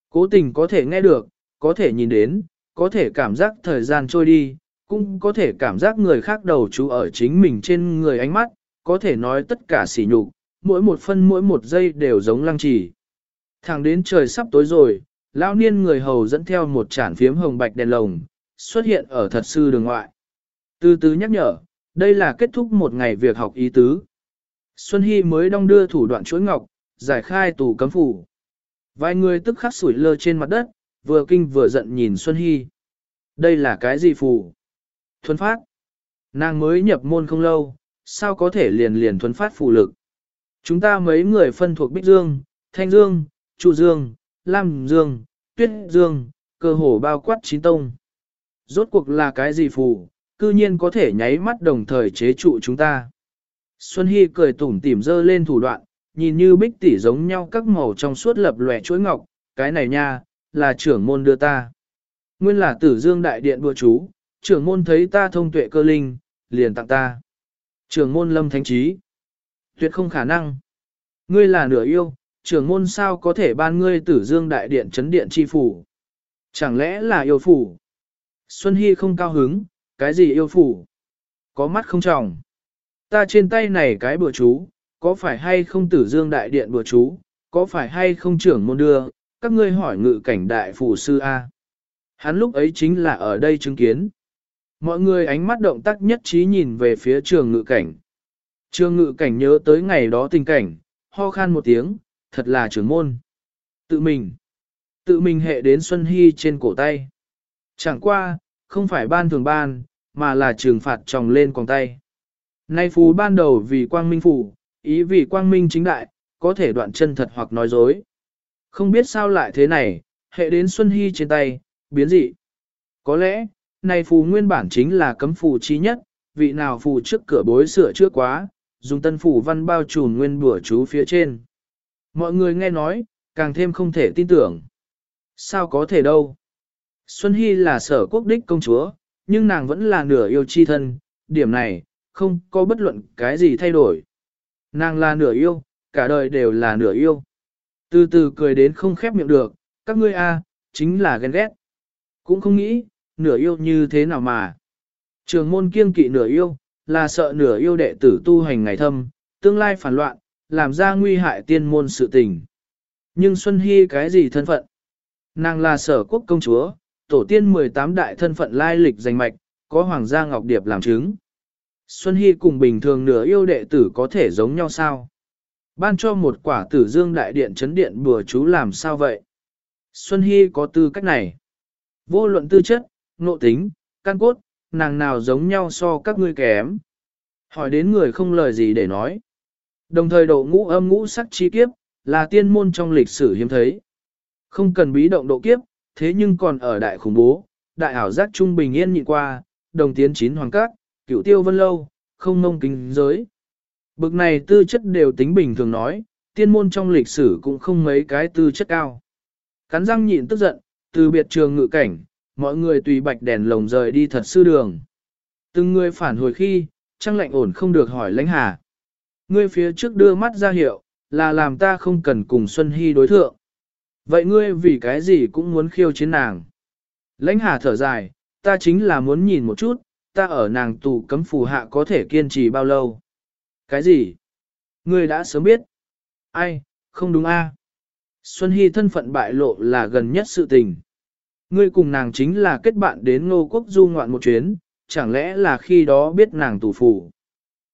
Cố tình có thể nghe được, có thể nhìn đến, có thể cảm giác thời gian trôi đi, cũng có thể cảm giác người khác đầu chú ở chính mình trên người ánh mắt, có thể nói tất cả sỉ nhục, mỗi một phân mỗi một giây đều giống lăng trì. Thẳng đến trời sắp tối rồi, lão niên người hầu dẫn theo một chản phiếm hồng bạch đèn lồng, xuất hiện ở thật sư đường ngoại. Từ từ nhắc nhở, đây là kết thúc một ngày việc học ý tứ. Xuân Hy mới đong đưa thủ đoạn chuỗi ngọc, giải khai tù cấm phủ. Vài người tức khắc sủi lơ trên mặt đất, vừa kinh vừa giận nhìn Xuân Hy. Đây là cái gì phù? Thuấn phát. Nàng mới nhập môn không lâu, sao có thể liền liền thuấn phát phù lực? Chúng ta mấy người phân thuộc Bích Dương, Thanh Dương, Chu Dương, Lam Dương, Tuyết Dương, cơ hồ bao quát chín tông. Rốt cuộc là cái gì phù, cư nhiên có thể nháy mắt đồng thời chế trụ chúng ta. Xuân Hy cười tủm tỉm dơ lên thủ đoạn, nhìn như bích tỷ giống nhau các màu trong suốt lập lòe chuỗi ngọc, cái này nha, là trưởng môn đưa ta. Nguyên là tử dương đại điện đua chú, trưởng môn thấy ta thông tuệ cơ linh, liền tặng ta. Trưởng môn lâm thánh trí. Tuyệt không khả năng. Ngươi là nửa yêu, trưởng môn sao có thể ban ngươi tử dương đại điện chấn điện chi phủ. Chẳng lẽ là yêu phủ? Xuân Hy không cao hứng, cái gì yêu phủ? Có mắt không tròng. Ta trên tay này cái bữa chú, có phải hay không tử dương đại điện bữa chú, có phải hay không trưởng môn đưa, các ngươi hỏi ngự cảnh đại phủ sư A. Hắn lúc ấy chính là ở đây chứng kiến. Mọi người ánh mắt động tác nhất trí nhìn về phía trường ngự cảnh. Trường ngự cảnh nhớ tới ngày đó tình cảnh, ho khan một tiếng, thật là trưởng môn. Tự mình, tự mình hệ đến Xuân Hy trên cổ tay. Chẳng qua, không phải ban thường ban, mà là trừng phạt tròng lên quòng tay. Nay phù ban đầu vì quang minh phù, ý vì quang minh chính đại, có thể đoạn chân thật hoặc nói dối. Không biết sao lại thế này, hệ đến Xuân Hy trên tay, biến dị. Có lẽ, này phù nguyên bản chính là cấm phù chi nhất, vị nào phù trước cửa bối sửa trước quá, dùng tân phù văn bao trùm nguyên bửa chú phía trên. Mọi người nghe nói, càng thêm không thể tin tưởng. Sao có thể đâu? Xuân Hy là sở quốc đích công chúa, nhưng nàng vẫn là nửa yêu chi thân, điểm này, không có bất luận cái gì thay đổi. Nàng là nửa yêu, cả đời đều là nửa yêu. Từ từ cười đến không khép miệng được, các ngươi a, chính là ghen ghét. Cũng không nghĩ, nửa yêu như thế nào mà. Trường môn kiêng kỵ nửa yêu, là sợ nửa yêu đệ tử tu hành ngày thâm, tương lai phản loạn, làm ra nguy hại tiên môn sự tình. Nhưng Xuân Hy cái gì thân phận? Nàng là sở quốc công chúa, tổ tiên 18 đại thân phận lai lịch danh mạch, có Hoàng gia Ngọc Điệp làm chứng. Xuân Hy cùng bình thường nửa yêu đệ tử có thể giống nhau sao? Ban cho một quả tử dương đại điện chấn điện bùa chú làm sao vậy? Xuân Hy có tư cách này. Vô luận tư chất, nộ tính, căn cốt, nàng nào giống nhau so các ngươi kém. Hỏi đến người không lời gì để nói. Đồng thời độ ngũ âm ngũ sắc chi kiếp, là tiên môn trong lịch sử hiếm thấy. Không cần bí động độ kiếp, thế nhưng còn ở đại khủng bố, đại ảo giác trung bình yên nhịn qua, đồng tiến chín hoàng cát, cựu tiêu vân lâu, không nông kính giới. Bực này tư chất đều tính bình thường nói, tiên môn trong lịch sử cũng không mấy cái tư chất cao. Cắn răng nhịn tức giận, từ biệt trường ngự cảnh, mọi người tùy bạch đèn lồng rời đi thật sư đường. Từng người phản hồi khi, trăng lạnh ổn không được hỏi lãnh hà. Ngươi phía trước đưa mắt ra hiệu, là làm ta không cần cùng Xuân Hy đối thượng. Vậy ngươi vì cái gì cũng muốn khiêu chiến nàng. Lãnh hà thở dài, ta chính là muốn nhìn một chút, ta ở nàng tù cấm phù hạ có thể kiên trì bao lâu. Cái gì? Ngươi đã sớm biết. Ai, không đúng a? Xuân Hy thân phận bại lộ là gần nhất sự tình. Ngươi cùng nàng chính là kết bạn đến ngô quốc du ngoạn một chuyến, chẳng lẽ là khi đó biết nàng tù phủ.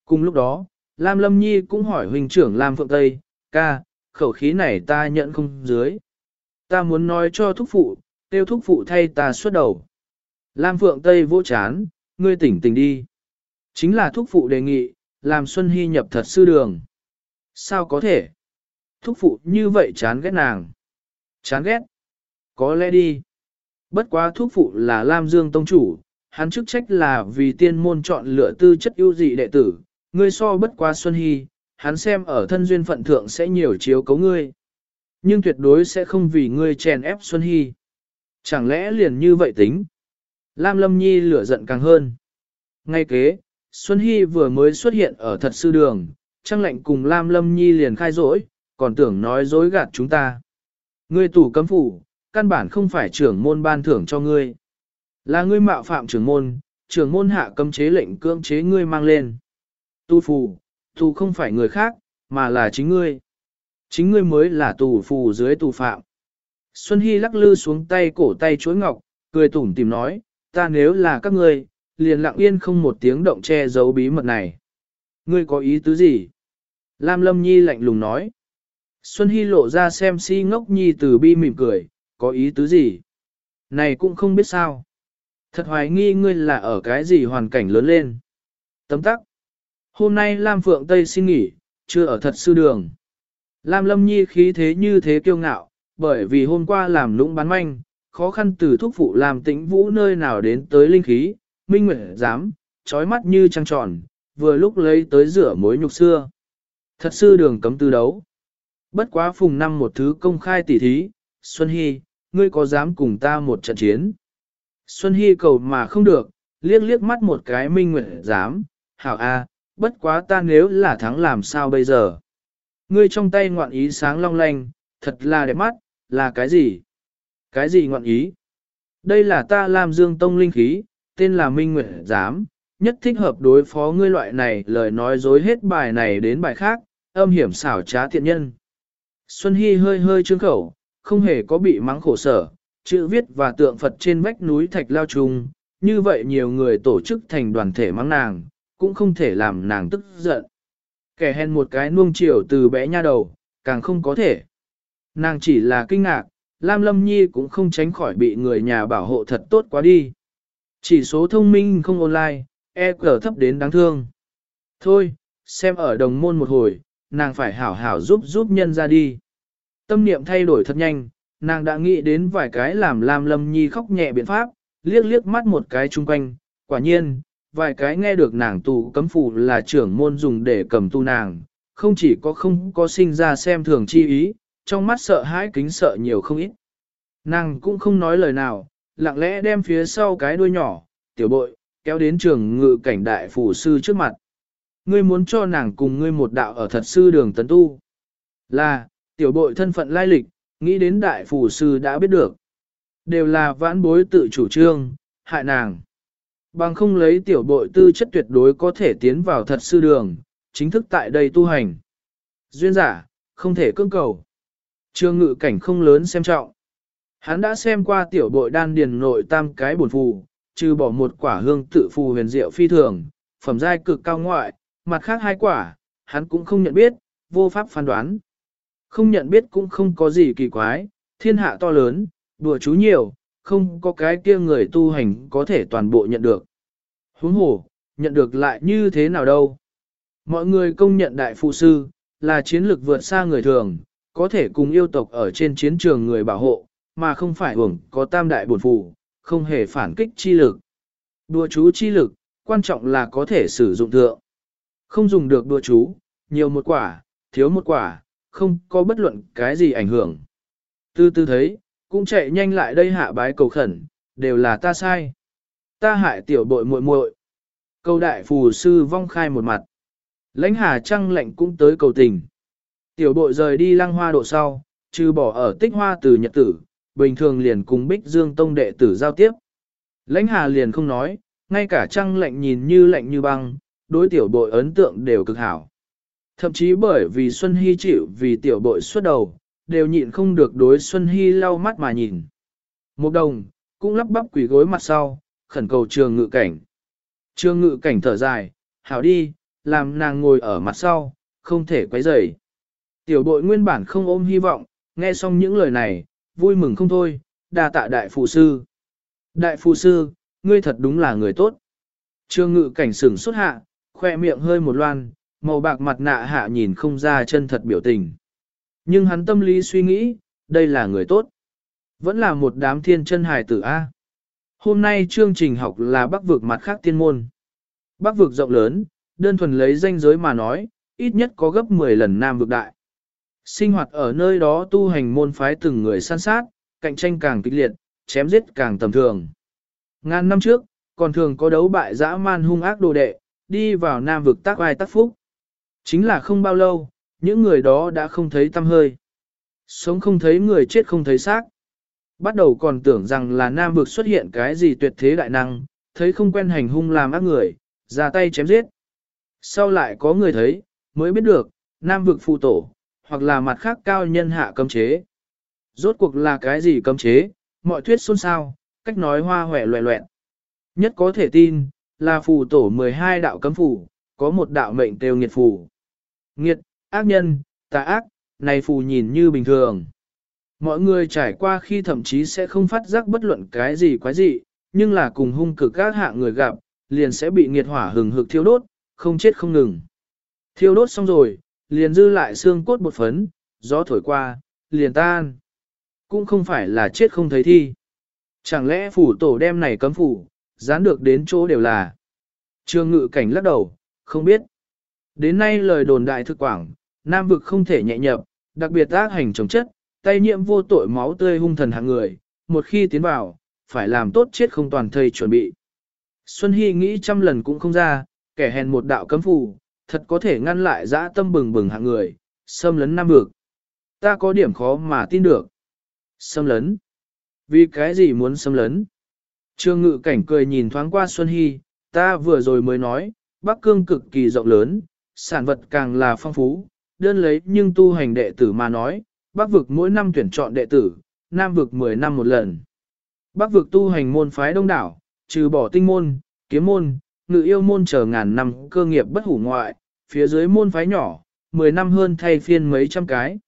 Cùng lúc đó, Lam Lâm Nhi cũng hỏi huynh trưởng Lam Phượng Tây, ca, khẩu khí này ta nhận không dưới. Ta muốn nói cho thúc phụ, tiêu thúc phụ thay ta xuất đầu. Lam Phượng Tây vỗ chán, ngươi tỉnh tỉnh đi. Chính là thúc phụ đề nghị, làm Xuân Hy nhập thật sư đường. Sao có thể? Thúc phụ như vậy chán ghét nàng. Chán ghét? Có lẽ đi. Bất quá thúc phụ là Lam Dương Tông Chủ, hắn chức trách là vì tiên môn chọn lựa tư chất ưu dị đệ tử, ngươi so bất quá Xuân Hy, hắn xem ở thân duyên phận thượng sẽ nhiều chiếu cấu ngươi. Nhưng tuyệt đối sẽ không vì ngươi chèn ép Xuân Hy. Chẳng lẽ liền như vậy tính? Lam Lâm Nhi lửa giận càng hơn. Ngay kế, Xuân Hy vừa mới xuất hiện ở thật sư đường, Trang lệnh cùng Lam Lâm Nhi liền khai rỗi, còn tưởng nói dối gạt chúng ta. Ngươi tủ cấm phủ, căn bản không phải trưởng môn ban thưởng cho ngươi. Là ngươi mạo phạm trưởng môn, trưởng môn hạ cấm chế lệnh cưỡng chế ngươi mang lên. Tu phù, tu không phải người khác, mà là chính ngươi. Chính ngươi mới là tù phù dưới tù phạm. Xuân Hy lắc lư xuống tay cổ tay chuối ngọc, cười tủm tìm nói, ta nếu là các ngươi, liền lặng yên không một tiếng động che giấu bí mật này. Ngươi có ý tứ gì? Lam Lâm Nhi lạnh lùng nói. Xuân Hy lộ ra xem si ngốc nhi từ bi mỉm cười, có ý tứ gì? Này cũng không biết sao. Thật hoài nghi ngươi là ở cái gì hoàn cảnh lớn lên. Tấm tắc. Hôm nay Lam Phượng Tây xin nghỉ, chưa ở thật sư đường. Lam Lâm Nhi khí thế như thế kiêu ngạo, bởi vì hôm qua làm lũng bán manh, khó khăn từ thúc phụ làm tĩnh vũ nơi nào đến tới linh khí, minh nguyện dám, trói mắt như trăng tròn, vừa lúc lấy tới rửa mối nhục xưa. Thật sư đường cấm tư đấu. Bất quá phùng năm một thứ công khai tỉ thí, Xuân Hy, ngươi có dám cùng ta một trận chiến? Xuân Hy cầu mà không được, liếc liếc mắt một cái minh nguyện dám, hảo a, bất quá ta nếu là thắng làm sao bây giờ? Ngươi trong tay ngoạn ý sáng long lanh, thật là đẹp mắt, là cái gì? Cái gì ngoạn ý? Đây là ta làm dương tông linh khí, tên là Minh Nguyệt Giám, nhất thích hợp đối phó ngươi loại này lời nói dối hết bài này đến bài khác, âm hiểm xảo trá thiện nhân. Xuân Hy hơi hơi trương khẩu, không hề có bị mắng khổ sở, chữ viết và tượng Phật trên vách núi thạch lao trùng, như vậy nhiều người tổ chức thành đoàn thể mắng nàng, cũng không thể làm nàng tức giận. Kẻ hèn một cái nuông chiều từ bé nha đầu, càng không có thể. Nàng chỉ là kinh ngạc, Lam Lâm Nhi cũng không tránh khỏi bị người nhà bảo hộ thật tốt quá đi. Chỉ số thông minh không online, e cờ thấp đến đáng thương. Thôi, xem ở đồng môn một hồi, nàng phải hảo hảo giúp giúp nhân ra đi. Tâm niệm thay đổi thật nhanh, nàng đã nghĩ đến vài cái làm Lam Lâm Nhi khóc nhẹ biện pháp, liếc liếc mắt một cái chung quanh, quả nhiên, vài cái nghe được nàng tù cấm phủ là trưởng môn dùng để cầm tu nàng, không chỉ có không có sinh ra xem thường chi ý, trong mắt sợ hãi kính sợ nhiều không ít. Nàng cũng không nói lời nào, lặng lẽ đem phía sau cái đuôi nhỏ, tiểu bội, kéo đến trường ngự cảnh đại phủ sư trước mặt. Ngươi muốn cho nàng cùng ngươi một đạo ở thật sư đường tấn tu. Là, tiểu bội thân phận lai lịch, nghĩ đến đại phủ sư đã biết được. Đều là vãn bối tự chủ trương, hại nàng. Bằng không lấy tiểu bội tư chất tuyệt đối có thể tiến vào thật sư đường, chính thức tại đây tu hành. Duyên giả, không thể cưỡng cầu. Trương ngự cảnh không lớn xem trọng. Hắn đã xem qua tiểu bội đan điền nội tam cái bổn phù, trừ bỏ một quả hương tự phù huyền diệu phi thường, phẩm giai cực cao ngoại, mặt khác hai quả, hắn cũng không nhận biết, vô pháp phán đoán. Không nhận biết cũng không có gì kỳ quái, thiên hạ to lớn, đùa chú nhiều, không có cái kia người tu hành có thể toàn bộ nhận được. Huống hồ, nhận được lại như thế nào đâu. Mọi người công nhận đại phụ sư, là chiến lược vượt xa người thường, có thể cùng yêu tộc ở trên chiến trường người bảo hộ, mà không phải hưởng có tam đại bổn phụ, không hề phản kích chi lực. Đùa chú chi lực, quan trọng là có thể sử dụng thượng. Không dùng được đùa chú, nhiều một quả, thiếu một quả, không có bất luận cái gì ảnh hưởng. Từ từ thấy, cũng chạy nhanh lại đây hạ bái cầu khẩn, đều là ta sai. Ta hại tiểu bội muội muội. Câu đại phù sư vong khai một mặt. Lãnh hà trăng lệnh cũng tới cầu tình. Tiểu bội rời đi lăng hoa độ sau, trừ bỏ ở tích hoa từ nhật tử, bình thường liền cùng Bích Dương Tông đệ tử giao tiếp. Lãnh Hà liền không nói, ngay cả trăng lạnh nhìn như lạnh như băng, đối tiểu bội ấn tượng đều cực hảo. Thậm chí bởi vì Xuân Hy chịu vì tiểu bội xuất đầu, đều nhịn không được đối Xuân Hy lau mắt mà nhìn. Một đồng, cũng lắp bắp quỷ gối mặt sau, khẩn cầu trường ngự cảnh. Trường ngự cảnh thở dài, hảo đi, làm nàng ngồi ở mặt sau, không thể quấy rầy. Tiểu bội nguyên bản không ôm hy vọng, nghe xong những lời này, vui mừng không thôi, đa tạ đại phụ sư. Đại phụ sư, ngươi thật đúng là người tốt. Trương ngự cảnh sửng xuất hạ, khoe miệng hơi một loan, màu bạc mặt nạ hạ nhìn không ra chân thật biểu tình. Nhưng hắn tâm lý suy nghĩ, đây là người tốt. Vẫn là một đám thiên chân hài tử A. Hôm nay chương trình học là bắc vực mặt khác tiên môn. Bắc vực rộng lớn, đơn thuần lấy danh giới mà nói, ít nhất có gấp 10 lần nam vực đại. Sinh hoạt ở nơi đó tu hành môn phái từng người san sát, cạnh tranh càng kịch liệt, chém giết càng tầm thường. Ngàn năm trước, còn thường có đấu bại dã man hung ác đồ đệ, đi vào nam vực tác ai tác phúc. Chính là không bao lâu, những người đó đã không thấy tâm hơi. Sống không thấy người chết không thấy xác. Bắt đầu còn tưởng rằng là nam vực xuất hiện cái gì tuyệt thế đại năng, thấy không quen hành hung làm ác người, ra tay chém giết. Sau lại có người thấy, mới biết được, nam vực phụ tổ, hoặc là mặt khác cao nhân hạ cấm chế. Rốt cuộc là cái gì cấm chế, mọi thuyết xôn xao, cách nói hoa hòe loẹ loẹn. Nhất có thể tin, là phù tổ 12 đạo cấm phủ, có một đạo mệnh tiêu nghiệt phù. Nghiệt, ác nhân, tà ác, này phù nhìn như bình thường. Mọi người trải qua khi thậm chí sẽ không phát giác bất luận cái gì quái gì, nhưng là cùng hung cực các hạ người gặp, liền sẽ bị nghiệt hỏa hừng hực thiêu đốt, không chết không ngừng. Thiêu đốt xong rồi, liền dư lại xương cốt bột phấn, gió thổi qua, liền tan. Cũng không phải là chết không thấy thi. Chẳng lẽ phủ tổ đem này cấm phủ, dán được đến chỗ đều là. Trương ngự cảnh lắc đầu, không biết. Đến nay lời đồn đại thực quảng, nam vực không thể nhẹ nhập, đặc biệt ác hành chống chất, tay nhiễm vô tội máu tươi hung thần hạng người, một khi tiến vào, phải làm tốt chết không toàn thây chuẩn bị. Xuân Hy nghĩ trăm lần cũng không ra, kẻ hèn một đạo cấm phù, thật có thể ngăn lại dã tâm bừng bừng hạng người, xâm lấn Nam Vực. Ta có điểm khó mà tin được. Xâm lấn? Vì cái gì muốn xâm lấn? Trương ngự cảnh cười nhìn thoáng qua Xuân Hy, ta vừa rồi mới nói, Bắc Cương cực kỳ rộng lớn, sản vật càng là phong phú, đơn lấy nhưng tu hành đệ tử mà nói, Bắc vực mỗi năm tuyển chọn đệ tử, Nam vực 10 năm một lần. Bắc vực tu hành môn phái đông đảo, trừ bỏ tinh môn, kiếm môn, ngự yêu môn chờ ngàn năm cơ nghiệp bất hủ ngoại, phía dưới môn phái nhỏ, 10 năm hơn thay phiên mấy trăm cái.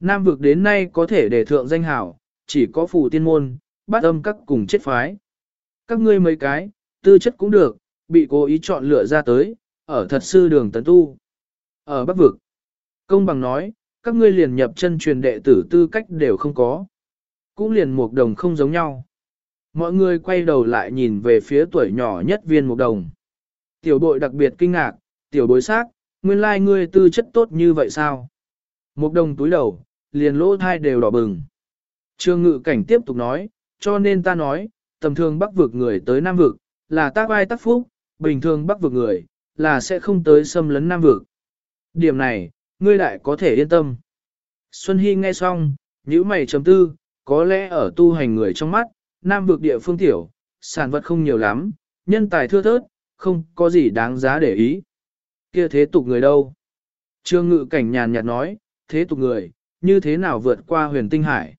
Nam vực đến nay có thể để thượng danh hảo, chỉ có phù tiên môn, bắt âm các cùng chết phái. Các ngươi mấy cái, tư chất cũng được, bị cố ý chọn lựa ra tới, ở thật sư đường tấn tu. Ở Bắc vực, công bằng nói, các ngươi liền nhập chân truyền đệ tử tư cách đều không có. Cũng liền một đồng không giống nhau. Mọi người quay đầu lại nhìn về phía tuổi nhỏ nhất viên một đồng. Tiểu bội đặc biệt kinh ngạc, tiểu bối xác, nguyên lai ngươi tư chất tốt như vậy sao? Một đồng túi đầu, liền lỗ thai đều đỏ bừng. Trương ngự cảnh tiếp tục nói, cho nên ta nói, tầm thường bắc vực người tới nam vực, là tác vai tác phúc, bình thường bắc vực người, là sẽ không tới xâm lấn nam vực. Điểm này, ngươi lại có thể yên tâm. Xuân Hy nghe xong, nhíu mày chấm tư, có lẽ ở tu hành người trong mắt, nam vực địa phương tiểu, sản vật không nhiều lắm, nhân tài thưa thớt, không có gì đáng giá để ý. Kia thế tục người đâu? Trương ngự cảnh nhàn nhạt nói, thế tục người, như thế nào vượt qua huyền tinh hải?